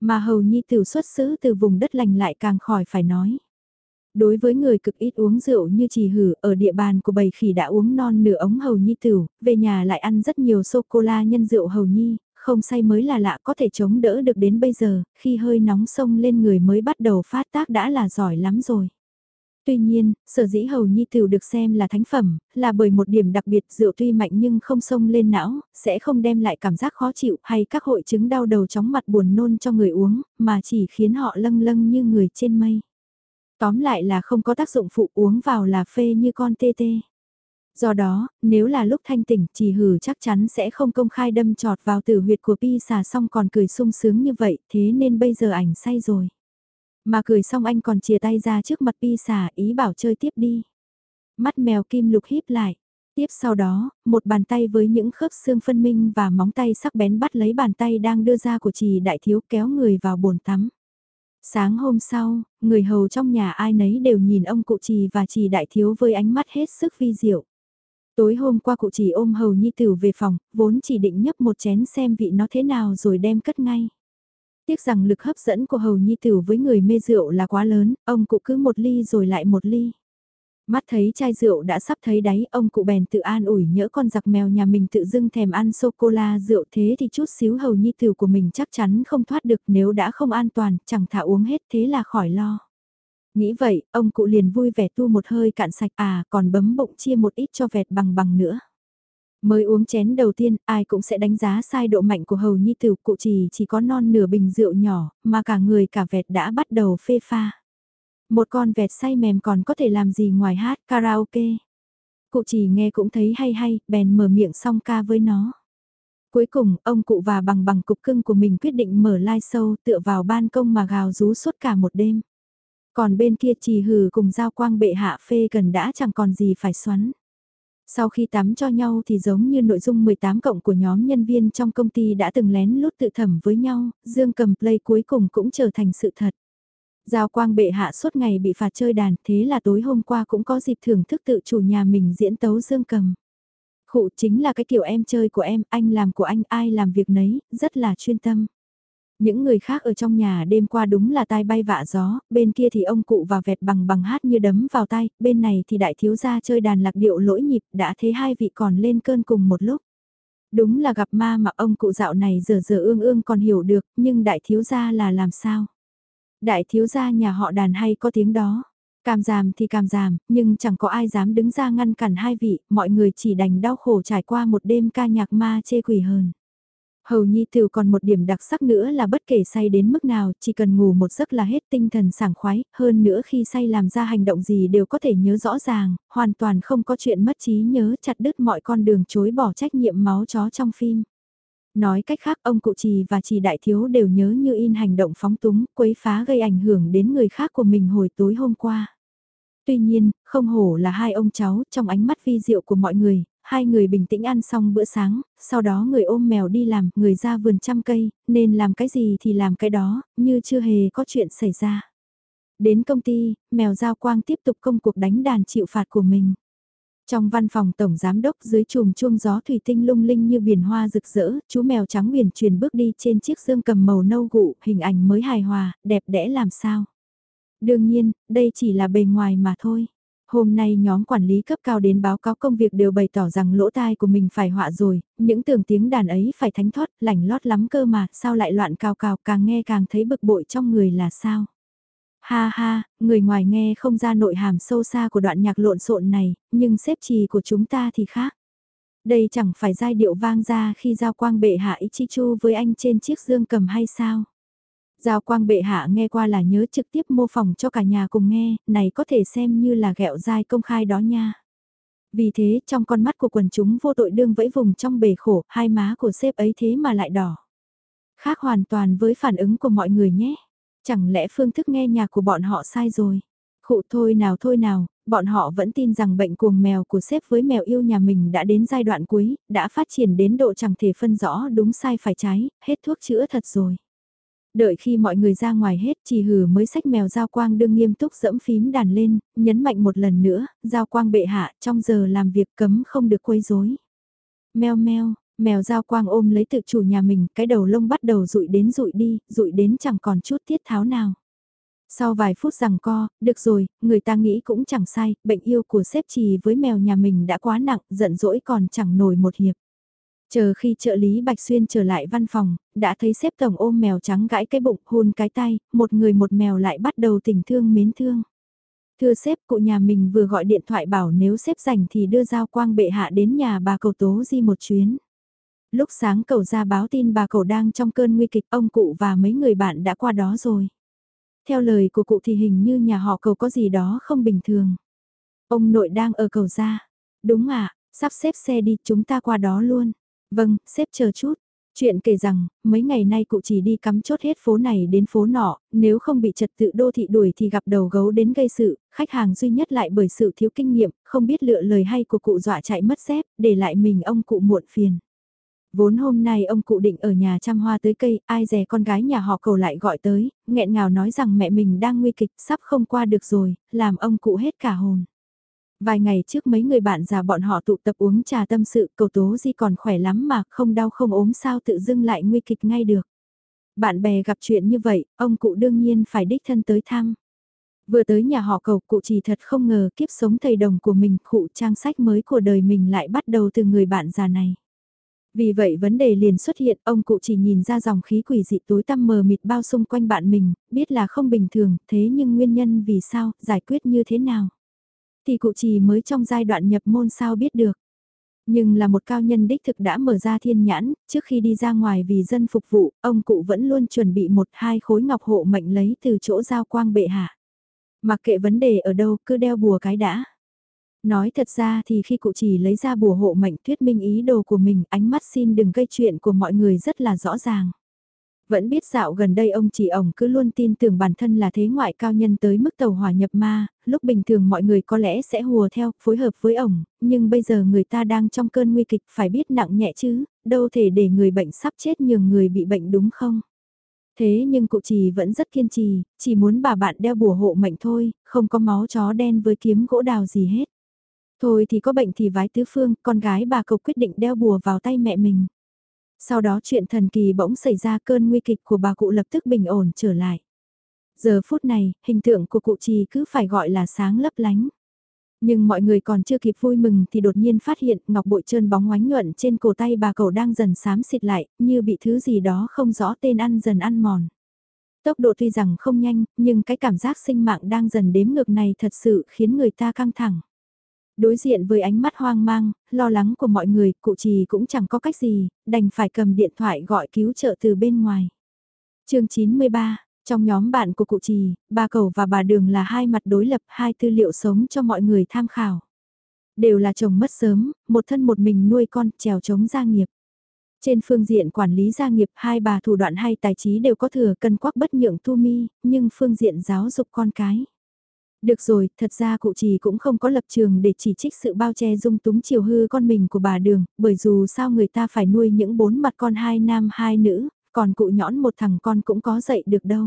Mà hầu nhi tử xuất xứ từ vùng đất lành lại càng khỏi phải nói. Đối với người cực ít uống rượu như trì hử, ở địa bàn của bầy khỉ đã uống non nửa ống hầu nhi tửu, về nhà lại ăn rất nhiều sô-cô-la nhân rượu hầu nhi, không say mới là lạ có thể chống đỡ được đến bây giờ, khi hơi nóng sông lên người mới bắt đầu phát tác đã là giỏi lắm rồi. Tuy nhiên, sở dĩ hầu nhi tiểu được xem là thánh phẩm, là bởi một điểm đặc biệt rượu tuy mạnh nhưng không sông lên não, sẽ không đem lại cảm giác khó chịu hay các hội chứng đau đầu chóng mặt buồn nôn cho người uống, mà chỉ khiến họ lâng lâng như người trên mây. Tóm lại là không có tác dụng phụ uống vào là phê như con tê tê. Do đó, nếu là lúc thanh tỉnh chỉ hử chắc chắn sẽ không công khai đâm trọt vào tử huyệt của Pi xà xong còn cười sung sướng như vậy, thế nên bây giờ ảnh say rồi. Mà cười xong anh còn chia tay ra trước mặt Pi xà ý bảo chơi tiếp đi. Mắt mèo kim lục híp lại. Tiếp sau đó, một bàn tay với những khớp xương phân minh và móng tay sắc bén bắt lấy bàn tay đang đưa ra của trì đại thiếu kéo người vào bồn tắm. Sáng hôm sau, người hầu trong nhà ai nấy đều nhìn ông cụ trì và trì đại thiếu với ánh mắt hết sức vi diệu. Tối hôm qua cụ chỉ ôm hầu nhi tử về phòng, vốn chỉ định nhấp một chén xem vị nó thế nào rồi đem cất ngay. Tiếc rằng lực hấp dẫn của hầu nhi tử với người mê rượu là quá lớn, ông cụ cứ một ly rồi lại một ly. Mắt thấy chai rượu đã sắp thấy đáy, ông cụ bèn tự an ủi nhỡ con giặc mèo nhà mình tự dưng thèm ăn sô-cô-la rượu thế thì chút xíu hầu nhi tử của mình chắc chắn không thoát được nếu đã không an toàn, chẳng thả uống hết thế là khỏi lo. Nghĩ vậy, ông cụ liền vui vẻ tu một hơi cạn sạch à còn bấm bụng chia một ít cho vẹt bằng bằng nữa. Mới uống chén đầu tiên, ai cũng sẽ đánh giá sai độ mạnh của hầu nhi tử cụ chỉ chỉ có non nửa bình rượu nhỏ, mà cả người cả vẹt đã bắt đầu phê pha. Một con vẹt say mềm còn có thể làm gì ngoài hát karaoke. Cụ chỉ nghe cũng thấy hay hay, bèn mở miệng song ca với nó. Cuối cùng, ông cụ và bằng bằng cục cưng của mình quyết định mở live show tựa vào ban công mà gào rú suốt cả một đêm. Còn bên kia trì hừ cùng giao quang bệ hạ phê gần đã chẳng còn gì phải xoắn. Sau khi tắm cho nhau thì giống như nội dung 18 cộng của nhóm nhân viên trong công ty đã từng lén lút tự thẩm với nhau, Dương cầm play cuối cùng cũng trở thành sự thật. Giao quang bệ hạ suốt ngày bị phạt chơi đàn, thế là tối hôm qua cũng có dịp thưởng thức tự chủ nhà mình diễn tấu dương cầm. Khụ chính là cái kiểu em chơi của em, anh làm của anh, ai làm việc nấy, rất là chuyên tâm. Những người khác ở trong nhà đêm qua đúng là tai bay vạ gió, bên kia thì ông cụ và vẹt bằng bằng hát như đấm vào tay, bên này thì đại thiếu gia chơi đàn lạc điệu lỗi nhịp, đã thấy hai vị còn lên cơn cùng một lúc. Đúng là gặp ma mà ông cụ dạo này giờ giờ ương ương còn hiểu được, nhưng đại thiếu gia là làm sao? Đại thiếu gia nhà họ đàn hay có tiếng đó. Càm giảm thì càm giảm, nhưng chẳng có ai dám đứng ra ngăn cản hai vị, mọi người chỉ đành đau khổ trải qua một đêm ca nhạc ma chê quỷ hờn. Hầu Nhi Tiểu còn một điểm đặc sắc nữa là bất kể say đến mức nào, chỉ cần ngủ một giấc là hết tinh thần sảng khoái, hơn nữa khi say làm ra hành động gì đều có thể nhớ rõ ràng, hoàn toàn không có chuyện mất trí nhớ chặt đứt mọi con đường chối bỏ trách nhiệm máu chó trong phim. Nói cách khác ông cụ trì và trì đại thiếu đều nhớ như in hành động phóng túng, quấy phá gây ảnh hưởng đến người khác của mình hồi tối hôm qua. Tuy nhiên, không hổ là hai ông cháu, trong ánh mắt vi diệu của mọi người, hai người bình tĩnh ăn xong bữa sáng, sau đó người ôm mèo đi làm, người ra vườn trăm cây, nên làm cái gì thì làm cái đó, như chưa hề có chuyện xảy ra. Đến công ty, mèo giao quang tiếp tục công cuộc đánh đàn chịu phạt của mình. Trong văn phòng tổng giám đốc dưới chùm chuông gió thủy tinh lung linh như biển hoa rực rỡ, chú mèo trắng huyền truyền bước đi trên chiếc dương cầm màu nâu gụ, hình ảnh mới hài hòa, đẹp đẽ làm sao. Đương nhiên, đây chỉ là bề ngoài mà thôi. Hôm nay nhóm quản lý cấp cao đến báo cáo công việc đều bày tỏ rằng lỗ tai của mình phải họa rồi, những tưởng tiếng đàn ấy phải thánh thoát, lành lót lắm cơ mà, sao lại loạn cao cao càng nghe càng thấy bực bội trong người là sao. Ha ha, người ngoài nghe không ra nội hàm sâu xa của đoạn nhạc lộn xộn này, nhưng xếp trì của chúng ta thì khác. Đây chẳng phải giai điệu vang ra khi giao quang bệ hạ Ichichu với anh trên chiếc dương cầm hay sao? Giao quang bệ hạ nghe qua là nhớ trực tiếp mô phỏng cho cả nhà cùng nghe, này có thể xem như là gẹo dai công khai đó nha. Vì thế, trong con mắt của quần chúng vô tội đương vẫy vùng trong bể khổ, hai má của sếp ấy thế mà lại đỏ. Khác hoàn toàn với phản ứng của mọi người nhé. Chẳng lẽ phương thức nghe nhạc của bọn họ sai rồi? Khụ thôi nào thôi nào, bọn họ vẫn tin rằng bệnh cuồng mèo của sếp với mèo yêu nhà mình đã đến giai đoạn cuối, đã phát triển đến độ chẳng thể phân rõ đúng sai phải trái, hết thuốc chữa thật rồi. Đợi khi mọi người ra ngoài hết chỉ hử mới sách mèo giao quang đương nghiêm túc dẫm phím đàn lên, nhấn mạnh một lần nữa, giao quang bệ hạ trong giờ làm việc cấm không được quấy rối. Mèo mèo, Mèo giao quang ôm lấy tự chủ nhà mình, cái đầu lông bắt đầu rụi đến rụi đi, rụi đến chẳng còn chút tiết tháo nào. Sau vài phút rằng co, được rồi, người ta nghĩ cũng chẳng sai, bệnh yêu của xếp trì với mèo nhà mình đã quá nặng, giận dỗi còn chẳng nổi một hiệp. Chờ khi trợ lý Bạch Xuyên trở lại văn phòng, đã thấy xếp tổng ôm mèo trắng gãi cái bụng hôn cái tay, một người một mèo lại bắt đầu tình thương mến thương. Thưa xếp cụ nhà mình vừa gọi điện thoại bảo nếu xếp rảnh thì đưa giao quang bệ hạ đến nhà bà cầu tố di một chuyến. Lúc sáng cầu ra báo tin bà cầu đang trong cơn nguy kịch ông cụ và mấy người bạn đã qua đó rồi. Theo lời của cụ thì hình như nhà họ cầu có gì đó không bình thường. Ông nội đang ở cầu ra. Đúng ạ, sắp xếp xe đi chúng ta qua đó luôn. Vâng, xếp chờ chút. Chuyện kể rằng, mấy ngày nay cụ chỉ đi cắm chốt hết phố này đến phố nọ, nếu không bị trật tự đô thị đuổi thì gặp đầu gấu đến gây sự, khách hàng duy nhất lại bởi sự thiếu kinh nghiệm, không biết lựa lời hay của cụ dọa chạy mất xếp để lại mình ông cụ muộn phiền. Vốn hôm nay ông cụ định ở nhà chăm hoa tới cây, ai dè con gái nhà họ cầu lại gọi tới, nghẹn ngào nói rằng mẹ mình đang nguy kịch, sắp không qua được rồi, làm ông cụ hết cả hồn. Vài ngày trước mấy người bạn già bọn họ tụ tập uống trà tâm sự, cầu tố di còn khỏe lắm mà, không đau không ốm sao tự dưng lại nguy kịch ngay được. Bạn bè gặp chuyện như vậy, ông cụ đương nhiên phải đích thân tới thăm. Vừa tới nhà họ cầu cụ chỉ thật không ngờ kiếp sống thầy đồng của mình, cụ trang sách mới của đời mình lại bắt đầu từ người bạn già này. Vì vậy vấn đề liền xuất hiện, ông cụ chỉ nhìn ra dòng khí quỷ dị tối tăm mờ mịt bao xung quanh bạn mình, biết là không bình thường, thế nhưng nguyên nhân vì sao, giải quyết như thế nào? Thì cụ trì mới trong giai đoạn nhập môn sao biết được. Nhưng là một cao nhân đích thực đã mở ra thiên nhãn, trước khi đi ra ngoài vì dân phục vụ, ông cụ vẫn luôn chuẩn bị một hai khối ngọc hộ mệnh lấy từ chỗ giao quang bệ hạ. Mặc kệ vấn đề ở đâu cứ đeo bùa cái đã. Nói thật ra thì khi cụ chỉ lấy ra bùa hộ mệnh thuyết minh ý đồ của mình, ánh mắt xin đừng gây chuyện của mọi người rất là rõ ràng. Vẫn biết dạo gần đây ông chỉ ổng cứ luôn tin tưởng bản thân là thế ngoại cao nhân tới mức tàu hỏa nhập ma, lúc bình thường mọi người có lẽ sẽ hùa theo, phối hợp với ổng, nhưng bây giờ người ta đang trong cơn nguy kịch phải biết nặng nhẹ chứ, đâu thể để người bệnh sắp chết nhường người bị bệnh đúng không? Thế nhưng cụ trì vẫn rất kiên trì, chỉ muốn bà bạn đeo bùa hộ mệnh thôi, không có máu chó đen với kiếm gỗ đào gì hết. Thôi thì có bệnh thì vái tứ phương, con gái bà cậu quyết định đeo bùa vào tay mẹ mình. Sau đó chuyện thần kỳ bỗng xảy ra cơn nguy kịch của bà cụ lập tức bình ổn trở lại. Giờ phút này, hình tượng của cụ trì cứ phải gọi là sáng lấp lánh. Nhưng mọi người còn chưa kịp vui mừng thì đột nhiên phát hiện ngọc bội trơn bóng oánh nhuận trên cổ tay bà cậu đang dần xám xịt lại, như bị thứ gì đó không rõ tên ăn dần ăn mòn. Tốc độ tuy rằng không nhanh, nhưng cái cảm giác sinh mạng đang dần đếm ngược này thật sự khiến người ta căng thẳng. Đối diện với ánh mắt hoang mang, lo lắng của mọi người, cụ trì cũng chẳng có cách gì, đành phải cầm điện thoại gọi cứu trợ từ bên ngoài. chương 93, trong nhóm bạn của cụ trì, bà cầu và bà đường là hai mặt đối lập hai tư liệu sống cho mọi người tham khảo. Đều là chồng mất sớm, một thân một mình nuôi con, trèo chống gia nghiệp. Trên phương diện quản lý gia nghiệp, hai bà thủ đoạn hay tài trí đều có thừa cân quắc bất nhượng tu mi, nhưng phương diện giáo dục con cái được rồi, thật ra cụ trì cũng không có lập trường để chỉ trích sự bao che dung túng chiều hư con mình của bà Đường, bởi dù sao người ta phải nuôi những bốn mặt con hai nam hai nữ, còn cụ nhõn một thằng con cũng có dạy được đâu.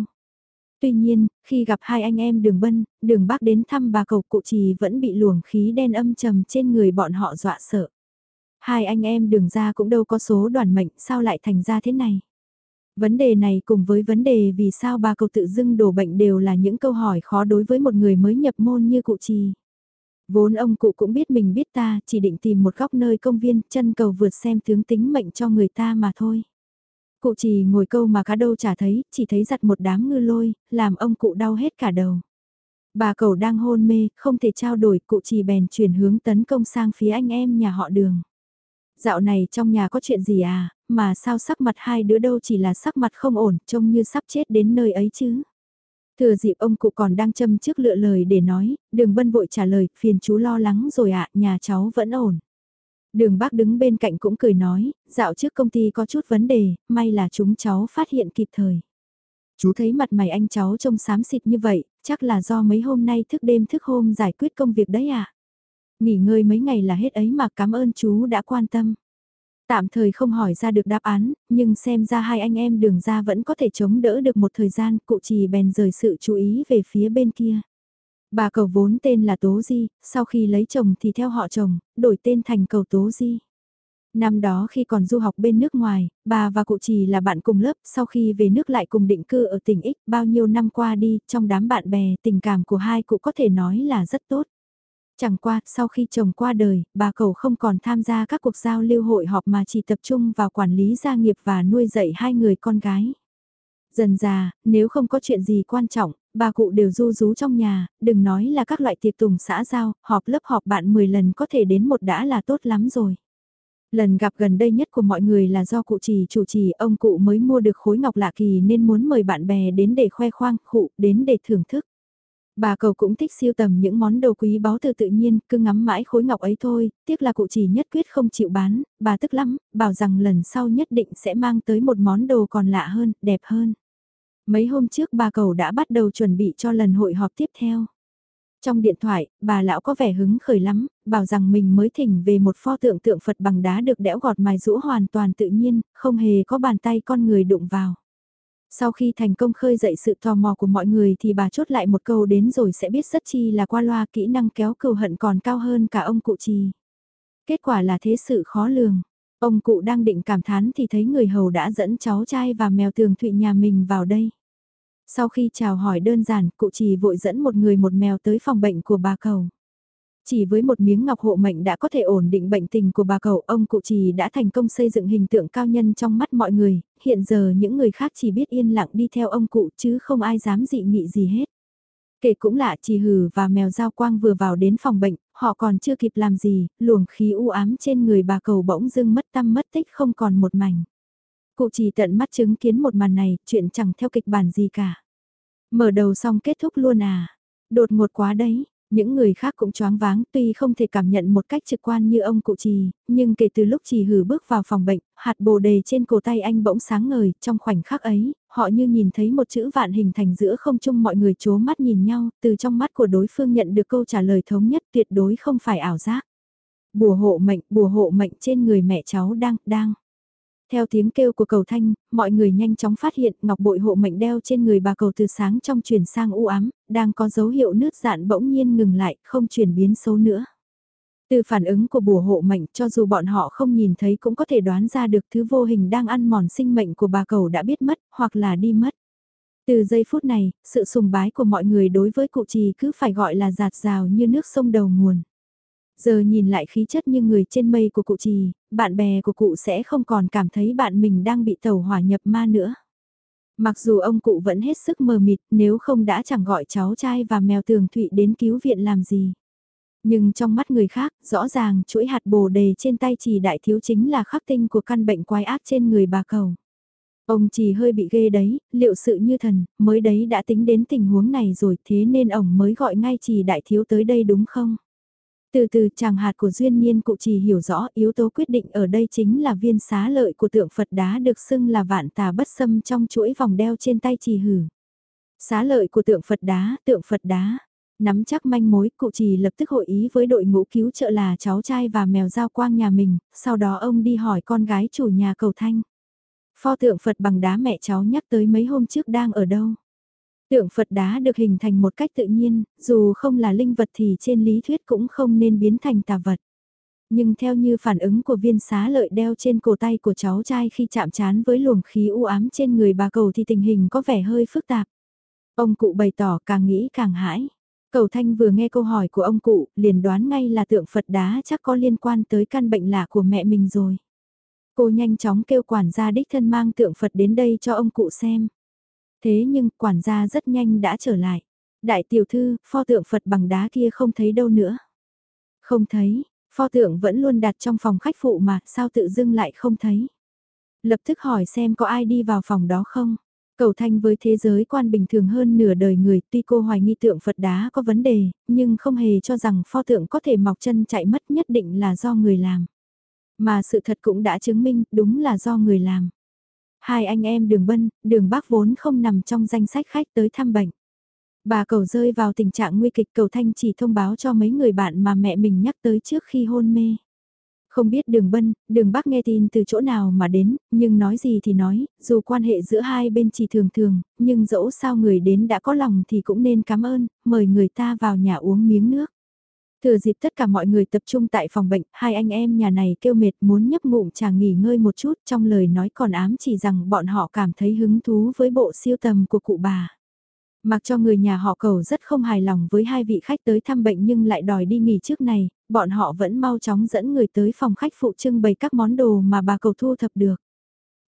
Tuy nhiên, khi gặp hai anh em đường bân, đường bác đến thăm bà cầu cụ trì vẫn bị luồng khí đen âm trầm trên người bọn họ dọa sợ. Hai anh em đường ra cũng đâu có số đoàn mệnh sao lại thành ra thế này. Vấn đề này cùng với vấn đề vì sao bà cầu tự dưng đổ bệnh đều là những câu hỏi khó đối với một người mới nhập môn như cụ trì. Vốn ông cụ cũng biết mình biết ta, chỉ định tìm một góc nơi công viên, chân cầu vượt xem tướng tính mệnh cho người ta mà thôi. Cụ trì ngồi câu mà cá đâu chả thấy, chỉ thấy giặt một đám ngư lôi, làm ông cụ đau hết cả đầu. Bà cầu đang hôn mê, không thể trao đổi, cụ trì bèn chuyển hướng tấn công sang phía anh em nhà họ đường. Dạo này trong nhà có chuyện gì à, mà sao sắc mặt hai đứa đâu chỉ là sắc mặt không ổn, trông như sắp chết đến nơi ấy chứ. Thừa dịp ông cụ còn đang châm trước lựa lời để nói, đường bân vội trả lời, phiền chú lo lắng rồi ạ, nhà cháu vẫn ổn. Đường bác đứng bên cạnh cũng cười nói, dạo trước công ty có chút vấn đề, may là chúng cháu phát hiện kịp thời. Chú thấy mặt mày anh cháu trông xám xịt như vậy, chắc là do mấy hôm nay thức đêm thức hôm giải quyết công việc đấy à. Nghỉ ngơi mấy ngày là hết ấy mà cảm ơn chú đã quan tâm. Tạm thời không hỏi ra được đáp án, nhưng xem ra hai anh em đường ra vẫn có thể chống đỡ được một thời gian, cụ trì bèn rời sự chú ý về phía bên kia. Bà cầu vốn tên là Tố Di, sau khi lấy chồng thì theo họ chồng, đổi tên thành cầu Tố Di. Năm đó khi còn du học bên nước ngoài, bà và cụ trì là bạn cùng lớp, sau khi về nước lại cùng định cư ở tỉnh X bao nhiêu năm qua đi, trong đám bạn bè, tình cảm của hai cụ có thể nói là rất tốt. Chẳng qua, sau khi chồng qua đời, bà cầu không còn tham gia các cuộc giao lưu hội họp mà chỉ tập trung vào quản lý gia nghiệp và nuôi dạy hai người con gái. Dần già, nếu không có chuyện gì quan trọng, bà cụ đều du rú trong nhà, đừng nói là các loại tiệc tùng xã giao, họp lớp họp bạn 10 lần có thể đến một đã là tốt lắm rồi. Lần gặp gần đây nhất của mọi người là do cụ trì chủ trì ông cụ mới mua được khối ngọc lạ kỳ nên muốn mời bạn bè đến để khoe khoang, cụ đến để thưởng thức. Bà cầu cũng thích siêu tầm những món đồ quý báu từ tự nhiên, cứ ngắm mãi khối ngọc ấy thôi, tiếc là cụ chỉ nhất quyết không chịu bán, bà tức lắm, bảo rằng lần sau nhất định sẽ mang tới một món đồ còn lạ hơn, đẹp hơn. Mấy hôm trước bà cầu đã bắt đầu chuẩn bị cho lần hội họp tiếp theo. Trong điện thoại, bà lão có vẻ hứng khởi lắm, bảo rằng mình mới thỉnh về một pho tượng tượng Phật bằng đá được đẽo gọt mài rũ hoàn toàn tự nhiên, không hề có bàn tay con người đụng vào. Sau khi thành công khơi dậy sự tò mò của mọi người thì bà chốt lại một câu đến rồi sẽ biết rất chi là qua loa kỹ năng kéo cừu hận còn cao hơn cả ông cụ trì. Kết quả là thế sự khó lường. Ông cụ đang định cảm thán thì thấy người hầu đã dẫn cháu trai và mèo tường thụy nhà mình vào đây. Sau khi chào hỏi đơn giản, cụ trì vội dẫn một người một mèo tới phòng bệnh của bà cầu. Chỉ với một miếng ngọc hộ mệnh đã có thể ổn định bệnh tình của bà cậu, ông cụ trì đã thành công xây dựng hình tượng cao nhân trong mắt mọi người, hiện giờ những người khác chỉ biết yên lặng đi theo ông cụ chứ không ai dám dị nghị gì hết. Kể cũng lạ trì hừ và mèo giao quang vừa vào đến phòng bệnh, họ còn chưa kịp làm gì, luồng khí u ám trên người bà cầu bỗng dưng mất tâm mất tích không còn một mảnh. Cụ trì tận mắt chứng kiến một màn này, chuyện chẳng theo kịch bản gì cả. Mở đầu xong kết thúc luôn à. Đột ngột quá đấy, những người khác cũng choáng váng tuy không thể cảm nhận một cách trực quan như ông cụ trì, nhưng kể từ lúc trì hử bước vào phòng bệnh, hạt bồ đề trên cổ tay anh bỗng sáng ngời, trong khoảnh khắc ấy, họ như nhìn thấy một chữ vạn hình thành giữa không trung mọi người chố mắt nhìn nhau, từ trong mắt của đối phương nhận được câu trả lời thống nhất tuyệt đối không phải ảo giác. Bùa hộ mệnh, bùa hộ mệnh trên người mẹ cháu đang, đang. Theo tiếng kêu của cầu thanh, mọi người nhanh chóng phát hiện ngọc bội hộ mệnh đeo trên người bà cầu từ sáng trong chuyển sang u ám, đang có dấu hiệu nứt dạn bỗng nhiên ngừng lại, không chuyển biến xấu nữa. Từ phản ứng của bùa hộ mệnh cho dù bọn họ không nhìn thấy cũng có thể đoán ra được thứ vô hình đang ăn mòn sinh mệnh của bà cầu đã biết mất hoặc là đi mất. Từ giây phút này, sự sùng bái của mọi người đối với cụ trì cứ phải gọi là giạt rào như nước sông đầu nguồn. Giờ nhìn lại khí chất như người trên mây của cụ trì, bạn bè của cụ sẽ không còn cảm thấy bạn mình đang bị tàu hỏa nhập ma nữa. Mặc dù ông cụ vẫn hết sức mờ mịt nếu không đã chẳng gọi cháu trai và mèo tường thụy đến cứu viện làm gì. Nhưng trong mắt người khác, rõ ràng chuỗi hạt bồ đề trên tay trì đại thiếu chính là khắc tinh của căn bệnh quái ác trên người bà cầu. Ông chỉ hơi bị ghê đấy, liệu sự như thần, mới đấy đã tính đến tình huống này rồi thế nên ông mới gọi ngay trì đại thiếu tới đây đúng không? Từ từ chàng hạt của duyên niên cụ chỉ hiểu rõ yếu tố quyết định ở đây chính là viên xá lợi của tượng Phật đá được xưng là vạn tà bất xâm trong chuỗi vòng đeo trên tay trì hử. Xá lợi của tượng Phật đá, tượng Phật đá. Nắm chắc manh mối, cụ trì lập tức hội ý với đội ngũ cứu trợ là cháu trai và mèo giao quang nhà mình, sau đó ông đi hỏi con gái chủ nhà cầu thanh. Pho tượng Phật bằng đá mẹ cháu nhắc tới mấy hôm trước đang ở đâu? Tượng Phật đá được hình thành một cách tự nhiên, dù không là linh vật thì trên lý thuyết cũng không nên biến thành tà vật. Nhưng theo như phản ứng của viên xá lợi đeo trên cổ tay của cháu trai khi chạm chán với luồng khí u ám trên người bà cầu thì tình hình có vẻ hơi phức tạp. Ông cụ bày tỏ càng nghĩ càng hãi. Cầu Thanh vừa nghe câu hỏi của ông cụ, liền đoán ngay là tượng Phật đá chắc có liên quan tới căn bệnh lạ của mẹ mình rồi. Cô nhanh chóng kêu quản gia đích thân mang tượng Phật đến đây cho ông cụ xem. Thế nhưng quản gia rất nhanh đã trở lại. Đại tiểu thư, pho tượng Phật bằng đá kia không thấy đâu nữa. Không thấy, pho tượng vẫn luôn đặt trong phòng khách phụ mà sao tự dưng lại không thấy. Lập tức hỏi xem có ai đi vào phòng đó không. Cầu thanh với thế giới quan bình thường hơn nửa đời người tuy cô hoài nghi tượng Phật đá có vấn đề, nhưng không hề cho rằng pho tượng có thể mọc chân chạy mất nhất định là do người làm. Mà sự thật cũng đã chứng minh đúng là do người làm. Hai anh em đường bân, đường bác vốn không nằm trong danh sách khách tới thăm bệnh. Bà cầu rơi vào tình trạng nguy kịch cầu thanh chỉ thông báo cho mấy người bạn mà mẹ mình nhắc tới trước khi hôn mê. Không biết đường bân, đường bác nghe tin từ chỗ nào mà đến, nhưng nói gì thì nói, dù quan hệ giữa hai bên chỉ thường thường, nhưng dẫu sao người đến đã có lòng thì cũng nên cảm ơn, mời người ta vào nhà uống miếng nước. Thừa dịp tất cả mọi người tập trung tại phòng bệnh, hai anh em nhà này kêu mệt muốn nhấp ngụm trà nghỉ ngơi một chút trong lời nói còn ám chỉ rằng bọn họ cảm thấy hứng thú với bộ siêu tầm của cụ bà. Mặc cho người nhà họ cầu rất không hài lòng với hai vị khách tới thăm bệnh nhưng lại đòi đi nghỉ trước này, bọn họ vẫn mau chóng dẫn người tới phòng khách phụ trưng bày các món đồ mà bà cầu thu thập được.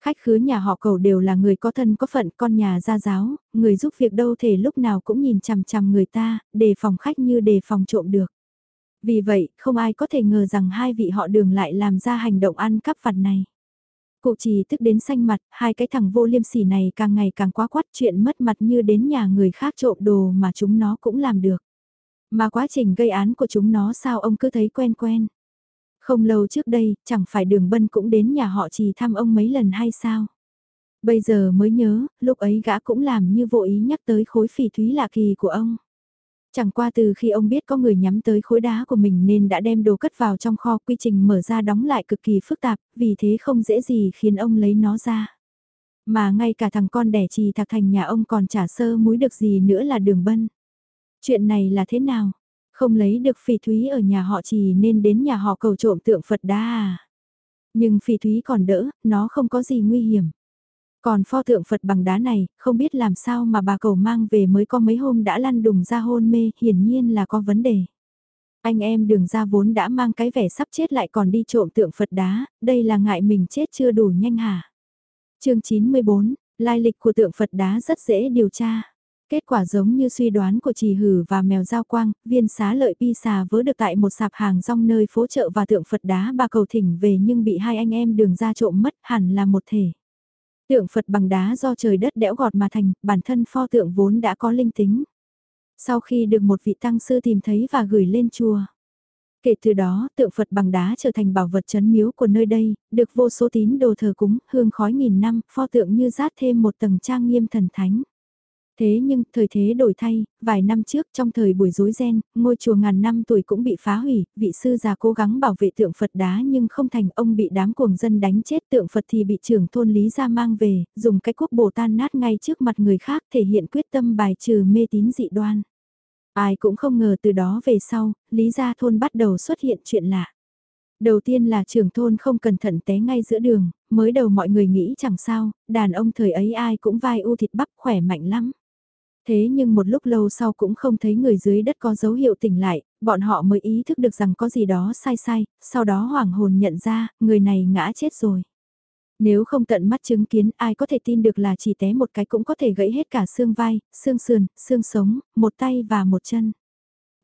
Khách khứa nhà họ cầu đều là người có thân có phận con nhà gia giáo, người giúp việc đâu thể lúc nào cũng nhìn chằm chằm người ta, đề phòng khách như đề phòng trộm được. Vì vậy, không ai có thể ngờ rằng hai vị họ đường lại làm ra hành động ăn cắp vặt này. Cụ trì tức đến xanh mặt, hai cái thằng vô liêm sỉ này càng ngày càng quá quát chuyện mất mặt như đến nhà người khác trộm đồ mà chúng nó cũng làm được. Mà quá trình gây án của chúng nó sao ông cứ thấy quen quen. Không lâu trước đây, chẳng phải đường bân cũng đến nhà họ trì thăm ông mấy lần hay sao? Bây giờ mới nhớ, lúc ấy gã cũng làm như vô ý nhắc tới khối phỉ thúy lạ kỳ của ông. Chẳng qua từ khi ông biết có người nhắm tới khối đá của mình nên đã đem đồ cất vào trong kho quy trình mở ra đóng lại cực kỳ phức tạp, vì thế không dễ gì khiến ông lấy nó ra. Mà ngay cả thằng con đẻ trì thạc thành nhà ông còn trả sơ múi được gì nữa là đường bân. Chuyện này là thế nào? Không lấy được phỉ thúy ở nhà họ trì nên đến nhà họ cầu trộm tượng Phật đá à? Nhưng phỉ thúy còn đỡ, nó không có gì nguy hiểm. Còn pho tượng Phật bằng đá này, không biết làm sao mà bà cầu mang về mới có mấy hôm đã lăn đùng ra hôn mê, hiển nhiên là có vấn đề. Anh em đường ra vốn đã mang cái vẻ sắp chết lại còn đi trộm tượng Phật đá, đây là ngại mình chết chưa đủ nhanh hả? chương 94, lai lịch của tượng Phật đá rất dễ điều tra. Kết quả giống như suy đoán của trì hử và mèo giao quang, viên xá lợi pi xà vớ được tại một sạp hàng rong nơi phố chợ và tượng Phật đá bà cầu thỉnh về nhưng bị hai anh em đường ra trộm mất hẳn là một thể. Tượng Phật bằng đá do trời đất đẽo gọt mà thành, bản thân pho tượng vốn đã có linh tính. Sau khi được một vị tăng sư tìm thấy và gửi lên chùa. Kể từ đó, tượng Phật bằng đá trở thành bảo vật chấn miếu của nơi đây, được vô số tín đồ thờ cúng, hương khói nghìn năm, pho tượng như rát thêm một tầng trang nghiêm thần thánh. Thế nhưng, thời thế đổi thay, vài năm trước trong thời buổi rối ren, ngôi chùa ngàn năm tuổi cũng bị phá hủy, vị sư già cố gắng bảo vệ tượng Phật đá nhưng không thành ông bị đám cuồng dân đánh chết tượng Phật thì bị trưởng thôn Lý ra mang về, dùng cái quốc bổ tan nát ngay trước mặt người khác thể hiện quyết tâm bài trừ mê tín dị đoan. Ai cũng không ngờ từ đó về sau, Lý gia thôn bắt đầu xuất hiện chuyện lạ. Đầu tiên là trưởng thôn không cẩn thận té ngay giữa đường, mới đầu mọi người nghĩ chẳng sao, đàn ông thời ấy ai cũng vai u thịt bắp khỏe mạnh lắm. Thế nhưng một lúc lâu sau cũng không thấy người dưới đất có dấu hiệu tỉnh lại, bọn họ mới ý thức được rằng có gì đó sai sai, sau đó hoảng hồn nhận ra, người này ngã chết rồi. Nếu không tận mắt chứng kiến ai có thể tin được là chỉ té một cái cũng có thể gãy hết cả xương vai, xương sườn, xương sống, một tay và một chân.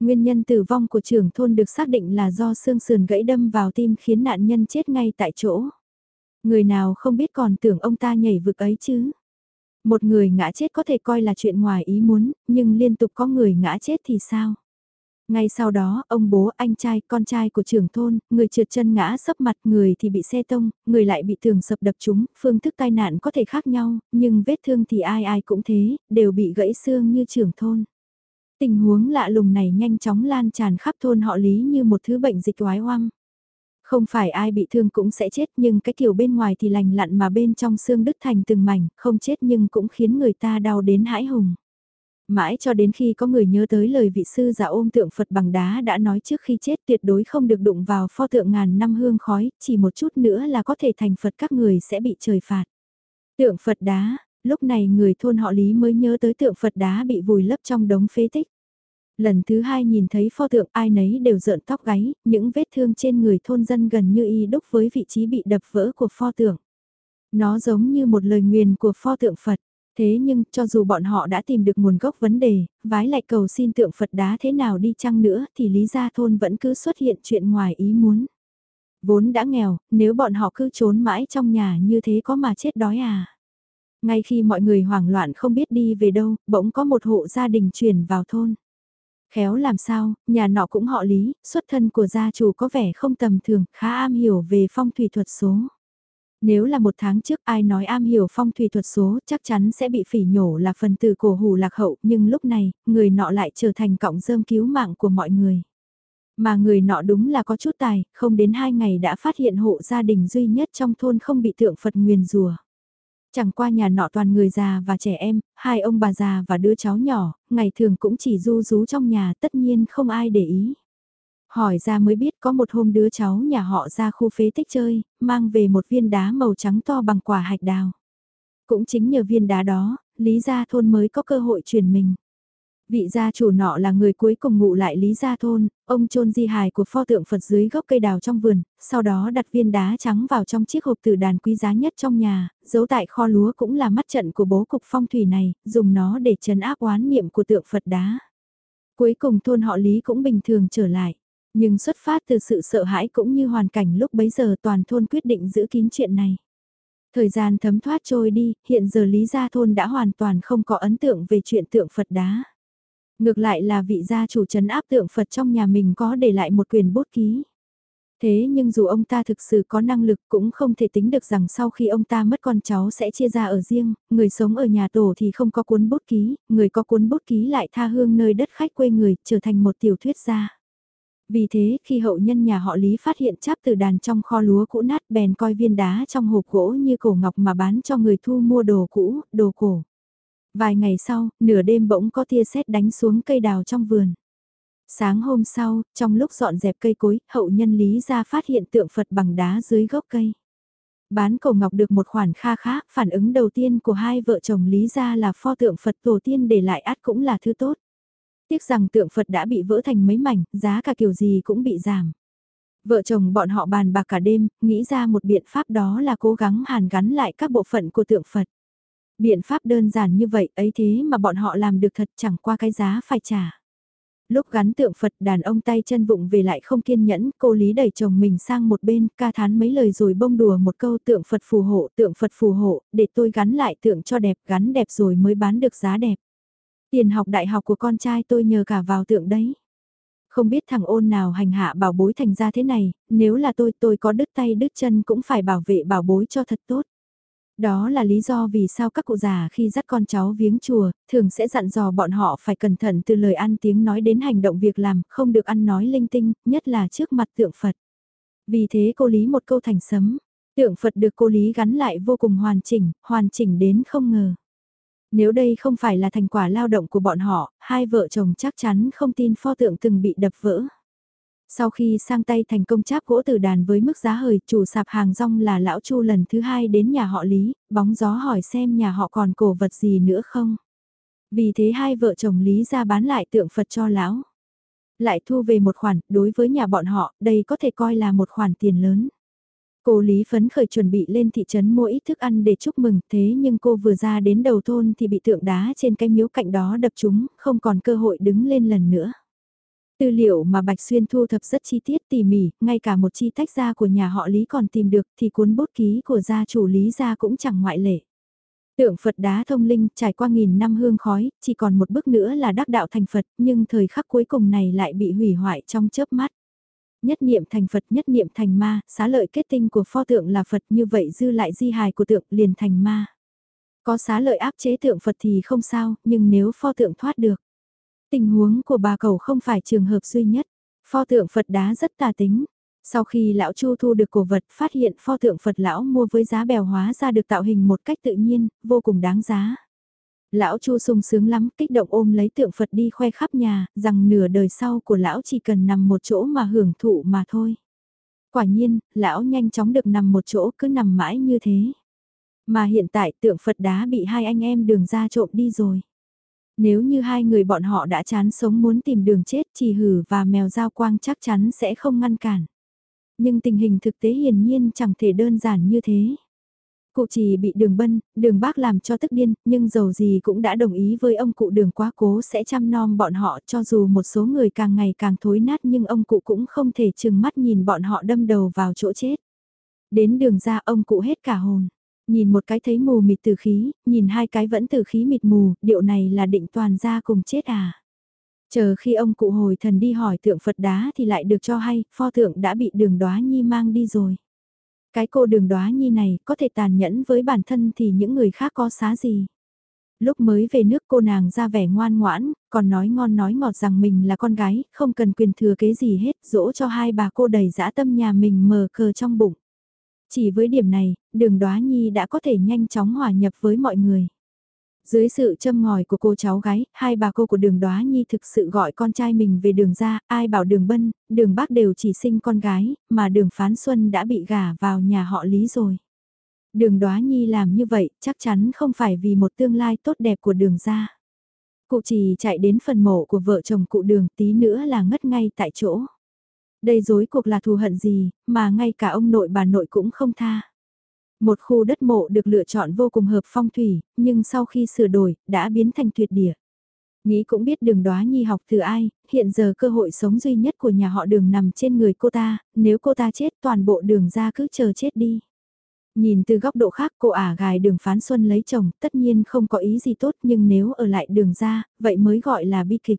Nguyên nhân tử vong của trưởng thôn được xác định là do xương sườn gãy đâm vào tim khiến nạn nhân chết ngay tại chỗ. Người nào không biết còn tưởng ông ta nhảy vực ấy chứ. Một người ngã chết có thể coi là chuyện ngoài ý muốn, nhưng liên tục có người ngã chết thì sao? Ngay sau đó, ông bố, anh trai, con trai của trưởng thôn, người trượt chân ngã sấp mặt, người thì bị xe tông, người lại bị tường sập đập chúng. phương thức tai nạn có thể khác nhau, nhưng vết thương thì ai ai cũng thế, đều bị gãy xương như trưởng thôn. Tình huống lạ lùng này nhanh chóng lan tràn khắp thôn họ lý như một thứ bệnh dịch oái oăm. Không phải ai bị thương cũng sẽ chết nhưng cái kiểu bên ngoài thì lành lặn mà bên trong xương đứt thành từng mảnh, không chết nhưng cũng khiến người ta đau đến hãi hùng. Mãi cho đến khi có người nhớ tới lời vị sư giả ôm tượng Phật bằng đá đã nói trước khi chết tuyệt đối không được đụng vào pho tượng ngàn năm hương khói, chỉ một chút nữa là có thể thành Phật các người sẽ bị trời phạt. Tượng Phật đá, lúc này người thôn họ Lý mới nhớ tới tượng Phật đá bị vùi lấp trong đống phế tích. Lần thứ hai nhìn thấy pho tượng ai nấy đều rợn tóc gáy, những vết thương trên người thôn dân gần như y đúc với vị trí bị đập vỡ của pho tượng. Nó giống như một lời nguyền của pho tượng Phật. Thế nhưng, cho dù bọn họ đã tìm được nguồn gốc vấn đề, vái lại cầu xin tượng Phật đá thế nào đi chăng nữa thì lý gia thôn vẫn cứ xuất hiện chuyện ngoài ý muốn. Vốn đã nghèo, nếu bọn họ cứ trốn mãi trong nhà như thế có mà chết đói à. Ngay khi mọi người hoảng loạn không biết đi về đâu, bỗng có một hộ gia đình chuyển vào thôn. Khéo làm sao, nhà nọ cũng họ lý, xuất thân của gia chủ có vẻ không tầm thường, khá am hiểu về phong thủy thuật số. Nếu là một tháng trước ai nói am hiểu phong thủy thuật số chắc chắn sẽ bị phỉ nhổ là phần từ cổ hủ lạc hậu nhưng lúc này, người nọ lại trở thành cọng rơm cứu mạng của mọi người. Mà người nọ đúng là có chút tài, không đến hai ngày đã phát hiện hộ gia đình duy nhất trong thôn không bị tượng Phật nguyền rùa. Chẳng qua nhà nọ toàn người già và trẻ em, hai ông bà già và đứa cháu nhỏ, ngày thường cũng chỉ du rú trong nhà tất nhiên không ai để ý. Hỏi ra mới biết có một hôm đứa cháu nhà họ ra khu phế tích chơi, mang về một viên đá màu trắng to bằng quả hạch đào. Cũng chính nhờ viên đá đó, Lý Gia Thôn mới có cơ hội truyền mình. Vị gia chủ nọ là người cuối cùng ngụ lại Lý Gia Thôn, ông chôn di hài của pho tượng Phật dưới gốc cây đào trong vườn, sau đó đặt viên đá trắng vào trong chiếc hộp tử đàn quý giá nhất trong nhà, giấu tại kho lúa cũng là mắt trận của bố cục phong thủy này, dùng nó để trấn áp oán niệm của tượng Phật đá. Cuối cùng thôn họ Lý cũng bình thường trở lại. Nhưng xuất phát từ sự sợ hãi cũng như hoàn cảnh lúc bấy giờ toàn thôn quyết định giữ kín chuyện này. Thời gian thấm thoát trôi đi, hiện giờ Lý Gia Thôn đã hoàn toàn không có ấn tượng về chuyện tượng Phật đá. Ngược lại là vị gia chủ trấn áp tượng Phật trong nhà mình có để lại một quyền bút ký. Thế nhưng dù ông ta thực sự có năng lực cũng không thể tính được rằng sau khi ông ta mất con cháu sẽ chia ra ở riêng, người sống ở nhà tổ thì không có cuốn bút ký, người có cuốn bút ký lại tha hương nơi đất khách quê người, trở thành một tiểu thuyết gia. Vì thế khi hậu nhân nhà họ Lý phát hiện cháp từ đàn trong kho lúa cũ nát bèn coi viên đá trong hộp gỗ như cổ ngọc mà bán cho người thu mua đồ cũ, đồ cổ. Vài ngày sau, nửa đêm bỗng có tia sét đánh xuống cây đào trong vườn. Sáng hôm sau, trong lúc dọn dẹp cây cối, hậu nhân Lý ra phát hiện tượng Phật bằng đá dưới gốc cây. Bán cổ ngọc được một khoản kha khá, phản ứng đầu tiên của hai vợ chồng Lý ra là pho tượng Phật tổ tiên để lại át cũng là thứ tốt. Tiếc rằng tượng Phật đã bị vỡ thành mấy mảnh, giá cả kiểu gì cũng bị giảm. Vợ chồng bọn họ bàn bạc cả đêm, nghĩ ra một biện pháp đó là cố gắng hàn gắn lại các bộ phận của tượng Phật. Biện pháp đơn giản như vậy ấy thế mà bọn họ làm được thật chẳng qua cái giá phải trả. Lúc gắn tượng Phật đàn ông tay chân vụng về lại không kiên nhẫn, cô Lý đẩy chồng mình sang một bên, ca thán mấy lời rồi bông đùa một câu tượng Phật phù hộ, tượng Phật phù hộ, để tôi gắn lại tượng cho đẹp, gắn đẹp rồi mới bán được giá đẹp. Tiền học đại học của con trai tôi nhờ cả vào tượng đấy. Không biết thằng ôn nào hành hạ bảo bối thành ra thế này, nếu là tôi tôi có đứt tay đứt chân cũng phải bảo vệ bảo bối cho thật tốt. Đó là lý do vì sao các cụ già khi dắt con cháu viếng chùa, thường sẽ dặn dò bọn họ phải cẩn thận từ lời ăn tiếng nói đến hành động việc làm, không được ăn nói linh tinh, nhất là trước mặt tượng Phật. Vì thế cô Lý một câu thành sấm, tượng Phật được cô Lý gắn lại vô cùng hoàn chỉnh, hoàn chỉnh đến không ngờ. Nếu đây không phải là thành quả lao động của bọn họ, hai vợ chồng chắc chắn không tin pho tượng từng bị đập vỡ. Sau khi sang tay thành công cháp gỗ từ đàn với mức giá hời, chủ sạp hàng rong là lão Chu lần thứ hai đến nhà họ Lý, bóng gió hỏi xem nhà họ còn cổ vật gì nữa không. Vì thế hai vợ chồng Lý ra bán lại tượng Phật cho lão. Lại thu về một khoản, đối với nhà bọn họ, đây có thể coi là một khoản tiền lớn. Cô Lý phấn khởi chuẩn bị lên thị trấn mua ít thức ăn để chúc mừng, thế nhưng cô vừa ra đến đầu thôn thì bị tượng đá trên cái miếu cạnh đó đập trúng, không còn cơ hội đứng lên lần nữa. Tư liệu mà Bạch Xuyên thu thập rất chi tiết tỉ mỉ, ngay cả một chi tách ra của nhà họ Lý còn tìm được thì cuốn bút ký của gia chủ Lý gia cũng chẳng ngoại lệ. Tượng Phật đá thông linh trải qua nghìn năm hương khói, chỉ còn một bước nữa là đắc đạo thành Phật, nhưng thời khắc cuối cùng này lại bị hủy hoại trong chớp mắt. Nhất niệm thành Phật nhất niệm thành ma, xá lợi kết tinh của pho tượng là Phật như vậy dư lại di hài của tượng liền thành ma. Có xá lợi áp chế tượng Phật thì không sao, nhưng nếu pho tượng thoát được. Tình huống của bà cầu không phải trường hợp duy nhất, pho tượng Phật đá rất tà tính. Sau khi lão Chu thu được cổ vật phát hiện pho tượng Phật lão mua với giá bèo hóa ra được tạo hình một cách tự nhiên, vô cùng đáng giá. Lão Chu sung sướng lắm, kích động ôm lấy tượng Phật đi khoe khắp nhà, rằng nửa đời sau của lão chỉ cần nằm một chỗ mà hưởng thụ mà thôi. Quả nhiên, lão nhanh chóng được nằm một chỗ cứ nằm mãi như thế. Mà hiện tại tượng Phật đá bị hai anh em đường ra trộm đi rồi. Nếu như hai người bọn họ đã chán sống muốn tìm đường chết chỉ hử và mèo giao quang chắc chắn sẽ không ngăn cản. Nhưng tình hình thực tế hiển nhiên chẳng thể đơn giản như thế. Cụ chỉ bị đường bân, đường bác làm cho tức điên, nhưng dầu gì cũng đã đồng ý với ông cụ đường quá cố sẽ chăm nom bọn họ cho dù một số người càng ngày càng thối nát nhưng ông cụ cũng không thể chừng mắt nhìn bọn họ đâm đầu vào chỗ chết. Đến đường ra ông cụ hết cả hồn. Nhìn một cái thấy mù mịt từ khí, nhìn hai cái vẫn từ khí mịt mù, điệu này là định toàn ra cùng chết à. Chờ khi ông cụ hồi thần đi hỏi tượng Phật đá thì lại được cho hay, pho tượng đã bị đường đoá nhi mang đi rồi. Cái cô đường đoá nhi này có thể tàn nhẫn với bản thân thì những người khác có xá gì. Lúc mới về nước cô nàng ra vẻ ngoan ngoãn, còn nói ngon nói ngọt rằng mình là con gái, không cần quyền thừa kế gì hết, dỗ cho hai bà cô đầy dã tâm nhà mình mờ cờ trong bụng. Chỉ với điểm này, đường đoá nhi đã có thể nhanh chóng hòa nhập với mọi người. Dưới sự châm ngòi của cô cháu gái, hai bà cô của đường đoá nhi thực sự gọi con trai mình về đường ra, ai bảo đường bân, đường bác đều chỉ sinh con gái, mà đường phán xuân đã bị gả vào nhà họ lý rồi. Đường đoá nhi làm như vậy chắc chắn không phải vì một tương lai tốt đẹp của đường ra. Cụ chỉ chạy đến phần mộ của vợ chồng cụ đường tí nữa là ngất ngay tại chỗ. Đây dối cuộc là thù hận gì, mà ngay cả ông nội bà nội cũng không tha. Một khu đất mộ được lựa chọn vô cùng hợp phong thủy, nhưng sau khi sửa đổi, đã biến thành tuyệt địa. Nghĩ cũng biết đường đoá nhi học từ ai, hiện giờ cơ hội sống duy nhất của nhà họ đường nằm trên người cô ta, nếu cô ta chết toàn bộ đường ra cứ chờ chết đi. Nhìn từ góc độ khác cô ả gài đường phán xuân lấy chồng, tất nhiên không có ý gì tốt nhưng nếu ở lại đường ra, vậy mới gọi là bi kịch.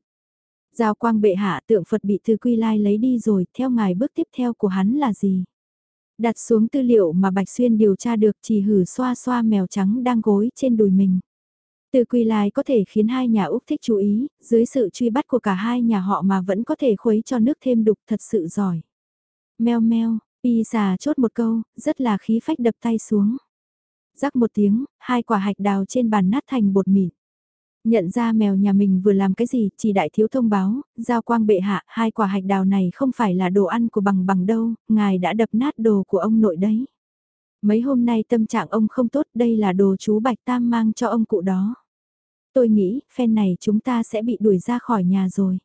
Giao quang bệ hạ tượng Phật bị thư quy lai lấy đi rồi, theo ngài bước tiếp theo của hắn là gì? Đặt xuống tư liệu mà Bạch Xuyên điều tra được chỉ hử xoa xoa mèo trắng đang gối trên đùi mình. Từ quy lai có thể khiến hai nhà Úc thích chú ý, dưới sự truy bắt của cả hai nhà họ mà vẫn có thể khuấy cho nước thêm đục thật sự giỏi. Mèo meo, y xà chốt một câu, rất là khí phách đập tay xuống. Rắc một tiếng, hai quả hạch đào trên bàn nát thành bột mịn. Nhận ra mèo nhà mình vừa làm cái gì, chỉ đại thiếu thông báo, giao quang bệ hạ, hai quả hạch đào này không phải là đồ ăn của bằng bằng đâu, ngài đã đập nát đồ của ông nội đấy. Mấy hôm nay tâm trạng ông không tốt, đây là đồ chú Bạch Tam mang cho ông cụ đó. Tôi nghĩ, phen này chúng ta sẽ bị đuổi ra khỏi nhà rồi.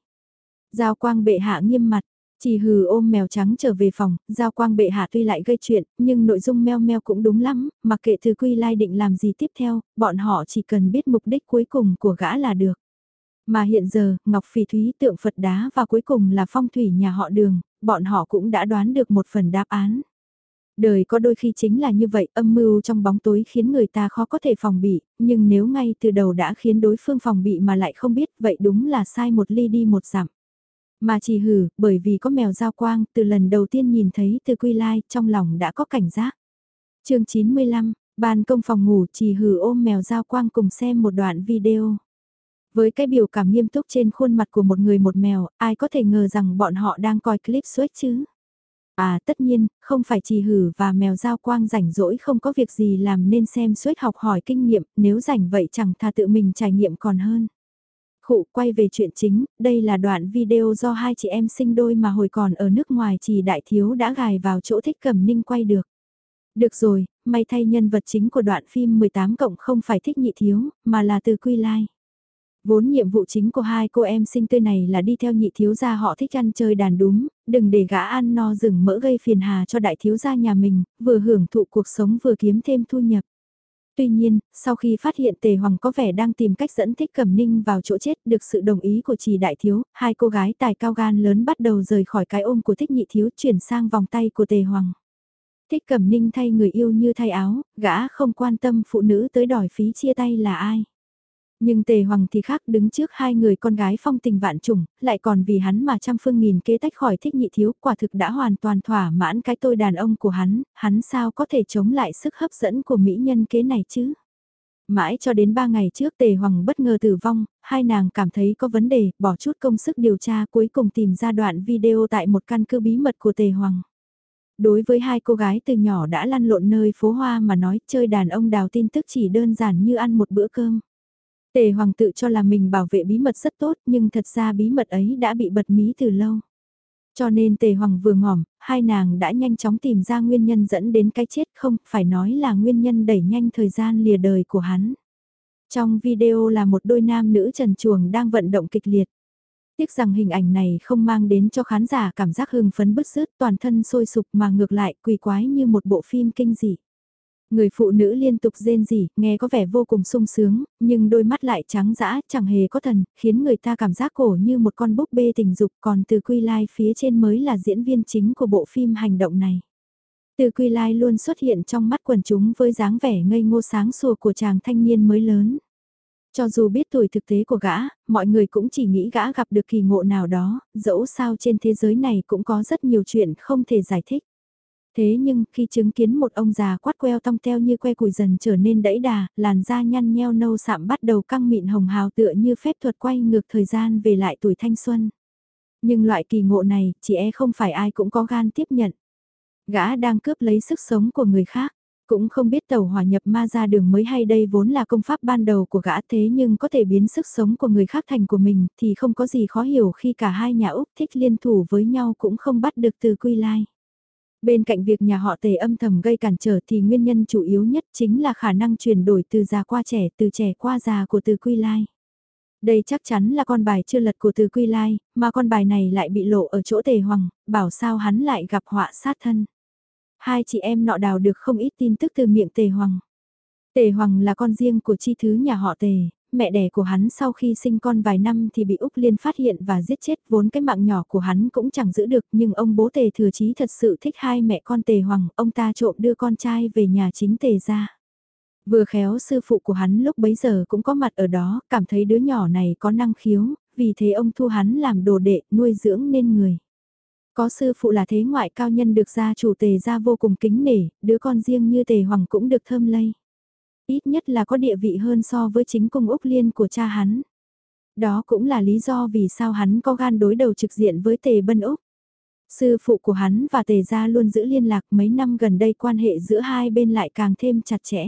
Giao quang bệ hạ nghiêm mặt, chỉ hừ ôm mèo trắng trở về phòng, giao quang bệ hạ tuy lại gây chuyện, nhưng nội dung meo meo cũng đúng lắm, mặc kệ thư quy lai định làm gì tiếp theo, bọn họ chỉ cần biết mục đích cuối cùng của gã là được. Mà hiện giờ, Ngọc Phỉ Thúy tượng Phật đá và cuối cùng là phong thủy nhà họ đường, bọn họ cũng đã đoán được một phần đáp án. Đời có đôi khi chính là như vậy, âm mưu trong bóng tối khiến người ta khó có thể phòng bị, nhưng nếu ngay từ đầu đã khiến đối phương phòng bị mà lại không biết, vậy đúng là sai một ly đi một dặm. Mà chỉ hử, bởi vì có mèo giao quang, từ lần đầu tiên nhìn thấy từ quy lai, trong lòng đã có cảnh giác. chương 95, ban công phòng ngủ chỉ hử ôm mèo giao quang cùng xem một đoạn video. Với cái biểu cảm nghiêm túc trên khuôn mặt của một người một mèo, ai có thể ngờ rằng bọn họ đang coi clip suốt chứ? À tất nhiên, không phải chỉ hử và mèo giao quang rảnh rỗi không có việc gì làm nên xem suốt học hỏi kinh nghiệm, nếu rảnh vậy chẳng thà tự mình trải nghiệm còn hơn. Khụ quay về chuyện chính, đây là đoạn video do hai chị em sinh đôi mà hồi còn ở nước ngoài chỉ đại thiếu đã gài vào chỗ thích cẩm ninh quay được. Được rồi, may thay nhân vật chính của đoạn phim 18 cộng không phải thích nhị thiếu, mà là từ quy lai. Vốn nhiệm vụ chính của hai cô em sinh tươi này là đi theo nhị thiếu gia họ thích ăn chơi đàn đúng, đừng để gã ăn no rừng mỡ gây phiền hà cho đại thiếu gia nhà mình, vừa hưởng thụ cuộc sống vừa kiếm thêm thu nhập. Tuy nhiên, sau khi phát hiện Tề Hoàng có vẻ đang tìm cách dẫn Thích Cẩm Ninh vào chỗ chết được sự đồng ý của trì đại thiếu, hai cô gái tài cao gan lớn bắt đầu rời khỏi cái ôm của Thích Nhị Thiếu chuyển sang vòng tay của Tề Hoàng. Thích Cẩm Ninh thay người yêu như thay áo, gã không quan tâm phụ nữ tới đòi phí chia tay là ai. Nhưng Tề Hoàng thì khác đứng trước hai người con gái phong tình vạn trùng, lại còn vì hắn mà trăm phương nghìn kế tách khỏi thích nhị thiếu, quả thực đã hoàn toàn thỏa mãn cái tôi đàn ông của hắn, hắn sao có thể chống lại sức hấp dẫn của mỹ nhân kế này chứ? Mãi cho đến ba ngày trước Tề Hoàng bất ngờ tử vong, hai nàng cảm thấy có vấn đề, bỏ chút công sức điều tra cuối cùng tìm ra đoạn video tại một căn cứ bí mật của Tề Hoàng. Đối với hai cô gái từ nhỏ đã lăn lộn nơi phố hoa mà nói chơi đàn ông đào tin tức chỉ đơn giản như ăn một bữa cơm. Tề Hoàng tự cho là mình bảo vệ bí mật rất tốt nhưng thật ra bí mật ấy đã bị bật mí từ lâu. Cho nên Tề Hoàng vừa ngỏm, hai nàng đã nhanh chóng tìm ra nguyên nhân dẫn đến cái chết không, phải nói là nguyên nhân đẩy nhanh thời gian lìa đời của hắn. Trong video là một đôi nam nữ trần chuồng đang vận động kịch liệt. Tiếc rằng hình ảnh này không mang đến cho khán giả cảm giác hưng phấn bứt rứt toàn thân sôi sục mà ngược lại quỳ quái như một bộ phim kinh dị. Người phụ nữ liên tục rên rỉ, nghe có vẻ vô cùng sung sướng, nhưng đôi mắt lại trắng dã, chẳng hề có thần, khiến người ta cảm giác cổ như một con búp bê tình dục còn từ quy lai phía trên mới là diễn viên chính của bộ phim hành động này. Từ quy lai luôn xuất hiện trong mắt quần chúng với dáng vẻ ngây ngô sáng sủa của chàng thanh niên mới lớn. Cho dù biết tuổi thực tế của gã, mọi người cũng chỉ nghĩ gã gặp được kỳ ngộ nào đó, dẫu sao trên thế giới này cũng có rất nhiều chuyện không thể giải thích. Thế nhưng khi chứng kiến một ông già quát queo tong teo như que củi dần trở nên đẫy đà, làn da nhăn nheo nâu sạm bắt đầu căng mịn hồng hào tựa như phép thuật quay ngược thời gian về lại tuổi thanh xuân. Nhưng loại kỳ ngộ này, chỉ e không phải ai cũng có gan tiếp nhận. Gã đang cướp lấy sức sống của người khác. Cũng không biết tàu hòa nhập ma ra đường mới hay đây vốn là công pháp ban đầu của gã thế nhưng có thể biến sức sống của người khác thành của mình thì không có gì khó hiểu khi cả hai nhà Úc thích liên thủ với nhau cũng không bắt được từ quy lai. Bên cạnh việc nhà họ tề âm thầm gây cản trở thì nguyên nhân chủ yếu nhất chính là khả năng chuyển đổi từ già qua trẻ, từ trẻ qua già của từ quy lai. Đây chắc chắn là con bài chưa lật của từ quy lai, mà con bài này lại bị lộ ở chỗ tề hoàng, bảo sao hắn lại gặp họa sát thân. Hai chị em nọ đào được không ít tin tức từ miệng tề hoàng. Tề hoàng là con riêng của chi thứ nhà họ tề, mẹ đẻ của hắn sau khi sinh con vài năm thì bị Úc Liên phát hiện và giết chết vốn cái mạng nhỏ của hắn cũng chẳng giữ được nhưng ông bố tề thừa chí thật sự thích hai mẹ con tề hoàng, ông ta trộm đưa con trai về nhà chính tề ra. Vừa khéo sư phụ của hắn lúc bấy giờ cũng có mặt ở đó, cảm thấy đứa nhỏ này có năng khiếu, vì thế ông thu hắn làm đồ đệ, nuôi dưỡng nên người. Có sư phụ là thế ngoại cao nhân được gia chủ tề ra vô cùng kính nể, đứa con riêng như tề hoàng cũng được thơm lây. Ít nhất là có địa vị hơn so với chính cung Úc Liên của cha hắn. Đó cũng là lý do vì sao hắn có gan đối đầu trực diện với tề bân Úc. Sư phụ của hắn và tề gia luôn giữ liên lạc mấy năm gần đây quan hệ giữa hai bên lại càng thêm chặt chẽ.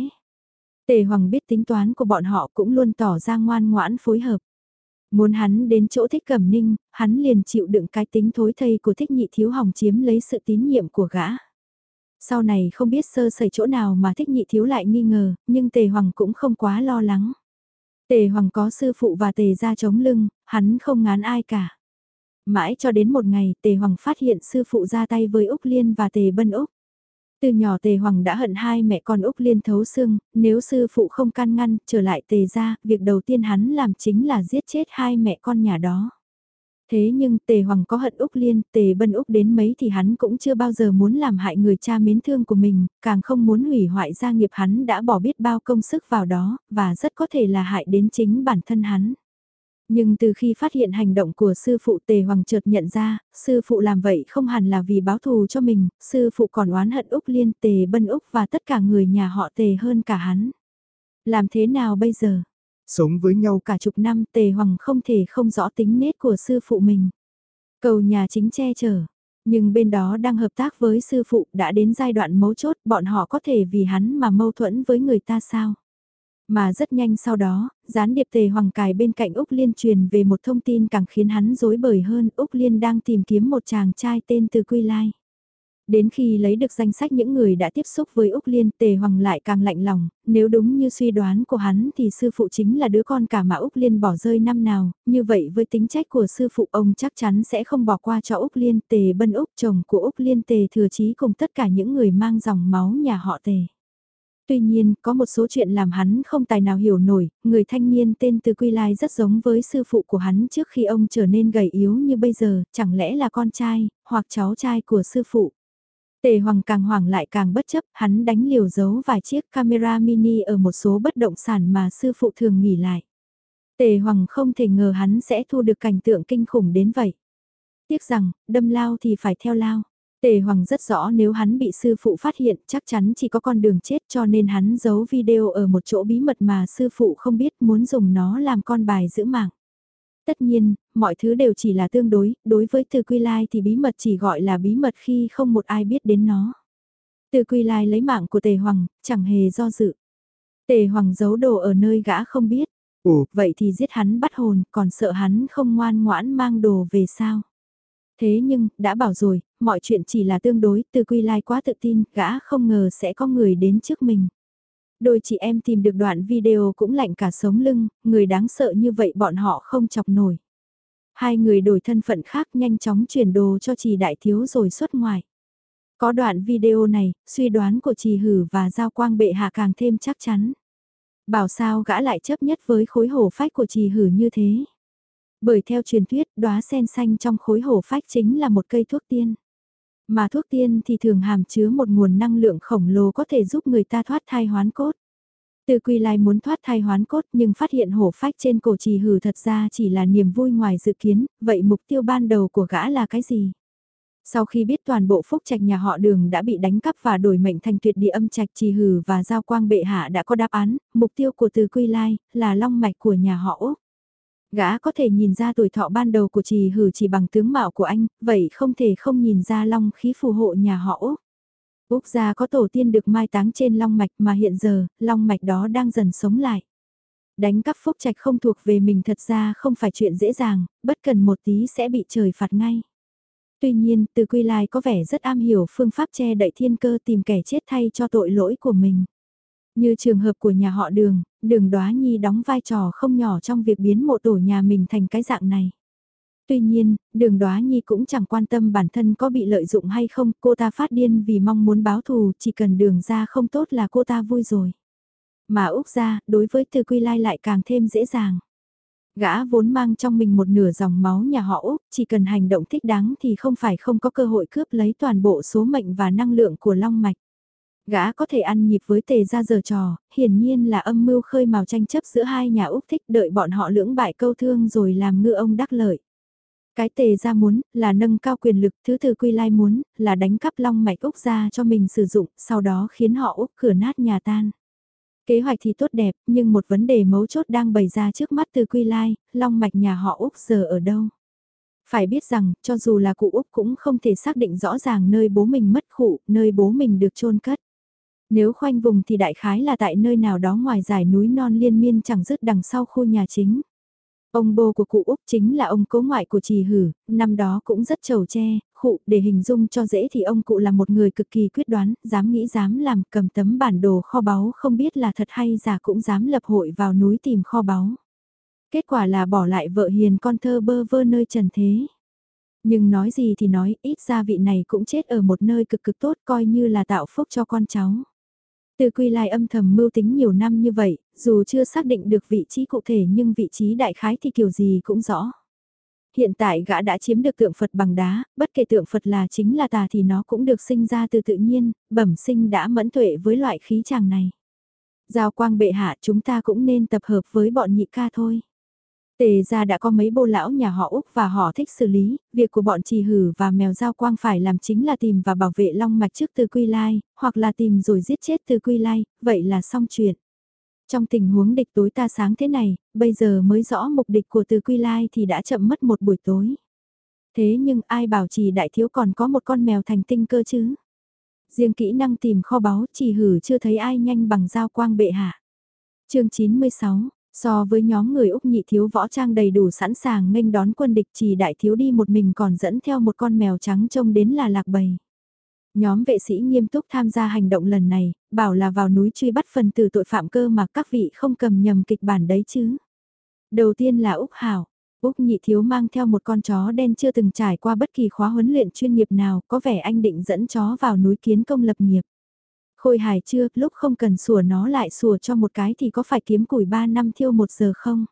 Tề Hoàng biết tính toán của bọn họ cũng luôn tỏ ra ngoan ngoãn phối hợp. Muốn hắn đến chỗ thích cẩm ninh, hắn liền chịu đựng cái tính thối thây của thích nhị thiếu hỏng chiếm lấy sự tín nhiệm của gã. Sau này không biết sơ sẩy chỗ nào mà thích nhị thiếu lại nghi ngờ, nhưng tề hoàng cũng không quá lo lắng. Tề hoàng có sư phụ và tề ra chống lưng, hắn không ngán ai cả. Mãi cho đến một ngày tề hoàng phát hiện sư phụ ra tay với Úc Liên và tề bân Úc. Từ nhỏ Tề Hoàng đã hận hai mẹ con Úc Liên thấu xương, nếu sư phụ không can ngăn, trở lại Tề ra, việc đầu tiên hắn làm chính là giết chết hai mẹ con nhà đó. Thế nhưng Tề Hoàng có hận Úc Liên, Tề Bân Úc đến mấy thì hắn cũng chưa bao giờ muốn làm hại người cha mến thương của mình, càng không muốn hủy hoại gia nghiệp hắn đã bỏ biết bao công sức vào đó, và rất có thể là hại đến chính bản thân hắn. Nhưng từ khi phát hiện hành động của sư phụ Tề Hoàng chợt nhận ra, sư phụ làm vậy không hẳn là vì báo thù cho mình, sư phụ còn oán hận Úc Liên Tề Bân Úc và tất cả người nhà họ Tề hơn cả hắn. Làm thế nào bây giờ? Sống với nhau cả chục năm Tề Hoàng không thể không rõ tính nết của sư phụ mình. Cầu nhà chính che chở. Nhưng bên đó đang hợp tác với sư phụ đã đến giai đoạn mấu chốt bọn họ có thể vì hắn mà mâu thuẫn với người ta sao? Mà rất nhanh sau đó, gián điệp tề hoàng cài bên cạnh Úc Liên truyền về một thông tin càng khiến hắn dối bời hơn Úc Liên đang tìm kiếm một chàng trai tên Từ Quy Lai. Đến khi lấy được danh sách những người đã tiếp xúc với Úc Liên Tề Hoàng lại càng lạnh lòng, nếu đúng như suy đoán của hắn thì sư phụ chính là đứa con cả mà Úc Liên bỏ rơi năm nào, như vậy với tính trách của sư phụ ông chắc chắn sẽ không bỏ qua cho Úc Liên Tề Bân Úc chồng của Úc Liên Tề thừa chí cùng tất cả những người mang dòng máu nhà họ Tề. Tuy nhiên, có một số chuyện làm hắn không tài nào hiểu nổi, người thanh niên tên Từ Quy Lai rất giống với sư phụ của hắn trước khi ông trở nên gầy yếu như bây giờ, chẳng lẽ là con trai, hoặc cháu trai của sư phụ. Tề Hoàng càng hoảng lại càng bất chấp, hắn đánh liều giấu vài chiếc camera mini ở một số bất động sản mà sư phụ thường nghỉ lại. Tề Hoàng không thể ngờ hắn sẽ thu được cảnh tượng kinh khủng đến vậy. Tiếc rằng, đâm lao thì phải theo lao. Tề Hoàng rất rõ nếu hắn bị sư phụ phát hiện chắc chắn chỉ có con đường chết cho nên hắn giấu video ở một chỗ bí mật mà sư phụ không biết muốn dùng nó làm con bài giữ mạng. Tất nhiên, mọi thứ đều chỉ là tương đối, đối với Từ Quy Lai thì bí mật chỉ gọi là bí mật khi không một ai biết đến nó. Từ Quy Lai lấy mạng của Tề Hoàng, chẳng hề do dự. Tề Hoàng giấu đồ ở nơi gã không biết. Ồ, vậy thì giết hắn bắt hồn, còn sợ hắn không ngoan ngoãn mang đồ về sao? Thế nhưng, đã bảo rồi, mọi chuyện chỉ là tương đối, từ quy lai quá tự tin, gã không ngờ sẽ có người đến trước mình. Đôi chị em tìm được đoạn video cũng lạnh cả sống lưng, người đáng sợ như vậy bọn họ không chọc nổi. Hai người đổi thân phận khác nhanh chóng chuyển đồ cho chị đại thiếu rồi xuất ngoài. Có đoạn video này, suy đoán của chị hử và giao quang bệ hạ càng thêm chắc chắn. Bảo sao gã lại chấp nhất với khối hổ phách của chị hử như thế. Bởi theo truyền thuyết, đóa sen xanh trong khối hổ phách chính là một cây thuốc tiên. Mà thuốc tiên thì thường hàm chứa một nguồn năng lượng khổng lồ có thể giúp người ta thoát thai hoán cốt. Từ quy lai muốn thoát thai hoán cốt nhưng phát hiện hổ phách trên cổ trì hử thật ra chỉ là niềm vui ngoài dự kiến, vậy mục tiêu ban đầu của gã là cái gì? Sau khi biết toàn bộ phúc trạch nhà họ đường đã bị đánh cắp và đổi mệnh thành tuyệt địa âm trạch trì hử và giao quang bệ hạ đã có đáp án, mục tiêu của từ quy lai là long mạch của nhà họ Úc. Gã có thể nhìn ra tuổi thọ ban đầu của trì hử chỉ bằng tướng mạo của anh, vậy không thể không nhìn ra long khí phù hộ nhà họ Úc. Úc gia có tổ tiên được mai táng trên long mạch mà hiện giờ, long mạch đó đang dần sống lại. Đánh cắp phúc trạch không thuộc về mình thật ra không phải chuyện dễ dàng, bất cần một tí sẽ bị trời phạt ngay. Tuy nhiên, từ quy lai có vẻ rất am hiểu phương pháp che đậy thiên cơ tìm kẻ chết thay cho tội lỗi của mình. Như trường hợp của nhà họ đường, đường đoá nhi đóng vai trò không nhỏ trong việc biến mộ tổ nhà mình thành cái dạng này. Tuy nhiên, đường đoá nhi cũng chẳng quan tâm bản thân có bị lợi dụng hay không, cô ta phát điên vì mong muốn báo thù, chỉ cần đường ra không tốt là cô ta vui rồi. Mà Úc ra, đối với Từ Quy Lai lại càng thêm dễ dàng. Gã vốn mang trong mình một nửa dòng máu nhà họ Úc, chỉ cần hành động thích đáng thì không phải không có cơ hội cướp lấy toàn bộ số mệnh và năng lượng của Long Mạch. Gã có thể ăn nhịp với tề ra giờ trò, hiển nhiên là âm mưu khơi màu tranh chấp giữa hai nhà Úc thích đợi bọn họ lưỡng bại câu thương rồi làm ngư ông đắc lợi. Cái tề ra muốn là nâng cao quyền lực, thứ từ quy lai muốn là đánh cắp long mạch Úc ra cho mình sử dụng, sau đó khiến họ Úc cửa nát nhà tan. Kế hoạch thì tốt đẹp, nhưng một vấn đề mấu chốt đang bày ra trước mắt từ quy lai, long mạch nhà họ Úc giờ ở đâu. Phải biết rằng, cho dù là cụ Úc cũng không thể xác định rõ ràng nơi bố mình mất khủ, nơi bố mình được chôn cất. Nếu khoanh vùng thì đại khái là tại nơi nào đó ngoài dải núi non liên miên chẳng dứt đằng sau khu nhà chính. Ông bố của cụ Úc chính là ông cố ngoại của trì hử, năm đó cũng rất trầu tre, cụ để hình dung cho dễ thì ông cụ là một người cực kỳ quyết đoán, dám nghĩ dám làm, cầm tấm bản đồ kho báu không biết là thật hay giả cũng dám lập hội vào núi tìm kho báu. Kết quả là bỏ lại vợ hiền con thơ bơ vơ nơi trần thế. Nhưng nói gì thì nói, ít ra vị này cũng chết ở một nơi cực cực tốt coi như là tạo phúc cho con cháu. Từ quy lai âm thầm mưu tính nhiều năm như vậy, dù chưa xác định được vị trí cụ thể nhưng vị trí đại khái thì kiểu gì cũng rõ. Hiện tại gã đã chiếm được tượng Phật bằng đá, bất kể tượng Phật là chính là tà thì nó cũng được sinh ra từ tự nhiên, bẩm sinh đã mẫn tuệ với loại khí chàng này. Giao quang bệ hạ chúng ta cũng nên tập hợp với bọn nhị ca thôi. Tề ra đã có mấy bô lão nhà họ Úc và họ thích xử lý, việc của bọn trì hử và mèo giao quang phải làm chính là tìm và bảo vệ long mạch trước từ quy lai, hoặc là tìm rồi giết chết từ quy lai, vậy là xong chuyện. Trong tình huống địch tối ta sáng thế này, bây giờ mới rõ mục đích của từ quy lai thì đã chậm mất một buổi tối. Thế nhưng ai bảo trì đại thiếu còn có một con mèo thành tinh cơ chứ? Riêng kỹ năng tìm kho báu trì hử chưa thấy ai nhanh bằng giao quang bệ hạ. chương 96 So với nhóm người Úc nhị thiếu võ trang đầy đủ sẵn sàng nghênh đón quân địch chỉ đại thiếu đi một mình còn dẫn theo một con mèo trắng trông đến là lạc bầy. Nhóm vệ sĩ nghiêm túc tham gia hành động lần này, bảo là vào núi truy bắt phần tử tội phạm cơ mà các vị không cầm nhầm kịch bản đấy chứ. Đầu tiên là Úc Hảo. Úc nhị thiếu mang theo một con chó đen chưa từng trải qua bất kỳ khóa huấn luyện chuyên nghiệp nào, có vẻ anh định dẫn chó vào núi kiến công lập nghiệp. Khôi hài chưa, lúc không cần sủa nó lại sủa cho một cái thì có phải kiếm củi 3 năm thiêu một giờ không?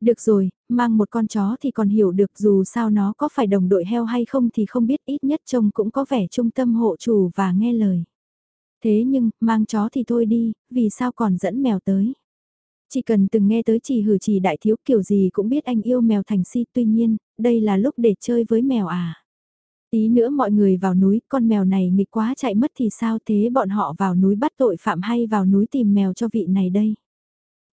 Được rồi, mang một con chó thì còn hiểu được dù sao nó có phải đồng đội heo hay không thì không biết ít nhất trông cũng có vẻ trung tâm hộ chủ và nghe lời. Thế nhưng, mang chó thì thôi đi, vì sao còn dẫn mèo tới? Chỉ cần từng nghe tới chỉ hử chỉ đại thiếu kiểu gì cũng biết anh yêu mèo thành si tuy nhiên, đây là lúc để chơi với mèo à. Tí nữa mọi người vào núi, con mèo này nghịch quá chạy mất thì sao thế bọn họ vào núi bắt tội phạm hay vào núi tìm mèo cho vị này đây.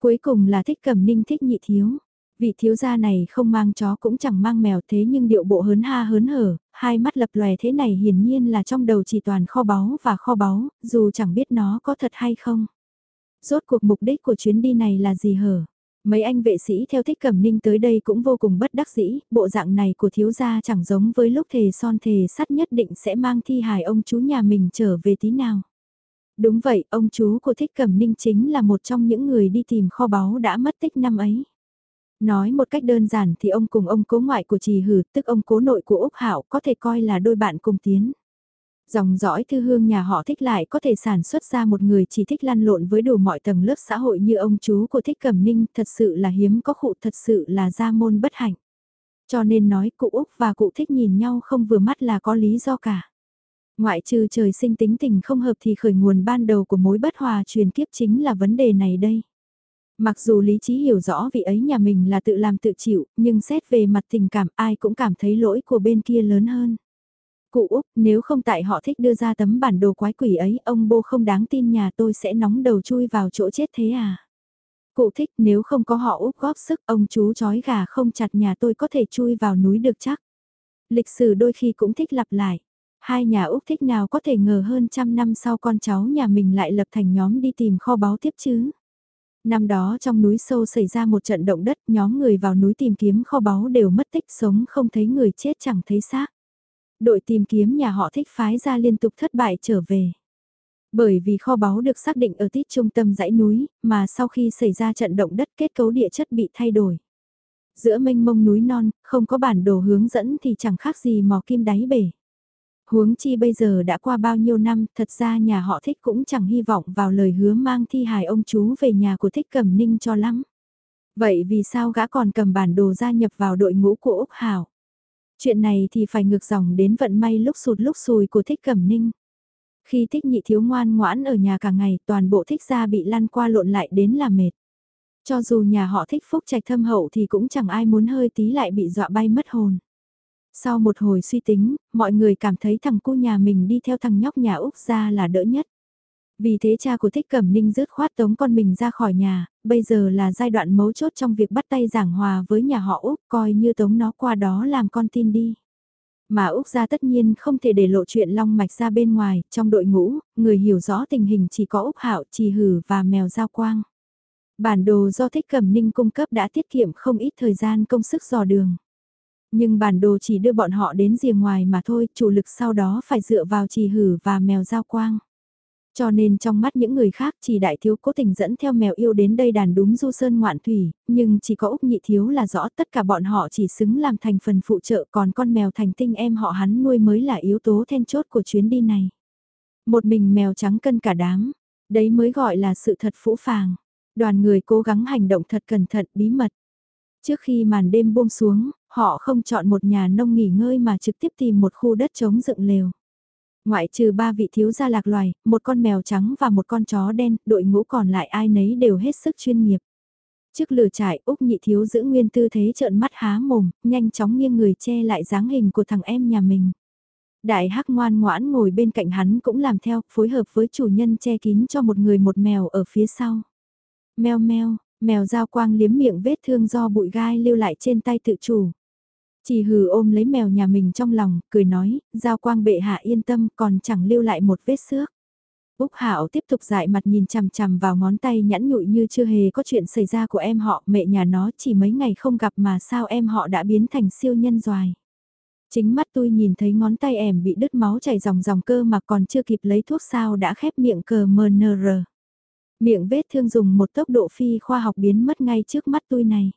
Cuối cùng là thích cầm ninh thích nhị thiếu. Vị thiếu gia này không mang chó cũng chẳng mang mèo thế nhưng điệu bộ hớn ha hớn hở, hai mắt lập lòe thế này hiển nhiên là trong đầu chỉ toàn kho báu và kho báu, dù chẳng biết nó có thật hay không. Rốt cuộc mục đích của chuyến đi này là gì hở? Mấy anh vệ sĩ theo thích cẩm ninh tới đây cũng vô cùng bất đắc dĩ, bộ dạng này của thiếu gia chẳng giống với lúc thề son thề sắt nhất định sẽ mang thi hài ông chú nhà mình trở về tí nào. Đúng vậy, ông chú của thích cẩm ninh chính là một trong những người đi tìm kho báu đã mất tích năm ấy. Nói một cách đơn giản thì ông cùng ông cố ngoại của trì hử, tức ông cố nội của Úc Hảo có thể coi là đôi bạn cùng tiến. Dòng dõi thư hương nhà họ thích lại có thể sản xuất ra một người chỉ thích lăn lộn với đủ mọi tầng lớp xã hội như ông chú của thích cẩm ninh thật sự là hiếm có cụ thật sự là gia môn bất hạnh. Cho nên nói cụ Úc và cụ thích nhìn nhau không vừa mắt là có lý do cả. Ngoại trừ trời sinh tính tình không hợp thì khởi nguồn ban đầu của mối bất hòa truyền kiếp chính là vấn đề này đây. Mặc dù lý trí hiểu rõ vị ấy nhà mình là tự làm tự chịu, nhưng xét về mặt tình cảm ai cũng cảm thấy lỗi của bên kia lớn hơn. Cụ Úc, nếu không tại họ thích đưa ra tấm bản đồ quái quỷ ấy, ông bô không đáng tin nhà tôi sẽ nóng đầu chui vào chỗ chết thế à? Cụ thích nếu không có họ Úc góp sức, ông chú chói gà không chặt nhà tôi có thể chui vào núi được chắc. Lịch sử đôi khi cũng thích lặp lại. Hai nhà Úc thích nào có thể ngờ hơn trăm năm sau con cháu nhà mình lại lập thành nhóm đi tìm kho báu tiếp chứ. Năm đó trong núi sâu xảy ra một trận động đất, nhóm người vào núi tìm kiếm kho báu đều mất tích sống không thấy người chết chẳng thấy xác. Đội tìm kiếm nhà họ thích phái ra liên tục thất bại trở về. Bởi vì kho báu được xác định ở tít trung tâm dãy núi, mà sau khi xảy ra trận động đất kết cấu địa chất bị thay đổi. Giữa mênh mông núi non, không có bản đồ hướng dẫn thì chẳng khác gì mò kim đáy bể. Huống chi bây giờ đã qua bao nhiêu năm, thật ra nhà họ thích cũng chẳng hy vọng vào lời hứa mang thi hài ông chú về nhà của thích cầm ninh cho lắm. Vậy vì sao gã còn cầm bản đồ gia nhập vào đội ngũ của Úc Hảo? Chuyện này thì phải ngược dòng đến vận may lúc sụt lúc sùi của thích cẩm ninh. Khi thích nhị thiếu ngoan ngoãn ở nhà cả ngày toàn bộ thích gia bị lăn qua lộn lại đến là mệt. Cho dù nhà họ thích phúc trạch thâm hậu thì cũng chẳng ai muốn hơi tí lại bị dọa bay mất hồn. Sau một hồi suy tính, mọi người cảm thấy thằng cu nhà mình đi theo thằng nhóc nhà Úc ra là đỡ nhất. Vì thế cha của Thích Cẩm Ninh rước khoát tống con mình ra khỏi nhà, bây giờ là giai đoạn mấu chốt trong việc bắt tay giảng hòa với nhà họ Úc coi như tống nó qua đó làm con tin đi. Mà Úc gia tất nhiên không thể để lộ chuyện long mạch ra bên ngoài, trong đội ngũ, người hiểu rõ tình hình chỉ có Úc Hạo, Trì Hử và Mèo Giao Quang. Bản đồ do Thích Cẩm Ninh cung cấp đã tiết kiệm không ít thời gian công sức dò đường. Nhưng bản đồ chỉ đưa bọn họ đến rìa ngoài mà thôi, chủ lực sau đó phải dựa vào trì hử và mèo giao quang. Cho nên trong mắt những người khác chỉ đại thiếu cố tình dẫn theo mèo yêu đến đây đàn đúng du sơn ngoạn thủy, nhưng chỉ có Úc nhị thiếu là rõ tất cả bọn họ chỉ xứng làm thành phần phụ trợ còn con mèo thành tinh em họ hắn nuôi mới là yếu tố then chốt của chuyến đi này. Một mình mèo trắng cân cả đám, đấy mới gọi là sự thật phũ phàng. Đoàn người cố gắng hành động thật cẩn thận bí mật. Trước khi màn đêm buông xuống, họ không chọn một nhà nông nghỉ ngơi mà trực tiếp tìm một khu đất trống dựng lều. Ngoại trừ ba vị thiếu gia lạc loài, một con mèo trắng và một con chó đen, đội ngũ còn lại ai nấy đều hết sức chuyên nghiệp. Trước lửa trại, Úc nhị thiếu giữ nguyên tư thế trợn mắt há mồm, nhanh chóng nghiêng người che lại dáng hình của thằng em nhà mình. Đại hắc ngoan ngoãn ngồi bên cạnh hắn cũng làm theo, phối hợp với chủ nhân che kín cho một người một mèo ở phía sau. Mèo mèo, mèo giao quang liếm miệng vết thương do bụi gai lưu lại trên tay tự chủ. Chỉ hừ ôm lấy mèo nhà mình trong lòng, cười nói, giao quang bệ hạ yên tâm còn chẳng lưu lại một vết xước. Úc Hạo tiếp tục dại mặt nhìn chằm chằm vào ngón tay nhẵn nhụi như chưa hề có chuyện xảy ra của em họ, mẹ nhà nó chỉ mấy ngày không gặp mà sao em họ đã biến thành siêu nhân doài. Chính mắt tôi nhìn thấy ngón tay em bị đứt máu chảy dòng dòng cơ mà còn chưa kịp lấy thuốc sao đã khép miệng cờ mờ nờ rờ. Miệng vết thương dùng một tốc độ phi khoa học biến mất ngay trước mắt tôi này.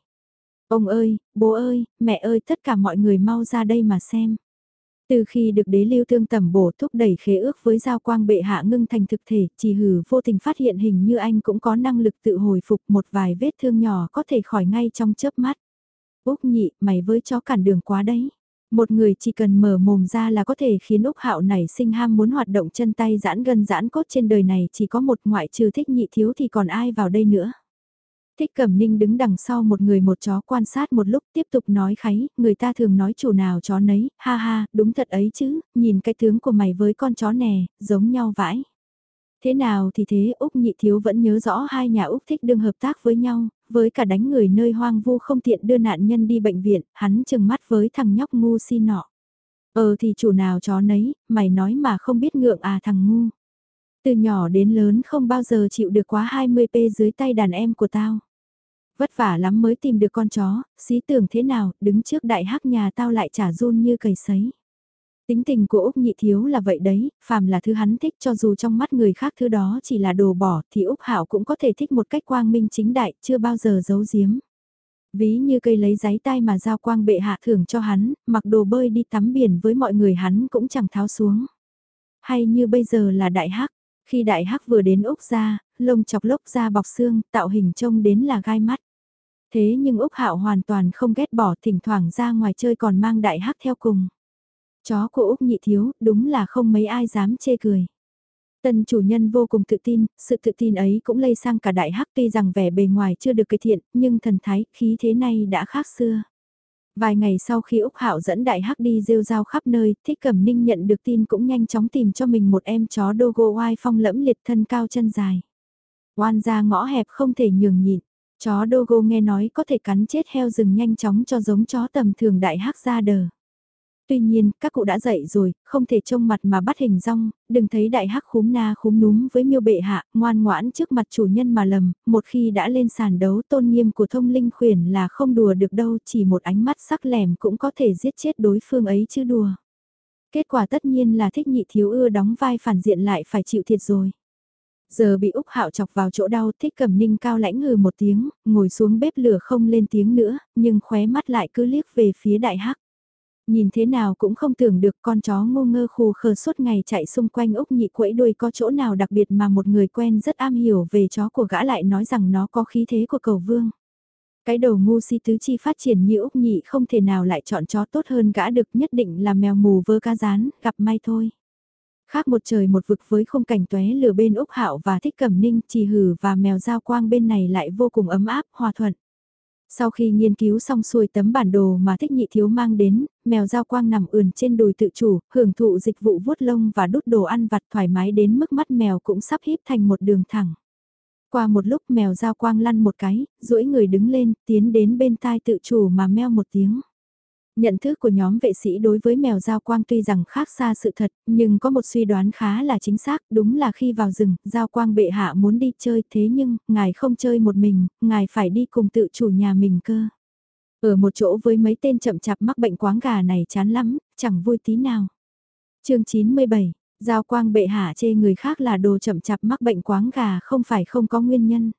Ông ơi, bố ơi, mẹ ơi tất cả mọi người mau ra đây mà xem. Từ khi được đế lưu thương tẩm bổ thúc đẩy khế ước với giao quang bệ hạ ngưng thành thực thể, chỉ hử vô tình phát hiện hình như anh cũng có năng lực tự hồi phục một vài vết thương nhỏ có thể khỏi ngay trong chớp mắt. Úc nhị, mày với chó cản đường quá đấy. Một người chỉ cần mở mồm ra là có thể khiến Úc Hạo này sinh ham muốn hoạt động chân tay giãn gân giãn cốt trên đời này chỉ có một ngoại trừ thích nhị thiếu thì còn ai vào đây nữa. Thích Cẩm Ninh đứng đằng sau một người một chó quan sát một lúc tiếp tục nói kháy, người ta thường nói chủ nào chó nấy, ha ha, đúng thật ấy chứ, nhìn cái tướng của mày với con chó nè, giống nhau vãi. Thế nào thì thế Úc Nhị Thiếu vẫn nhớ rõ hai nhà Úc thích đương hợp tác với nhau, với cả đánh người nơi hoang vu không tiện đưa nạn nhân đi bệnh viện, hắn chừng mắt với thằng nhóc ngu si nọ. Ờ thì chủ nào chó nấy, mày nói mà không biết ngượng à thằng ngu. Từ nhỏ đến lớn không bao giờ chịu được quá 20p dưới tay đàn em của tao. Vất vả lắm mới tìm được con chó, xí tưởng thế nào, đứng trước đại hắc nhà tao lại trả run như cầy sấy. Tính tình của Úc Nhị Thiếu là vậy đấy, phàm là thứ hắn thích cho dù trong mắt người khác thứ đó chỉ là đồ bỏ thì Úc Hảo cũng có thể thích một cách quang minh chính đại, chưa bao giờ giấu giếm. Ví như cây lấy giấy tay mà giao quang bệ hạ thưởng cho hắn, mặc đồ bơi đi tắm biển với mọi người hắn cũng chẳng tháo xuống. Hay như bây giờ là đại hắc, khi đại hắc vừa đến Úc ra, lông chọc lốc ra bọc xương, tạo hình trông đến là gai mắt. Thế nhưng Úc Hạo hoàn toàn không ghét bỏ thỉnh thoảng ra ngoài chơi còn mang đại hắc theo cùng. Chó của Úc nhị thiếu, đúng là không mấy ai dám chê cười. Tân chủ nhân vô cùng tự tin, sự tự tin ấy cũng lây sang cả đại hắc tuy rằng vẻ bề ngoài chưa được cải thiện, nhưng thần thái, khí thế này đã khác xưa. Vài ngày sau khi Úc Hạo dẫn đại hắc đi rêu rao khắp nơi, Thích Cẩm Ninh nhận được tin cũng nhanh chóng tìm cho mình một em chó Dogo oai phong lẫm liệt thân cao chân dài. Oan ra ngõ hẹp không thể nhường nhịn, chó Dogo nghe nói có thể cắn chết heo rừng nhanh chóng cho giống chó tầm thường đại hắc ra đờ. Tuy nhiên, các cụ đã dậy rồi, không thể trông mặt mà bắt hình rong, đừng thấy đại hắc khúm na khúm núm với miêu bệ hạ, ngoan ngoãn trước mặt chủ nhân mà lầm, một khi đã lên sàn đấu tôn nghiêm của thông linh khuyển là không đùa được đâu, chỉ một ánh mắt sắc lẻm cũng có thể giết chết đối phương ấy chứ đùa. Kết quả tất nhiên là thích nhị thiếu ưa đóng vai phản diện lại phải chịu thiệt rồi. Giờ bị Úc Hạo chọc vào chỗ đau thích cầm ninh cao lãnh hừ một tiếng, ngồi xuống bếp lửa không lên tiếng nữa, nhưng khóe mắt lại cứ liếc về phía đại hắc. Nhìn thế nào cũng không tưởng được con chó ngu ngơ khù khờ suốt ngày chạy xung quanh Úc nhị quẫy đuôi có chỗ nào đặc biệt mà một người quen rất am hiểu về chó của gã lại nói rằng nó có khí thế của cầu vương. Cái đầu ngu si tứ chi phát triển như Úc nhị không thể nào lại chọn chó tốt hơn gã được nhất định là mèo mù vơ ca rán, gặp may thôi. Khác một trời một vực với khung cảnh tóe lửa bên Úc Hạo và Thích Cẩm Ninh, Trì Hử và mèo giao quang bên này lại vô cùng ấm áp, hòa thuận. Sau khi nghiên cứu xong xuôi tấm bản đồ mà thích nhị thiếu mang đến, mèo giao quang nằm ườn trên đùi tự chủ, hưởng thụ dịch vụ vuốt lông và đút đồ ăn vặt thoải mái đến mức mắt mèo cũng sắp híp thành một đường thẳng. Qua một lúc mèo giao quang lăn một cái, duỗi người đứng lên, tiến đến bên tai tự chủ mà meo một tiếng. Nhận thức của nhóm vệ sĩ đối với mèo giao quang tuy rằng khác xa sự thật, nhưng có một suy đoán khá là chính xác, đúng là khi vào rừng, giao quang bệ hạ muốn đi chơi thế nhưng, ngài không chơi một mình, ngài phải đi cùng tự chủ nhà mình cơ. Ở một chỗ với mấy tên chậm chạp mắc bệnh quáng gà này chán lắm, chẳng vui tí nào. chương 97, giao quang bệ hạ chê người khác là đồ chậm chạp mắc bệnh quáng gà không phải không có nguyên nhân.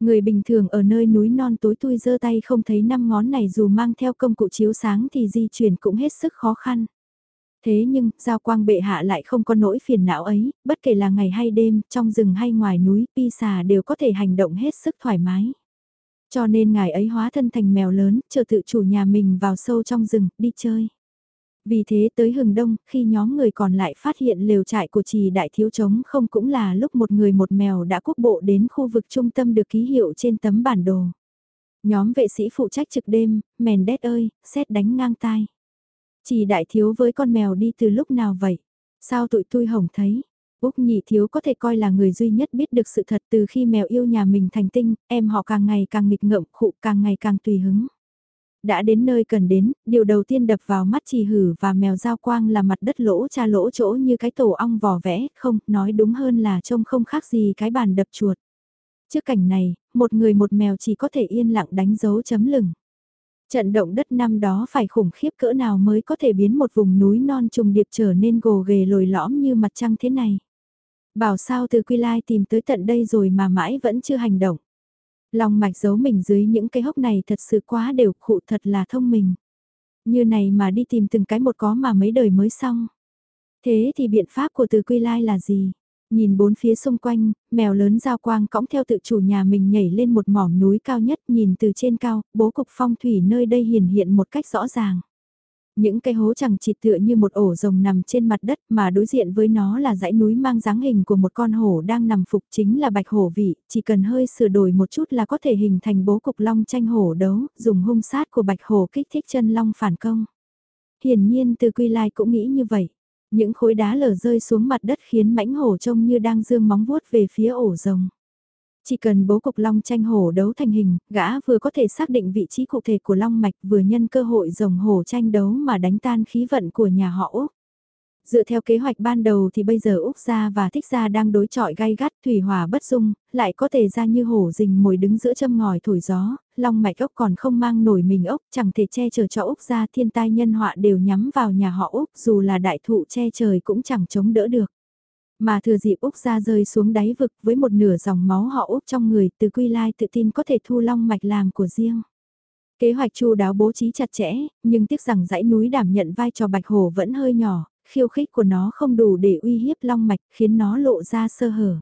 Người bình thường ở nơi núi non tối tui giơ tay không thấy năm ngón này dù mang theo công cụ chiếu sáng thì di chuyển cũng hết sức khó khăn. Thế nhưng, giao quang bệ hạ lại không có nỗi phiền não ấy, bất kể là ngày hay đêm, trong rừng hay ngoài núi, pi xà đều có thể hành động hết sức thoải mái. Cho nên ngài ấy hóa thân thành mèo lớn, chờ tự chủ nhà mình vào sâu trong rừng, đi chơi. Vì thế tới hừng đông, khi nhóm người còn lại phát hiện lều trại của trì đại thiếu trống không cũng là lúc một người một mèo đã quốc bộ đến khu vực trung tâm được ký hiệu trên tấm bản đồ. Nhóm vệ sĩ phụ trách trực đêm, mèn đét ơi, xét đánh ngang tai. Trì đại thiếu với con mèo đi từ lúc nào vậy? Sao tụi tôi hổng thấy? Úc nhị thiếu có thể coi là người duy nhất biết được sự thật từ khi mèo yêu nhà mình thành tinh, em họ càng ngày càng nghịch ngợm khụ càng ngày càng tùy hứng. Đã đến nơi cần đến, điều đầu tiên đập vào mắt trì hử và mèo giao quang là mặt đất lỗ cha lỗ chỗ như cái tổ ong vỏ vẽ, không, nói đúng hơn là trông không khác gì cái bàn đập chuột. Trước cảnh này, một người một mèo chỉ có thể yên lặng đánh dấu chấm lửng. Trận động đất năm đó phải khủng khiếp cỡ nào mới có thể biến một vùng núi non trùng điệp trở nên gồ ghề lồi lõm như mặt trăng thế này. Bảo sao từ Quy Lai tìm tới tận đây rồi mà mãi vẫn chưa hành động. Lòng mạch giấu mình dưới những cái hốc này thật sự quá đều khụ thật là thông minh. Như này mà đi tìm từng cái một có mà mấy đời mới xong. Thế thì biện pháp của từ quy lai là gì? Nhìn bốn phía xung quanh, mèo lớn giao quang cõng theo tự chủ nhà mình nhảy lên một mỏm núi cao nhất nhìn từ trên cao, bố cục phong thủy nơi đây hiển hiện một cách rõ ràng. Những cây hố chẳng chịt tựa như một ổ rồng nằm trên mặt đất mà đối diện với nó là dãy núi mang dáng hình của một con hổ đang nằm phục chính là bạch hổ vị, chỉ cần hơi sửa đổi một chút là có thể hình thành bố cục long tranh hổ đấu, dùng hung sát của bạch hổ kích thích chân long phản công. Hiển nhiên từ quy lai cũng nghĩ như vậy. Những khối đá lở rơi xuống mặt đất khiến mãnh hổ trông như đang dương móng vuốt về phía ổ rồng. Chỉ cần bố cục long tranh hổ đấu thành hình, gã vừa có thể xác định vị trí cụ thể của long mạch vừa nhân cơ hội rồng hổ tranh đấu mà đánh tan khí vận của nhà họ Úc. Dựa theo kế hoạch ban đầu thì bây giờ Úc Gia và Thích Gia đang đối chọi gay gắt thủy hòa bất dung, lại có thể ra như hổ rình mồi đứng giữa châm ngòi thổi gió, long mạch ốc còn không mang nổi mình ốc, chẳng thể che chở cho Úc Gia thiên tai nhân họa đều nhắm vào nhà họ Úc dù là đại thụ che trời cũng chẳng chống đỡ được. Mà thừa dịp Úc ra rơi xuống đáy vực với một nửa dòng máu họ Úc trong người từ quy lai tự tin có thể thu long mạch làm của riêng. Kế hoạch chu đáo bố trí chặt chẽ, nhưng tiếc rằng dãy núi đảm nhận vai trò bạch hổ vẫn hơi nhỏ, khiêu khích của nó không đủ để uy hiếp long mạch khiến nó lộ ra sơ hở.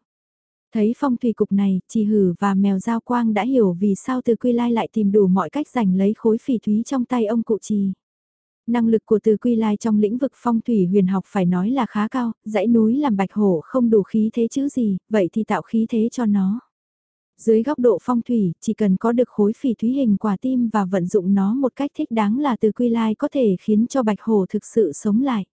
Thấy phong thủy cục này, chị hử và mèo giao quang đã hiểu vì sao từ quy lai lại tìm đủ mọi cách giành lấy khối phỉ thúy trong tay ông cụ trì. Năng lực của từ quy lai trong lĩnh vực phong thủy huyền học phải nói là khá cao, dãy núi làm bạch hổ không đủ khí thế chứ gì, vậy thì tạo khí thế cho nó. Dưới góc độ phong thủy, chỉ cần có được khối phỉ thúy hình quả tim và vận dụng nó một cách thích đáng là từ quy lai có thể khiến cho bạch hổ thực sự sống lại.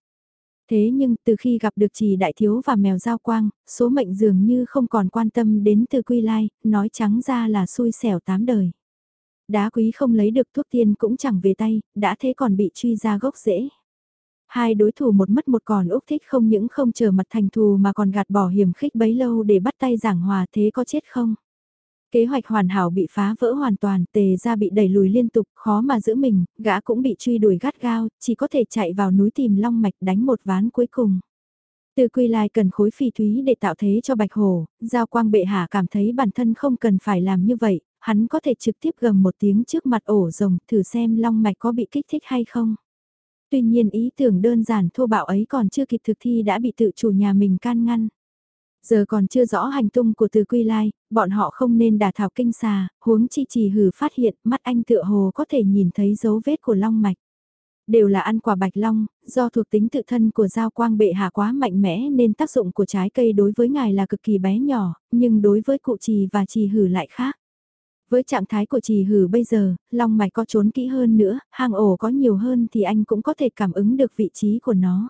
Thế nhưng từ khi gặp được trì đại thiếu và mèo giao quang, số mệnh dường như không còn quan tâm đến từ quy lai, nói trắng ra là xui xẻo tám đời. Đá quý không lấy được thuốc tiên cũng chẳng về tay, đã thế còn bị truy ra gốc rễ. Hai đối thủ một mất một còn Úc thích không những không chờ mặt thành thù mà còn gạt bỏ hiểm khích bấy lâu để bắt tay giảng hòa thế có chết không? Kế hoạch hoàn hảo bị phá vỡ hoàn toàn, tề ra bị đẩy lùi liên tục, khó mà giữ mình, gã cũng bị truy đuổi gắt gao, chỉ có thể chạy vào núi tìm long mạch đánh một ván cuối cùng. Từ quy lai cần khối phi thúy để tạo thế cho bạch hồ, giao quang bệ hạ cảm thấy bản thân không cần phải làm như vậy, hắn có thể trực tiếp gầm một tiếng trước mặt ổ rồng thử xem long mạch có bị kích thích hay không. Tuy nhiên ý tưởng đơn giản thô bạo ấy còn chưa kịp thực thi đã bị tự chủ nhà mình can ngăn. Giờ còn chưa rõ hành tung của từ quy lai, bọn họ không nên đả thảo kinh xà, huống chi trì hử phát hiện mắt anh tựa hồ có thể nhìn thấy dấu vết của long mạch. Đều là ăn quả bạch long, do thuộc tính tự thân của giao quang bệ hạ quá mạnh mẽ nên tác dụng của trái cây đối với ngài là cực kỳ bé nhỏ, nhưng đối với cụ trì và trì hử lại khác. Với trạng thái của trì hử bây giờ, long mạch có trốn kỹ hơn nữa, hang ổ có nhiều hơn thì anh cũng có thể cảm ứng được vị trí của nó.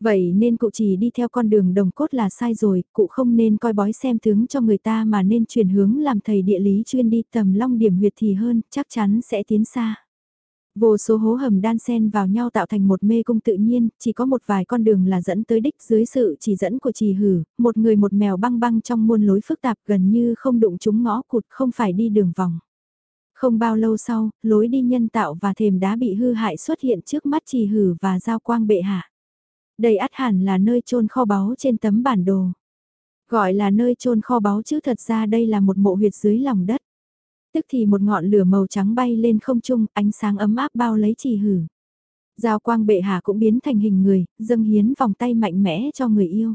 Vậy nên cụ chỉ đi theo con đường đồng cốt là sai rồi, cụ không nên coi bói xem tướng cho người ta mà nên chuyển hướng làm thầy địa lý chuyên đi tầm long điểm huyệt thì hơn, chắc chắn sẽ tiến xa. Vô số hố hầm đan xen vào nhau tạo thành một mê cung tự nhiên, chỉ có một vài con đường là dẫn tới đích dưới sự chỉ dẫn của trì hử, một người một mèo băng băng trong muôn lối phức tạp gần như không đụng chúng ngõ cụt không phải đi đường vòng. Không bao lâu sau, lối đi nhân tạo và thềm đá bị hư hại xuất hiện trước mắt trì hử và giao quang bệ hạ. Đây át hẳn là nơi trôn kho báu trên tấm bản đồ. Gọi là nơi trôn kho báu chứ thật ra đây là một mộ huyệt dưới lòng đất. Tức thì một ngọn lửa màu trắng bay lên không trung, ánh sáng ấm áp bao lấy trì hử. Giao quang bệ hạ cũng biến thành hình người, dâng hiến vòng tay mạnh mẽ cho người yêu.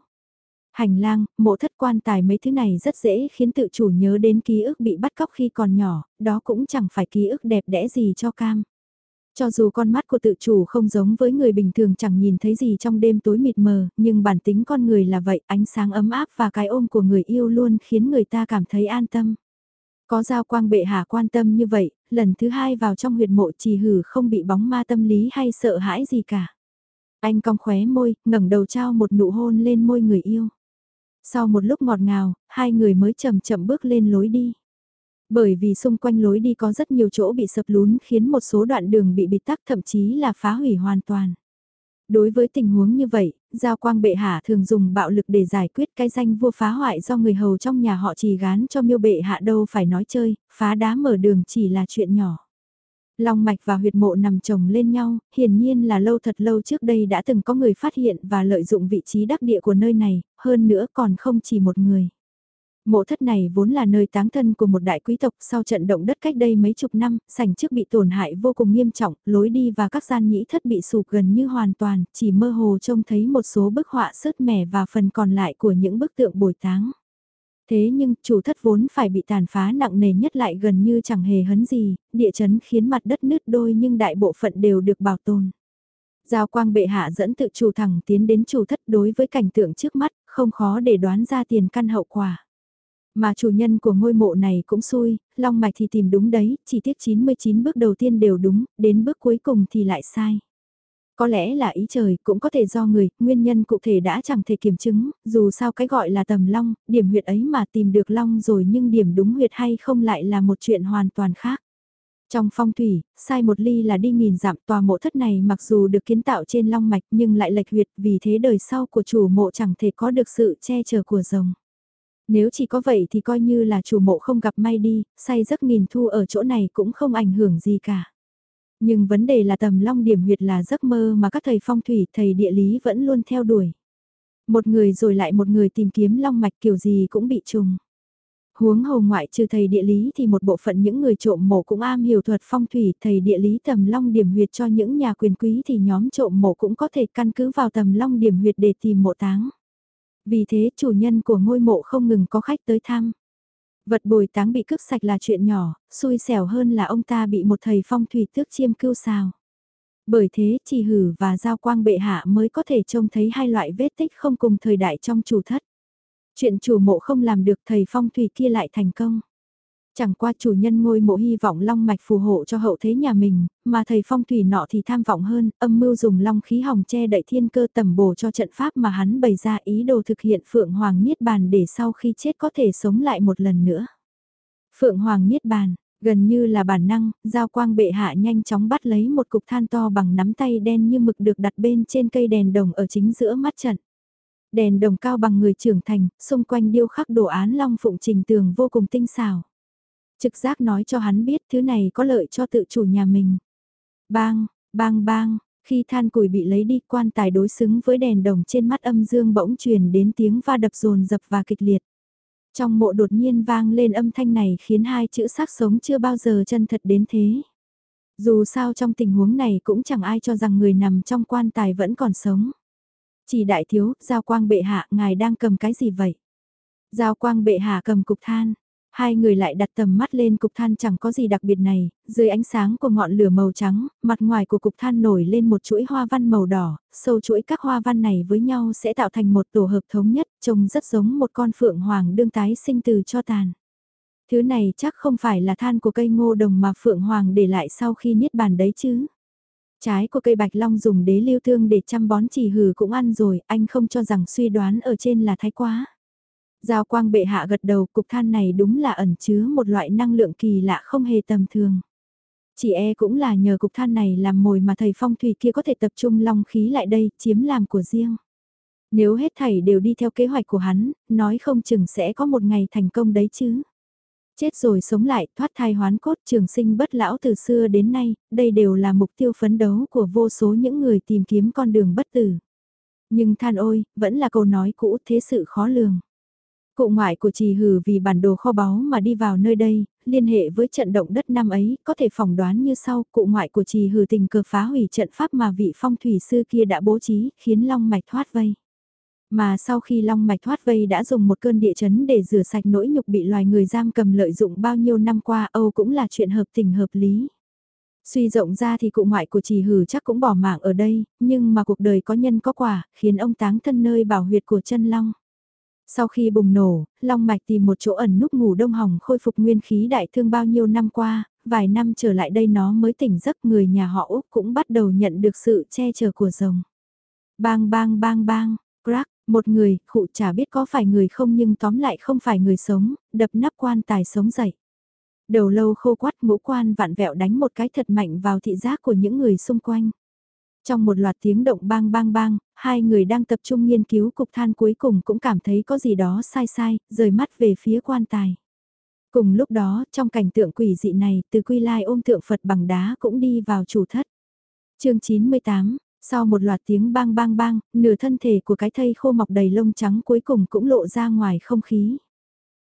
Hành lang, mộ thất quan tài mấy thứ này rất dễ khiến tự chủ nhớ đến ký ức bị bắt cóc khi còn nhỏ, đó cũng chẳng phải ký ức đẹp đẽ gì cho cam. Cho dù con mắt của tự chủ không giống với người bình thường chẳng nhìn thấy gì trong đêm tối mịt mờ, nhưng bản tính con người là vậy, ánh sáng ấm áp và cái ôm của người yêu luôn khiến người ta cảm thấy an tâm. Có giao quang bệ hạ quan tâm như vậy, lần thứ hai vào trong huyệt mộ trì hử không bị bóng ma tâm lý hay sợ hãi gì cả. Anh cong khóe môi, ngẩng đầu trao một nụ hôn lên môi người yêu. Sau một lúc ngọt ngào, hai người mới chậm chậm bước lên lối đi. Bởi vì xung quanh lối đi có rất nhiều chỗ bị sập lún khiến một số đoạn đường bị bịt tắc thậm chí là phá hủy hoàn toàn. Đối với tình huống như vậy, Giao Quang Bệ Hạ thường dùng bạo lực để giải quyết cái danh vua phá hoại do người hầu trong nhà họ trì gán cho miêu bệ hạ đâu phải nói chơi, phá đá mở đường chỉ là chuyện nhỏ. Long mạch và huyệt mộ nằm chồng lên nhau, hiển nhiên là lâu thật lâu trước đây đã từng có người phát hiện và lợi dụng vị trí đắc địa của nơi này, hơn nữa còn không chỉ một người. Mộ thất này vốn là nơi táng thân của một đại quý tộc sau trận động đất cách đây mấy chục năm, sảnh trước bị tổn hại vô cùng nghiêm trọng, lối đi và các gian nhĩ thất bị sụp gần như hoàn toàn, chỉ mơ hồ trông thấy một số bức họa sớt mẻ và phần còn lại của những bức tượng bồi táng. Thế nhưng, chủ thất vốn phải bị tàn phá nặng nề nhất lại gần như chẳng hề hấn gì, địa chấn khiến mặt đất nứt đôi nhưng đại bộ phận đều được bảo tồn. Giao quang bệ hạ dẫn tự chủ thẳng tiến đến chủ thất đối với cảnh tượng trước mắt, không khó để đoán ra tiền căn hậu quả. Mà chủ nhân của ngôi mộ này cũng xui, long mạch thì tìm đúng đấy, chỉ tiếc 99 bước đầu tiên đều đúng, đến bước cuối cùng thì lại sai. Có lẽ là ý trời, cũng có thể do người, nguyên nhân cụ thể đã chẳng thể kiểm chứng, dù sao cái gọi là tầm long, điểm huyệt ấy mà tìm được long rồi nhưng điểm đúng huyệt hay không lại là một chuyện hoàn toàn khác. Trong phong thủy, sai một ly là đi nghìn dặm tòa mộ thất này mặc dù được kiến tạo trên long mạch nhưng lại lệch huyệt vì thế đời sau của chủ mộ chẳng thể có được sự che chở của rồng. Nếu chỉ có vậy thì coi như là chủ mộ không gặp may đi, say giấc nghìn thu ở chỗ này cũng không ảnh hưởng gì cả. Nhưng vấn đề là tầm long điểm huyệt là giấc mơ mà các thầy phong thủy, thầy địa lý vẫn luôn theo đuổi. Một người rồi lại một người tìm kiếm long mạch kiểu gì cũng bị trùng. Huống hồ ngoại trừ thầy địa lý thì một bộ phận những người trộm mộ cũng am hiểu thuật phong thủy, thầy địa lý tầm long điểm huyệt cho những nhà quyền quý thì nhóm trộm mộ cũng có thể căn cứ vào tầm long điểm huyệt để tìm mộ táng. Vì thế chủ nhân của ngôi mộ không ngừng có khách tới thăm. Vật bồi táng bị cướp sạch là chuyện nhỏ, xui xẻo hơn là ông ta bị một thầy phong thủy tước chiêm cưu xào. Bởi thế chỉ hử và giao quang bệ hạ mới có thể trông thấy hai loại vết tích không cùng thời đại trong chủ thất. Chuyện chủ mộ không làm được thầy phong thủy kia lại thành công. Chẳng qua chủ nhân ngôi mộ hy vọng long mạch phù hộ cho hậu thế nhà mình, mà thầy phong thủy nọ thì tham vọng hơn, âm mưu dùng long khí hồng che đậy thiên cơ tầm bổ cho trận pháp mà hắn bày ra ý đồ thực hiện Phượng Hoàng Niết Bàn để sau khi chết có thể sống lại một lần nữa. Phượng Hoàng Niết Bàn, Gần như là bản năng, giao quang bệ hạ nhanh chóng bắt lấy một cục than to bằng nắm tay đen như mực được đặt bên trên cây đèn đồng ở chính giữa mắt trận. Đèn đồng cao bằng người trưởng thành, xung quanh điêu khắc đồ án long phụng trình tường vô cùng tinh xảo. Trực giác nói cho hắn biết thứ này có lợi cho tự chủ nhà mình. Bang, bang bang, khi than củi bị lấy đi quan tài đối xứng với đèn đồng trên mắt âm dương bỗng truyền đến tiếng va đập rồn dập và kịch liệt. Trong mộ đột nhiên vang lên âm thanh này khiến hai chữ xác sống chưa bao giờ chân thật đến thế. Dù sao trong tình huống này cũng chẳng ai cho rằng người nằm trong quan tài vẫn còn sống. Chỉ đại thiếu, giao quang bệ hạ, ngài đang cầm cái gì vậy? Giao quang bệ hạ cầm cục than. Hai người lại đặt tầm mắt lên cục than chẳng có gì đặc biệt này, dưới ánh sáng của ngọn lửa màu trắng, mặt ngoài của cục than nổi lên một chuỗi hoa văn màu đỏ, sâu chuỗi các hoa văn này với nhau sẽ tạo thành một tổ hợp thống nhất, trông rất giống một con phượng hoàng đương tái sinh từ cho tàn. Thứ này chắc không phải là than của cây ngô đồng mà phượng hoàng để lại sau khi niết bàn đấy chứ. Trái của cây bạch long dùng đế lưu thương để chăm bón chỉ hừ cũng ăn rồi, anh không cho rằng suy đoán ở trên là thái quá. Giao quang bệ hạ gật đầu cục than này đúng là ẩn chứa một loại năng lượng kỳ lạ không hề tầm thường. Chỉ e cũng là nhờ cục than này làm mồi mà thầy phong thủy kia có thể tập trung long khí lại đây, chiếm làm của riêng. Nếu hết thảy đều đi theo kế hoạch của hắn, nói không chừng sẽ có một ngày thành công đấy chứ. Chết rồi sống lại, thoát thai hoán cốt trường sinh bất lão từ xưa đến nay, đây đều là mục tiêu phấn đấu của vô số những người tìm kiếm con đường bất tử. Nhưng than ôi, vẫn là câu nói cũ thế sự khó lường. Cụ ngoại của trì hử vì bản đồ kho báu mà đi vào nơi đây, liên hệ với trận động đất năm ấy, có thể phỏng đoán như sau, cụ ngoại của trì hử tình cờ phá hủy trận pháp mà vị phong thủy sư kia đã bố trí, khiến long mạch thoát vây. Mà sau khi long mạch thoát vây đã dùng một cơn địa chấn để rửa sạch nỗi nhục bị loài người giam cầm lợi dụng bao nhiêu năm qua Âu cũng là chuyện hợp tình hợp lý. Suy rộng ra thì cụ ngoại của trì hử chắc cũng bỏ mạng ở đây, nhưng mà cuộc đời có nhân có quả, khiến ông táng thân nơi bảo huyệt của chân long. Sau khi bùng nổ, Long Mạch tìm một chỗ ẩn núp ngủ đông hỏng khôi phục nguyên khí đại thương bao nhiêu năm qua, vài năm trở lại đây nó mới tỉnh giấc người nhà họ Úc cũng bắt đầu nhận được sự che chở của rồng. Bang bang bang bang, crack, một người, khụ chả biết có phải người không nhưng tóm lại không phải người sống, đập nắp quan tài sống dậy. Đầu lâu khô quắt ngũ quan vạn vẹo đánh một cái thật mạnh vào thị giác của những người xung quanh. Trong một loạt tiếng động bang bang bang, hai người đang tập trung nghiên cứu cục than cuối cùng cũng cảm thấy có gì đó sai sai, rời mắt về phía quan tài. Cùng lúc đó, trong cảnh tượng quỷ dị này, từ quy lai ôm tượng Phật bằng đá cũng đi vào chủ thất. chương 98, sau một loạt tiếng bang bang bang, nửa thân thể của cái thây khô mọc đầy lông trắng cuối cùng cũng lộ ra ngoài không khí.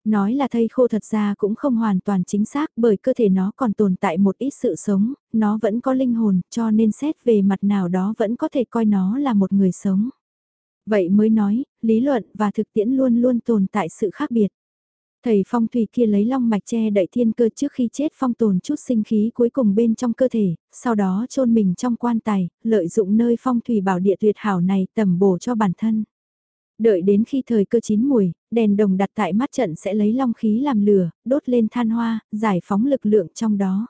Nói là thây khô thật ra cũng không hoàn toàn chính xác bởi cơ thể nó còn tồn tại một ít sự sống, nó vẫn có linh hồn cho nên xét về mặt nào đó vẫn có thể coi nó là một người sống. Vậy mới nói, lý luận và thực tiễn luôn luôn tồn tại sự khác biệt. Thầy phong thủy kia lấy long mạch che đậy thiên cơ trước khi chết phong tồn chút sinh khí cuối cùng bên trong cơ thể, sau đó chôn mình trong quan tài, lợi dụng nơi phong thủy bảo địa tuyệt hảo này tầm bổ cho bản thân. Đợi đến khi thời cơ chín mùi, đèn đồng đặt tại mắt trận sẽ lấy long khí làm lửa, đốt lên than hoa, giải phóng lực lượng trong đó.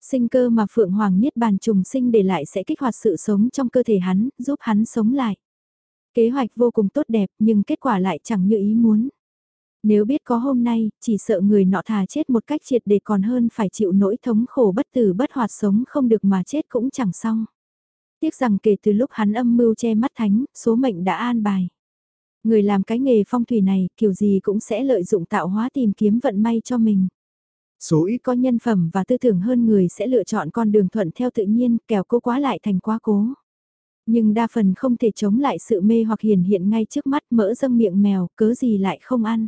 Sinh cơ mà Phượng Hoàng Niết Bàn trùng sinh để lại sẽ kích hoạt sự sống trong cơ thể hắn, giúp hắn sống lại. Kế hoạch vô cùng tốt đẹp nhưng kết quả lại chẳng như ý muốn. Nếu biết có hôm nay, chỉ sợ người nọ thà chết một cách triệt để còn hơn phải chịu nỗi thống khổ bất tử bất hoạt sống không được mà chết cũng chẳng xong. Tiếc rằng kể từ lúc hắn âm mưu che mắt thánh, số mệnh đã an bài. Người làm cái nghề phong thủy này, kiểu gì cũng sẽ lợi dụng tạo hóa tìm kiếm vận may cho mình. Số ít có nhân phẩm và tư tưởng hơn người sẽ lựa chọn con đường thuận theo tự nhiên, kẻo cố quá lại thành quá cố. Nhưng đa phần không thể chống lại sự mê hoặc hiển hiện ngay trước mắt mỡ dâng miệng mèo, cớ gì lại không ăn.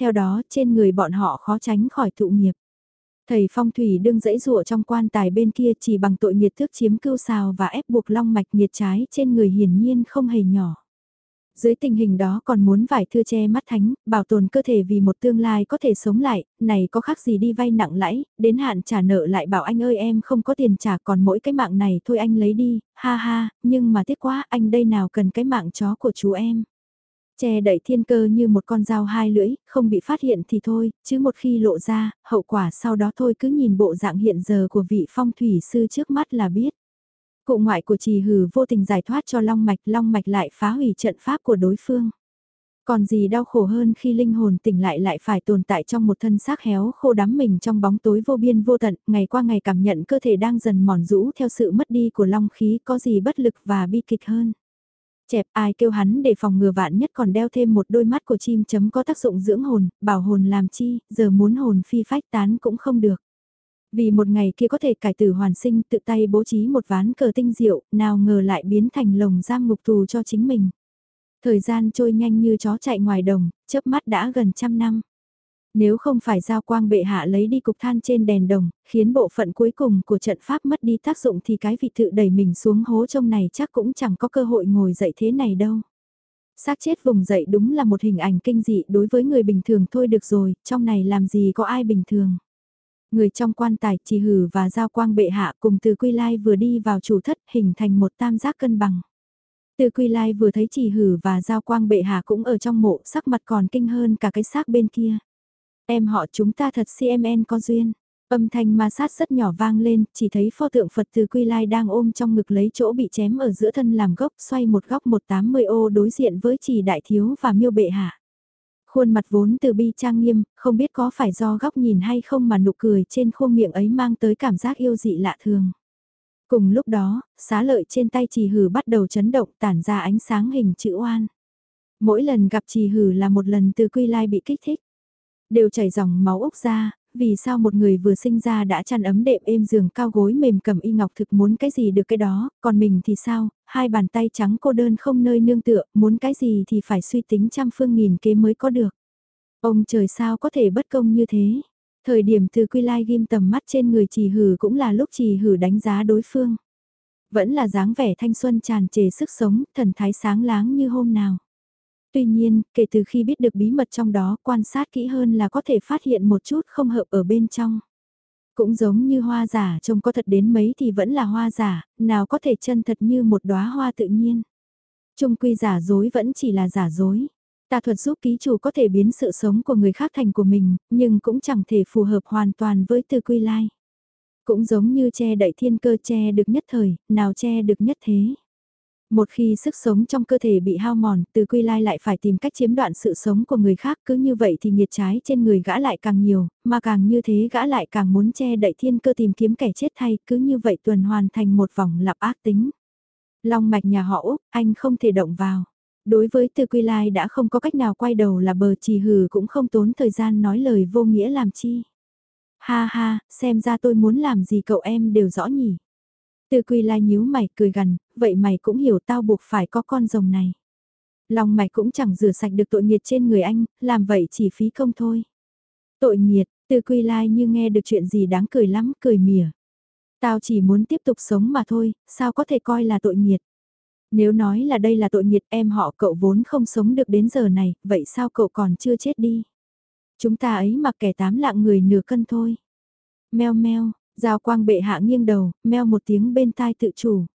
Theo đó, trên người bọn họ khó tránh khỏi thụ nghiệp. Thầy phong thủy đương dãy rụa trong quan tài bên kia chỉ bằng tội nghiệt thức chiếm cưu xào và ép buộc long mạch nghiệt trái trên người hiển nhiên không hề nhỏ. Dưới tình hình đó còn muốn vải thưa che mắt thánh, bảo tồn cơ thể vì một tương lai có thể sống lại, này có khác gì đi vay nặng lãi, đến hạn trả nợ lại bảo anh ơi em không có tiền trả còn mỗi cái mạng này thôi anh lấy đi, ha ha, nhưng mà tiếc quá anh đây nào cần cái mạng chó của chú em. Che đậy thiên cơ như một con dao hai lưỡi, không bị phát hiện thì thôi, chứ một khi lộ ra, hậu quả sau đó thôi cứ nhìn bộ dạng hiện giờ của vị phong thủy sư trước mắt là biết. Cụ ngoại của trì hử vô tình giải thoát cho long mạch, long mạch lại phá hủy trận pháp của đối phương. Còn gì đau khổ hơn khi linh hồn tỉnh lại lại phải tồn tại trong một thân xác héo khô đắm mình trong bóng tối vô biên vô tận, ngày qua ngày cảm nhận cơ thể đang dần mòn rũ theo sự mất đi của long khí có gì bất lực và bi kịch hơn. Chẹp ai kêu hắn để phòng ngừa vạn nhất còn đeo thêm một đôi mắt của chim chấm có tác dụng dưỡng hồn, bảo hồn làm chi, giờ muốn hồn phi phách tán cũng không được. Vì một ngày kia có thể cải tử hoàn sinh tự tay bố trí một ván cờ tinh diệu, nào ngờ lại biến thành lồng giam ngục tù cho chính mình. Thời gian trôi nhanh như chó chạy ngoài đồng, chớp mắt đã gần trăm năm. Nếu không phải giao quang bệ hạ lấy đi cục than trên đèn đồng, khiến bộ phận cuối cùng của trận pháp mất đi tác dụng thì cái vị thự đẩy mình xuống hố trong này chắc cũng chẳng có cơ hội ngồi dậy thế này đâu. xác chết vùng dậy đúng là một hình ảnh kinh dị đối với người bình thường thôi được rồi, trong này làm gì có ai bình thường. Người trong quan tài chỉ hử và giao quang bệ hạ cùng từ quy lai vừa đi vào chủ thất hình thành một tam giác cân bằng. Từ Quy Lai vừa thấy chỉ hử và giao quang bệ hạ cũng ở trong mộ, sắc mặt còn kinh hơn cả cái xác bên kia. Em họ chúng ta thật CMN có duyên. Âm thanh ma sát rất nhỏ vang lên, chỉ thấy pho tượng Phật từ Quy Lai đang ôm trong ngực lấy chỗ bị chém ở giữa thân làm gốc, xoay một góc 180 ô đối diện với chỉ đại thiếu và miêu bệ hạ. Khuôn mặt vốn từ bi trang nghiêm, không biết có phải do góc nhìn hay không mà nụ cười trên khuôn miệng ấy mang tới cảm giác yêu dị lạ thường. Cùng lúc đó, xá lợi trên tay trì hử bắt đầu chấn động tản ra ánh sáng hình chữ oan. Mỗi lần gặp trì hử là một lần từ quy lai bị kích thích. Đều chảy dòng máu ốc ra, vì sao một người vừa sinh ra đã chăn ấm đệm êm giường cao gối mềm cầm y ngọc thực muốn cái gì được cái đó, còn mình thì sao, hai bàn tay trắng cô đơn không nơi nương tựa, muốn cái gì thì phải suy tính trăm phương nghìn kế mới có được. Ông trời sao có thể bất công như thế? Thời điểm từ quy lai ghim tầm mắt trên người trì hử cũng là lúc trì hử đánh giá đối phương. Vẫn là dáng vẻ thanh xuân tràn trề sức sống, thần thái sáng láng như hôm nào. Tuy nhiên, kể từ khi biết được bí mật trong đó, quan sát kỹ hơn là có thể phát hiện một chút không hợp ở bên trong. Cũng giống như hoa giả trông có thật đến mấy thì vẫn là hoa giả, nào có thể chân thật như một đóa hoa tự nhiên. Trung quy giả dối vẫn chỉ là giả dối. Tà thuật giúp ký chủ có thể biến sự sống của người khác thành của mình, nhưng cũng chẳng thể phù hợp hoàn toàn với tư quy lai. Cũng giống như che đậy thiên cơ che được nhất thời, nào che được nhất thế. Một khi sức sống trong cơ thể bị hao mòn, từ quy lai lại phải tìm cách chiếm đoạn sự sống của người khác cứ như vậy thì nghiệt trái trên người gã lại càng nhiều, mà càng như thế gã lại càng muốn che đậy thiên cơ tìm kiếm kẻ chết thay, cứ như vậy tuần hoàn thành một vòng lặp ác tính. Long mạch nhà họ Úc, anh không thể động vào. Đối với từ quy lai đã không có cách nào quay đầu là bờ trì hừ cũng không tốn thời gian nói lời vô nghĩa làm chi. Ha ha, xem ra tôi muốn làm gì cậu em đều rõ nhỉ. Từ quy lai nhíu mày cười gần, vậy mày cũng hiểu tao buộc phải có con rồng này. Lòng mày cũng chẳng rửa sạch được tội nghiệt trên người anh, làm vậy chỉ phí công thôi. Tội nghiệt, từ quy lai như nghe được chuyện gì đáng cười lắm, cười mỉa. Tao chỉ muốn tiếp tục sống mà thôi, sao có thể coi là tội nghiệt. Nếu nói là đây là tội nghiệt em họ cậu vốn không sống được đến giờ này, vậy sao cậu còn chưa chết đi? Chúng ta ấy mặc kẻ tám lạng người nửa cân thôi. Meo meo, giao quang bệ hạ nghiêng đầu, meo một tiếng bên tai tự chủ.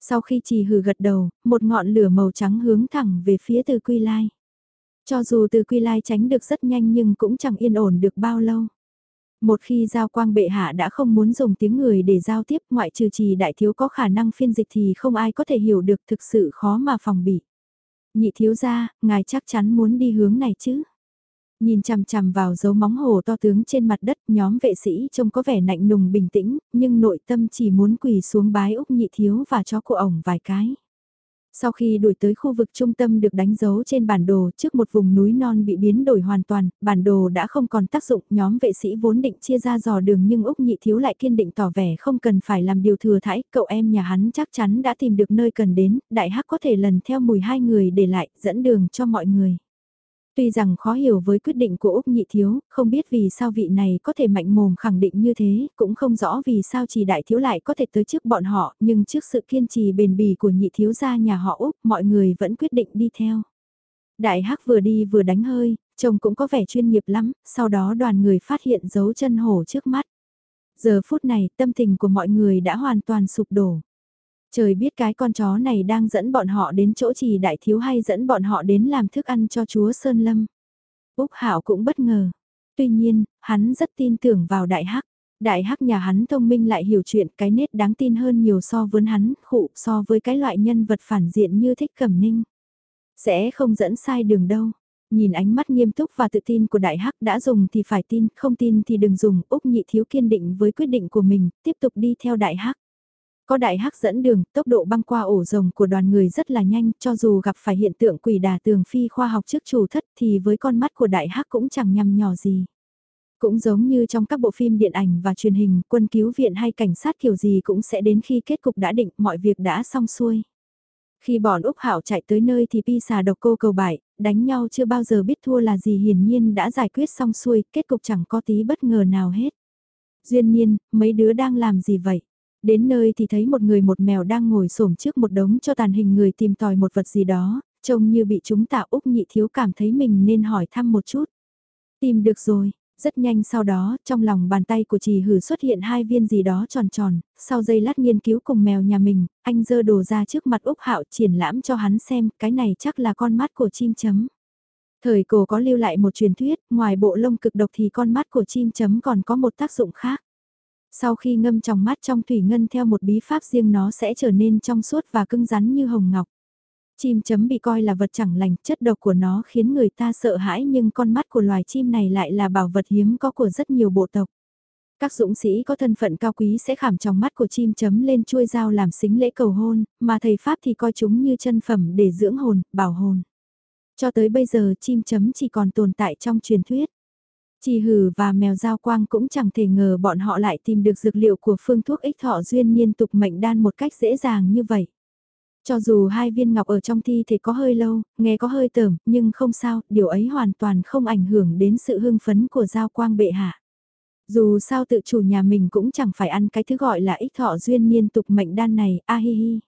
Sau khi trì hừ gật đầu, một ngọn lửa màu trắng hướng thẳng về phía từ quy lai. Cho dù từ quy lai tránh được rất nhanh nhưng cũng chẳng yên ổn được bao lâu. Một khi giao quang bệ hạ đã không muốn dùng tiếng người để giao tiếp ngoại trừ trì đại thiếu có khả năng phiên dịch thì không ai có thể hiểu được thực sự khó mà phòng bị. Nhị thiếu gia, ngài chắc chắn muốn đi hướng này chứ? Nhìn chằm chằm vào dấu móng hồ to tướng trên mặt đất nhóm vệ sĩ trông có vẻ lạnh nùng bình tĩnh, nhưng nội tâm chỉ muốn quỳ xuống bái Úc nhị thiếu và cho của ổng vài cái. Sau khi đuổi tới khu vực trung tâm được đánh dấu trên bản đồ trước một vùng núi non bị biến đổi hoàn toàn, bản đồ đã không còn tác dụng, nhóm vệ sĩ vốn định chia ra dò đường nhưng Úc Nhị Thiếu lại kiên định tỏ vẻ không cần phải làm điều thừa thãi, cậu em nhà hắn chắc chắn đã tìm được nơi cần đến, đại hắc có thể lần theo mùi hai người để lại, dẫn đường cho mọi người. Tuy rằng khó hiểu với quyết định của Úc Nhị Thiếu, không biết vì sao vị này có thể mạnh mồm khẳng định như thế, cũng không rõ vì sao chỉ đại thiếu lại có thể tới trước bọn họ, nhưng trước sự kiên trì bền bỉ của nhị thiếu gia nhà họ Úc, mọi người vẫn quyết định đi theo. Đại Hắc vừa đi vừa đánh hơi, trông cũng có vẻ chuyên nghiệp lắm, sau đó đoàn người phát hiện dấu chân hổ trước mắt. Giờ phút này, tâm tình của mọi người đã hoàn toàn sụp đổ. Trời biết cái con chó này đang dẫn bọn họ đến chỗ trì đại thiếu hay dẫn bọn họ đến làm thức ăn cho chúa Sơn Lâm. Úc Hảo cũng bất ngờ. Tuy nhiên, hắn rất tin tưởng vào đại hắc. Đại hắc nhà hắn thông minh lại hiểu chuyện cái nết đáng tin hơn nhiều so với hắn, khụ so với cái loại nhân vật phản diện như thích cẩm ninh. Sẽ không dẫn sai đường đâu. Nhìn ánh mắt nghiêm túc và tự tin của đại hắc đã dùng thì phải tin, không tin thì đừng dùng. Úc nhị thiếu kiên định với quyết định của mình, tiếp tục đi theo đại hắc. Có đại hắc dẫn đường, tốc độ băng qua ổ rồng của đoàn người rất là nhanh, cho dù gặp phải hiện tượng quỷ đà tường phi khoa học trước chủ thất thì với con mắt của đại hắc cũng chẳng nhằm nhỏ gì. Cũng giống như trong các bộ phim điện ảnh và truyền hình, quân cứu viện hay cảnh sát kiểu gì cũng sẽ đến khi kết cục đã định, mọi việc đã xong xuôi. Khi bọn Úc Hảo chạy tới nơi thì Pi xà độc cô cầu bại, đánh nhau chưa bao giờ biết thua là gì hiển nhiên đã giải quyết xong xuôi, kết cục chẳng có tí bất ngờ nào hết. Duyên nhiên, mấy đứa đang làm gì vậy? Đến nơi thì thấy một người một mèo đang ngồi xổm trước một đống cho tàn hình người tìm tòi một vật gì đó, trông như bị chúng tạo Úc nhị thiếu cảm thấy mình nên hỏi thăm một chút. Tìm được rồi, rất nhanh sau đó, trong lòng bàn tay của trì hử xuất hiện hai viên gì đó tròn tròn, sau giây lát nghiên cứu cùng mèo nhà mình, anh dơ đồ ra trước mặt Úc Hạo triển lãm cho hắn xem, cái này chắc là con mắt của chim chấm. Thời cổ có lưu lại một truyền thuyết, ngoài bộ lông cực độc thì con mắt của chim chấm còn có một tác dụng khác. Sau khi ngâm trong mắt trong thủy ngân theo một bí pháp riêng nó sẽ trở nên trong suốt và cứng rắn như hồng ngọc. Chim chấm bị coi là vật chẳng lành, chất độc của nó khiến người ta sợ hãi nhưng con mắt của loài chim này lại là bảo vật hiếm có của rất nhiều bộ tộc. Các dũng sĩ có thân phận cao quý sẽ khảm trong mắt của chim chấm lên chuôi dao làm xính lễ cầu hôn, mà thầy Pháp thì coi chúng như chân phẩm để dưỡng hồn, bảo hồn. Cho tới bây giờ chim chấm chỉ còn tồn tại trong truyền thuyết. Chỉ hử và mèo giao quang cũng chẳng thể ngờ bọn họ lại tìm được dược liệu của phương thuốc ích thọ duyên niên tục mệnh đan một cách dễ dàng như vậy. Cho dù hai viên ngọc ở trong thi thể có hơi lâu, nghe có hơi tởm, nhưng không sao, điều ấy hoàn toàn không ảnh hưởng đến sự hưng phấn của giao quang bệ hạ. Dù sao tự chủ nhà mình cũng chẳng phải ăn cái thứ gọi là ích thọ duyên niên tục mệnh đan này, a hi hi.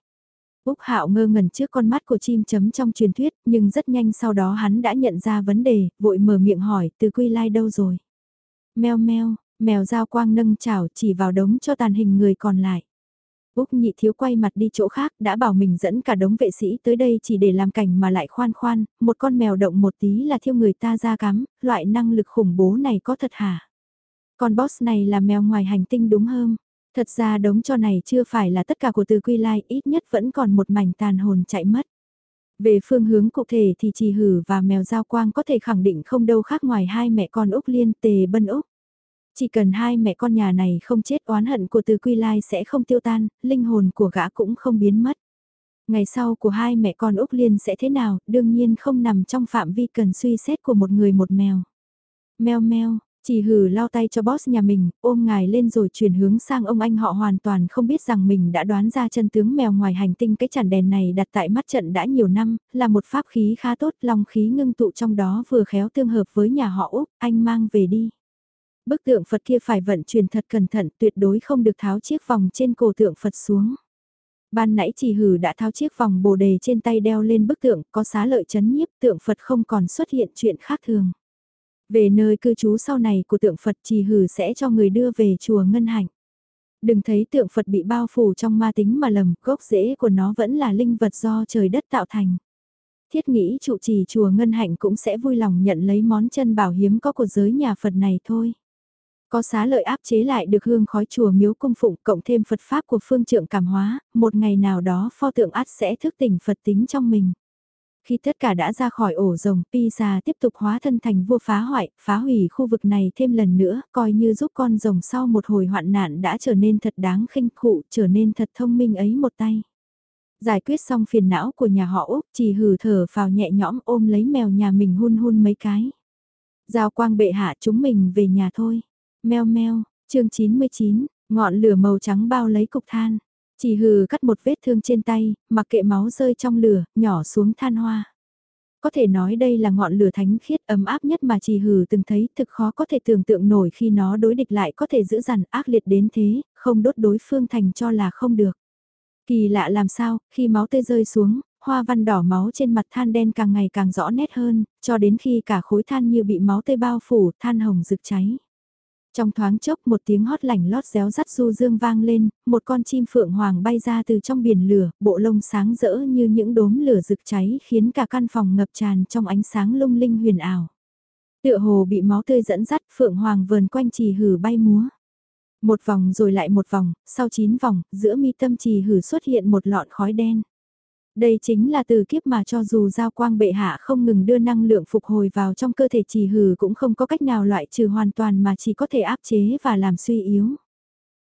Úc Hạo ngơ ngẩn trước con mắt của chim chấm trong truyền thuyết, nhưng rất nhanh sau đó hắn đã nhận ra vấn đề, vội mở miệng hỏi, từ quy lai đâu rồi? Mèo meo, mèo giao quang nâng chảo chỉ vào đống cho tàn hình người còn lại. Úc nhị thiếu quay mặt đi chỗ khác, đã bảo mình dẫn cả đống vệ sĩ tới đây chỉ để làm cảnh mà lại khoan khoan, một con mèo động một tí là thiêu người ta ra cắm, loại năng lực khủng bố này có thật hả? Con boss này là mèo ngoài hành tinh đúng không? Thật ra đống cho này chưa phải là tất cả của từ quy lai, ít nhất vẫn còn một mảnh tàn hồn chạy mất. Về phương hướng cụ thể thì trì hử và mèo giao quang có thể khẳng định không đâu khác ngoài hai mẹ con Úc Liên tề bân Úc. Chỉ cần hai mẹ con nhà này không chết oán hận của từ quy lai sẽ không tiêu tan, linh hồn của gã cũng không biến mất. Ngày sau của hai mẹ con Úc Liên sẽ thế nào, đương nhiên không nằm trong phạm vi cần suy xét của một người một mèo. Mèo mèo, chỉ hử lao tay cho boss nhà mình, ôm ngài lên rồi chuyển hướng sang ông anh họ hoàn toàn không biết rằng mình đã đoán ra chân tướng mèo ngoài hành tinh cái chản đèn này đặt tại mắt trận đã nhiều năm, là một pháp khí khá tốt, long khí ngưng tụ trong đó vừa khéo tương hợp với nhà họ Úc, anh mang về đi. Bức tượng Phật kia phải vận chuyển thật cẩn thận, tuyệt đối không được tháo chiếc vòng trên cổ tượng Phật xuống. Ban nãy chỉ hử đã tháo chiếc vòng bồ đề trên tay đeo lên bức tượng, có xá lợi chấn nhiếp, tượng Phật không còn xuất hiện chuyện khác thường. Về nơi cư trú sau này của tượng Phật trì hử sẽ cho người đưa về chùa Ngân Hạnh. Đừng thấy tượng Phật bị bao phủ trong ma tính mà lầm, gốc rễ của nó vẫn là linh vật do trời đất tạo thành. Thiết nghĩ trụ trì chùa Ngân Hạnh cũng sẽ vui lòng nhận lấy món chân bảo hiếm có của giới nhà Phật này thôi. Có xá lợi áp chế lại được hương khói chùa miếu cung phụng cộng thêm Phật Pháp của phương trượng cảm hóa, một ngày nào đó pho tượng át sẽ thức tỉnh Phật tính trong mình. Khi tất cả đã ra khỏi ổ rồng, Pisa tiếp tục hóa thân thành vua phá hoại, phá hủy khu vực này thêm lần nữa, coi như giúp con rồng sau một hồi hoạn nạn đã trở nên thật đáng khinh khụ, trở nên thật thông minh ấy một tay. Giải quyết xong phiền não của nhà họ Úc, chỉ hừ thở vào nhẹ nhõm ôm lấy mèo nhà mình hun hun mấy cái. Giao quang bệ hạ chúng mình về nhà thôi. Mèo meo, chương 99, ngọn lửa màu trắng bao lấy cục than. Chỉ hừ cắt một vết thương trên tay, mặc kệ máu rơi trong lửa, nhỏ xuống than hoa. Có thể nói đây là ngọn lửa thánh khiết ấm áp nhất mà chỉ hừ từng thấy thực khó có thể tưởng tượng nổi khi nó đối địch lại có thể giữ dằn ác liệt đến thế, không đốt đối phương thành cho là không được. Kỳ lạ làm sao, khi máu tươi rơi xuống, hoa văn đỏ máu trên mặt than đen càng ngày càng rõ nét hơn, cho đến khi cả khối than như bị máu tươi bao phủ, than hồng rực cháy. Trong thoáng chốc một tiếng hót lảnh lót réo rắt du dương vang lên, một con chim phượng hoàng bay ra từ trong biển lửa, bộ lông sáng rỡ như những đốm lửa rực cháy khiến cả căn phòng ngập tràn trong ánh sáng lung linh huyền ảo. Tựa hồ bị máu tươi dẫn dắt phượng hoàng vờn quanh trì hử bay múa. Một vòng rồi lại một vòng, sau chín vòng, giữa mi tâm trì hử xuất hiện một lọn khói đen. Đây chính là từ kiếp mà cho dù giao quang bệ hạ không ngừng đưa năng lượng phục hồi vào trong cơ thể trì hử cũng không có cách nào loại trừ hoàn toàn mà chỉ có thể áp chế và làm suy yếu.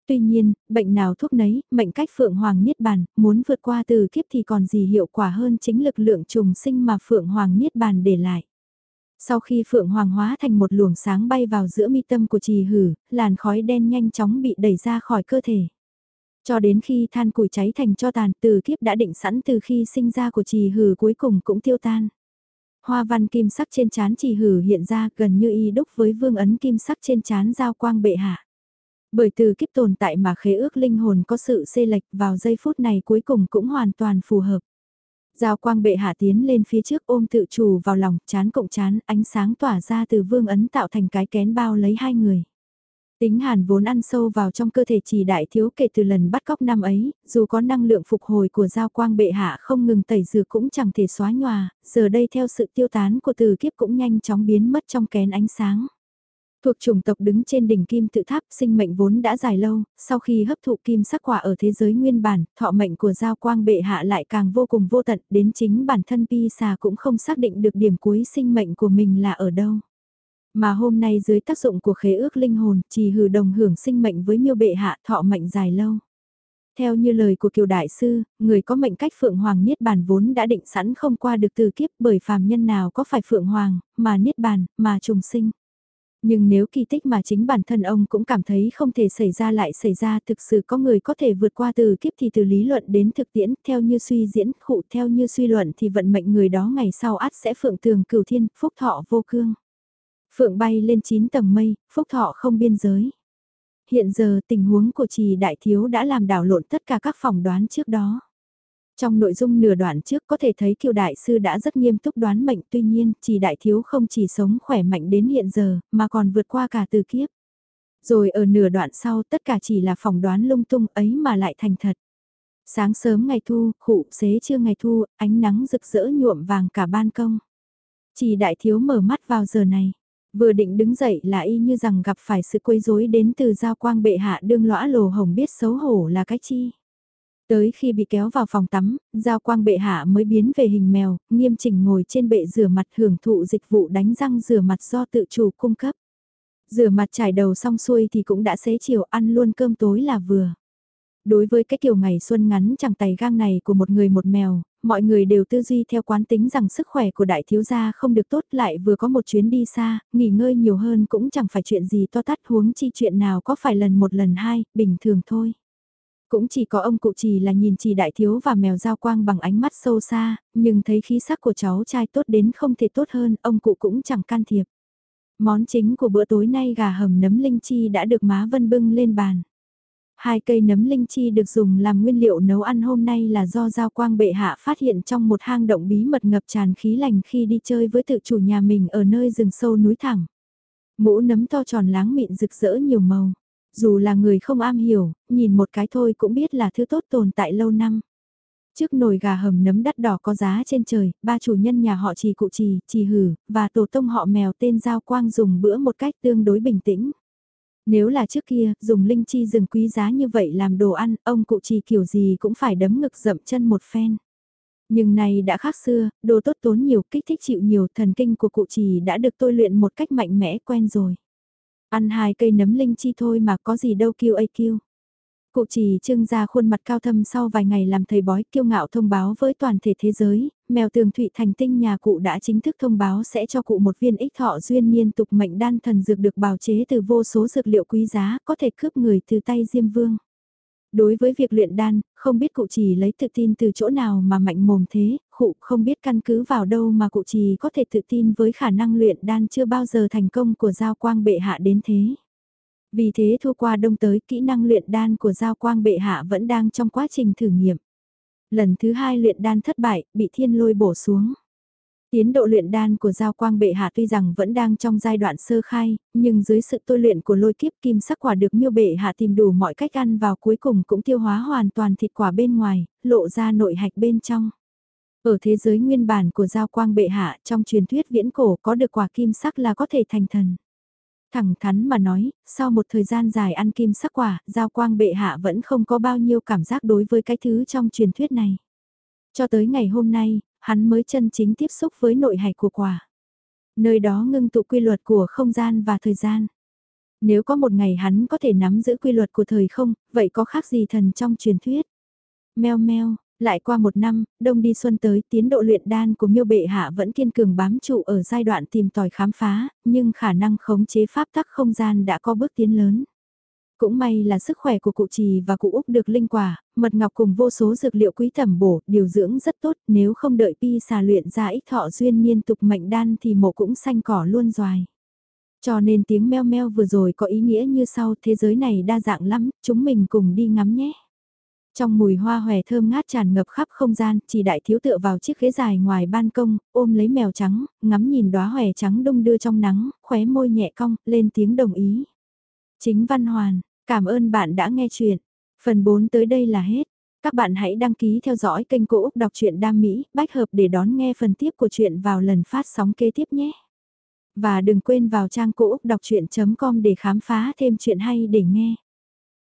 Tuy nhiên, bệnh nào thuốc nấy, mệnh cách Phượng Hoàng Niết Bàn, muốn vượt qua từ kiếp thì còn gì hiệu quả hơn chính lực lượng trùng sinh mà Phượng Hoàng Niết Bàn để lại. Sau khi Phượng Hoàng hóa thành một luồng sáng bay vào giữa mi tâm của trì hử, làn khói đen nhanh chóng bị đẩy ra khỏi cơ thể. Cho đến khi than củi cháy thành cho tàn từ kiếp đã định sẵn từ khi sinh ra của trì hử cuối cùng cũng tiêu tan. Hoa văn kim sắc trên chán trì hử hiện ra gần như y đúc với vương ấn kim sắc trên chán giao quang bệ hạ. Bởi từ kiếp tồn tại mà khế ước linh hồn có sự xê lệch vào giây phút này cuối cùng cũng hoàn toàn phù hợp. Giao quang bệ hạ tiến lên phía trước ôm tự chủ vào lòng, chán cộng chán, ánh sáng tỏa ra từ vương ấn tạo thành cái kén bao lấy hai người. Tính hàn vốn ăn sâu vào trong cơ thể chỉ đại thiếu kể từ lần bắt cóc năm ấy, dù có năng lượng phục hồi của giao quang bệ hạ không ngừng tẩy rửa cũng chẳng thể xóa nhòa, giờ đây theo sự tiêu tán của từ kiếp cũng nhanh chóng biến mất trong kén ánh sáng. Thuộc chủng tộc đứng trên đỉnh kim tự tháp sinh mệnh vốn đã dài lâu, sau khi hấp thụ kim sắc quả ở thế giới nguyên bản, thọ mệnh của giao quang bệ hạ lại càng vô cùng vô tận, đến chính bản thân Pi xà cũng không xác định được điểm cuối sinh mệnh của mình là ở đâu. Mà hôm nay dưới tác dụng của khế ước linh hồn, chỉ hừ đồng hưởng sinh mệnh với miêu bệ hạ thọ mệnh dài lâu. Theo như lời của kiều đại sư, người có mệnh cách Phượng Hoàng Niết Bàn vốn đã định sẵn không qua được từ kiếp bởi phàm nhân nào có phải Phượng Hoàng, mà Niết Bàn, mà trùng sinh. Nhưng nếu kỳ tích mà chính bản thân ông cũng cảm thấy không thể xảy ra lại xảy ra thực sự có người có thể vượt qua từ kiếp thì từ lý luận đến thực tiễn theo như suy diễn khụ theo như suy luận thì vận mệnh người đó ngày sau át sẽ phượng tường cửu thiên phúc thọ vô cương. Phượng bay lên 9 tầng mây, phúc thọ không biên giới. Hiện giờ tình huống của trì đại thiếu đã làm đảo lộn tất cả các phỏng đoán trước đó. Trong nội dung nửa đoạn trước có thể thấy kiều đại sư đã rất nghiêm túc đoán mệnh tuy nhiên trì đại thiếu không chỉ sống khỏe mạnh đến hiện giờ mà còn vượt qua cả từ kiếp. Rồi ở nửa đoạn sau tất cả chỉ là phỏng đoán lung tung ấy mà lại thành thật. Sáng sớm ngày thu, khụ xế trưa ngày thu, ánh nắng rực rỡ nhuộm vàng cả ban công. Chỉ đại thiếu mở mắt vào giờ này. Vừa định đứng dậy là y như rằng gặp phải sự quấy rối đến từ giao quang bệ hạ đương lõa lồ hồng biết xấu hổ là cái chi. Tới khi bị kéo vào phòng tắm, giao quang bệ hạ mới biến về hình mèo, nghiêm chỉnh ngồi trên bệ rửa mặt hưởng thụ dịch vụ đánh răng rửa mặt do tự chủ cung cấp. Rửa mặt trải đầu xong xuôi thì cũng đã xế chiều ăn luôn cơm tối là vừa. Đối với cái kiểu ngày xuân ngắn chẳng tay gang này của một người một mèo, mọi người đều tư duy theo quán tính rằng sức khỏe của đại thiếu gia không được tốt lại vừa có một chuyến đi xa, nghỉ ngơi nhiều hơn cũng chẳng phải chuyện gì to tát huống chi chuyện nào có phải lần một lần hai, bình thường thôi. Cũng chỉ có ông cụ trì là nhìn trì đại thiếu và mèo giao quang bằng ánh mắt sâu xa, nhưng thấy khí sắc của cháu trai tốt đến không thể tốt hơn, ông cụ cũng chẳng can thiệp. Món chính của bữa tối nay gà hầm nấm linh chi đã được má vân bưng lên bàn. Hai cây nấm linh chi được dùng làm nguyên liệu nấu ăn hôm nay là do Giao Quang bệ hạ phát hiện trong một hang động bí mật ngập tràn khí lành khi đi chơi với tự chủ nhà mình ở nơi rừng sâu núi thẳng. Mũ nấm to tròn láng mịn rực rỡ nhiều màu. Dù là người không am hiểu, nhìn một cái thôi cũng biết là thứ tốt tồn tại lâu năm. Trước nồi gà hầm nấm đắt đỏ có giá trên trời, ba chủ nhân nhà họ trì cụ trì, trì hử, và tổ tông họ mèo tên Giao Quang dùng bữa một cách tương đối bình tĩnh. Nếu là trước kia, dùng linh chi rừng quý giá như vậy làm đồ ăn, ông cụ trì kiểu gì cũng phải đấm ngực dậm chân một phen. Nhưng này đã khác xưa, đồ tốt tốn nhiều, kích thích chịu nhiều, thần kinh của cụ trì đã được tôi luyện một cách mạnh mẽ quen rồi. Ăn hai cây nấm linh chi thôi mà có gì đâu kêu ai kêu. Cụ trì trưng ra khuôn mặt cao thâm sau vài ngày làm thầy bói kiêu ngạo thông báo với toàn thể thế giới, mèo tường thụy thành tinh nhà cụ đã chính thức thông báo sẽ cho cụ một viên ích thọ duyên niên tục mệnh đan thần dược được bào chế từ vô số dược liệu quý giá có thể cướp người từ tay Diêm Vương. Đối với việc luyện đan, không biết cụ trì lấy tự tin từ chỗ nào mà mạnh mồm thế, cụ không biết căn cứ vào đâu mà cụ trì có thể tự tin với khả năng luyện đan chưa bao giờ thành công của Giao Quang Bệ Hạ đến thế. Vì thế thu qua đông tới kỹ năng luyện đan của Giao Quang Bệ Hạ vẫn đang trong quá trình thử nghiệm. Lần thứ hai luyện đan thất bại, bị thiên lôi bổ xuống. Tiến độ luyện đan của Giao Quang Bệ Hạ tuy rằng vẫn đang trong giai đoạn sơ khai, nhưng dưới sự tôi luyện của lôi kiếp kim sắc quả được miêu bệ hạ tìm đủ mọi cách ăn vào cuối cùng cũng tiêu hóa hoàn toàn thịt quả bên ngoài, lộ ra nội hạch bên trong. Ở thế giới nguyên bản của Giao Quang Bệ Hạ trong truyền thuyết viễn cổ có được quả kim sắc là có thể thành thần. Thẳng thắn mà nói, sau một thời gian dài ăn kim sắc quả, Giao Quang Bệ Hạ vẫn không có bao nhiêu cảm giác đối với cái thứ trong truyền thuyết này. Cho tới ngày hôm nay, hắn mới chân chính tiếp xúc với nội hạch của quả. Nơi đó ngưng tụ quy luật của không gian và thời gian. Nếu có một ngày hắn có thể nắm giữ quy luật của thời không, vậy có khác gì thần trong truyền thuyết? Mèo meo, lại qua một năm, đông đi xuân tới, tiến độ luyện đan của miêu bệ hạ vẫn kiên cường bám trụ ở giai đoạn tìm tòi khám phá, nhưng khả năng khống chế pháp tắc không gian đã có bước tiến lớn. Cũng may là sức khỏe của cụ trì và cụ Úc được linh quả, mật ngọc cùng vô số dược liệu quý thẩm bổ, điều dưỡng rất tốt, nếu không đợi pi xà luyện ra ích thọ duyên niên tục mệnh đan thì mộ cũng xanh cỏ luôn doài. Cho nên tiếng meo meo vừa rồi có ý nghĩa như sau thế giới này đa dạng lắm, chúng mình cùng đi ngắm nhé. Trong mùi hoa hòe thơm ngát tràn ngập khắp không gian, chỉ đại thiếu tựa vào chiếc ghế dài ngoài ban công, ôm lấy mèo trắng, ngắm nhìn đóa hòe trắng đông đưa trong nắng, khóe môi nhẹ cong, lên tiếng đồng ý. Chính Văn Hoàn, cảm ơn bạn đã nghe chuyện. Phần 4 tới đây là hết. Các bạn hãy đăng ký theo dõi kênh Cô Úc Đọc truyện Đam Mỹ, bách hợp để đón nghe phần tiếp của chuyện vào lần phát sóng kế tiếp nhé. Và đừng quên vào trang Cô Úc Đọc Chuyện.com để khám phá thêm chuyện hay để nghe.